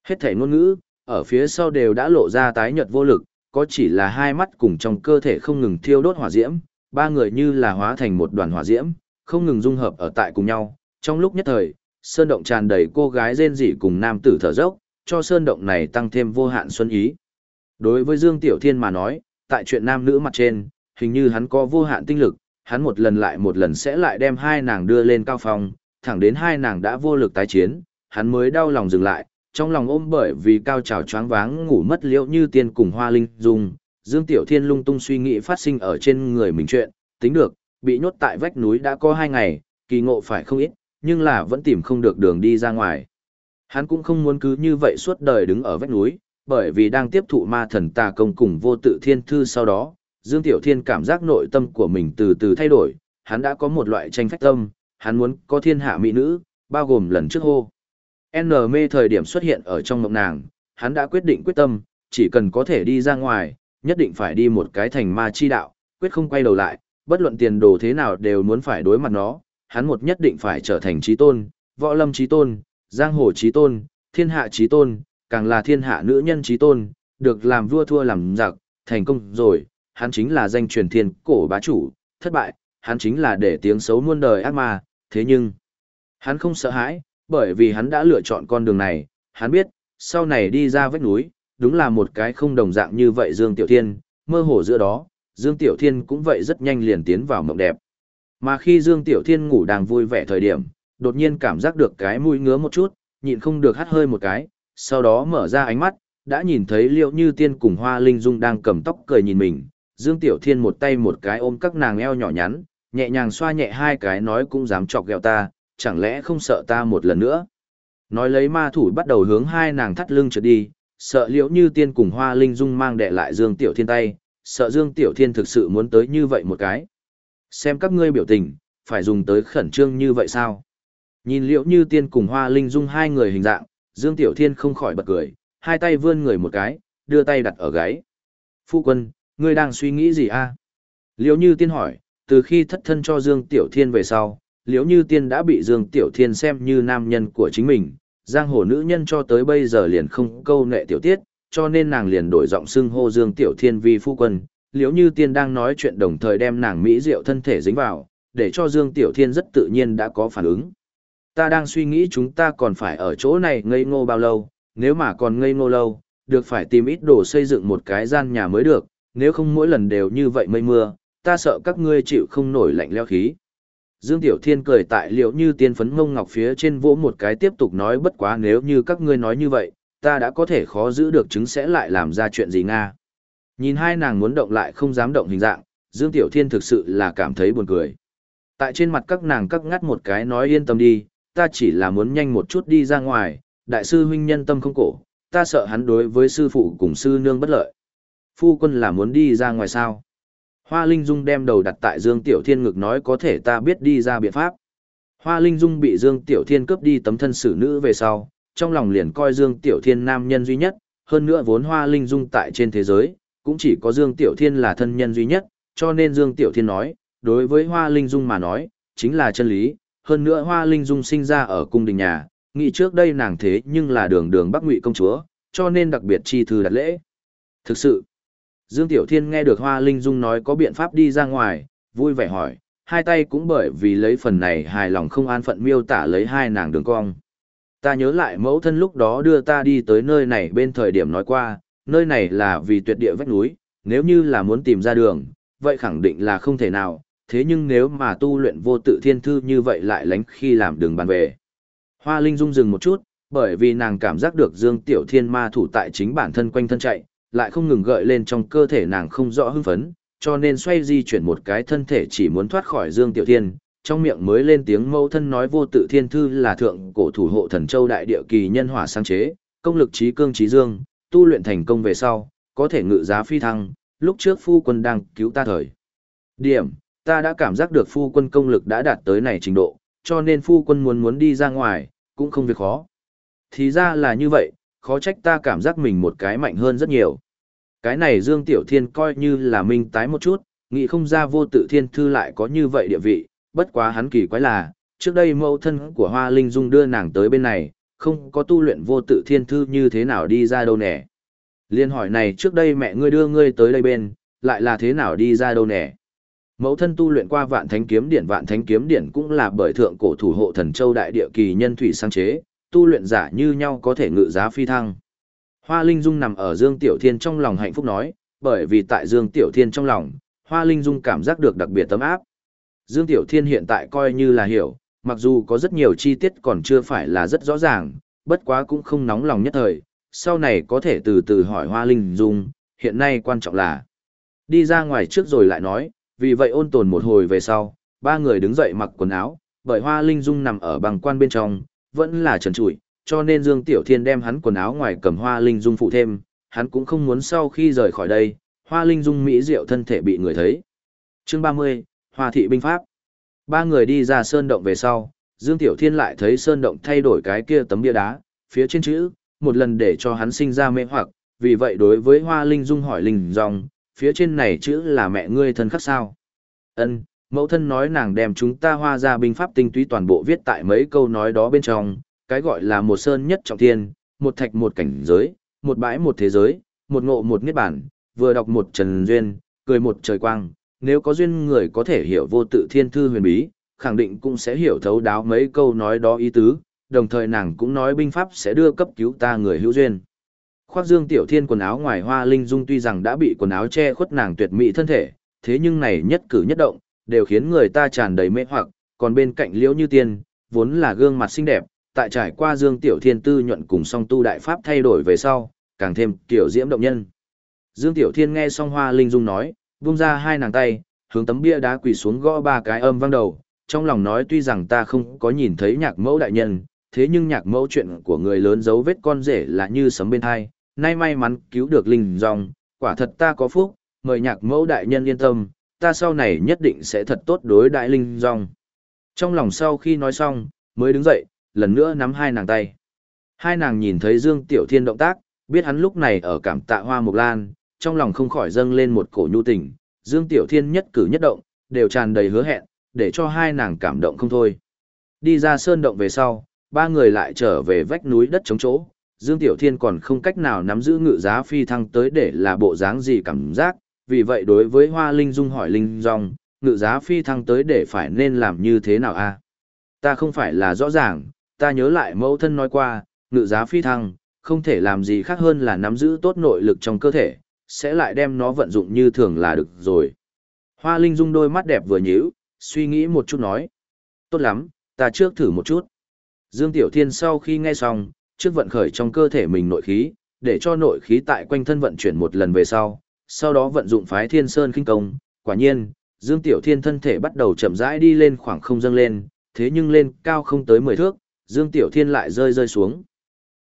Hết thể ngôn ngữ, ở phía sau đều đã lộ ra tái nhợt vô lực, có chỉ là hai mắt cùng trong cơ thể không ngừng thiêu đốt hỏa diễm, ba người như là hóa thành một đoàn hỏa diễm, không ngừng dung hợp ở tại cùng nhau. Trong lúc nhất thời, sơn động tràn đầy cô gái rên rỉ cùng nam tử thở dốc, cho sơn động này tăng thêm vô hạn xuân ý. Đối với Dương Tiểu Thiên mà nói, tại chuyện nam nữ mặt trên, hình như hắn có vô hạn tinh lực, hắn một lần lại một lần sẽ lại đem hai nàng đưa lên cao phong, thẳng đến hai nàng đã vô lực tái chiến, hắn mới đau lòng dừng lại, trong lòng ôm bởi vì cao trào choáng váng ngủ mất liễu như tiên cùng hoa linh dung, Dương Tiểu Thiên lung tung suy nghĩ phát sinh ở trên người mình chuyện, tính được, bị nhốt tại vách núi đã có hai ngày, kỳ ngộ phải không ít, nhưng là vẫn tìm không được đường đi ra ngoài. Hắn cũng không muốn cứ như vậy suốt đời đứng ở vách núi, bởi vì đang tiếp thụ ma thần tà công cùng vô tự thiên thư sau đó, Dương Tiểu Thiên cảm giác nội tâm của mình từ từ thay đổi, hắn đã có một loại tranh phách tâm, hắn muốn có thiên hạ mỹ nữ, bao gồm lần trước hô. N mê thời điểm xuất hiện ở trong mộng nàng, hắn đã quyết định quyết tâm, chỉ cần có thể đi ra ngoài, nhất định phải đi một cái thành ma chi đạo, quyết không quay đầu lại, bất luận tiền đồ thế nào đều muốn phải đối mặt nó, hắn một nhất định phải trở thành trí tôn, võ lâm trí tôn, giang hồ trí tôn, thiên hạ trí tôn, càng là thiên hạ nữ nhân trí tôn, được làm vua thua làm giặc, thành công rồi, hắn chính là danh truyền thiên cổ bá chủ, thất bại, hắn chính là để tiếng xấu muôn đời ác ma, thế nhưng, hắn không sợ hãi, bởi vì hắn đã lựa chọn con đường này, hắn biết, sau này đi ra vách núi, đúng là một cái không đồng dạng như vậy Dương Tiểu Thiên, mơ hồ giữa đó, Dương Tiểu Thiên cũng vậy rất nhanh liền tiến vào mộng đẹp. Mà khi Dương Tiểu Thiên ngủ đang vui vẻ thời điểm, đột nhiên cảm giác được cái mũi ngứa một chút, nhịn không được hắt hơi một cái, sau đó mở ra ánh mắt, đã nhìn thấy liệu như tiên cùng hoa linh dung đang cầm tóc cười nhìn mình. Dương Tiểu Thiên một tay một cái ôm các nàng eo nhỏ nhắn, nhẹ nhàng xoa nhẹ hai cái nói cũng dám chọc ghẹo ta, chẳng lẽ không sợ ta một lần nữa. Nói lấy ma thủ bắt đầu hướng hai nàng thắt lưng trượt đi, sợ liễu như tiên cùng hoa linh dung mang đệ lại Dương Tiểu Thiên tay, sợ Dương Tiểu Thiên thực sự muốn tới như vậy một cái. Xem các ngươi biểu tình, phải dùng tới khẩn trương như vậy sao? Nhìn liễu như tiên cùng hoa linh dung hai người hình dạng, Dương Tiểu Thiên không khỏi bật cười, hai tay vươn người một cái, đưa tay đặt ở gáy. Phu quân, ngươi đang suy nghĩ gì a? Liễu như tiên hỏi, từ khi thất thân cho Dương Tiểu Thiên về sau, liễu như tiên đã bị Dương Tiểu Thiên xem như nam nhân của chính mình, giang hồ nữ nhân cho tới bây giờ liền không câu nệ tiểu tiết, cho nên nàng liền đổi giọng xưng hô Dương Tiểu Thiên vi phu quân. Liễu Như Tiên đang nói chuyện đồng thời đem nàng mỹ diệu thân thể dính vào, để cho Dương Tiểu Thiên rất tự nhiên đã có phản ứng. Ta đang suy nghĩ chúng ta còn phải ở chỗ này ngây ngô bao lâu, nếu mà còn ngây ngô lâu, được phải tìm ít đồ xây dựng một cái gian nhà mới được, nếu không mỗi lần đều như vậy mây mưa, ta sợ các ngươi chịu không nổi lạnh leo khí. Dương Tiểu Thiên cười tại liệu như tiên phấn ngông ngọc phía trên vỗ một cái tiếp tục nói bất quá nếu như các ngươi nói như vậy, ta đã có thể khó giữ được chứng sẽ lại làm ra chuyện gì Nga. Nhìn hai nàng muốn động lại không dám động hình dạng, Dương Tiểu Thiên thực sự là cảm thấy buồn cười. Tại trên mặt các nàng cắt ngắt một cái nói yên tâm đi, ta chỉ là muốn nhanh một chút đi ra ngoài, đại sư huynh nhân tâm không cổ, ta sợ hắn đối với sư phụ cùng sư nương bất lợi. Phu quân là muốn đi ra ngoài sao? Hoa Linh Dung đem đầu đặt tại Dương Tiểu Thiên ngực nói có thể ta biết đi ra biện pháp. Hoa Linh Dung bị Dương Tiểu Thiên cướp đi tấm thân xử nữ về sau, trong lòng liền coi Dương Tiểu Thiên nam nhân duy nhất, hơn nữa vốn Hoa Linh Dung tại trên thế giới, cũng chỉ có Dương Tiểu Thiên là thân nhân duy nhất, cho nên Dương Tiểu Thiên nói, đối với Hoa Linh Dung mà nói, chính là chân lý, hơn nữa Hoa Linh Dung sinh ra ở cung đình nhà, nghĩ trước đây nàng thế nhưng là đường đường Bắc Ngụy công chúa, cho nên đặc biệt chi thư đặt lễ. Thực sự, Dương Tiểu Thiên nghe được Hoa Linh Dung nói có biện pháp đi ra ngoài, vui vẻ hỏi, hai tay cũng bởi vì lấy phần này hài lòng không an phận miêu tả lấy hai nàng đường cong. Ta nhớ lại mẫu thân lúc đó đưa ta đi tới nơi này bên thời điểm nói qua, nơi này là vì tuyệt địa vách núi, nếu như là muốn tìm ra đường, vậy khẳng định là không thể nào, thế nhưng nếu mà tu luyện vô tự thiên thư như vậy lại lánh khi làm đường bàn về. Hoa Linh Dung dừng một chút, bởi vì nàng cảm giác được Dương Tiểu Thiên ma thủ tại chính bản thân quanh thân chạy, lại không ngừng gợi lên trong cơ thể nàng không rõ hưng phấn, cho nên xoay di chuyển một cái thân thể chỉ muốn thoát khỏi Dương Tiểu Thiên, trong miệng mới lên tiếng mâu thân nói vô tự thiên thư là thượng cổ thủ hộ thần châu đại địa kỳ nhân hỏa sáng chế, công lực trí cương trí dương, tu luyện thành công về sau, có thể ngự giá phi thăng, lúc trước phu quân đang cứu ta thời. Điểm, Ta đã cảm giác được phu quân công lực đã đạt tới này trình độ, cho nên phu quân muốn muốn đi ra ngoài, cũng không việc khó. Thì ra là như vậy, khó trách ta cảm giác mình một cái mạnh hơn rất nhiều. Cái này Dương Tiểu Thiên coi như là minh tái một chút, nghĩ không ra vô tự thiên thư lại có như vậy địa vị, bất quá hắn kỳ quái là, trước đây mẫu thân của Hoa Linh Dung đưa nàng tới bên này, không có tu luyện vô tự thiên thư như thế nào đi ra đâu nè. Liên hỏi này trước đây mẹ ngươi đưa ngươi tới đây bên, lại là thế nào đi ra đâu nè. Mẫu thân tu luyện qua vạn thánh kiếm điển vạn thánh kiếm điển cũng là bởi thượng cổ thủ hộ thần châu đại địa kỳ nhân thủy sáng chế, tu luyện giả như nhau có thể ngự giá phi thăng. Hoa Linh Dung nằm ở Dương Tiểu Thiên trong lòng hạnh phúc nói, bởi vì tại Dương Tiểu Thiên trong lòng, Hoa Linh Dung cảm giác được đặc biệt tấm áp. Dương Tiểu Thiên hiện tại coi như là hiểu, mặc dù có rất nhiều chi tiết còn chưa phải là rất rõ ràng, bất quá cũng không nóng lòng nhất thời, sau này có thể từ từ hỏi Hoa Linh Dung, hiện nay quan trọng là đi ra ngoài trước rồi lại nói, vì vậy ôn tồn một hồi về sau, ba người đứng dậy mặc quần áo, bởi Hoa Linh Dung nằm ở bằng quan bên trong, vẫn là trần trụi, cho nên Dương Tiểu Thiên đem hắn quần áo ngoài cầm Hoa Linh Dung phụ thêm, hắn cũng không muốn sau khi rời khỏi đây, Hoa Linh Dung mỹ diệu thân thể bị người thấy. Chương 30, Hoa thị binh pháp. Ba người đi ra sơn động về sau, Dương Tiểu Thiên lại thấy sơn động thay đổi cái kia tấm bia đá, phía trên chữ, một lần để cho hắn sinh ra mê hoặc, vì vậy đối với Hoa Linh Dung hỏi Linh dòng, phía trên này chữ là mẹ ngươi thân khắc sao? Ân, mẫu thân nói nàng đem chúng ta hoa ra binh pháp tinh túy toàn bộ viết tại mấy câu nói đó bên trong, cái gọi là một sơn nhất trọng thiên, một thạch một cảnh giới, một bãi một thế giới, một ngộ một niết bản, vừa đọc một trần duyên, cười một trời quang, nếu có duyên người có thể hiểu vô tự thiên thư huyền bí, khẳng định cũng sẽ hiểu thấu đáo mấy câu nói đó ý tứ, đồng thời nàng cũng nói binh pháp sẽ đưa cấp cứu ta người hữu duyên. Khoác Dương Tiểu Thiên quần áo ngoài hoa linh dung tuy rằng đã bị quần áo che khuất nàng tuyệt mỹ thân thể, thế nhưng này nhất cử nhất động, đều khiến người ta tràn đầy mê hoặc, còn bên cạnh Liễu Như Tiên, vốn là gương mặt xinh đẹp, tại trải qua Dương Tiểu Thiên tư nhuận cùng song tu đại pháp thay đổi về sau, càng thêm tiểu diễm động nhân. Dương Tiểu Thiên nghe xong Hoa Linh Dung nói, vung ra hai nàng tay, hướng tấm bia đá quỳ xuống gõ ba cái âm vang đầu, trong lòng nói tuy rằng ta không có nhìn thấy nhạc mẫu đại nhân, thế nhưng nhạc mẫu chuyện của người lớn dấu vết con rể là như sấm bên hai, nay may mắn cứu được linh dòng, quả thật ta có phúc, mời nhạc mẫu đại nhân yên tâm, ta sau này nhất định sẽ thật tốt đối đại linh dòng. Trong lòng sau khi nói xong, mới đứng dậy, lần nữa nắm hai nàng tay. Hai nàng nhìn thấy Dương Tiểu Thiên động tác, biết hắn lúc này ở cảm tạ hoa mục lan, trong lòng không khỏi dâng lên một cổ nhu tình, Dương Tiểu Thiên nhất cử nhất động, đều tràn đầy hứa hẹn, để cho hai nàng cảm động không thôi. Đi ra sơn động về sau, ba người lại trở về vách núi đất trống chỗ, Dương Tiểu Thiên còn không cách nào nắm giữ ngự giá phi thăng tới để là bộ dáng gì cảm giác, vì vậy đối với Hoa Linh Dung hỏi Linh Dung, ngự giá phi thăng tới để phải nên làm như thế nào a? Ta không phải là rõ ràng, ta nhớ lại mẫu thân nói qua, ngự giá phi thăng, không thể làm gì khác hơn là nắm giữ tốt nội lực trong cơ thể, sẽ lại đem nó vận dụng như thường là được rồi. Hoa Linh Dung đôi mắt đẹp vừa nhíu, suy nghĩ một chút nói. Tốt lắm, ta trước thử một chút. Dương Tiểu Thiên sau khi nghe xong, trước vận khởi trong cơ thể mình nội khí, để cho nội khí tại quanh thân vận chuyển một lần về sau, sau đó vận dụng phái Thiên Sơn kinh công, quả nhiên, Dương Tiểu Thiên thân thể bắt đầu chậm rãi đi lên khoảng không dâng lên, thế nhưng lên cao không tới 10 thước, Dương Tiểu Thiên lại rơi rơi xuống.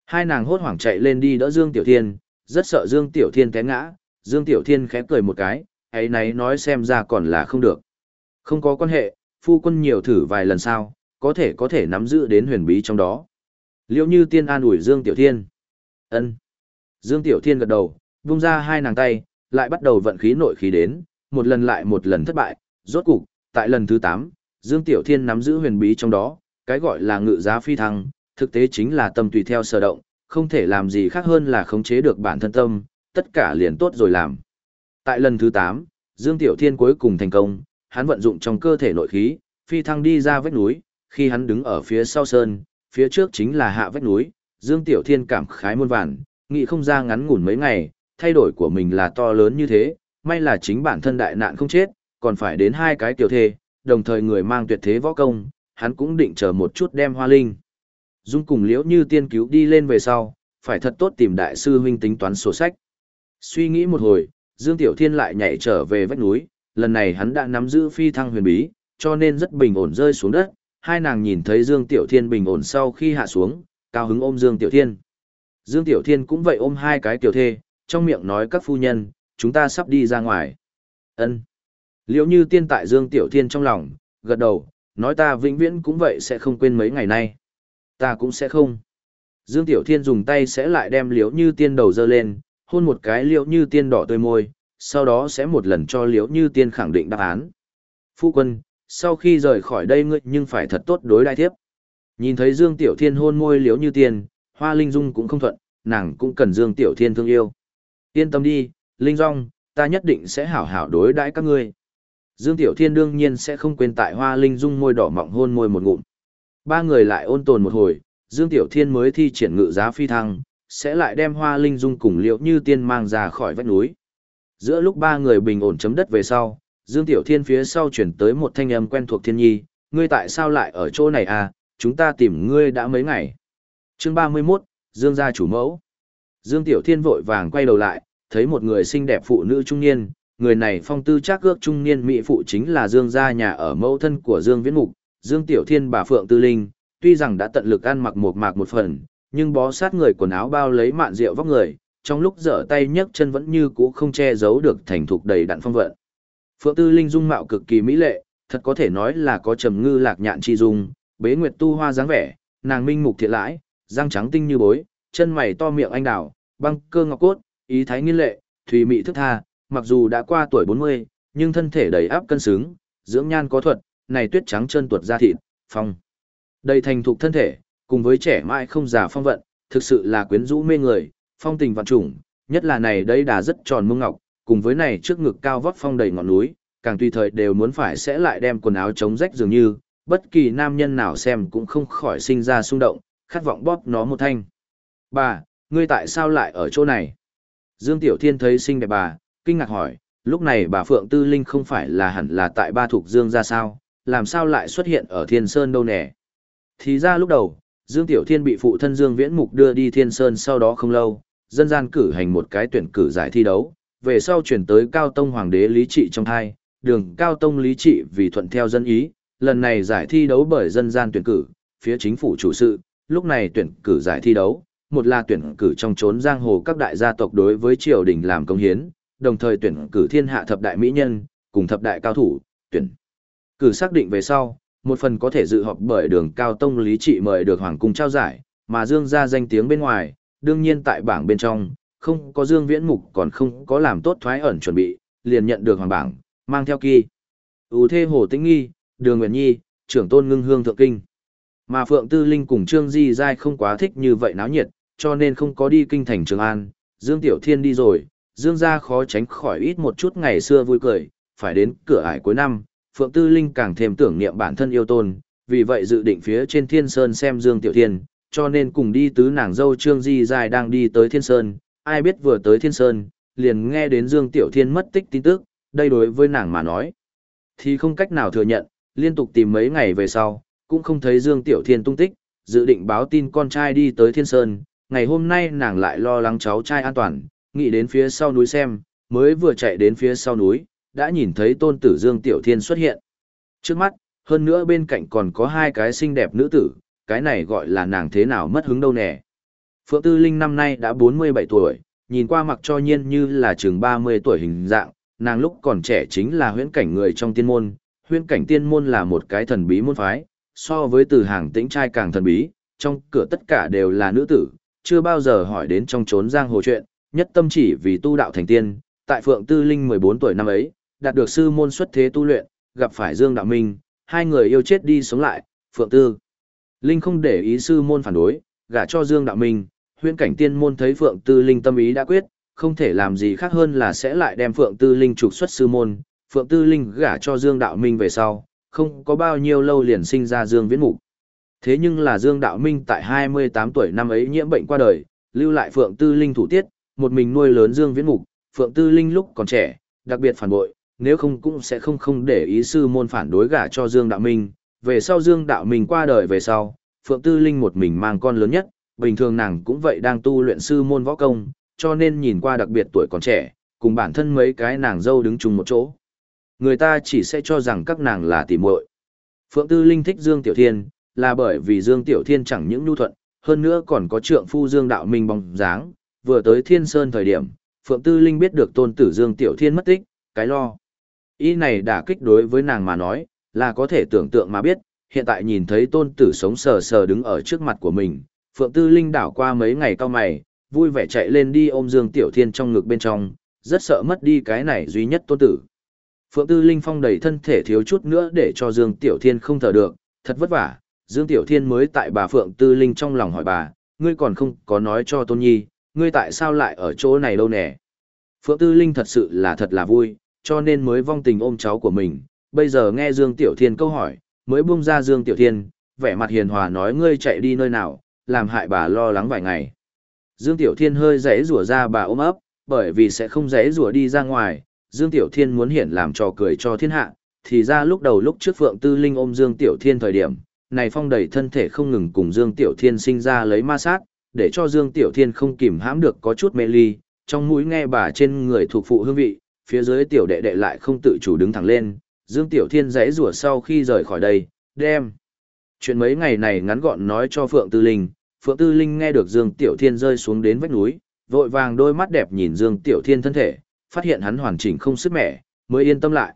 Hai nàng hốt hoảng chạy lên đi đỡ Dương Tiểu Thiên, rất sợ Dương Tiểu Thiên té ngã, Dương Tiểu Thiên khẽ cười một cái, ấy nấy nói xem ra còn là không được. Không có quan hệ, phu quân nhiều thử vài lần sau, có thể có thể nắm giữ đến huyền bí trong đó. Liễu như tiên an ủi Dương Tiểu Thiên. ân Dương Tiểu Thiên gật đầu, vung ra hai nàng tay, lại bắt đầu vận khí nội khí đến, một lần lại một lần thất bại, rốt cục, tại lần thứ 8, Dương Tiểu Thiên nắm giữ huyền bí trong đó, cái gọi là ngự giá phi thăng, thực tế chính là tâm tùy theo sở động, không thể làm gì khác hơn là khống chế được bản thân tâm, tất cả liền tốt rồi làm. Tại lần thứ 8, Dương Tiểu Thiên cuối cùng thành công, hắn vận dụng trong cơ thể nội khí, phi thăng đi ra vách núi, khi hắn đứng ở phía sau sơn, phía trước chính là hạ vách núi, Dương Tiểu Thiên cảm khái muôn vàn, nghĩ không ra ngắn ngủn mấy ngày, thay đổi của mình là to lớn như thế, may là chính bản thân đại nạn không chết, còn phải đến hai cái tiểu thê, đồng thời người mang tuyệt thế võ công, hắn cũng định chờ một chút đem hoa linh. Dung cùng liễu như tiên cứu đi lên về sau, phải thật tốt tìm đại sư huynh tính toán sổ sách. Suy nghĩ một hồi, Dương Tiểu Thiên lại nhảy trở về vách núi, lần này hắn đã nắm giữ phi thăng huyền bí, cho nên rất bình ổn rơi xuống đất. Hai nàng nhìn thấy Dương Tiểu Thiên bình ổn sau khi hạ xuống, cao hứng ôm Dương Tiểu Thiên. Dương Tiểu Thiên cũng vậy ôm hai cái tiểu thê, trong miệng nói các phu nhân, chúng ta sắp đi ra ngoài. Ân. Liễu như tiên tại Dương Tiểu Thiên trong lòng, gật đầu, nói ta vĩnh viễn cũng vậy sẽ không quên mấy ngày nay. Ta cũng sẽ không. Dương Tiểu Thiên dùng tay sẽ lại đem liễu như tiên đầu dơ lên, hôn một cái liễu như tiên đỏ tươi môi, sau đó sẽ một lần cho liễu như tiên khẳng định đáp án. Phu quân, sau khi rời khỏi đây ngươi nhưng phải thật tốt đối đại thiếp. Nhìn thấy Dương Tiểu Thiên hôn môi liễu như tiên, Hoa Linh Dung cũng không thuận, nàng cũng cần Dương Tiểu Thiên thương yêu. Yên tâm đi, Linh Dung, ta nhất định sẽ hảo hảo đối đãi các ngươi. Dương Tiểu Thiên đương nhiên sẽ không quên tại Hoa Linh Dung môi đỏ mọng hôn môi một ngụm. Ba người lại ôn tồn một hồi, Dương Tiểu Thiên mới thi triển ngự giá phi thăng, sẽ lại đem Hoa Linh Dung cùng Liễu Như Tiên mang ra khỏi vách núi. Giữa lúc ba người bình ổn chấm đất về sau, Dương Tiểu Thiên phía sau chuyển tới một thanh âm quen thuộc thiên nhi, ngươi tại sao lại ở chỗ này à, chúng ta tìm ngươi đã mấy ngày. Chương 31, Dương gia chủ mẫu. Dương Tiểu Thiên vội vàng quay đầu lại, thấy một người xinh đẹp phụ nữ trung niên, người này phong tư chắc ước trung niên mỹ phụ chính là Dương gia nhà ở mẫu thân của Dương Viễn Mục, Dương Tiểu Thiên bà Phượng Tư Linh, tuy rằng đã tận lực ăn mặc một mạc một phần, nhưng bó sát người quần áo bao lấy mạn rượu vóc người, trong lúc dở tay nhấc chân vẫn như cũ không che giấu được thành thục đầy đặn phong vận. Phượng Tư Linh dung mạo cực kỳ mỹ lệ, thật có thể nói là có trầm ngư lạc nhạn chi dung, bế nguyệt tu hoa dáng vẻ, nàng minh mục thiện lãi, răng trắng tinh như bối, chân mày to miệng anh đào, băng cơ ngọc cốt, ý thái nghiên lệ, thùy mị thức tha, mặc dù đã qua tuổi 40, nhưng thân thể đầy áp cân xứng, dưỡng nhan có thuật, này tuyết trắng chân tuột ra thịt, phong. Đầy thành thục thân thể, cùng với trẻ mãi không già phong vận, thực sự là quyến rũ mê người, phong tình vạn trùng, nhất là này đây đà rất tròn mông ngọc, cùng với này trước ngực cao vóc phong đầy ngọn núi, càng tùy thời đều muốn phải sẽ lại đem quần áo chống rách dường như, bất kỳ nam nhân nào xem cũng không khỏi sinh ra xung động, khát vọng bóp nó một thanh. Bà, ngươi tại sao lại ở chỗ này? Dương Tiểu Thiên thấy xinh đẹp bà, kinh ngạc hỏi, lúc này bà Phượng Tư Linh không phải là hẳn là tại ba thuộc Dương ra sao, làm sao lại xuất hiện ở Thiên Sơn đâu nè? Thì ra lúc đầu, Dương Tiểu Thiên bị phụ thân Dương Viễn Mục đưa đi Thiên Sơn sau đó không lâu, dân gian cử hành một cái tuyển cử giải thi đấu, về sau chuyển tới Cao Tông Hoàng đế Lý Trị trong hai, đường Cao Tông Lý Trị vì thuận theo dân ý, lần này giải thi đấu bởi dân gian tuyển cử, phía chính phủ chủ sự, lúc này tuyển cử giải thi đấu, một là tuyển cử trong chốn giang hồ các đại gia tộc đối với triều đình làm công hiến, đồng thời tuyển cử thiên hạ thập đại mỹ nhân, cùng thập đại cao thủ, tuyển cử xác định về sau, một phần có thể dự họp bởi đường cao tông lý trị mời được hoàng cung trao giải, mà dương ra danh tiếng bên ngoài, đương nhiên tại bảng bên trong, không có dương viễn mục còn không có làm tốt thoái ẩn chuẩn bị, liền nhận được hoàng bảng, mang theo kỳ. ưu thê hồ tĩnh nghi, đường nguyện nhi, trưởng tôn ngưng hương thượng kinh. Mà Phượng Tư Linh cùng Trương Di Giai không quá thích như vậy náo nhiệt, cho nên không có đi kinh thành Trường An, Dương Tiểu Thiên đi rồi, Dương gia khó tránh khỏi ít một chút ngày xưa vui cười, phải đến cửa ải cuối năm, Phượng Tư Linh càng thêm tưởng niệm bản thân yêu tôn, vì vậy dự định phía trên Thiên Sơn xem Dương Tiểu Thiên, cho nên cùng đi tứ nàng dâu Trương Di Dài đang đi tới Thiên Sơn, ai biết vừa tới Thiên Sơn, liền nghe đến Dương Tiểu Thiên mất tích tin tức, đây đối với nàng mà nói, thì không cách nào thừa nhận, liên tục tìm mấy ngày về sau, cũng không thấy Dương Tiểu Thiên tung tích, dự định báo tin con trai đi tới Thiên Sơn, ngày hôm nay nàng lại lo lắng cháu trai an toàn, nghĩ đến phía sau núi xem, mới vừa chạy đến phía sau núi, đã nhìn thấy tôn tử Dương Tiểu Thiên xuất hiện. Trước mắt, hơn nữa bên cạnh còn có hai cái xinh đẹp nữ tử, cái này gọi là nàng thế nào mất hứng đâu nè. Phượng Tư Linh năm nay đã 47 tuổi, nhìn qua mặc cho nhiên như là chừng 30 tuổi hình dạng, nàng lúc còn trẻ chính là huyễn cảnh người trong tiên môn, huyễn cảnh tiên môn là một cái thần bí môn phái, so với từ hàng tĩnh trai càng thần bí, trong cửa tất cả đều là nữ tử, chưa bao giờ hỏi đến trong trốn giang hồ chuyện, nhất tâm chỉ vì tu đạo thành tiên, tại Phượng Tư Linh 14 tuổi năm ấy, đạt được sư môn xuất thế tu luyện, gặp phải Dương Đạo Minh, hai người yêu chết đi sống lại, Phượng Tư. Linh không để ý sư môn phản đối, gả cho Dương Đạo Minh, huyễn cảnh tiên môn thấy Phượng Tư Linh tâm ý đã quyết, không thể làm gì khác hơn là sẽ lại đem Phượng Tư Linh trục xuất sư môn, Phượng Tư Linh gả cho Dương Đạo Minh về sau, không có bao nhiêu lâu liền sinh ra Dương Viễn Mục. Thế nhưng là Dương Đạo Minh tại 28 tuổi năm ấy nhiễm bệnh qua đời, lưu lại Phượng Tư Linh thủ tiết, một mình nuôi lớn Dương Viễn Mục, Phượng Tư Linh lúc còn trẻ, đặc biệt phản bội, nếu không cũng sẽ không không để ý sư môn phản đối gả cho Dương Đạo Minh. Về sau Dương Đạo Minh qua đời về sau, Phượng Tư Linh một mình mang con lớn nhất, bình thường nàng cũng vậy đang tu luyện sư môn võ công, cho nên nhìn qua đặc biệt tuổi còn trẻ, cùng bản thân mấy cái nàng dâu đứng chung một chỗ. Người ta chỉ sẽ cho rằng các nàng là tỉ muội. Phượng Tư Linh thích Dương Tiểu Thiên, là bởi vì Dương Tiểu Thiên chẳng những nhu thuận, hơn nữa còn có trượng phu Dương Đạo Minh bóng dáng, vừa tới Thiên Sơn thời điểm, Phượng Tư Linh biết được tôn tử Dương Tiểu Thiên mất tích, cái lo. Y này đả kích đối với nàng mà nói, là có thể tưởng tượng mà biết, hiện tại nhìn thấy tôn tử sống sờ sờ đứng ở trước mặt của mình, Phượng Tư Linh đảo qua mấy ngày cao mày, vui vẻ chạy lên đi ôm Dương Tiểu Thiên trong ngực bên trong, rất sợ mất đi cái này duy nhất tôn tử. Phượng Tư Linh phong đầy thân thể thiếu chút nữa để cho Dương Tiểu Thiên không thở được, thật vất vả, Dương Tiểu Thiên mới tại bà Phượng Tư Linh trong lòng hỏi bà, ngươi còn không có nói cho Tôn Nhi, ngươi tại sao lại ở chỗ này đâu nè. Phượng Tư Linh thật sự là thật là vui, cho nên mới vong tình ôm cháu của mình, bây giờ nghe Dương Tiểu Thiên câu hỏi, mới buông ra Dương Tiểu Thiên, vẻ mặt hiền hòa nói ngươi chạy đi nơi nào, làm hại bà lo lắng vài ngày. Dương Tiểu Thiên hơi rẽ rủa ra bà ôm ấp, bởi vì sẽ không rẽ rủa đi ra ngoài, Dương Tiểu Thiên muốn hiện làm trò cười cho thiên hạ, thì ra lúc đầu lúc trước Phượng Tư Linh ôm Dương Tiểu Thiên thời điểm, này phong đầy thân thể không ngừng cùng Dương Tiểu Thiên sinh ra lấy ma sát, để cho Dương Tiểu Thiên không kìm hãm được có chút mê ly, trong mũi nghe bà trên người thuộc phụ hương vị, phía dưới tiểu đệ đệ lại không tự chủ đứng thẳng lên, Dương Tiểu Thiên rẽ rủa sau khi rời khỏi đây, đem. Chuyện mấy ngày này ngắn gọn nói cho Phượng Tư Linh, Phượng Tư Linh nghe được Dương Tiểu Thiên rơi xuống đến vách núi, vội vàng đôi mắt đẹp nhìn Dương Tiểu Thiên thân thể, phát hiện hắn hoàn chỉnh không sức mẻ, mới yên tâm lại.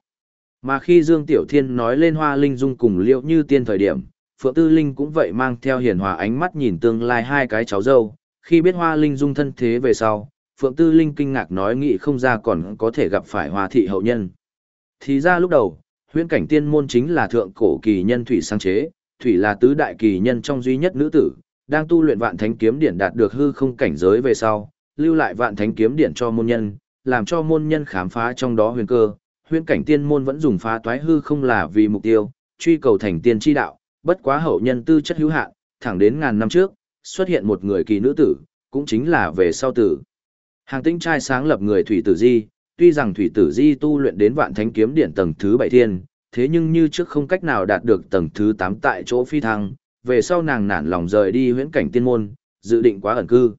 Mà khi Dương Tiểu Thiên nói lên Hoa Linh Dung cùng Liễu Như Tiên thời điểm, Phượng Tư Linh cũng vậy mang theo hiền hòa ánh mắt nhìn tương lai hai cái cháu dâu, khi biết Hoa Linh Dung thân thế về sau, Phượng Tư Linh kinh ngạc nói nghĩ không ra còn có thể gặp phải Hoa thị hậu nhân. Thì ra lúc đầu, huyễn cảnh tiên môn chính là thượng cổ kỳ nhân thủy sáng chế, thủy là tứ đại kỳ nhân trong duy nhất nữ tử, đang tu luyện vạn thánh kiếm điển đạt được hư không cảnh giới về sau, lưu lại vạn thánh kiếm điển cho môn nhân, làm cho môn nhân khám phá trong đó huyền cơ. Huyễn cảnh tiên môn vẫn dùng phá toái hư không là vì mục tiêu, truy cầu thành tiên chi đạo, bất quá hậu nhân tư chất hữu hạn, thẳng đến ngàn năm trước, xuất hiện một người kỳ nữ tử, cũng chính là về sau tử. Hàng tinh trai sáng lập người Thủy Tử Di, tuy rằng Thủy Tử Di tu luyện đến vạn thánh kiếm điển tầng thứ bảy thiên, thế nhưng như trước không cách nào đạt được tầng thứ tám tại chỗ phi thăng, về sau nàng nản lòng rời đi huyễn cảnh tiên môn, dự định quá ẩn cư.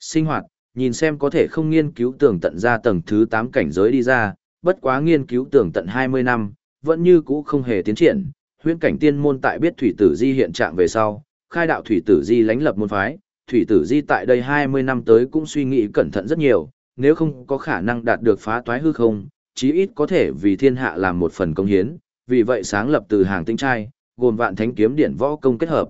Sinh hoạt, nhìn xem có thể không nghiên cứu tưởng tận ra tầng thứ tám cảnh giới đi ra, bất quá nghiên cứu tưởng tận 20 năm, vẫn như cũ không hề tiến triển, huyễn cảnh tiên môn tại biết thủy tử di hiện trạng về sau, khai đạo thủy tử di lánh lập môn phái, thủy tử di tại đây 20 năm tới cũng suy nghĩ cẩn thận rất nhiều, nếu không có khả năng đạt được phá toái hư không, chí ít có thể vì thiên hạ làm một phần công hiến, vì vậy sáng lập từ hàng tinh trai, gồm vạn thánh kiếm điển võ công kết hợp.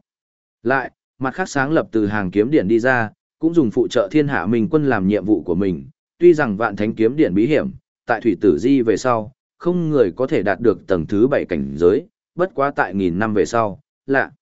Lại, mặt khác sáng lập từ hàng kiếm điển đi ra, cũng dùng phụ trợ thiên hạ mình quân làm nhiệm vụ của mình, tuy rằng vạn thánh kiếm điển bí hiểm, tại thủy tử di về sau, không người có thể đạt được tầng thứ 7 cảnh giới, bất quá tại nghìn năm về sau, lạ.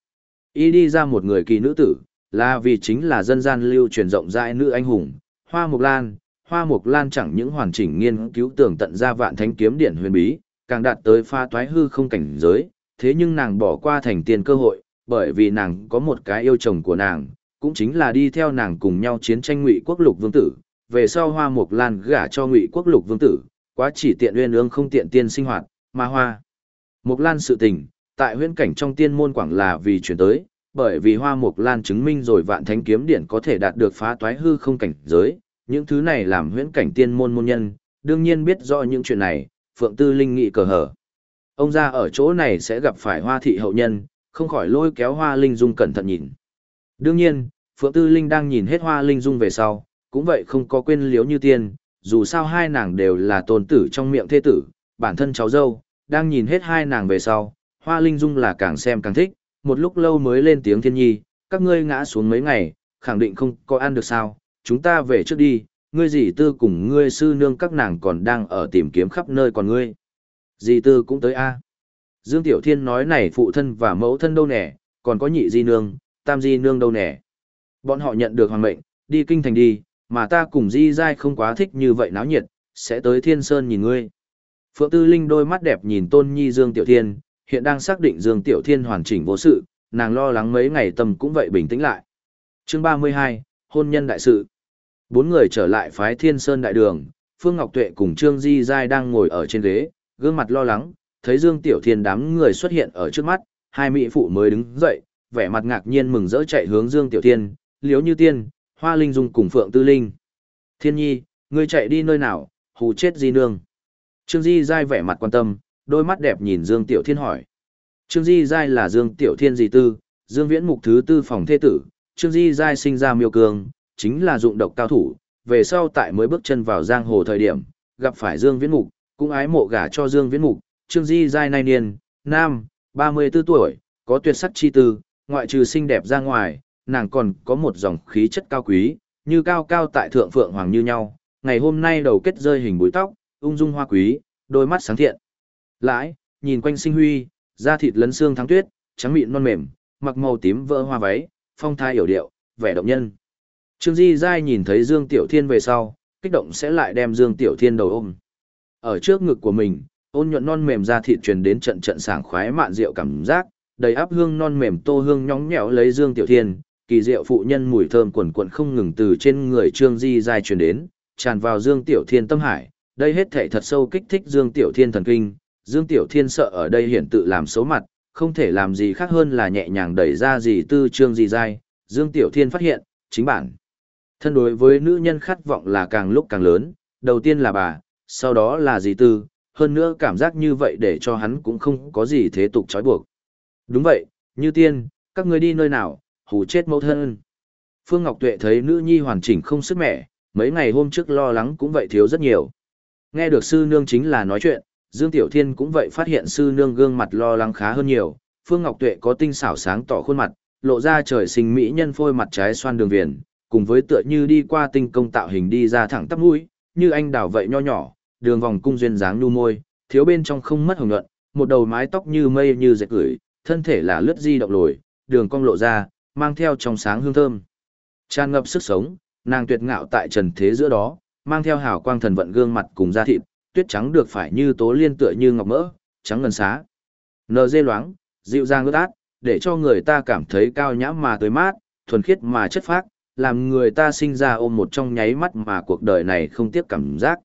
Y đi ra một người kỳ nữ tử, là vì chính là dân gian lưu truyền rộng rãi nữ anh hùng, Hoa Mục Lan. Hoa Mục Lan chẳng những hoàn chỉnh nghiên cứu tường tận ra vạn thánh kiếm điển huyền bí, càng đạt tới pha toái hư không cảnh giới, thế nhưng nàng bỏ qua thành tiền cơ hội, bởi vì nàng có một cái yêu chồng của nàng, cũng chính là đi theo nàng cùng nhau chiến tranh ngụy quốc lục vương tử. Về sau Hoa Mục Lan gả cho ngụy quốc lục vương tử, quá chỉ tiện uyên ương không tiện tiên sinh hoạt, mà Hoa Mục Lan sự tình, tại huyễn cảnh trong tiên môn quảng là vì chuyển tới, bởi vì Hoa Mục Lan chứng minh rồi vạn thánh kiếm điển có thể đạt được phá toái hư không cảnh giới, những thứ này làm huyễn cảnh tiên môn môn nhân, đương nhiên biết rõ những chuyện này, Phượng Tư Linh nghị cờ hở. Ông ra ở chỗ này sẽ gặp phải Hoa thị hậu nhân, không khỏi lôi kéo Hoa Linh Dung cẩn thận nhìn. Đương nhiên, Phượng Tư Linh đang nhìn hết Hoa Linh Dung về sau, cũng vậy không có quên liếu như tiên, dù sao hai nàng đều là tôn tử trong miệng thế tử, bản thân cháu dâu, đang nhìn hết hai nàng về sau, Hoa Linh Dung là càng xem càng thích, một lúc lâu mới lên tiếng thiên nhi, các ngươi ngã xuống mấy ngày, khẳng định không có ăn được sao, chúng ta về trước đi, ngươi dì tư cùng ngươi sư nương các nàng còn đang ở tìm kiếm khắp nơi còn ngươi. Dì tư cũng tới a Dương Tiểu Thiên nói này phụ thân và mẫu thân đâu nè, còn có nhị di nương, tam di nương đâu nè. Bọn họ nhận được hoàng mệnh, đi kinh thành đi, mà ta cùng di dai không quá thích như vậy náo nhiệt, sẽ tới thiên sơn nhìn ngươi. Phượng Tư Linh đôi mắt đẹp nhìn tôn nhi Dương Tiểu Thiên, hiện đang xác định Dương Tiểu Thiên hoàn chỉnh vô sự, nàng lo lắng mấy ngày tâm cũng vậy bình tĩnh lại. Chương 32, Hôn nhân đại sự. Bốn người trở lại phái Thiên Sơn đại đường, Phương Ngọc Tuệ cùng Trương Di Giai đang ngồi ở trên ghế, gương mặt lo lắng, thấy Dương Tiểu Thiên đám người xuất hiện ở trước mắt, hai mỹ phụ mới đứng dậy, vẻ mặt ngạc nhiên mừng rỡ chạy hướng Dương Tiểu Thiên, Liễu Như Tiên, Hoa Linh Dung cùng Phượng Tư Linh. Thiên Nhi, ngươi chạy đi nơi nào, hù chết Di Nương. Trương Di Giai vẻ mặt quan tâm, đôi mắt đẹp nhìn Dương Tiểu Thiên hỏi. Trương Di Giai là Dương Tiểu Thiên gì Tư, Dương Viễn Mục thứ tư phòng thế tử, Trương Di Giai sinh ra miêu cường, chính là dụng độc cao thủ, về sau tại mới bước chân vào giang hồ thời điểm, gặp phải Dương Viễn Mục, Cũng ái mộ gả cho Dương Viễn Mục, Trương Di giai nay niên, nam, 34 tuổi, có tuyệt sắc chi tư, ngoại trừ xinh đẹp ra ngoài, nàng còn có một dòng khí chất cao quý, như cao cao tại thượng phượng hoàng như nhau, ngày hôm nay đầu kết rơi hình búi tóc, ung dung hoa quý, đôi mắt sáng thiện. Lãi, nhìn quanh sinh huy, da thịt lấn xương thắng tuyết, trắng mịn non mềm, mặc màu tím vỡ hoa váy, phong thai hiểu điệu, vẻ động nhân. Trương Di Giai nhìn thấy Dương Tiểu Thiên về sau, kích động sẽ lại đem Dương Tiểu Thiên đầu ôm. Ở trước ngực của mình, ôn nhuận non mềm da thịt truyền đến trận trận sảng khoái mạn rượu cảm giác, đầy áp hương non mềm tô hương nhóng nhẽo lấy Dương Tiểu Thiên, kỳ diệu phụ nhân mùi thơm quần quần không ngừng từ trên người Trương Di Giai truyền đến, tràn vào Dương Tiểu Thiên tâm hải, đây hết thảy thật sâu kích thích Dương Tiểu Thiên thần kinh, Dương Tiểu Thiên sợ ở đây hiển tự làm xấu mặt, không thể làm gì khác hơn là nhẹ nhàng đẩy ra gì tư Trương gì dai. Dương Tiểu Thiên phát hiện, chính bản. Thân đối với nữ nhân khát vọng là càng lúc càng lớn, đầu tiên là bà, sau đó là gì tư, hơn nữa cảm giác như vậy để cho hắn cũng không có gì thế tục trói buộc. Đúng vậy, như tiên, các người đi nơi nào, hù chết mẫu thân. Phương Ngọc Tuệ thấy nữ nhi hoàn chỉnh không sức mẻ, mấy ngày hôm trước lo lắng cũng vậy thiếu rất nhiều. Nghe được sư nương chính là nói chuyện, Dương Tiểu Thiên cũng vậy phát hiện sư nương gương mặt lo lắng khá hơn nhiều. Phương Ngọc Tuệ có tinh xảo sáng tỏ khuôn mặt, lộ ra trời sinh mỹ nhân phôi mặt trái xoan đường viền, cùng với tựa như đi qua tinh công tạo hình đi ra thẳng tắp mũi, như anh đào vậy nho nhỏ, đường vòng cung duyên dáng nu môi, thiếu bên trong không mất hồng nhuận, một đầu mái tóc như mây như dệt gửi, thân thể là lướt di động lồi, đường cong lộ ra, mang theo trong sáng hương thơm. Tràn ngập sức sống, nàng tuyệt ngạo tại trần thế giữa đó, mang theo hào quang thần vận gương mặt cùng da thịt, tuyết trắng được phải như tố liên tựa như ngọc mỡ, trắng ngần xá. Nờ dê loáng, dịu dàng ướt át, để cho người ta cảm thấy cao nhã mà tới mát, thuần khiết mà chất phác, làm người ta sinh ra ôm một trong nháy mắt mà cuộc đời này không tiếc cảm giác.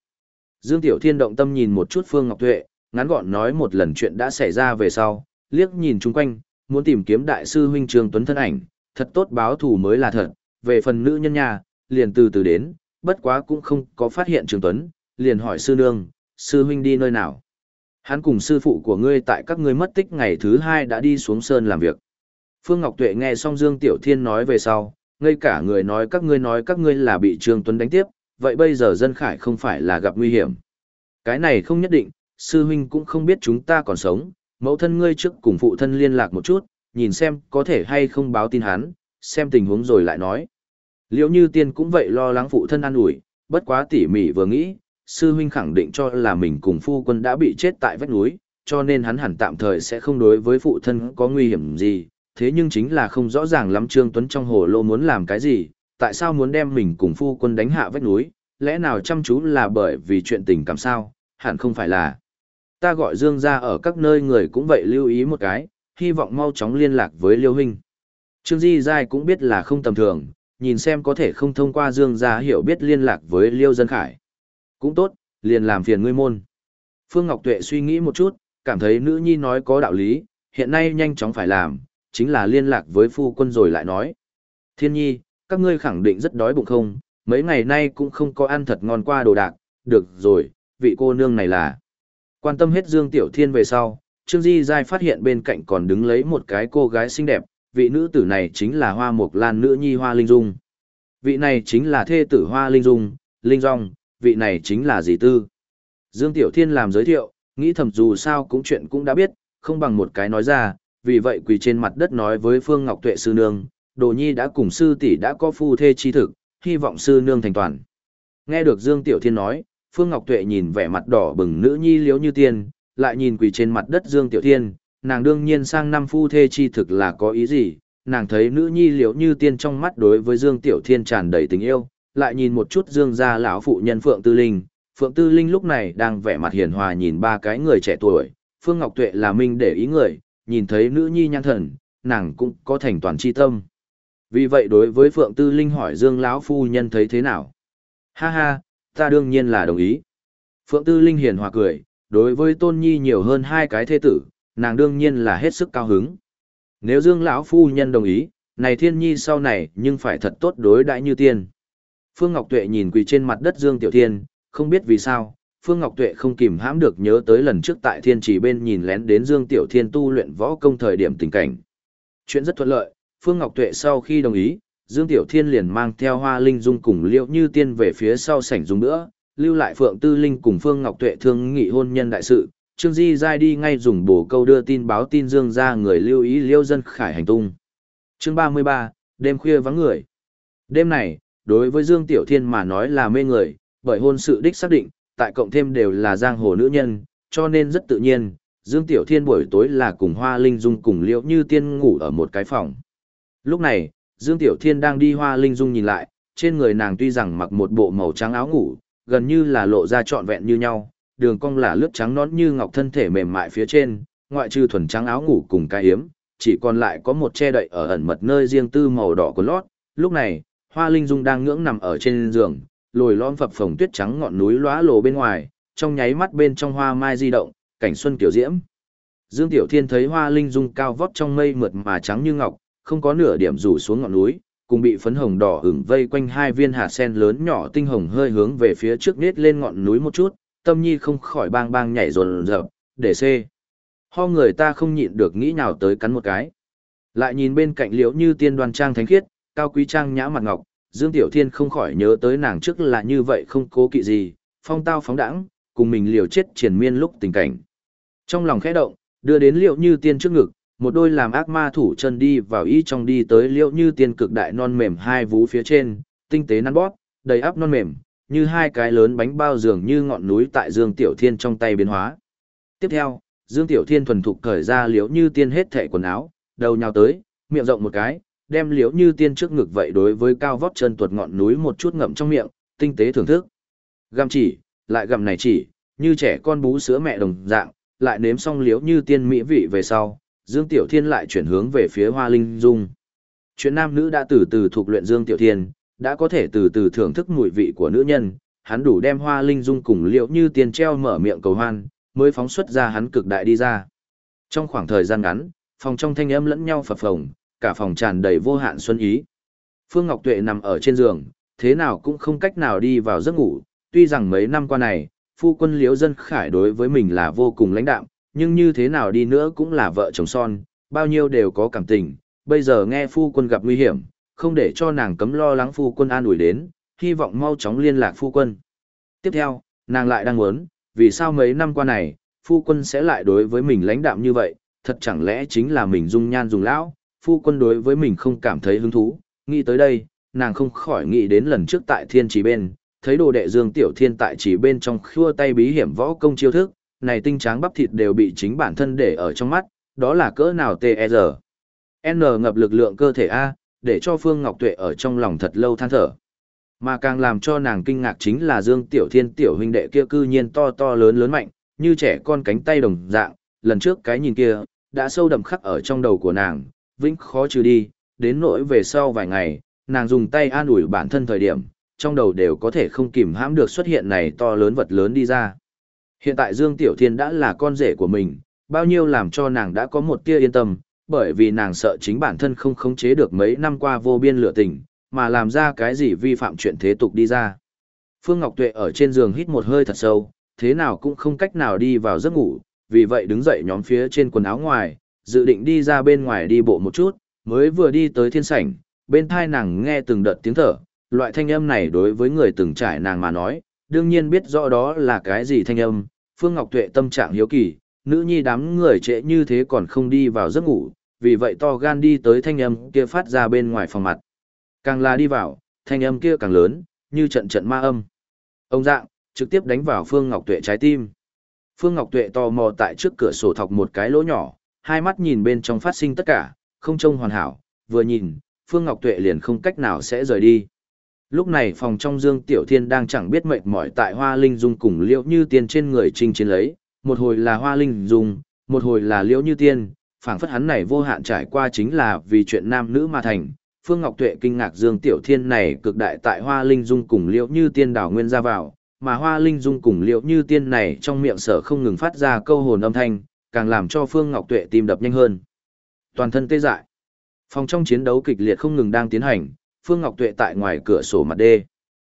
Dương Tiểu Thiên động tâm nhìn một chút Phương Ngọc Tuệ, ngắn gọn nói một lần chuyện đã xảy ra về sau, liếc nhìn chung quanh, muốn tìm kiếm đại sư huynh Trương Tuấn thân ảnh, thật tốt báo thù mới là thật, về phần nữ nhân nhà, liền từ từ đến, bất quá cũng không có phát hiện Trương Tuấn, liền hỏi sư nương, sư huynh đi nơi nào. Hắn cùng sư phụ của ngươi tại các ngươi mất tích ngày thứ hai đã đi xuống sơn làm việc. Phương Ngọc Tuệ nghe xong Dương Tiểu Thiên nói về sau, ngay cả người nói các ngươi nói các ngươi là bị Trương Tuấn đánh tiếp, vậy bây giờ dân khải không phải là gặp nguy hiểm. Cái này không nhất định, sư huynh cũng không biết chúng ta còn sống, mẫu thân ngươi trước cùng phụ thân liên lạc một chút, nhìn xem có thể hay không báo tin hắn, xem tình huống rồi lại nói. Liễu như tiên cũng vậy lo lắng phụ thân an ủi, bất quá tỉ mỉ vừa nghĩ, sư huynh khẳng định cho là mình cùng phu quân đã bị chết tại vách núi, cho nên hắn hẳn tạm thời sẽ không đối với phụ thân có nguy hiểm gì, thế nhưng chính là không rõ ràng lắm Trương Tuấn trong hồ lô muốn làm cái gì, tại sao muốn đem mình cùng phu quân đánh hạ vách núi, lẽ nào chăm chú là bởi vì chuyện tình cảm sao, hẳn không phải là. Ta gọi Dương ra ở các nơi người cũng vậy lưu ý một cái, hy vọng mau chóng liên lạc với Liêu Huynh. Trương Di Giai cũng biết là không tầm thường, nhìn xem có thể không thông qua Dương gia hiểu biết liên lạc với Liêu Dân Khải. Cũng tốt, liền làm phiền ngươi môn. Phương Ngọc Tuệ suy nghĩ một chút, cảm thấy nữ nhi nói có đạo lý, hiện nay nhanh chóng phải làm, chính là liên lạc với phu quân rồi lại nói. Thiên nhi, các ngươi khẳng định rất đói bụng không, mấy ngày nay cũng không có ăn thật ngon qua đồ đạc, được rồi, vị cô nương này là. Quan tâm hết Dương Tiểu Thiên về sau, Trương Di Giai phát hiện bên cạnh còn đứng lấy một cái cô gái xinh đẹp, vị nữ tử này chính là Hoa Mộc Lan nữ nhi Hoa Linh Dung. Vị này chính là thê tử Hoa Linh Dung, Linh Dung, vị này chính là dì tư. Dương Tiểu Thiên làm giới thiệu, nghĩ thầm dù sao cũng chuyện cũng đã biết, không bằng một cái nói ra, vì vậy quỳ trên mặt đất nói với Phương Ngọc Tuệ sư nương, Đồ Nhi đã cùng sư tỷ đã có phu thê chi thực, hy vọng sư nương thành toàn. Nghe được Dương Tiểu Thiên nói, Phương Ngọc Tuệ nhìn vẻ mặt đỏ bừng nữ nhi liếu như tiên, lại nhìn quỳ trên mặt đất Dương Tiểu Thiên, nàng đương nhiên sang năm phu thê chi thực là có ý gì, nàng thấy nữ nhi liếu như tiên trong mắt đối với Dương Tiểu Thiên tràn đầy tình yêu, lại nhìn một chút Dương gia lão phụ nhân Phượng Tư Linh, Phượng Tư Linh lúc này đang vẻ mặt hiền hòa nhìn ba cái người trẻ tuổi, Phương Ngọc Tuệ là minh để ý người, nhìn thấy nữ nhi nhan thần, nàng cũng có thành toàn chi tâm. Vì vậy đối với Phượng Tư Linh hỏi Dương lão phu nhân thấy thế nào? Ha ha, ta đương nhiên là đồng ý. Phượng Tư Linh hiền hòa cười, đối với Tôn Nhi nhiều hơn hai cái thế tử, nàng đương nhiên là hết sức cao hứng. Nếu Dương lão phu nhân đồng ý, này Thiên Nhi sau này nhưng phải thật tốt đối đãi như tiên. Phương Ngọc Tuệ nhìn quỳ trên mặt đất Dương Tiểu Thiên, không biết vì sao, Phương Ngọc Tuệ không kìm hãm được nhớ tới lần trước tại Thiên Chỉ bên nhìn lén đến Dương Tiểu Thiên tu luyện võ công thời điểm tình cảnh. Chuyện rất thuận lợi, Phương Ngọc Tuệ sau khi đồng ý, Dương Tiểu Thiên liền mang theo Hoa Linh Dung cùng Liễu Như Tiên về phía sau sảnh dùng nữa, lưu lại Phượng Tư Linh cùng Phương Ngọc Tuệ thương nghị hôn nhân đại sự, Trương Di Giai đi ngay dùng bổ câu đưa tin báo tin Dương ra người lưu ý liêu dân khải hành tung. Chương 33, đêm khuya vắng người. Đêm này, đối với Dương Tiểu Thiên mà nói là mê người, bởi hôn sự đích xác định, tại cộng thêm đều là giang hồ nữ nhân, cho nên rất tự nhiên, Dương Tiểu Thiên buổi tối là cùng Hoa Linh Dung cùng Liễu Như Tiên ngủ ở một cái phòng. Lúc này, Dương Tiểu Thiên đang đi Hoa Linh Dung nhìn lại, trên người nàng tuy rằng mặc một bộ màu trắng áo ngủ, gần như là lộ ra trọn vẹn như nhau, đường cong là lướt trắng nón như ngọc thân thể mềm mại phía trên, ngoại trừ thuần trắng áo ngủ cùng cái hiếm, chỉ còn lại có một che đậy ở ẩn mật nơi riêng tư màu đỏ của lót. Lúc này, Hoa Linh Dung đang ngưỡng nằm ở trên giường, lồi lõm phập phồng tuyết trắng ngọn núi lóa lồ bên ngoài, trong nháy mắt bên trong hoa mai di động, cảnh xuân tiểu diễm. Dương Tiểu Thiên thấy Hoa Linh Dung cao vót trong mây mượt mà trắng như ngọc, không có nửa điểm rủ xuống ngọn núi, cùng bị phấn hồng đỏ hửng vây quanh hai viên hạt sen lớn nhỏ tinh hồng hơi hướng về phía trước nết lên ngọn núi một chút, tâm nhi không khỏi bang bang nhảy rồn rợp, để xê. Ho người ta không nhịn được nghĩ nào tới cắn một cái. Lại nhìn bên cạnh liễu như tiên đoan trang thánh khiết, cao quý trang nhã mặt ngọc, Dương Tiểu Thiên không khỏi nhớ tới nàng trước là như vậy không cố kỵ gì, phong tao phóng đãng, cùng mình liều chết triền miên lúc tình cảnh. Trong lòng khẽ động, đưa đến liễu như tiên trước ngực, một đôi làm ác ma thủ chân đi vào y trong đi tới liễu như tiên cực đại non mềm hai vú phía trên, tinh tế nắn bóp, đầy áp non mềm, như hai cái lớn bánh bao dường như ngọn núi tại Dương Tiểu Thiên trong tay biến hóa. Tiếp theo, Dương Tiểu Thiên thuần thục cởi ra liễu như tiên hết thẻ quần áo, đầu nhào tới, miệng rộng một cái, đem liễu như tiên trước ngực vậy đối với cao vót chân tuột ngọn núi một chút ngậm trong miệng, tinh tế thưởng thức. Găm chỉ, lại gặm này chỉ, như trẻ con bú sữa mẹ đồng dạng, lại nếm xong liễu như tiên mỹ vị về sau, Dương Tiểu Thiên lại chuyển hướng về phía Hoa Linh Dung. Chuyện nam nữ đã từ từ thuộc luyện Dương Tiểu Thiên, đã có thể từ từ thưởng thức mùi vị của nữ nhân, hắn đủ đem Hoa Linh Dung cùng liễu như tiên treo mở miệng cầu hoan, mới phóng xuất ra hắn cực đại đi ra. Trong khoảng thời gian ngắn, phòng trong thanh âm lẫn nhau phập phồng, cả phòng tràn đầy vô hạn xuân ý. Phương Ngọc Tuệ nằm ở trên giường, thế nào cũng không cách nào đi vào giấc ngủ, tuy rằng mấy năm qua này, phu quân liễu dân khải đối với mình là vô cùng lãnh đạm, nhưng như thế nào đi nữa cũng là vợ chồng son, bao nhiêu đều có cảm tình, bây giờ nghe phu quân gặp nguy hiểm, không để cho nàng cấm lo lắng phu quân an ủi đến, hy vọng mau chóng liên lạc phu quân. Tiếp theo, nàng lại đang muốn, vì sao mấy năm qua này, phu quân sẽ lại đối với mình lãnh đạm như vậy, thật chẳng lẽ chính là mình dung nhan dùng lão, phu quân đối với mình không cảm thấy hứng thú, nghĩ tới đây, nàng không khỏi nghĩ đến lần trước tại thiên trì bên, thấy đồ đệ Dương Tiểu Thiên tại chỉ bên trong khua tay bí hiểm võ công chiêu thức, này tinh tráng bắp thịt đều bị chính bản thân để ở trong mắt, đó là cỡ nào TR. E N ngập lực lượng cơ thể A, để cho Phương Ngọc Tuệ ở trong lòng thật lâu than thở. Mà càng làm cho nàng kinh ngạc chính là Dương Tiểu Thiên tiểu huynh đệ kia cư nhiên to to lớn lớn mạnh, như trẻ con cánh tay đồng dạng, lần trước cái nhìn kia, đã sâu đậm khắc ở trong đầu của nàng, vĩnh khó trừ đi, đến nỗi về sau vài ngày, nàng dùng tay an ủi bản thân thời điểm, trong đầu đều có thể không kìm hãm được xuất hiện này to lớn vật lớn đi ra. Hiện tại Dương Tiểu Thiên đã là con rể của mình, bao nhiêu làm cho nàng đã có một tia yên tâm, bởi vì nàng sợ chính bản thân không khống chế được mấy năm qua vô biên lửa tình, mà làm ra cái gì vi phạm chuyện thế tục đi ra. Phương Ngọc Tuệ ở trên giường hít một hơi thật sâu, thế nào cũng không cách nào đi vào giấc ngủ, vì vậy đứng dậy nhóm phía trên quần áo ngoài, dự định đi ra bên ngoài đi bộ một chút, mới vừa đi tới thiên sảnh, bên thai nàng nghe từng đợt tiếng thở, loại thanh âm này đối với người từng trải nàng mà nói, đương nhiên biết rõ đó là cái gì thanh âm, Phương Ngọc Tuệ tâm trạng hiếu kỳ, nữ nhi đám người trễ như thế còn không đi vào giấc ngủ, vì vậy to gan đi tới thanh âm kia phát ra bên ngoài phòng mặt. Càng là đi vào, thanh âm kia càng lớn, như trận trận ma âm. Ông dạng, trực tiếp đánh vào Phương Ngọc Tuệ trái tim. Phương Ngọc Tuệ tò mò tại trước cửa sổ thọc một cái lỗ nhỏ, hai mắt nhìn bên trong phát sinh tất cả, không trông hoàn hảo, vừa nhìn, Phương Ngọc Tuệ liền không cách nào sẽ rời đi. Lúc này phòng trong Dương Tiểu Thiên đang chẳng biết mệt mỏi tại Hoa Linh Dung cùng Liễu Như Tiên trên người trình chiến lấy, một hồi là Hoa Linh Dung, một hồi là Liễu Như Tiên, phảng phất hắn này vô hạn trải qua chính là vì chuyện nam nữ mà thành. Phương Ngọc Tuệ kinh ngạc Dương Tiểu Thiên này cực đại tại Hoa Linh Dung cùng Liễu Như Tiên đảo nguyên ra vào, mà Hoa Linh Dung cùng Liễu Như Tiên này trong miệng sở không ngừng phát ra câu hồn âm thanh, càng làm cho Phương Ngọc Tuệ tim đập nhanh hơn. Toàn thân tê dại. Phòng trong chiến đấu kịch liệt không ngừng đang tiến hành, Phương Ngọc Tuệ tại ngoài cửa sổ mặt đê.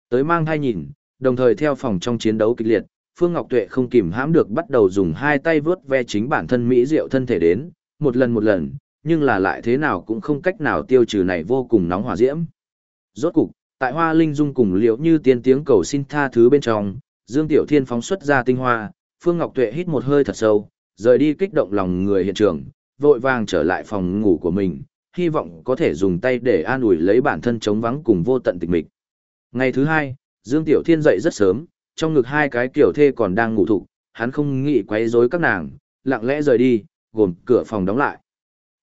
Tới mang thai nhìn, đồng thời theo phòng trong chiến đấu kịch liệt, Phương Ngọc Tuệ không kìm hãm được bắt đầu dùng hai tay vướt ve chính bản thân mỹ diệu thân thể đến, một lần một lần, nhưng là lại thế nào cũng không cách nào tiêu trừ này vô cùng nóng hỏa diễm. Rốt cục, tại Hoa Linh Dung cùng Liễu Như tiên tiếng cầu xin tha thứ bên trong, Dương Tiểu Thiên phóng xuất ra tinh hoa, Phương Ngọc Tuệ hít một hơi thật sâu, rời đi kích động lòng người hiện trường, vội vàng trở lại phòng ngủ của mình, hy vọng có thể dùng tay để an ủi lấy bản thân chống vắng cùng vô tận tịch mịch. Ngày thứ hai, Dương Tiểu Thiên dậy rất sớm, trong ngực hai cái kiểu thê còn đang ngủ thụ, hắn không nghĩ quấy rối các nàng, lặng lẽ rời đi, gồm cửa phòng đóng lại.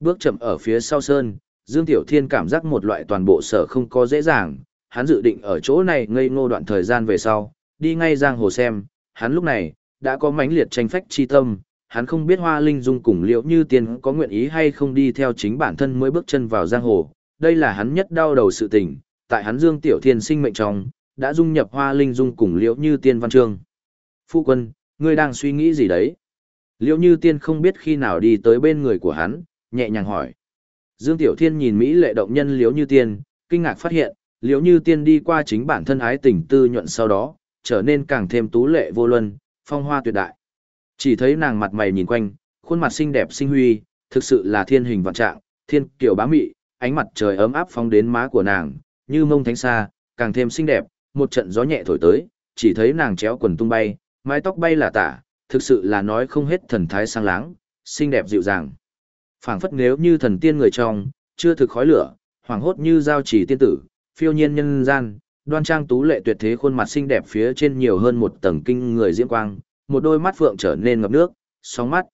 Bước chậm ở phía sau sơn, Dương Tiểu Thiên cảm giác một loại toàn bộ sở không có dễ dàng, hắn dự định ở chỗ này ngây ngô đoạn thời gian về sau, đi ngay giang hồ xem, hắn lúc này, đã có mãnh liệt tranh phách chi tâm, hắn không biết Hoa Linh Dung cùng Liễu Như Tiên có nguyện ý hay không đi theo chính bản thân mới bước chân vào giang hồ, đây là hắn nhất đau đầu sự tình, tại hắn Dương Tiểu Thiên sinh mệnh trong, đã dung nhập Hoa Linh Dung cùng Liễu Như Tiên văn chương. Phu quân, ngươi đang suy nghĩ gì đấy? Liễu Như Tiên không biết khi nào đi tới bên người của hắn, nhẹ nhàng hỏi. Dương Tiểu Thiên nhìn Mỹ lệ động nhân Liễu Như Tiên, kinh ngạc phát hiện, Liễu Như Tiên đi qua chính bản thân ái tình tư nhuận sau đó, trở nên càng thêm tú lệ vô luân, phong hoa tuyệt đại. Chỉ thấy nàng mặt mày nhìn quanh, khuôn mặt xinh đẹp xinh huy, thực sự là thiên hình vạn trạng, thiên kiểu bá mị, ánh mặt trời ấm áp phóng đến má của nàng, như mông thánh xa, càng thêm xinh đẹp, một trận gió nhẹ thổi tới, chỉ thấy nàng chéo quần tung bay, mái tóc bay là tả, thực sự là nói không hết thần thái sang láng, xinh đẹp dịu dàng. phảng phất nếu như thần tiên người trong, chưa thực khói lửa, hoàng hốt như giao chỉ tiên tử, phiêu nhiên nhân gian, đoan trang tú lệ tuyệt thế khuôn mặt xinh đẹp phía trên nhiều hơn một tầng kinh người diễm quang, một đôi mắt phượng trở nên ngập nước, sóng mắt.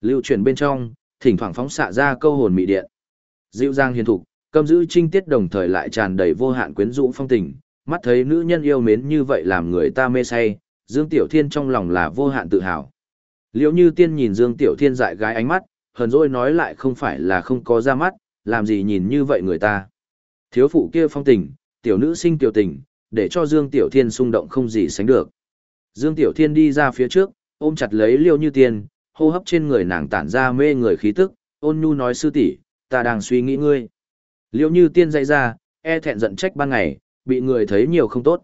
Lưu chuyển bên trong, thỉnh thoảng phóng xạ ra câu hồn mị điện. Dịu dàng hiền thục, cầm giữ trinh tiết đồng thời lại tràn đầy vô hạn quyến rũ phong tình, mắt thấy nữ nhân yêu mến như vậy làm người ta mê say, Dương Tiểu Thiên trong lòng là vô hạn tự hào. Liễu Như Tiên nhìn Dương Tiểu Thiên dại gái ánh mắt, hờn dỗi nói lại không phải là không có ra mắt, làm gì nhìn như vậy người ta. Thiếu phụ kia phong tình, tiểu nữ sinh tiểu tình, để cho Dương Tiểu Thiên xung động không gì sánh được. Dương Tiểu Thiên đi ra phía trước, ôm chặt lấy Liêu Như Tiên, hô hấp trên người nàng tản ra mê người khí tức, ôn nhu nói sư tỷ, ta đang suy nghĩ ngươi. Liêu Như Tiên dậy ra, e thẹn giận trách ban ngày, bị người thấy nhiều không tốt.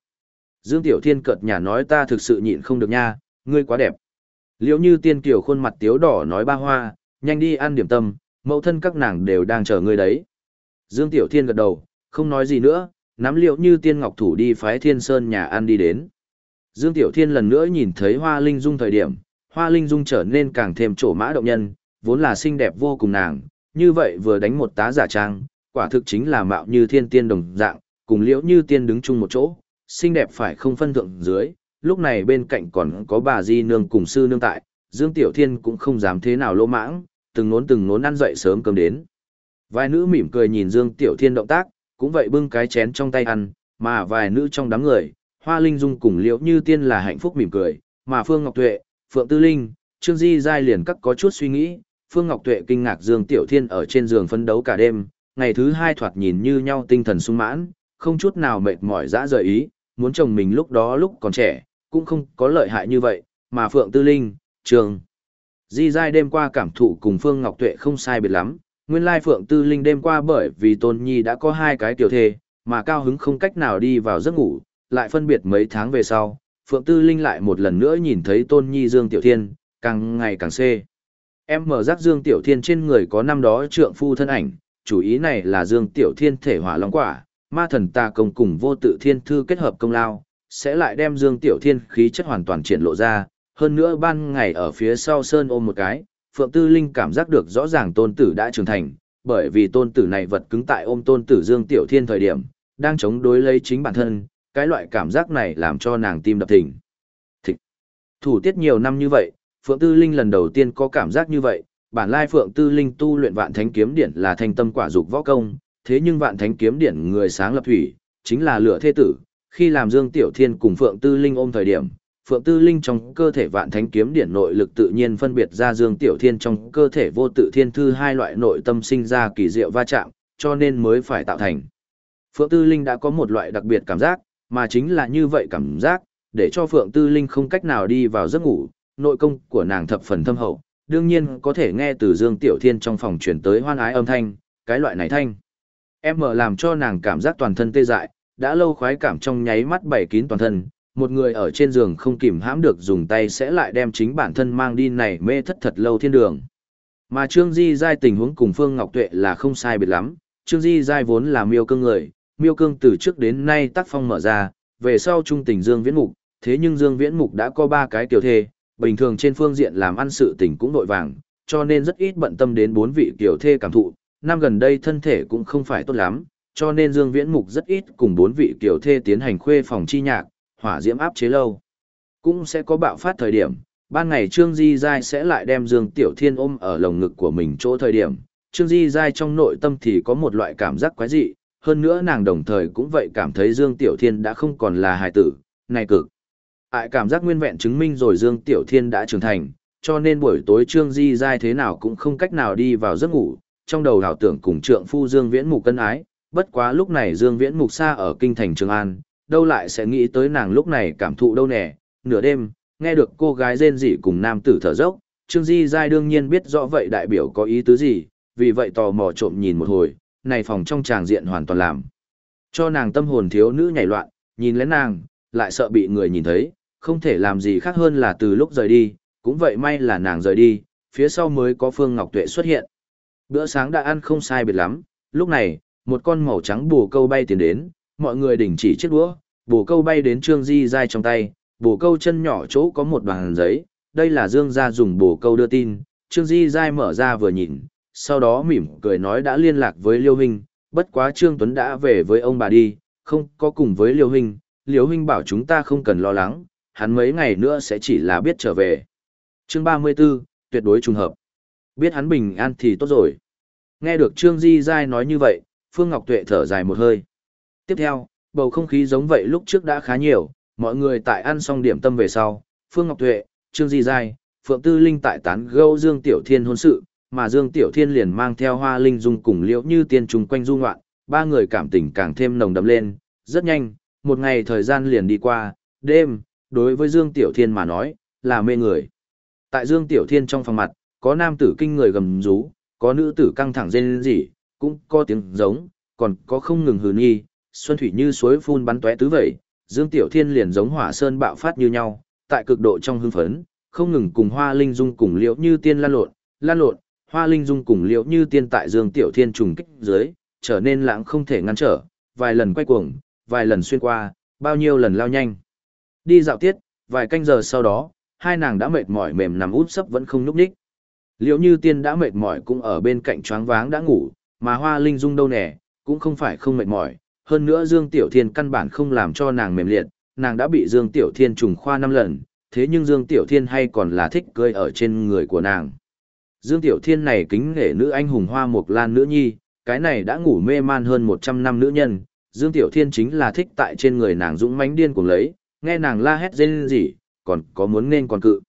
Dương Tiểu Thiên cợt nhả nói ta thực sự nhịn không được nha, ngươi quá đẹp. Liêu Như Tiên kiểu khuôn mặt tiếu đỏ nói ba hoa, nhanh đi ăn điểm tâm, mẫu thân các nàng đều đang chờ ngươi đấy. Dương Tiểu Thiên gật đầu, không nói gì nữa, nắm Liêu như tiên ngọc thủ đi phái thiên sơn nhà ăn đi đến. Dương Tiểu Thiên lần nữa nhìn thấy Hoa Linh Dung thời điểm, Hoa Linh Dung trở nên càng thêm trổ mã động nhân, vốn là xinh đẹp vô cùng nàng, như vậy vừa đánh một tá giả trang, quả thực chính là mạo như thiên tiên đồng dạng, cùng liễu như tiên đứng chung một chỗ, xinh đẹp phải không phân thượng dưới, lúc này bên cạnh còn có bà Di Nương cùng sư nương tại, Dương Tiểu Thiên cũng không dám thế nào lỗ mãng, từng nốn từng nốn ăn dậy sớm cơm đến. Vài nữ mỉm cười nhìn Dương Tiểu Thiên động tác, cũng vậy bưng cái chén trong tay ăn, mà vài nữ trong đám người, Hoa Linh Dung cùng Liễu Như Tiên là hạnh phúc mỉm cười, mà Phương Ngọc Tuệ, Phượng Tư Linh, Trương Di Giai liền cắt có chút suy nghĩ, Phương Ngọc Tuệ kinh ngạc Dương Tiểu Thiên ở trên giường phấn đấu cả đêm, ngày thứ hai thoạt nhìn như nhau tinh thần sung mãn, không chút nào mệt mỏi dã rời ý, muốn chồng mình lúc đó lúc còn trẻ, cũng không có lợi hại như vậy, mà Phượng Tư Linh, Trường. Di Giai đêm qua cảm thụ cùng Phương Ngọc Tuệ không sai biệt lắm, nguyên lai Phượng Tư Linh đêm qua bởi vì Tôn Nhi đã có hai cái tiểu thề, mà cao hứng không cách nào đi vào giấc ngủ, lại phân biệt mấy tháng về sau, Phượng Tư Linh lại một lần nữa nhìn thấy Tôn Nhi Dương Tiểu Thiên, càng ngày càng xê. Em mở giác Dương Tiểu Thiên trên người có năm đó trượng phu thân ảnh, chủ ý này là Dương Tiểu Thiên thể hỏa long quả, ma thần ta công cùng vô tự thiên thư kết hợp công lao, sẽ lại đem Dương Tiểu Thiên khí chất hoàn toàn triển lộ ra, hơn nữa ban ngày ở phía sau sơn ôm một cái, Phượng Tư Linh cảm giác được rõ ràng tôn tử đã trưởng thành, bởi vì tôn tử này vật cứng tại ôm tôn tử Dương Tiểu Thiên thời điểm, đang chống đối lấy chính bản thân, cái loại cảm giác này làm cho nàng tim đập thình. Thịch. Thủ tiết nhiều năm như vậy, Phượng Tư Linh lần đầu tiên có cảm giác như vậy, bản lai Phượng Tư Linh tu luyện vạn thánh kiếm điển là thành tâm quả dục võ công, thế nhưng vạn thánh kiếm điển người sáng lập thủy, chính là lửa thế tử, khi làm Dương Tiểu Thiên cùng Phượng Tư Linh ôm thời điểm, Phượng Tư Linh trong cơ thể vạn thánh kiếm điển nội lực tự nhiên phân biệt ra Dương Tiểu Thiên trong cơ thể vô tự thiên thư hai loại nội tâm sinh ra kỳ diệu va chạm, cho nên mới phải tạo thành. Phượng Tư Linh đã có một loại đặc biệt cảm giác, mà chính là như vậy cảm giác, để cho Phượng Tư Linh không cách nào đi vào giấc ngủ, nội công của nàng thập phần thâm hậu, đương nhiên có thể nghe từ Dương Tiểu Thiên trong phòng truyền tới hoan ái âm thanh, cái loại này thanh. Em mở làm cho nàng cảm giác toàn thân tê dại, đã lâu khoái cảm trong nháy mắt bảy kín toàn thân, một người ở trên giường không kìm hãm được dùng tay sẽ lại đem chính bản thân mang đi này mê thất thật lâu thiên đường. Mà Trương Di Giai tình huống cùng Phương Ngọc Tuệ là không sai biệt lắm, Trương Di Giai vốn là miêu cương người, miêu cương từ trước đến nay tác phong mở ra, về sau trung tình dương viễn mục, thế nhưng Dương Viễn Mục đã có ba cái tiểu thê, bình thường trên phương diện làm ăn sự tình cũng nội vàng, cho nên rất ít bận tâm đến bốn vị tiểu thê cảm thụ, năm gần đây thân thể cũng không phải tốt lắm, cho nên Dương Viễn Mục rất ít cùng bốn vị tiểu thê tiến hành khuê phòng chi nhạc, hỏa diễm áp chế lâu. Cũng sẽ có bạo phát thời điểm, ban ngày Trương Di Giai sẽ lại đem Dương Tiểu Thiên ôm ở lồng ngực của mình chỗ thời điểm, Trương Di Giai trong nội tâm thì có một loại cảm giác quái dị, hơn nữa nàng đồng thời cũng vậy cảm thấy Dương Tiểu Thiên đã không còn là hài tử, này cực. Ại cảm giác nguyên vẹn chứng minh rồi Dương Tiểu Thiên đã trưởng thành, cho nên buổi tối Trương Di Giai thế nào cũng không cách nào đi vào giấc ngủ, trong đầu đảo tưởng cùng trượng phu Dương Viễn Mục cân ái, bất quá lúc này Dương Viễn Mục xa ở kinh thành Trường An, đâu lại sẽ nghĩ tới nàng lúc này cảm thụ đâu nè, nửa đêm, nghe được cô gái rên rỉ cùng nam tử thở dốc, Trương Di Giai đương nhiên biết rõ vậy đại biểu có ý tứ gì, vì vậy tò mò trộm nhìn một hồi, này phòng trong tràng diện hoàn toàn làm. Cho nàng tâm hồn thiếu nữ nhảy loạn, nhìn lén nàng, lại sợ bị người nhìn thấy, không thể làm gì khác hơn là từ lúc rời đi, cũng vậy may là nàng rời đi, phía sau mới có Phương Ngọc Tuệ xuất hiện. Bữa sáng đã ăn không sai biệt lắm, lúc này, một con màu trắng bồ câu bay tiến đến, mọi người đình chỉ chiếc đũa, bồ câu bay đến Trương Di dai trong tay, bồ câu chân nhỏ chỗ có một đoàn giấy, đây là Dương gia dùng bồ câu đưa tin, Trương Di dai mở ra vừa nhìn, sau đó mỉm cười nói đã liên lạc với Liêu Huynh, bất quá Trương Tuấn đã về với ông bà đi, không có cùng với Liêu Huynh, Liêu Huynh bảo chúng ta không cần lo lắng, hắn mấy ngày nữa sẽ chỉ là biết trở về. Chương 34, tuyệt đối trùng hợp. Biết hắn bình an thì tốt rồi. Nghe được Trương Di Giai nói như vậy, Phương Ngọc Tuệ thở dài một hơi. Tiếp theo, bầu không khí giống vậy lúc trước đã khá nhiều, mọi người tại ăn xong điểm tâm về sau, Phương Ngọc Tuệ, Trương Di Giai, Phượng Tư Linh tại tán gẫu Dương Tiểu Thiên hôn sự, mà Dương Tiểu Thiên liền mang theo Hoa Linh Dung cùng Liễu Như Tiên trùng quanh du ngoạn, ba người cảm tình càng thêm nồng đậm lên, rất nhanh, một ngày thời gian liền đi qua, đêm, đối với Dương Tiểu Thiên mà nói, là mê người. Tại Dương Tiểu Thiên trong phòng mặt, có nam tử kinh người gầm rú, có nữ tử căng thẳng rên rỉ, cũng có tiếng giống, còn có không ngừng hừ nghi, xuân thủy như suối phun bắn tóe tứ vậy, Dương Tiểu Thiên liền giống hỏa sơn bạo phát như nhau, tại cực độ trong hưng phấn, không ngừng cùng Hoa Linh Dung cùng Liễu Như Tiên lan lộn, lan lộn, Hoa Linh Dung cùng Liễu Như Tiên tại Dương Tiểu Thiên trùng kích dưới, trở nên lãng không thể ngăn trở, vài lần quay cuồng, vài lần xuyên qua, bao nhiêu lần lao nhanh. Đi dạo tiết, vài canh giờ sau đó, hai nàng đã mệt mỏi mềm nằm út sấp vẫn không nhúc ních. Liễu Như Tiên đã mệt mỏi cũng ở bên cạnh choáng váng đã ngủ, mà Hoa Linh Dung đâu nè, cũng không phải không mệt mỏi, hơn nữa Dương Tiểu Thiên căn bản không làm cho nàng mềm liệt, nàng đã bị Dương Tiểu Thiên trùng khoa năm lần, thế nhưng Dương Tiểu Thiên hay còn là thích cười ở trên người của nàng. Dương Tiểu Thiên này kính nghệ nữ anh hùng hoa mộc lan nữ nhi, cái này đã ngủ mê man hơn 100 năm nữ nhân, Dương Tiểu Thiên chính là thích tại trên người nàng dũng mãnh điên cuồng lấy, nghe nàng la hét rên rỉ, còn có muốn nên còn cự.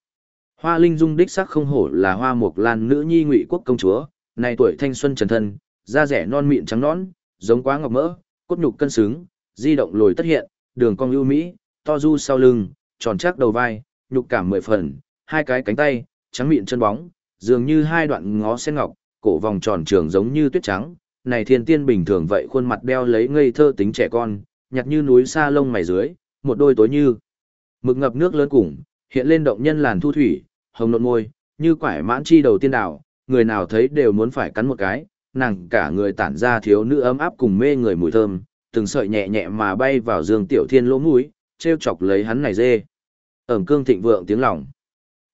Hoa Linh Dung đích sắc không hổ là hoa mộc lan nữ nhi ngụy quốc công chúa, này tuổi thanh xuân trần thân, da rẻ non mịn trắng nõn, giống quá ngọc mỡ, cốt nhục cân xứng, di động lồi tất hiện, đường cong ưu mỹ, to du sau lưng, tròn chắc đầu vai, nhục cảm mười phần, hai cái cánh tay, trắng mịn chân bóng, dường như hai đoạn ngó sen ngọc, cổ vòng tròn trường giống như tuyết trắng, này thiên tiên bình thường vậy khuôn mặt đeo lấy ngây thơ tính trẻ con, nhặt như núi xa lông mày dưới, một đôi tối như mực ngập nước lớn cùng, hiện lên động nhân làn thu thủy, hồng nộn môi, như quải mãn chi đầu tiên đảo, người nào thấy đều muốn phải cắn một cái, nàng cả người tản ra thiếu nữ ấm áp cùng mê người mùi thơm, từng sợi nhẹ nhẹ mà bay vào Dương Tiểu Thiên lỗ mũi, treo chọc lấy hắn này dê. Ẩm cương thịnh vượng tiếng lòng.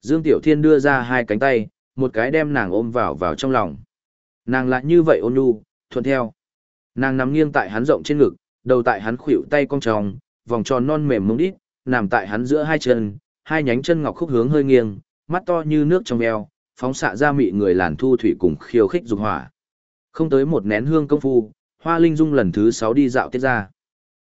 Dương Tiểu Thiên đưa ra hai cánh tay, một cái đem nàng ôm vào vào trong lòng. Nàng lại như vậy ôn nhu, thuận theo. Nàng nằm nghiêng tại hắn rộng trên ngực, đầu tại hắn khuỷu tay cong tròng, vòng tròn non mềm mông đít, nằm tại hắn giữa hai chân, hai nhánh chân ngọc khúc hướng hơi nghiêng, mắt to như nước trong eo, phóng xạ ra mị người làn thu thủy cùng khiêu khích dục hỏa. Không tới một nén hương công phu, Hoa Linh Dung lần thứ 6 đi dạo tiết ra.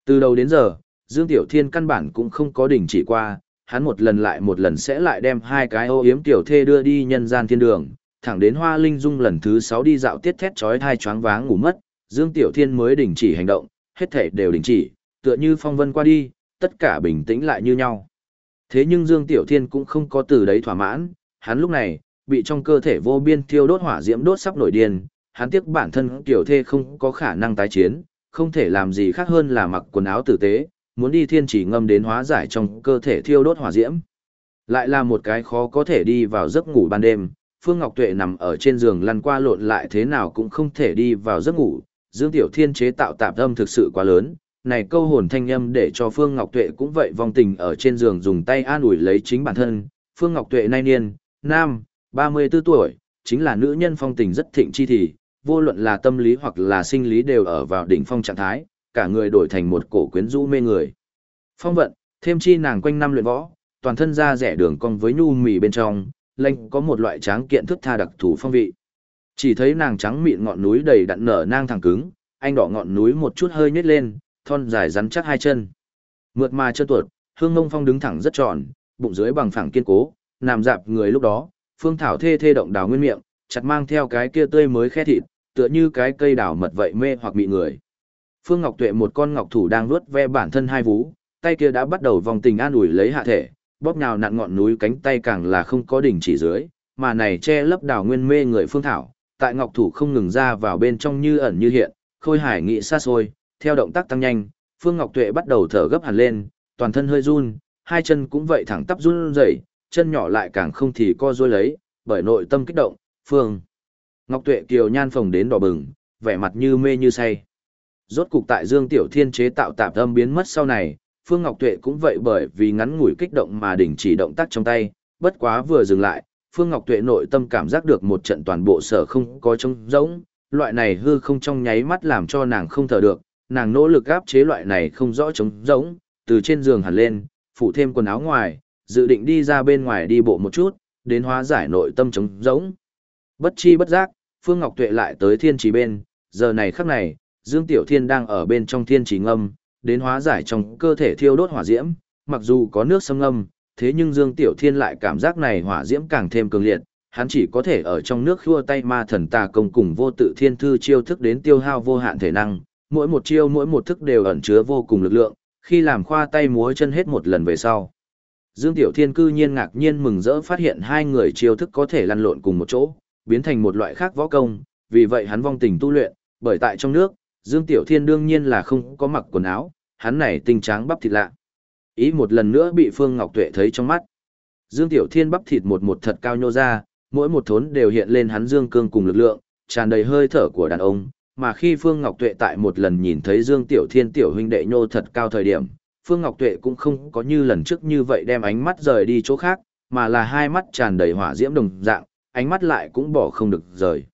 Từ đầu đến giờ, Dương Tiểu Thiên căn bản cũng không có đỉnh chỉ qua, hắn một lần lại một lần sẽ lại đem hai cái ô yếm tiểu thê đưa đi nhân gian thiên đường, thẳng đến Hoa Linh Dung lần thứ sáu đi dạo tiết thét chói thai choáng váng ngủ mất, Dương Tiểu Thiên mới đình chỉ hành động, hết thể đều đình chỉ, tựa như phong vân qua đi, tất cả bình tĩnh lại như nhau. Thế nhưng Dương Tiểu Thiên cũng không có từ đấy thỏa mãn, hắn lúc này, bị trong cơ thể vô biên thiêu đốt hỏa diễm đốt sắp nổi điên, hắn tiếc bản thân tiểu thê không có khả năng tái chiến, không thể làm gì khác hơn là mặc quần áo tử tế, muốn đi thiên chỉ ngâm đến hóa giải trong cơ thể thiêu đốt hỏa diễm. Lại là một cái khó có thể đi vào giấc ngủ ban đêm, Phương Ngọc Tuệ nằm ở trên giường lăn qua lộn lại thế nào cũng không thể đi vào giấc ngủ, Dương Tiểu Thiên chế tạo tạp âm thực sự quá lớn, này câu hồn thanh âm để cho Phương Ngọc Tuệ cũng vậy vong tình ở trên giường dùng tay an ủi lấy chính bản thân. Phương Ngọc Tuệ nay niên, nam, 34 tuổi, chính là nữ nhân phong tình rất thịnh chi thì, vô luận là tâm lý hoặc là sinh lý đều ở vào đỉnh phong trạng thái, cả người đổi thành một cổ quyến rũ mê người. Phong vận, thêm chi nàng quanh năm luyện võ, toàn thân da rẻ đường cong với nhu mì bên trong, lệnh có một loại tráng kiện thức tha đặc thù phong vị. Chỉ thấy nàng trắng mịn ngọn núi đầy đặn nở nang thẳng cứng, anh đỏ ngọn núi một chút hơi nhếch lên, thon dài rắn chắc hai chân. Mượt mà chân tuột, hương ngông phong đứng thẳng rất tròn, bụng dưới bằng phẳng kiên cố, nằm dạp người lúc đó, phương thảo thê thê động đào nguyên miệng, chặt mang theo cái kia tươi mới khe thịt, tựa như cái cây đào mật vậy mê hoặc bị người. Phương Ngọc Tuệ một con ngọc thủ đang vuốt ve bản thân hai vú, tay kia đã bắt đầu vòng tình an ủi lấy hạ thể, bóp nhào nặn ngọn núi cánh tay càng là không có đỉnh chỉ dưới, mà này che lấp đào nguyên mê người phương thảo, tại ngọc thủ không ngừng ra vào bên trong như ẩn như hiện, khôi hải nghị xa xôi, theo động tác tăng nhanh, Phương Ngọc Tuệ bắt đầu thở gấp hẳn lên, toàn thân hơi run, hai chân cũng vậy thẳng tắp run rẩy, chân nhỏ lại càng không thì co duỗi lấy, bởi nội tâm kích động, Phương Ngọc Tuệ kiều nhan phồng đến đỏ bừng, vẻ mặt như mê như say. Rốt cục tại Dương Tiểu Thiên chế tạo tạp âm biến mất sau này, Phương Ngọc Tuệ cũng vậy bởi vì ngắn ngủi kích động mà đình chỉ động tác trong tay, bất quá vừa dừng lại, Phương Ngọc Tuệ nội tâm cảm giác được một trận toàn bộ sở không có trống rỗng, loại này hư không trong nháy mắt làm cho nàng không thở được, nàng nỗ lực áp chế loại này không rõ trống rỗng, từ trên giường hẳn lên, phủ thêm quần áo ngoài, dự định đi ra bên ngoài đi bộ một chút, đến hóa giải nội tâm trống rỗng. Bất chi bất giác, Phương Ngọc Tuệ lại tới thiên trì bên, giờ này khắc này, Dương Tiểu Thiên đang ở bên trong thiên trì ngâm, đến hóa giải trong cơ thể thiêu đốt hỏa diễm, mặc dù có nước xâm ngâm, thế nhưng Dương Tiểu Thiên lại cảm giác này hỏa diễm càng thêm cường liệt, hắn chỉ có thể ở trong nước khua tay ma thần tà công cùng vô tự thiên thư chiêu thức đến tiêu hao vô hạn thể năng, mỗi một chiêu mỗi một thức đều ẩn chứa vô cùng lực lượng, khi làm khoa tay múa chân hết một lần về sau. Dương Tiểu Thiên cư nhiên ngạc nhiên mừng rỡ phát hiện hai người chiêu thức có thể lăn lộn cùng một chỗ, biến thành một loại khác võ công, vì vậy hắn vong tình tu luyện, bởi tại trong nước, Dương Tiểu Thiên đương nhiên là không có mặc quần áo, hắn này tinh tráng bắp thịt lạ. Ý một lần nữa bị Phương Ngọc Tuệ thấy trong mắt. Dương Tiểu Thiên bắp thịt một một thật cao nhô ra, mỗi một thốn đều hiện lên hắn dương cương cùng lực lượng, tràn đầy hơi thở của đàn ông, mà khi Phương Ngọc Tuệ tại một lần nhìn thấy Dương Tiểu Thiên tiểu huynh đệ nhô thật cao thời điểm, Phương Ngọc Tuệ cũng không có như lần trước như vậy đem ánh mắt rời đi chỗ khác, mà là hai mắt tràn đầy hỏa diễm đồng dạng, ánh mắt lại cũng bỏ không được rời.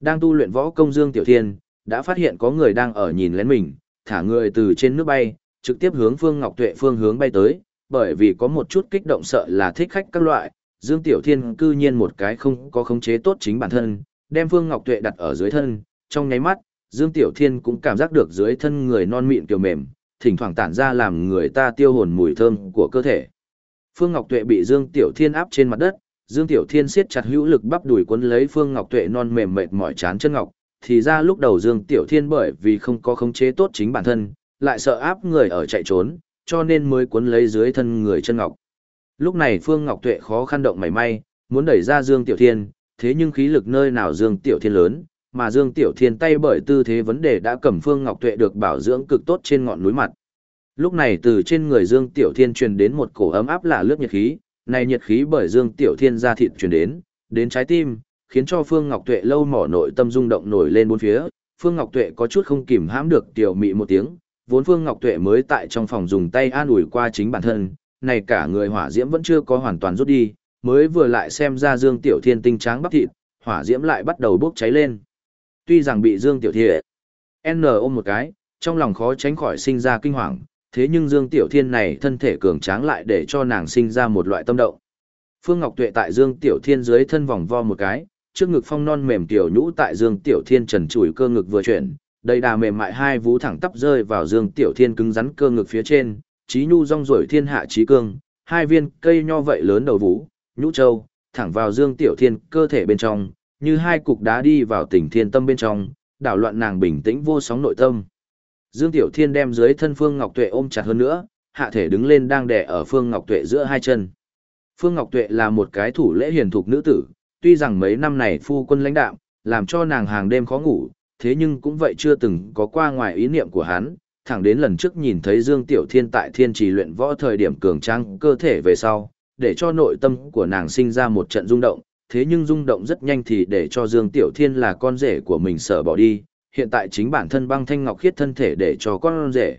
Đang tu luyện võ công Dương Tiểu Thiên, đã phát hiện có người đang ở nhìn lén mình, thả người từ trên nước bay, trực tiếp hướng Phương Ngọc Tuệ phương hướng bay tới, bởi vì có một chút kích động sợ là thích khách các loại, Dương Tiểu Thiên cư nhiên một cái không có khống chế tốt chính bản thân, đem Phương Ngọc Tuệ đặt ở dưới thân, trong nháy mắt, Dương Tiểu Thiên cũng cảm giác được dưới thân người non mịn kiều mềm, thỉnh thoảng tản ra làm người ta tiêu hồn mùi thơm của cơ thể. Phương Ngọc Tuệ bị Dương Tiểu Thiên áp trên mặt đất, Dương Tiểu Thiên siết chặt hữu lực bắp đùi cuốn lấy Phương Ngọc Tuệ non mềm mệt mỏi chán chân ngọc, thì ra lúc đầu Dương Tiểu Thiên bởi vì không có khống chế tốt chính bản thân, lại sợ áp người ở chạy trốn, cho nên mới cuốn lấy dưới thân người chân ngọc. Lúc này Phương Ngọc Tuệ khó khăn động mảy may, muốn đẩy ra Dương Tiểu Thiên, thế nhưng khí lực nơi nào Dương Tiểu Thiên lớn, mà Dương Tiểu Thiên tay bởi tư thế vấn đề đã cầm Phương Ngọc Tuệ được bảo dưỡng cực tốt trên ngọn núi mặt. Lúc này từ trên người Dương Tiểu Thiên truyền đến một cổ ấm áp lạ lướt nhiệt khí, này nhiệt khí bởi Dương Tiểu Thiên ra thịt truyền đến, đến trái tim, khiến cho Phương Ngọc Tuệ lâu mỏ nội tâm rung động nổi lên bốn phía. Phương Ngọc Tuệ có chút không kìm hãm được tiểu mị một tiếng, vốn Phương Ngọc Tuệ mới tại trong phòng dùng tay an ủi qua chính bản thân, này cả người hỏa diễm vẫn chưa có hoàn toàn rút đi, mới vừa lại xem ra Dương Tiểu Thiên tinh tráng bắp thịt, hỏa diễm lại bắt đầu bốc cháy lên. Tuy rằng bị Dương Tiểu Thiên N ôm một cái, trong lòng khó tránh khỏi sinh ra kinh hoàng, thế nhưng Dương Tiểu Thiên này thân thể cường tráng lại để cho nàng sinh ra một loại tâm động. Phương Ngọc Tuệ tại Dương Tiểu Thiên dưới thân vòng vo một cái, trước ngực phong non mềm tiểu nhũ tại Dương Tiểu Thiên trần trụi cơ ngực vừa chuyển, đầy đà mềm mại hai vú thẳng tắp rơi vào Dương Tiểu Thiên cứng rắn cơ ngực phía trên, trí nhu rong rổi thiên hạ trí cương, hai viên cây nho vậy lớn đầu vú, nhũ châu, thẳng vào Dương Tiểu Thiên cơ thể bên trong, như hai cục đá đi vào tỉnh thiên tâm bên trong, đảo loạn nàng bình tĩnh vô sóng nội tâm. Dương Tiểu Thiên đem dưới thân Phương Ngọc Tuệ ôm chặt hơn nữa, hạ thể đứng lên đang đè ở Phương Ngọc Tuệ giữa hai chân. Phương Ngọc Tuệ là một cái thủ lễ hiền thục nữ tử, tuy rằng mấy năm này phu quân lãnh đạo, làm cho nàng hàng đêm khó ngủ, thế nhưng cũng vậy chưa từng có qua ngoài ý niệm của hắn, thẳng đến lần trước nhìn thấy Dương Tiểu Thiên tại thiên trì luyện võ thời điểm cường trang cơ thể về sau, để cho nội tâm của nàng sinh ra một trận rung động, thế nhưng rung động rất nhanh thì để cho Dương Tiểu Thiên là con rể của mình sợ bỏ đi, hiện tại chính bản thân băng thanh ngọc khiết thân thể để cho con rể.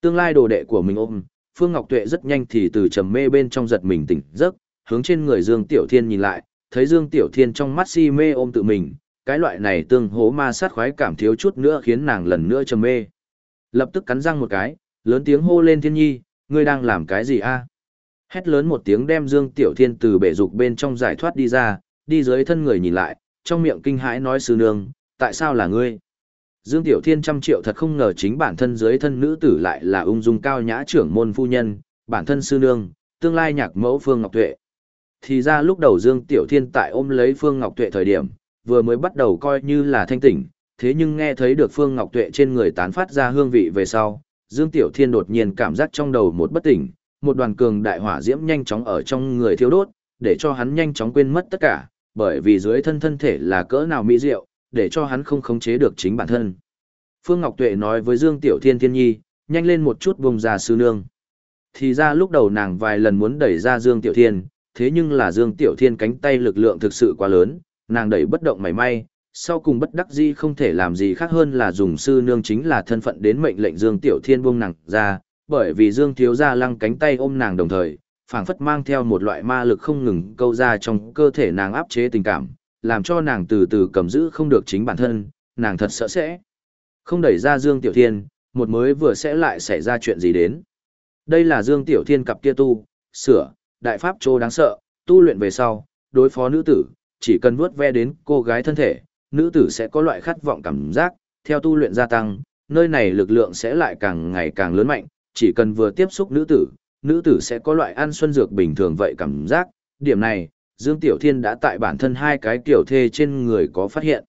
Tương lai đồ đệ của mình ôm, Phương Ngọc Tuệ rất nhanh thì từ trầm mê bên trong giật mình tỉnh giấc, hướng trên người Dương Tiểu Thiên nhìn lại, thấy Dương Tiểu Thiên trong mắt si mê ôm tự mình, cái loại này tương hố ma sát khoái cảm thiếu chút nữa khiến nàng lần nữa trầm mê. Lập tức cắn răng một cái, lớn tiếng hô lên Thiên Nhi, ngươi đang làm cái gì a? Hét lớn một tiếng đem Dương Tiểu Thiên từ bể dục bên trong giải thoát đi ra, đi dưới thân người nhìn lại, trong miệng kinh hãi nói sư nương, tại sao là ngươi? Dương Tiểu Thiên trăm triệu thật không ngờ chính bản thân dưới thân nữ tử lại là ung dung cao nhã trưởng môn phu nhân, bản thân sư nương, tương lai nhạc mẫu Phương Ngọc Tuệ. Thì ra lúc đầu Dương Tiểu Thiên tại ôm lấy Phương Ngọc Tuệ thời điểm, vừa mới bắt đầu coi như là thanh tỉnh, thế nhưng nghe thấy được Phương Ngọc Tuệ trên người tán phát ra hương vị về sau, Dương Tiểu Thiên đột nhiên cảm giác trong đầu một bất tỉnh, một đoàn cường đại hỏa diễm nhanh chóng ở trong người thiêu đốt, để cho hắn nhanh chóng quên mất tất cả, bởi vì dưới thân thân thể là cỡ nào mỹ diệu, để cho hắn không khống chế được chính bản thân. Phương Ngọc Tuệ nói với Dương Tiểu Thiên Thiên Nhi, nhanh lên một chút vùng ra sư nương. Thì ra lúc đầu nàng vài lần muốn đẩy ra Dương Tiểu Thiên, thế nhưng là Dương Tiểu Thiên cánh tay lực lượng thực sự quá lớn, nàng đẩy bất động mảy may, sau cùng bất đắc dĩ không thể làm gì khác hơn là dùng sư nương chính là thân phận đến mệnh lệnh Dương Tiểu Thiên buông nàng ra, bởi vì Dương Thiếu gia lăng cánh tay ôm nàng đồng thời, phảng phất mang theo một loại ma lực không ngừng câu ra trong cơ thể nàng áp chế tình cảm, làm cho nàng từ từ cầm giữ không được chính bản thân, nàng thật sợ sẽ không đẩy ra Dương Tiểu Thiên, một mới vừa sẽ lại xảy ra chuyện gì đến. Đây là Dương Tiểu Thiên cặp kia tu, sửa, đại pháp trô đáng sợ, tu luyện về sau, đối phó nữ tử, chỉ cần vuốt ve đến cô gái thân thể, nữ tử sẽ có loại khát vọng cảm giác, theo tu luyện gia tăng, nơi này lực lượng sẽ lại càng ngày càng lớn mạnh, chỉ cần vừa tiếp xúc nữ tử, nữ tử sẽ có loại ăn xuân dược bình thường vậy cảm giác, điểm này, Dương Tiểu Thiên đã tại bản thân hai cái tiểu thê trên người có phát hiện.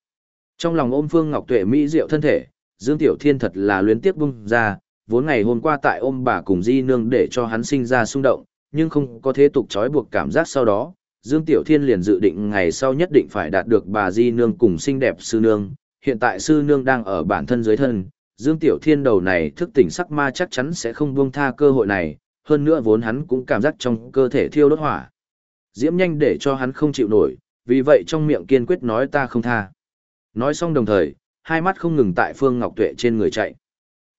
Trong lòng ôm Phương Ngọc Tuệ mỹ diệu thân thể, Dương Tiểu Thiên thật là luyến tiếc bung ra, vốn ngày hôm qua tại ôm bà cùng Di Nương để cho hắn sinh ra xung động, nhưng không có thế tục trói buộc cảm giác sau đó, Dương Tiểu Thiên liền dự định ngày sau nhất định phải đạt được bà Di Nương cùng xinh đẹp sư nương, hiện tại sư nương đang ở bản thân dưới thân, Dương Tiểu Thiên đầu này thức tỉnh sắc ma chắc chắn sẽ không buông tha cơ hội này, hơn nữa vốn hắn cũng cảm giác trong cơ thể thiêu đốt hỏa. Diễm nhanh để cho hắn không chịu nổi, vì vậy trong miệng kiên quyết nói ta không tha. Nói xong đồng thời, hai mắt không ngừng tại Phương Ngọc Tuệ trên người chạy.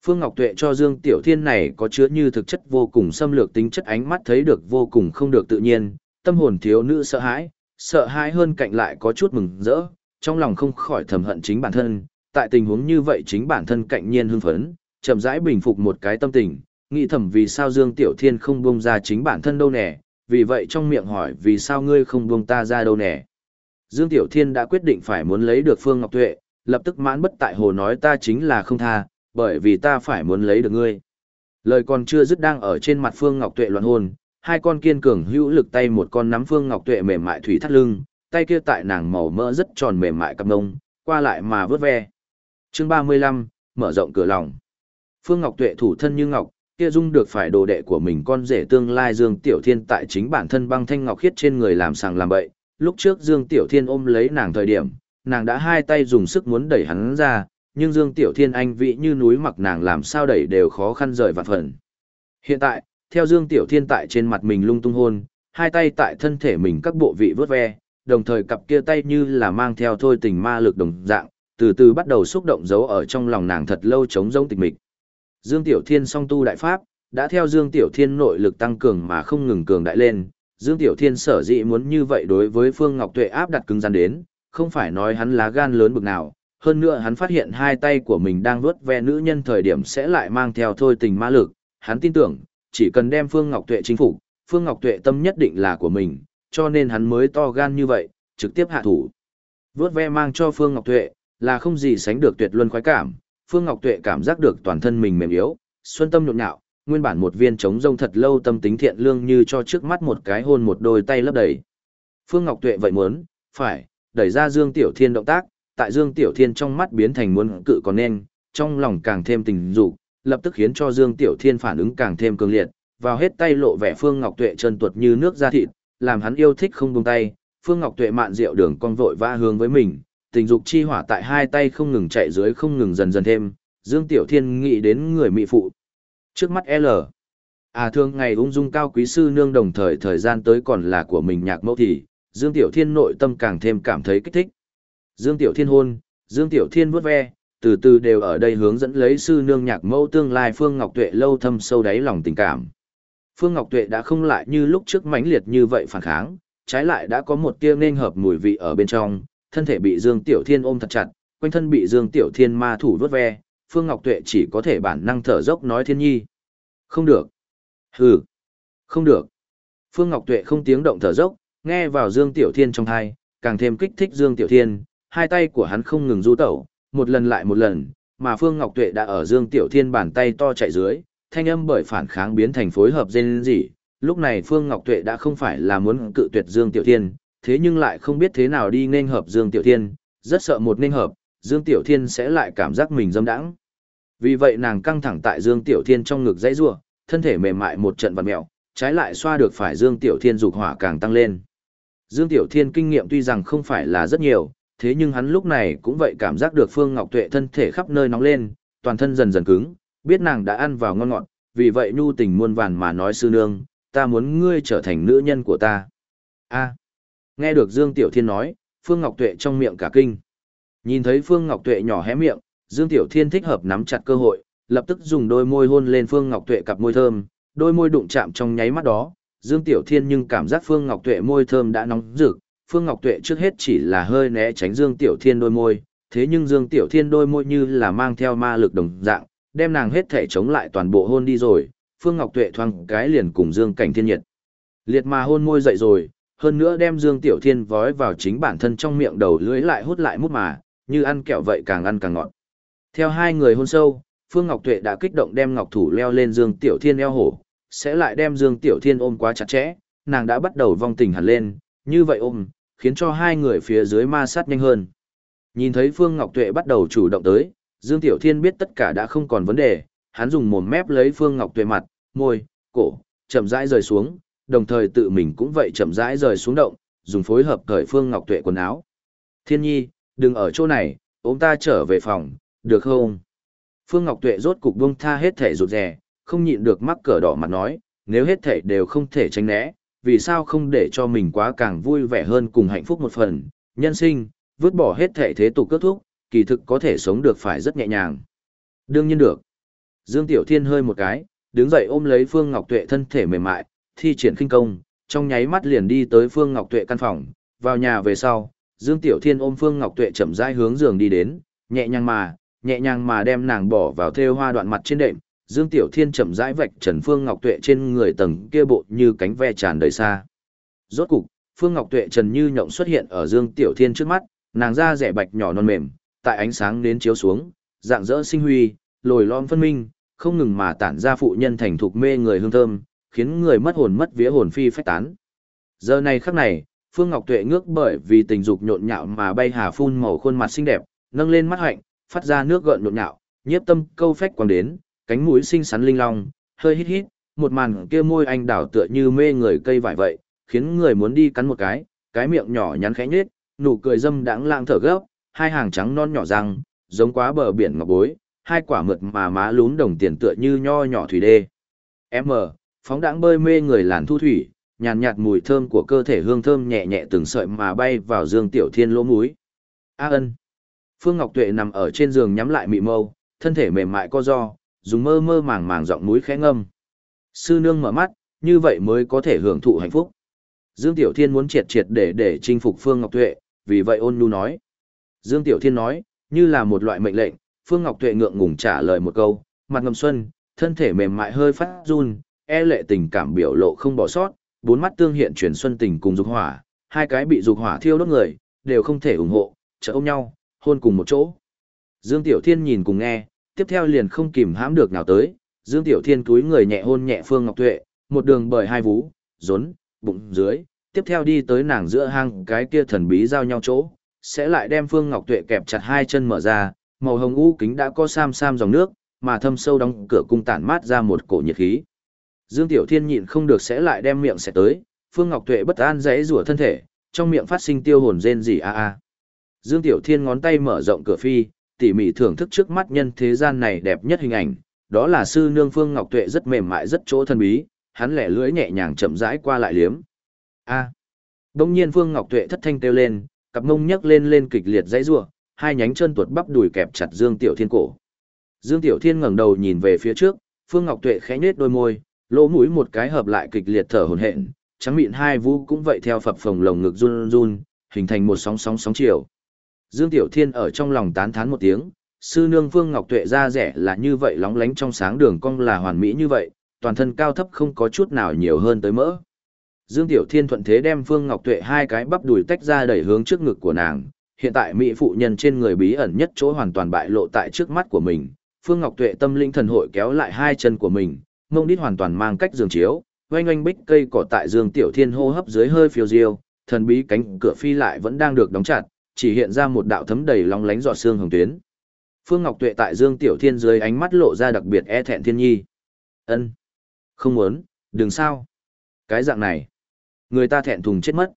Phương Ngọc Tuệ cho Dương Tiểu Thiên này có chứa như thực chất vô cùng xâm lược tính chất ánh mắt thấy được vô cùng không được tự nhiên, tâm hồn thiếu nữ sợ hãi, sợ hãi hơn cạnh lại có chút mừng rỡ, trong lòng không khỏi thầm hận chính bản thân, tại tình huống như vậy chính bản thân cạnh nhiên hưng phấn, chậm rãi bình phục một cái tâm tình, nghĩ thầm vì sao Dương Tiểu Thiên không buông ra chính bản thân đâu nè, vì vậy trong miệng hỏi vì sao ngươi không buông ta ra đâu nè. Dương Tiểu Thiên đã quyết định phải muốn lấy được Phương Ngọc Tuệ, lập tức mãn bất tại hồ nói ta chính là không tha, bởi vì ta phải muốn lấy được ngươi. Lời còn chưa dứt đang ở trên mặt Phương Ngọc Tuệ loạn hồn, hai con kiên cường hữu lực tay một con nắm Phương Ngọc Tuệ mềm mại thủy thắt lưng, tay kia tại nàng màu mỡ rất tròn mềm mại cặp ngông, qua lại mà vớt ve. Chương 35, mở rộng cửa lòng. Phương Ngọc Tuệ thủ thân như ngọc, kia dung được phải đồ đệ của mình con rể tương lai Dương Tiểu Thiên tại chính bản thân băng thanh ngọc khiết trên người làm sàng làm bậy. Lúc trước Dương Tiểu Thiên ôm lấy nàng thời điểm, nàng đã hai tay dùng sức muốn đẩy hắn ra, nhưng Dương Tiểu Thiên anh vị như núi mặc nàng làm sao đẩy đều khó khăn rời vạn phần. Hiện tại, theo Dương Tiểu Thiên tại trên mặt mình lung tung hôn, hai tay tại thân thể mình các bộ vị vớt ve, đồng thời cặp kia tay như là mang theo thôi tình ma lực đồng dạng, từ từ bắt đầu xúc động giấu ở trong lòng nàng thật lâu chống giống tịch mịch. Dương Tiểu Thiên song tu đại pháp, đã theo Dương Tiểu Thiên nội lực tăng cường mà không ngừng cường đại lên, Dương Tiểu Thiên sở dĩ muốn như vậy đối với Phương Ngọc Tuệ áp đặt cứng rắn đến, không phải nói hắn lá gan lớn bực nào, hơn nữa hắn phát hiện hai tay của mình đang vuốt ve nữ nhân thời điểm sẽ lại mang theo thôi tình ma lực, hắn tin tưởng, chỉ cần đem Phương Ngọc Tuệ chính phủ, Phương Ngọc Tuệ tâm nhất định là của mình, cho nên hắn mới to gan như vậy, trực tiếp hạ thủ. Vuốt ve mang cho Phương Ngọc Tuệ, là không gì sánh được tuyệt luân khoái cảm, Phương Ngọc Tuệ cảm giác được toàn thân mình mềm yếu, xuân tâm nhộn nhạo, nguyên bản một viên trống rông thật lâu tâm tính thiện lương như cho trước mắt một cái hôn một đôi tay lấp đầy. Phương Ngọc Tuệ vậy muốn, phải, đẩy ra Dương Tiểu Thiên động tác, tại Dương Tiểu Thiên trong mắt biến thành muốn cự còn nên, trong lòng càng thêm tình dục, lập tức khiến cho Dương Tiểu Thiên phản ứng càng thêm cường liệt, vào hết tay lộ vẻ Phương Ngọc Tuệ chân tuột như nước da thịt, làm hắn yêu thích không buông tay, Phương Ngọc Tuệ mạn rượu đường con vội vã hướng với mình, tình dục chi hỏa tại hai tay không ngừng chạy dưới không ngừng dần dần thêm, Dương Tiểu Thiên nghĩ đến người mỹ phụ. Trước mắt L. À thương ngày ung dung cao quý sư nương đồng thời thời gian tới còn là của mình nhạc mẫu thì, Dương Tiểu Thiên nội tâm càng thêm cảm thấy kích thích. Dương Tiểu Thiên hôn, Dương Tiểu Thiên vuốt ve, từ từ đều ở đây hướng dẫn lấy sư nương nhạc mẫu tương lai Phương Ngọc Tuệ lâu thâm sâu đáy lòng tình cảm. Phương Ngọc Tuệ đã không lại như lúc trước mãnh liệt như vậy phản kháng, trái lại đã có một tia nên hợp mùi vị ở bên trong, thân thể bị Dương Tiểu Thiên ôm thật chặt, quanh thân bị Dương Tiểu Thiên ma thủ vuốt ve, Phương Ngọc Tuệ chỉ có thể bản năng thở dốc nói Thiên Nhi. Không được. Hừ. Không được. Phương Ngọc Tuệ không tiếng động thở dốc, nghe vào Dương Tiểu Thiên trong tai, càng thêm kích thích Dương Tiểu Thiên, hai tay của hắn không ngừng du tẩu, một lần lại một lần, mà Phương Ngọc Tuệ đã ở Dương Tiểu Thiên bàn tay to chạy dưới, thanh âm bởi phản kháng biến thành phối hợp dên gì, lúc này Phương Ngọc Tuệ đã không phải là muốn cự tuyệt Dương Tiểu Thiên, thế nhưng lại không biết thế nào đi nên hợp Dương Tiểu Thiên, rất sợ một nên hợp, Dương Tiểu Thiên sẽ lại cảm giác mình dâm đãng. Vì vậy nàng căng thẳng tại Dương Tiểu Thiên trong ngực dãy rủa, thân thể mềm mại một trận vặn mèo, trái lại xoa được phải Dương Tiểu Thiên dục hỏa càng tăng lên. Dương Tiểu Thiên kinh nghiệm tuy rằng không phải là rất nhiều, thế nhưng hắn lúc này cũng vậy cảm giác được Phương Ngọc Tuệ thân thể khắp nơi nóng lên, toàn thân dần dần cứng, biết nàng đã ăn vào ngon ngọt, vì vậy nhu tình muôn vàn mà nói sư nương, ta muốn ngươi trở thành nữ nhân của ta. A. Nghe được Dương Tiểu Thiên nói, Phương Ngọc Tuệ trong miệng cả kinh. Nhìn thấy Phương Ngọc Tuệ nhỏ hé miệng, Dương Tiểu Thiên thích hợp nắm chặt cơ hội, lập tức dùng đôi môi hôn lên Phương Ngọc Tuệ cặp môi thơm, đôi môi đụng chạm trong nháy mắt đó, Dương Tiểu Thiên nhưng cảm giác Phương Ngọc Tuệ môi thơm đã nóng rực, Phương Ngọc Tuệ trước hết chỉ là hơi né tránh Dương Tiểu Thiên đôi môi, thế nhưng Dương Tiểu Thiên đôi môi như là mang theo ma lực đồng dạng, đem nàng hết thể chống lại toàn bộ hôn đi rồi, Phương Ngọc Tuệ thoang cái liền cùng Dương Cảnh Thiên nhiệt. Liệt mà hôn môi dậy rồi, hơn nữa đem Dương Tiểu Thiên vói vào chính bản thân trong miệng đầu lưỡi lại hút lại mút mà, như ăn kẹo vậy càng ăn càng ngọt. Theo hai người hôn sâu, Phương Ngọc Tuệ đã kích động đem ngọc thủ leo lên Dương Tiểu Thiên eo hổ, sẽ lại đem Dương Tiểu Thiên ôm quá chặt chẽ, nàng đã bắt đầu vong tình hẳn lên, như vậy ôm, khiến cho hai người phía dưới ma sát nhanh hơn. Nhìn thấy Phương Ngọc Tuệ bắt đầu chủ động tới, Dương Tiểu Thiên biết tất cả đã không còn vấn đề, hắn dùng mồm mép lấy Phương Ngọc Tuệ mặt, môi, cổ, chậm rãi rời xuống, đồng thời tự mình cũng vậy chậm rãi rời xuống động, dùng phối hợp cởi Phương Ngọc Tuệ quần áo. Thiên nhi, đừng ở chỗ này, ôm ta trở về phòng, được không? Phương Ngọc Tuệ rốt cục buông tha hết thể rụt rè, không nhịn được mắc cỡ đỏ mặt nói, nếu hết thể đều không thể tránh né, vì sao không để cho mình quá càng vui vẻ hơn cùng hạnh phúc một phần, nhân sinh, vứt bỏ hết thể thế tục kết thúc, kỳ thực có thể sống được phải rất nhẹ nhàng. Đương nhiên được. Dương Tiểu Thiên hơi một cái, đứng dậy ôm lấy Phương Ngọc Tuệ thân thể mềm mại, thi triển khinh công, trong nháy mắt liền đi tới Phương Ngọc Tuệ căn phòng, vào nhà về sau, Dương Tiểu Thiên ôm Phương Ngọc Tuệ chậm rãi hướng giường đi đến, nhẹ nhàng mà, nhẹ nhàng mà đem nàng bỏ vào thêu hoa đoạn mặt trên đệm, Dương Tiểu Thiên chậm rãi vạch Trần Phương Ngọc Tuệ trên người tầng kia bộ như cánh ve tràn đầy xa. Rốt cục, Phương Ngọc Tuệ trần như nhộng xuất hiện ở Dương Tiểu Thiên trước mắt, nàng da rẻ bạch nhỏ non mềm, tại ánh sáng đến chiếu xuống, dạng dỡ sinh huy, lồi lõm phân minh, không ngừng mà tản ra phụ nhân thành thục mê người hương thơm, khiến người mất hồn mất vía hồn phi phách tán. Giờ này khắc này, Phương Ngọc Tuệ ngước bởi vì tình dục nhộn nhạo mà bay hà phun màu khuôn mặt xinh đẹp, nâng lên mắt hạnh, phát ra nước gợn nhộn nhạo, nhiếp tâm câu phách quang đến, cánh mũi xinh xắn linh long, hơi hít hít, một màn kia môi anh đảo tựa như mê người cây vải vậy, khiến người muốn đi cắn một cái, cái miệng nhỏ nhắn khẽ nhếch, nụ cười dâm đãng lãng thở gấp, hai hàng trắng non nhỏ răng, giống quá bờ biển ngọc bối, hai quả mượt mà má lún đồng tiền tựa như nho nhỏ thủy đê. M, phóng đãng bơi mê người làn thu thủy, nhàn nhạt mùi thơm của cơ thể hương thơm nhẹ nhẹ từng sợi mà bay vào Dương Tiểu Thiên lỗ mũi. A ân. Phương Ngọc Tuệ nằm ở trên giường nhắm lại mị mâu, thân thể mềm mại co do, dùng mơ mơ màng màng giọng núi khẽ ngâm. Sư nương mở mắt, như vậy mới có thể hưởng thụ hạnh phúc. Dương Tiểu Thiên muốn triệt triệt để để chinh phục Phương Ngọc Tuệ, vì vậy ôn nhu nói. Dương Tiểu Thiên nói, như là một loại mệnh lệnh, Phương Ngọc Tuệ ngượng ngùng trả lời một câu, mặt ngầm xuân, thân thể mềm mại hơi phát run, e lệ tình cảm biểu lộ không bỏ sót, bốn mắt tương hiện chuyển xuân tình cùng dục hỏa, hai cái bị dục hỏa thiêu đốt người, đều không thể ủng hộ, trợ ôm nhau, hôn cùng một chỗ. Dương Tiểu Thiên nhìn cùng nghe, tiếp theo liền không kìm hãm được nào tới, Dương Tiểu Thiên túi người nhẹ hôn nhẹ Phương Ngọc Tuệ, một đường bởi hai vú, rốn, bụng dưới, tiếp theo đi tới nàng giữa hang cái kia thần bí giao nhau chỗ, sẽ lại đem Phương Ngọc Tuệ kẹp chặt hai chân mở ra, màu hồng u kính đã có sam sam dòng nước, mà thâm sâu đóng cửa cung tản mát ra một cổ nhiệt khí. Dương Tiểu Thiên nhịn không được sẽ lại đem miệng sẽ tới, Phương Ngọc Tuệ bất an rẽ rủa thân thể, trong miệng phát sinh tiêu hồn rên rỉ a a. Dương Tiểu Thiên ngón tay mở rộng cửa phi, tỉ mỉ thưởng thức trước mắt nhân thế gian này đẹp nhất hình ảnh, đó là sư nương Phương Ngọc Tuệ rất mềm mại rất chỗ thân bí, hắn lẻ lưỡi nhẹ nhàng chậm rãi qua lại liếm. A. Đông nhiên Phương Ngọc Tuệ thất thanh kêu lên, cặp mông nhấc lên lên kịch liệt dãy rủa, hai nhánh chân tuột bắp đùi kẹp chặt Dương Tiểu Thiên cổ. Dương Tiểu Thiên ngẩng đầu nhìn về phía trước, Phương Ngọc Tuệ khẽ nhếch đôi môi, lỗ mũi một cái hợp lại kịch liệt thở hổn hển, trắng mịn hai vũ cũng vậy theo phập phồng lồng ngực run run, hình thành một sóng sóng sóng chiều. Dương Tiểu Thiên ở trong lòng tán thán một tiếng, sư nương Vương Ngọc Tuệ ra rẻ là như vậy lóng lánh trong sáng đường cong là hoàn mỹ như vậy, toàn thân cao thấp không có chút nào nhiều hơn tới mỡ. Dương Tiểu Thiên thuận thế đem Phương Ngọc Tuệ hai cái bắp đùi tách ra đẩy hướng trước ngực của nàng, hiện tại mỹ phụ nhân trên người bí ẩn nhất chỗ hoàn toàn bại lộ tại trước mắt của mình. Phương Ngọc Tuệ tâm linh thần hội kéo lại hai chân của mình, mông đít hoàn toàn mang cách giường chiếu, oanh oanh bích cây cỏ tại Dương Tiểu Thiên hô hấp dưới hơi phiêu diêu, thần bí cánh cửa phi lại vẫn đang được đóng chặt, chỉ hiện ra một đạo thấm đầy long lánh giọt xương hồng tuyến. Phương Ngọc Tuệ tại Dương Tiểu Thiên dưới ánh mắt lộ ra đặc biệt e thẹn thiên nhi. Ân, Không muốn, đừng sao. Cái dạng này. Người ta thẹn thùng chết mất.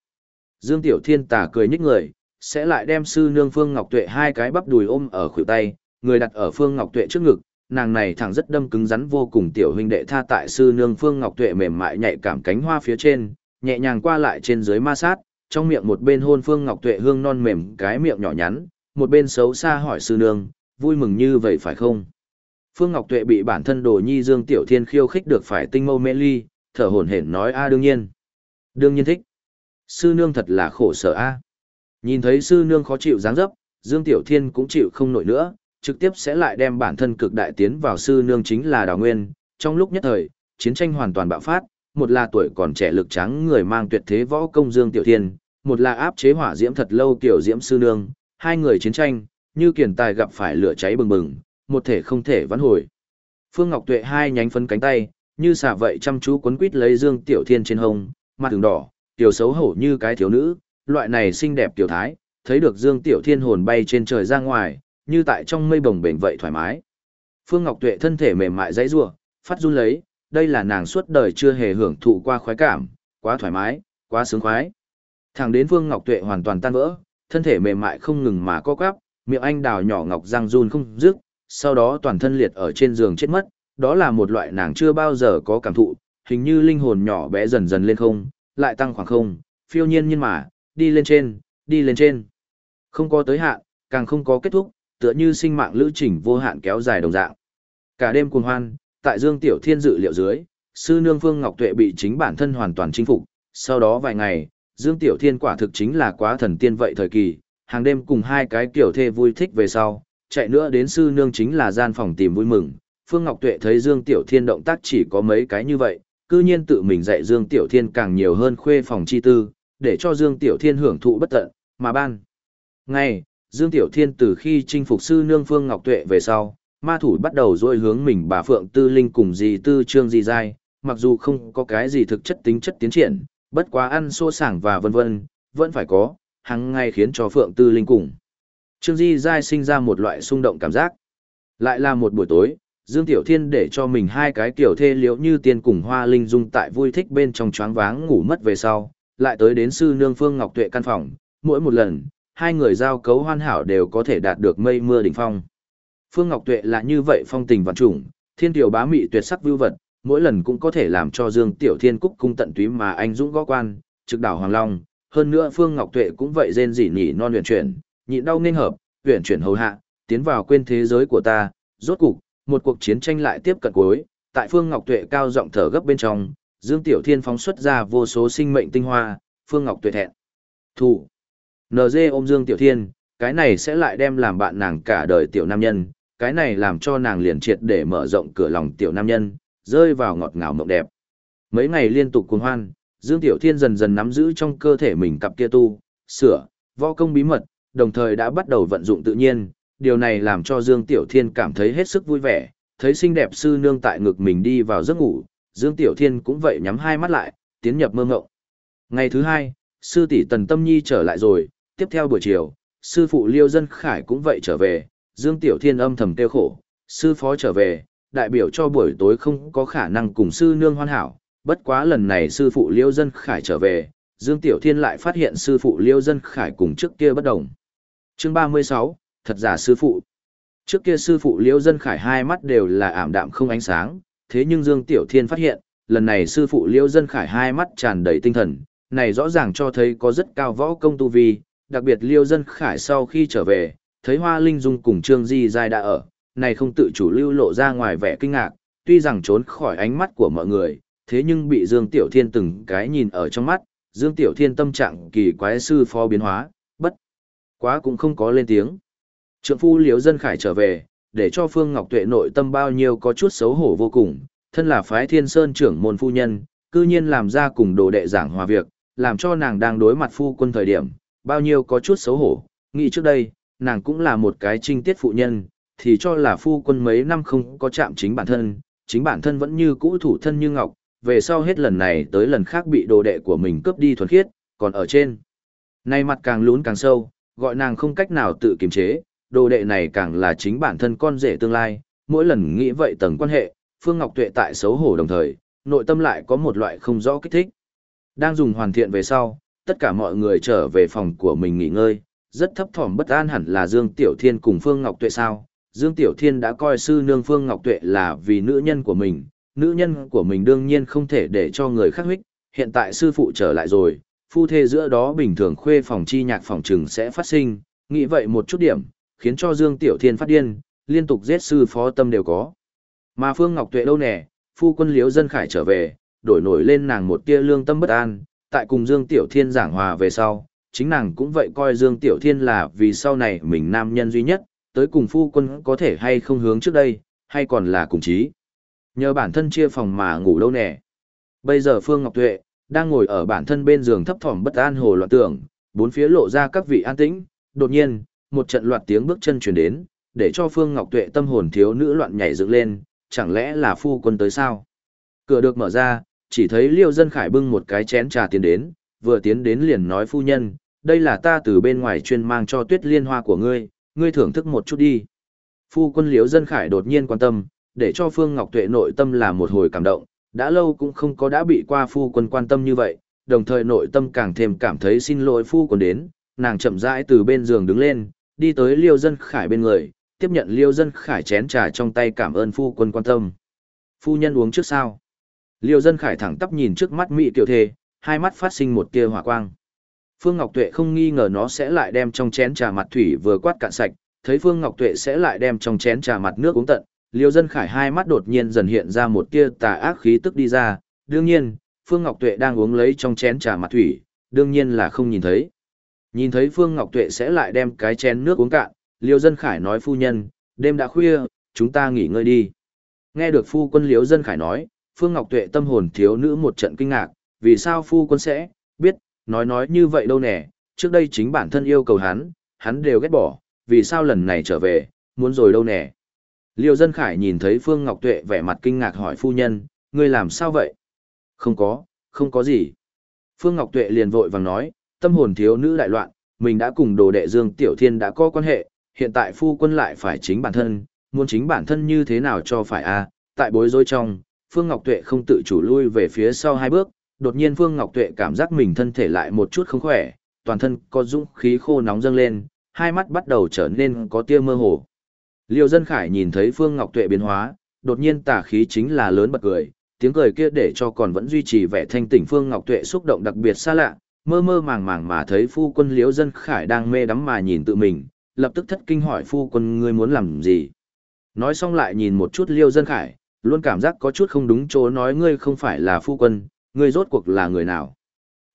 Dương Tiểu Thiên tà cười nhích người, sẽ lại đem sư nương Phương Ngọc Tuệ hai cái bắp đùi ôm ở khuỷu tay, người đặt ở Phương Ngọc Tuệ trước ngực, nàng này thẳng rất đâm cứng rắn vô cùng tiểu huynh đệ tha tại sư nương Phương Ngọc Tuệ mềm mại nhạy cảm cánh hoa phía trên, nhẹ nhàng qua lại trên dưới ma sát, trong miệng một bên hôn Phương Ngọc Tuệ hương non mềm cái miệng nhỏ nhắn, một bên xấu xa hỏi sư nương, vui mừng như vậy phải không? Phương Ngọc Tuệ bị bản thân đồ nhi Dương Tiểu Thiên khiêu khích được phải tinh mâu mê ly, thở hổn hển nói a đương nhiên. Đương nhiên thích. Sư nương thật là khổ sở a. Nhìn thấy sư nương khó chịu dáng dấp, Dương Tiểu Thiên cũng chịu không nổi nữa, trực tiếp sẽ lại đem bản thân cực đại tiến vào sư nương chính là Đào Nguyên. Trong lúc nhất thời, chiến tranh hoàn toàn bạo phát, một là tuổi còn trẻ lực trắng người mang tuyệt thế võ công Dương Tiểu Thiên, một là áp chế hỏa diễm thật lâu tiểu diễm sư nương, hai người chiến tranh, như kiển tài gặp phải lửa cháy bừng bừng, một thể không thể vãn hồi. Phương Ngọc Tuệ hai nhánh phấn cánh tay, như xả vậy chăm chú quấn quít lấy Dương Tiểu Thiên trên hông, mặt thường đỏ, tiểu xấu hổ như cái thiếu nữ, loại này xinh đẹp tiểu thái, thấy được Dương Tiểu Thiên hồn bay trên trời ra ngoài, như tại trong mây bồng bềnh vậy thoải mái. Phương Ngọc Tuệ thân thể mềm mại dãy rủa, phát run lấy, đây là nàng suốt đời chưa hề hưởng thụ qua khoái cảm, quá thoải mái, quá sướng khoái. Thẳng đến Vương Ngọc Tuệ hoàn toàn tan vỡ, thân thể mềm mại không ngừng mà co quắp, miệng anh đào nhỏ ngọc răng run không dứt, sau đó toàn thân liệt ở trên giường chết mất, đó là một loại nàng chưa bao giờ có cảm thụ, hình như linh hồn nhỏ bé dần dần lên không, lại tăng khoảng không, phiêu nhiên nhiên mà, đi lên trên, đi lên trên. Không có tới hạn, càng không có kết thúc, tựa như sinh mạng lữ trình vô hạn kéo dài đồng dạng. Cả đêm cuồng hoan, tại Dương Tiểu Thiên dự liệu dưới, sư nương Phương Ngọc Tuệ bị chính bản thân hoàn toàn chinh phục, sau đó vài ngày, Dương Tiểu Thiên quả thực chính là quá thần tiên vậy thời kỳ, hàng đêm cùng hai cái kiểu thê vui thích về sau, chạy nữa đến sư nương chính là gian phòng tìm vui mừng. Phương Ngọc Tuệ thấy Dương Tiểu Thiên động tác chỉ có mấy cái như vậy, cư nhiên tự mình dạy Dương Tiểu Thiên càng nhiều hơn khuê phòng chi tư, để cho Dương Tiểu Thiên hưởng thụ bất tận, mà ban. Ngay, Dương Tiểu Thiên từ khi chinh phục sư nương Phương Ngọc Tuệ về sau, ma thủ bắt đầu dôi hướng mình bà Phượng Tư Linh cùng dì Tư Trương dì dai, mặc dù không có cái gì thực chất tính chất tiến triển, bất quá ăn xô sảng và vân vân, vẫn phải có, Hắn ngày khiến cho Phượng Tư Linh cùng. Trương Di Giai sinh ra một loại xung động cảm giác. Lại là một buổi tối, Dương Tiểu Thiên để cho mình hai cái kiểu thê liễu như tiên cùng hoa linh dung tại vui thích bên trong choáng váng ngủ mất về sau, lại tới đến sư nương Phương Ngọc Tuệ căn phòng, mỗi một lần, hai người giao cấu hoàn hảo đều có thể đạt được mây mưa đỉnh phong. Phương Ngọc Tuệ là như vậy phong tình vạn trùng, thiên tiểu bá mị tuyệt sắc vưu vật, mỗi lần cũng có thể làm cho Dương Tiểu Thiên cúc cung tận túy mà anh dũng gõ quan, trực đảo Hoàng Long, hơn nữa Phương Ngọc Tuệ cũng vậy rên rỉ nhỉ non luyện chuyển, nhịn đau nên hợp, luyện chuyển hầu hạ, tiến vào quên thế giới của ta, rốt cục, một cuộc chiến tranh lại tiếp cận cuối, tại Phương Ngọc Tuệ cao giọng thở gấp bên trong, Dương Tiểu Thiên phóng xuất ra vô số sinh mệnh tinh hoa, Phương Ngọc Tuệ thẹn. Thủ. NG ôm Dương Tiểu Thiên, cái này sẽ lại đem làm bạn nàng cả đời tiểu nam nhân, cái này làm cho nàng liền triệt để mở rộng cửa lòng tiểu nam nhân, rơi vào ngọt ngào mộng đẹp. Mấy ngày liên tục cuồng hoan, Dương Tiểu Thiên dần dần nắm giữ trong cơ thể mình cặp kia tu, sửa, võ công bí mật, đồng thời đã bắt đầu vận dụng tự nhiên, điều này làm cho Dương Tiểu Thiên cảm thấy hết sức vui vẻ, thấy xinh đẹp sư nương tại ngực mình đi vào giấc ngủ, Dương Tiểu Thiên cũng vậy nhắm hai mắt lại, tiến nhập mơ ngộng. Ngày thứ hai, sư tỷ Tần Tâm Nhi trở lại rồi, tiếp theo buổi chiều, sư phụ Liêu Dân Khải cũng vậy trở về, Dương Tiểu Thiên âm thầm tiêu khổ, sư phó trở về, đại biểu cho buổi tối không có khả năng cùng sư nương hoàn hảo, bất quá lần này sư phụ Liêu Dân Khải trở về, Dương Tiểu Thiên lại phát hiện sư phụ Liêu Dân Khải cùng trước kia bất đồng. Chương 36, thật giả sư phụ. Trước kia sư phụ Liêu Dân Khải hai mắt đều là ảm đạm không ánh sáng, thế nhưng Dương Tiểu Thiên phát hiện, lần này sư phụ Liêu Dân Khải hai mắt tràn đầy tinh thần, này rõ ràng cho thấy có rất cao võ công tu vi, đặc biệt Liêu Dân Khải sau khi trở về, thấy Hoa Linh Dung cùng Trương Di Giai đã ở, này không tự chủ lưu lộ ra ngoài vẻ kinh ngạc, tuy rằng trốn khỏi ánh mắt của mọi người, thế nhưng bị Dương Tiểu Thiên từng cái nhìn ở trong mắt, Dương Tiểu Thiên tâm trạng kỳ quái sư phó biến hóa, bất quá cũng không có lên tiếng. Trượng phu Liễu Dân Khải trở về, để cho Phương Ngọc Tuệ nội tâm bao nhiêu có chút xấu hổ vô cùng, thân là phái Thiên Sơn trưởng môn phu nhân, cư nhiên làm ra cùng đồ đệ giảng hòa việc, làm cho nàng đang đối mặt phu quân thời điểm, bao nhiêu có chút xấu hổ, nghĩ trước đây, nàng cũng là một cái trinh tiết phụ nhân, thì cho là phu quân mấy năm không có chạm chính bản thân, chính bản thân vẫn như cũ thủ thân như ngọc, về sau hết lần này tới lần khác bị đồ đệ của mình cướp đi thuần khiết, còn ở trên. Nay mặt càng lún càng sâu, gọi nàng không cách nào tự kiềm chế, đồ đệ này càng là chính bản thân con rể tương lai, mỗi lần nghĩ vậy tầng quan hệ, Phương Ngọc Tuệ tại xấu hổ đồng thời, nội tâm lại có một loại không rõ kích thích. Đang dùng hoàn thiện về sau, tất cả mọi người trở về phòng của mình nghỉ ngơi, rất thấp thỏm bất an hẳn là Dương Tiểu Thiên cùng Phương Ngọc Tuệ sao. Dương Tiểu Thiên đã coi sư nương Phương Ngọc Tuệ là vì nữ nhân của mình, nữ nhân của mình đương nhiên không thể để cho người khác huyết, hiện tại sư phụ trở lại rồi, phu thê giữa đó bình thường khuê phòng chi nhạc phòng trừng sẽ phát sinh, nghĩ vậy một chút điểm, khiến cho Dương Tiểu Thiên phát điên, liên tục giết sư phó tâm đều có. Mà Phương Ngọc Tuệ đâu nè, phu quân liếu dân khải trở về, đổi nổi lên nàng một tia lương tâm bất an, tại cùng Dương Tiểu Thiên giảng hòa về sau, chính nàng cũng vậy coi Dương Tiểu Thiên là vì sau này mình nam nhân duy nhất, tới cùng phu quân có thể hay không hướng trước đây, hay còn là cùng chí. Nhờ bản thân chia phòng mà ngủ đâu nè. Bây giờ Phương Ngọc Tuệ, đang ngồi ở bản thân bên giường thấp thỏm bất an hồ loạn tưởng, bốn phía lộ ra các vị an tĩnh, đột nhiên, một trận loạt tiếng bước chân chuyển đến, để cho Phương Ngọc Tuệ tâm hồn thiếu nữ loạn nhảy dựng lên, chẳng lẽ là phu quân tới sao? Cửa được mở ra, chỉ thấy Liêu Dân Khải bưng một cái chén trà tiến đến, vừa tiến đến liền nói phu nhân, đây là ta từ bên ngoài chuyên mang cho tuyết liên hoa của ngươi, ngươi thưởng thức một chút đi. Phu quân Liễu Dân Khải đột nhiên quan tâm, để cho Phương Ngọc Tuệ nội tâm là một hồi cảm động, đã lâu cũng không có đã bị qua phu quân quan tâm như vậy, đồng thời nội tâm càng thêm cảm thấy xin lỗi phu quân đến, nàng chậm rãi từ bên giường đứng lên, đi tới Liêu Dân Khải bên người, tiếp nhận Liêu Dân Khải chén trà trong tay cảm ơn phu quân quan tâm. Phu nhân uống trước sao? Liêu Dân Khải thẳng tắp nhìn trước mắt Mỹ tiểu thê, hai mắt phát sinh một tia hỏa quang. Phương Ngọc Tuệ không nghi ngờ nó sẽ lại đem trong chén trà mặt thủy vừa quát cạn sạch, thấy Phương Ngọc Tuệ sẽ lại đem trong chén trà mặt nước uống tận, Liêu Dân Khải hai mắt đột nhiên dần hiện ra một tia tà ác khí tức đi ra, đương nhiên, Phương Ngọc Tuệ đang uống lấy trong chén trà mặt thủy, đương nhiên là không nhìn thấy. Nhìn thấy Phương Ngọc Tuệ sẽ lại đem cái chén nước uống cạn, Liêu Dân Khải nói phu nhân, đêm đã khuya, chúng ta nghỉ ngơi đi. Nghe được phu quân Liêu Dân Khải nói, Phương Ngọc Tuệ tâm hồn thiếu nữ một trận kinh ngạc, vì sao phu quân sẽ, biết, nói nói như vậy đâu nè, trước đây chính bản thân yêu cầu hắn, hắn đều ghét bỏ, vì sao lần này trở về, muốn rồi đâu nè. Liêu Dân Khải nhìn thấy Phương Ngọc Tuệ vẻ mặt kinh ngạc hỏi phu nhân, ngươi làm sao vậy? Không có, không có gì. Phương Ngọc Tuệ liền vội vàng nói, tâm hồn thiếu nữ đại loạn, mình đã cùng đồ đệ Dương Tiểu Thiên đã có quan hệ, hiện tại phu quân lại phải chính bản thân, muốn chính bản thân như thế nào cho phải a tại bối rối trong, Phương Ngọc Tuệ không tự chủ lui về phía sau hai bước, đột nhiên Phương Ngọc Tuệ cảm giác mình thân thể lại một chút không khỏe, toàn thân có dũng khí khô nóng dâng lên, hai mắt bắt đầu trở nên có tia mơ hồ. Liêu Dân Khải nhìn thấy Phương Ngọc Tuệ biến hóa, đột nhiên tà khí chính là lớn bật cười, tiếng cười kia để cho còn vẫn duy trì vẻ thanh tỉnh Phương Ngọc Tuệ xúc động đặc biệt xa lạ, mơ mơ màng màng mà thấy phu quân Liêu Dân Khải đang mê đắm mà nhìn tự mình, lập tức thất kinh hỏi phu quân ngươi muốn làm gì. Nói xong lại nhìn một chút Liêu Dân Khải, luôn cảm giác có chút không đúng chỗ nói ngươi không phải là phu quân, ngươi rốt cuộc là người nào.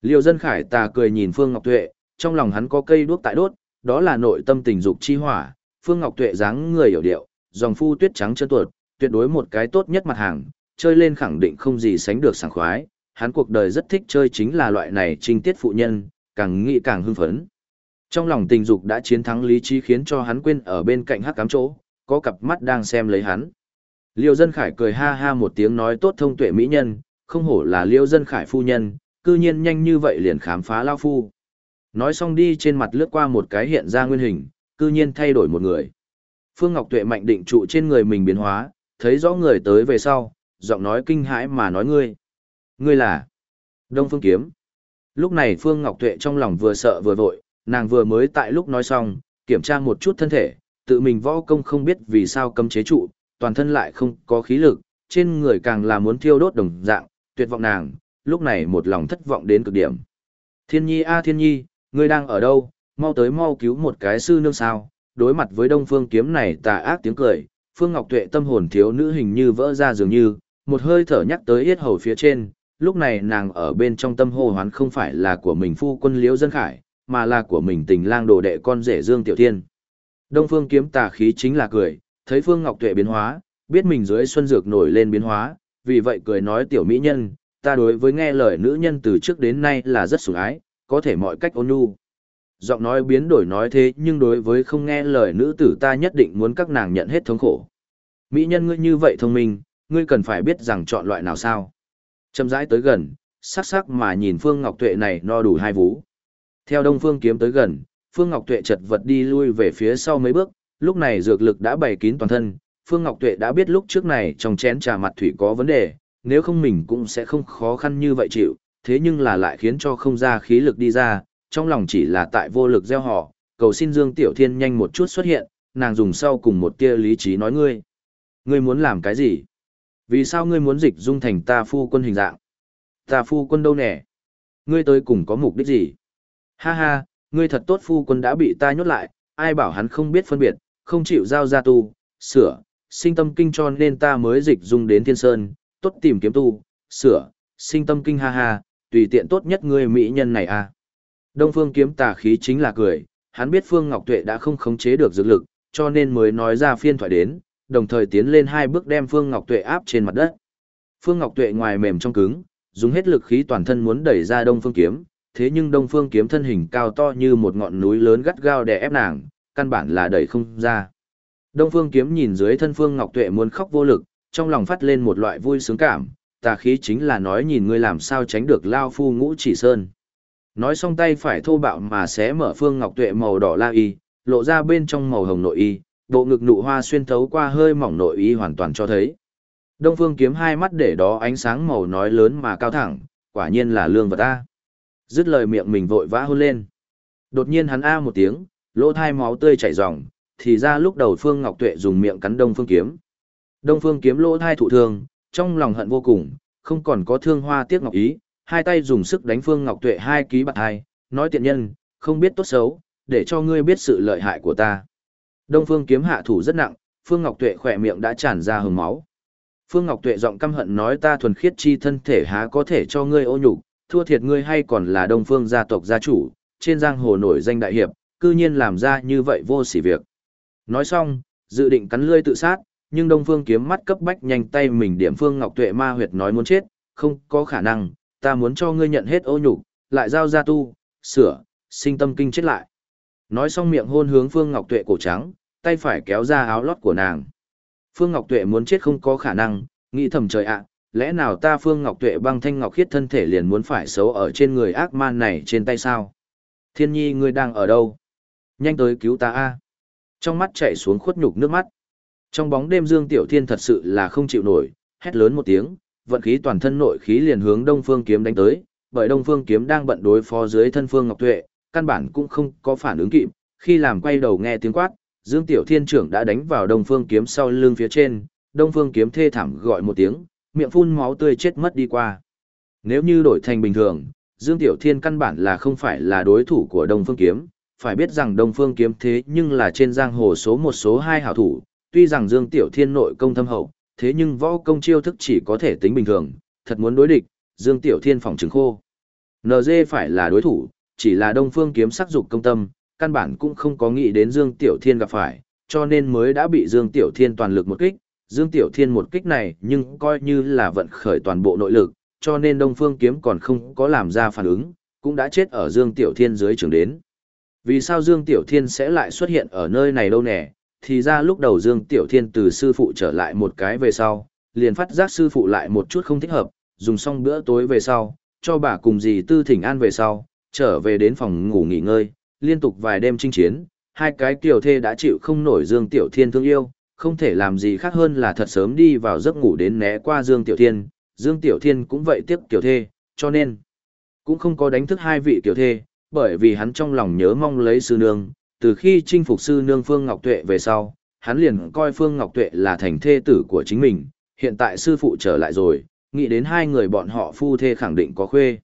Liêu Dân Khải tà cười nhìn Phương Ngọc Tuệ, trong lòng hắn có cây đuốc tại đốt, đó là nội tâm tình dục chi hỏa, Phương Ngọc Tuệ dáng người hiểu điệu, dòng phu tuyết trắng chân tuột, tuyệt đối một cái tốt nhất mặt hàng, chơi lên khẳng định không gì sánh được sảng khoái, hắn cuộc đời rất thích chơi chính là loại này trinh tiết phụ nhân, càng nghĩ càng hưng phấn. Trong lòng tình dục đã chiến thắng lý trí khiến cho hắn quên ở bên cạnh hắc cám chỗ, có cặp mắt đang xem lấy hắn. Liêu Dân Khải cười ha ha một tiếng nói tốt thông tuệ mỹ nhân, không hổ là Liêu Dân Khải phu nhân, cư nhiên nhanh như vậy liền khám phá lao phu. Nói xong đi trên mặt lướt qua một cái hiện ra nguyên hình, cư nhiên thay đổi một người. Phương Ngọc Tuệ mạnh định trụ trên người mình biến hóa, thấy rõ người tới về sau, giọng nói kinh hãi mà nói ngươi. Ngươi là Đông Phương Kiếm. Lúc này Phương Ngọc Tuệ trong lòng vừa sợ vừa vội, nàng vừa mới tại lúc nói xong, kiểm tra một chút thân thể, tự mình võ công không biết vì sao cấm chế trụ, toàn thân lại không có khí lực, trên người càng là muốn thiêu đốt đồng dạng, tuyệt vọng nàng, lúc này một lòng thất vọng đến cực điểm. Thiên nhi a thiên nhi, ngươi đang ở đâu, mau tới mau cứu một cái sư nương sao, đối mặt với Đông Phương Kiếm này tà ác tiếng cười, Phương Ngọc Tuệ tâm hồn thiếu nữ hình như vỡ ra dường như, một hơi thở nhắc tới yết hầu phía trên, lúc này nàng ở bên trong tâm hồ hoán không phải là của mình phu quân Liễu Dân Khải, mà là của mình tình lang đồ đệ con rể Dương Tiểu Thiên. Đông Phương Kiếm tà khí chính là cười, thấy Phương Ngọc Tuệ biến hóa, biết mình dưới xuân dược nổi lên biến hóa, vì vậy cười nói tiểu mỹ nhân, ta đối với nghe lời nữ nhân từ trước đến nay là rất sủng ái, có thể mọi cách ôn nhu. Giọng nói biến đổi nói thế nhưng đối với không nghe lời nữ tử ta nhất định muốn các nàng nhận hết thống khổ. Mỹ nhân ngươi như vậy thông minh, ngươi cần phải biết rằng chọn loại nào sao. Châm rãi tới gần, sắc sắc mà nhìn Phương Ngọc Tuệ này no đủ hai vú. Theo Đông Phương kiếm tới gần, Phương Ngọc Tuệ chật vật đi lui về phía sau mấy bước, lúc này dược lực đã bày kín toàn thân, Phương Ngọc Tuệ đã biết lúc trước này trong chén trà mặt thủy có vấn đề, nếu không mình cũng sẽ không khó khăn như vậy chịu, thế nhưng là lại khiến cho không ra khí lực đi ra, trong lòng chỉ là tại vô lực gieo họ, cầu xin Dương Tiểu Thiên nhanh một chút xuất hiện, nàng dùng sau cùng một tia lý trí nói ngươi. Ngươi muốn làm cái gì? Vì sao ngươi muốn dịch dung thành ta phu quân hình dạng? Ta phu quân đâu nè? Ngươi tới cùng có mục đích gì? Ha ha, ngươi thật tốt phu quân đã bị ta nhốt lại, ai bảo hắn không biết phân biệt, không chịu giao ra tu, sửa, sinh tâm kinh cho nên ta mới dịch dung đến thiên sơn, tốt tìm kiếm tu, sửa, sinh tâm kinh ha ha, tùy tiện tốt nhất ngươi mỹ nhân này à. Đông phương kiếm tà khí chính là cười, hắn biết Phương Ngọc Tuệ đã không khống chế được dược lực, cho nên mới nói ra phiên thoại đến, đồng thời tiến lên hai bước đem Phương Ngọc Tuệ áp trên mặt đất. Phương Ngọc Tuệ ngoài mềm trong cứng, dùng hết lực khí toàn thân muốn đẩy ra Đông Phương kiếm, thế nhưng Đông Phương kiếm thân hình cao to như một ngọn núi lớn gắt gao đè ép nàng, căn bản là đẩy không ra. Đông Phương kiếm nhìn dưới thân Phương Ngọc Tuệ muốn khóc vô lực, trong lòng phát lên một loại vui sướng cảm, tà khí chính là nói nhìn ngươi làm sao tránh được lao phu ngũ chỉ sơn. Nói xong tay phải thô bạo mà xé mở Phương Ngọc Tuệ màu đỏ la y, lộ ra bên trong màu hồng nội y, bộ ngực nụ hoa xuyên thấu qua hơi mỏng nội y hoàn toàn cho thấy. Đông Phương kiếm hai mắt để đó ánh sáng màu nói lớn mà cao thẳng, quả nhiên là lương vật ta. Dứt lời miệng mình vội vã hôn lên. Đột nhiên hắn a một tiếng, lỗ thai máu tươi chảy ròng, thì ra lúc đầu Phương Ngọc Tuệ dùng miệng cắn Đông Phương kiếm. Đông Phương kiếm lỗ thai thụ thương, trong lòng hận vô cùng, không còn có thương hoa tiếc ngọc ý, hai tay dùng sức đánh Phương Ngọc Tuệ hai ký bạc hai, nói tiện nhân, không biết tốt xấu, để cho ngươi biết sự lợi hại của ta. Đông Phương kiếm hạ thủ rất nặng, Phương Ngọc Tuệ khỏe miệng đã tràn ra hừng máu. Phương Ngọc Tuệ giọng căm hận nói ta thuần khiết chi thân thể há có thể cho ngươi ô nhục, thua thiệt ngươi hay còn là Đông Phương gia tộc gia chủ, trên giang hồ nổi danh đại hiệp, cư nhiên làm ra như vậy vô sỉ việc. Nói xong, dự định cắn lưỡi tự sát, nhưng Đông Phương kiếm mắt cấp bách nhanh tay mình điểm Phương Ngọc Tuệ ma huyệt nói muốn chết, không có khả năng, ta muốn cho ngươi nhận hết ô nhục, lại giao ra tu, sửa, sinh tâm kinh chết lại. Nói xong miệng hôn hướng Phương Ngọc Tuệ cổ trắng, tay phải kéo ra áo lót của nàng. Phương Ngọc Tuệ muốn chết không có khả năng, nghĩ thầm trời ạ, lẽ nào ta Phương Ngọc Tuệ băng thanh ngọc khiết thân thể liền muốn phải xấu ở trên người ác man này trên tay sao? Thiên nhi ngươi đang ở đâu? Nhanh tới cứu ta a! Trong mắt chảy xuống khuất nhục nước mắt. Trong bóng đêm Dương Tiểu Thiên thật sự là không chịu nổi, hét lớn một tiếng, vận khí toàn thân nội khí liền hướng Đông Phương Kiếm đánh tới, bởi Đông Phương Kiếm đang bận đối phó dưới thân Phương Ngọc Tuệ, căn bản cũng không có phản ứng kịp, khi làm quay đầu nghe tiếng quát, Dương Tiểu Thiên trưởng đã đánh vào Đông Phương Kiếm sau lưng phía trên, Đông Phương Kiếm thê thảm gọi một tiếng, miệng phun máu tươi chết mất đi qua. Nếu như đổi thành bình thường, Dương Tiểu Thiên căn bản là không phải là đối thủ của Đông Phương Kiếm, phải biết rằng Đông Phương Kiếm thế nhưng là trên giang hồ số một số hai hảo thủ, tuy rằng Dương Tiểu Thiên nội công thâm hậu, thế nhưng võ công chiêu thức chỉ có thể tính bình thường, thật muốn đối địch, Dương Tiểu Thiên phòng trứng khô. NG phải là đối thủ, chỉ là Đông Phương kiếm sắc dục công tâm, căn bản cũng không có nghĩ đến Dương Tiểu Thiên gặp phải, cho nên mới đã bị Dương Tiểu Thiên toàn lực một kích. Dương Tiểu Thiên một kích này nhưng coi như là vận khởi toàn bộ nội lực, cho nên Đông Phương kiếm còn không có làm ra phản ứng, cũng đã chết ở Dương Tiểu Thiên dưới trường đến. Vì sao Dương Tiểu Thiên sẽ lại xuất hiện ở nơi này đâu nè? Thì ra lúc đầu Dương Tiểu Thiên từ sư phụ trở lại một cái về sau, liền phát giác sư phụ lại một chút không thích hợp, dùng xong bữa tối về sau, cho bà cùng dì tư thỉnh an về sau, trở về đến phòng ngủ nghỉ ngơi, liên tục vài đêm chinh chiến, hai cái tiểu thê đã chịu không nổi Dương Tiểu Thiên thương yêu, không thể làm gì khác hơn là thật sớm đi vào giấc ngủ đến né qua Dương Tiểu Thiên, Dương Tiểu Thiên cũng vậy tiếp tiểu thê, cho nên cũng không có đánh thức hai vị tiểu thê, bởi vì hắn trong lòng nhớ mong lấy sư nương, từ khi chinh phục sư nương Phương Ngọc Tuệ về sau, hắn liền coi Phương Ngọc Tuệ là thành thê tử của chính mình, hiện tại sư phụ trở lại rồi, nghĩ đến hai người bọn họ phu thê khẳng định có khuê.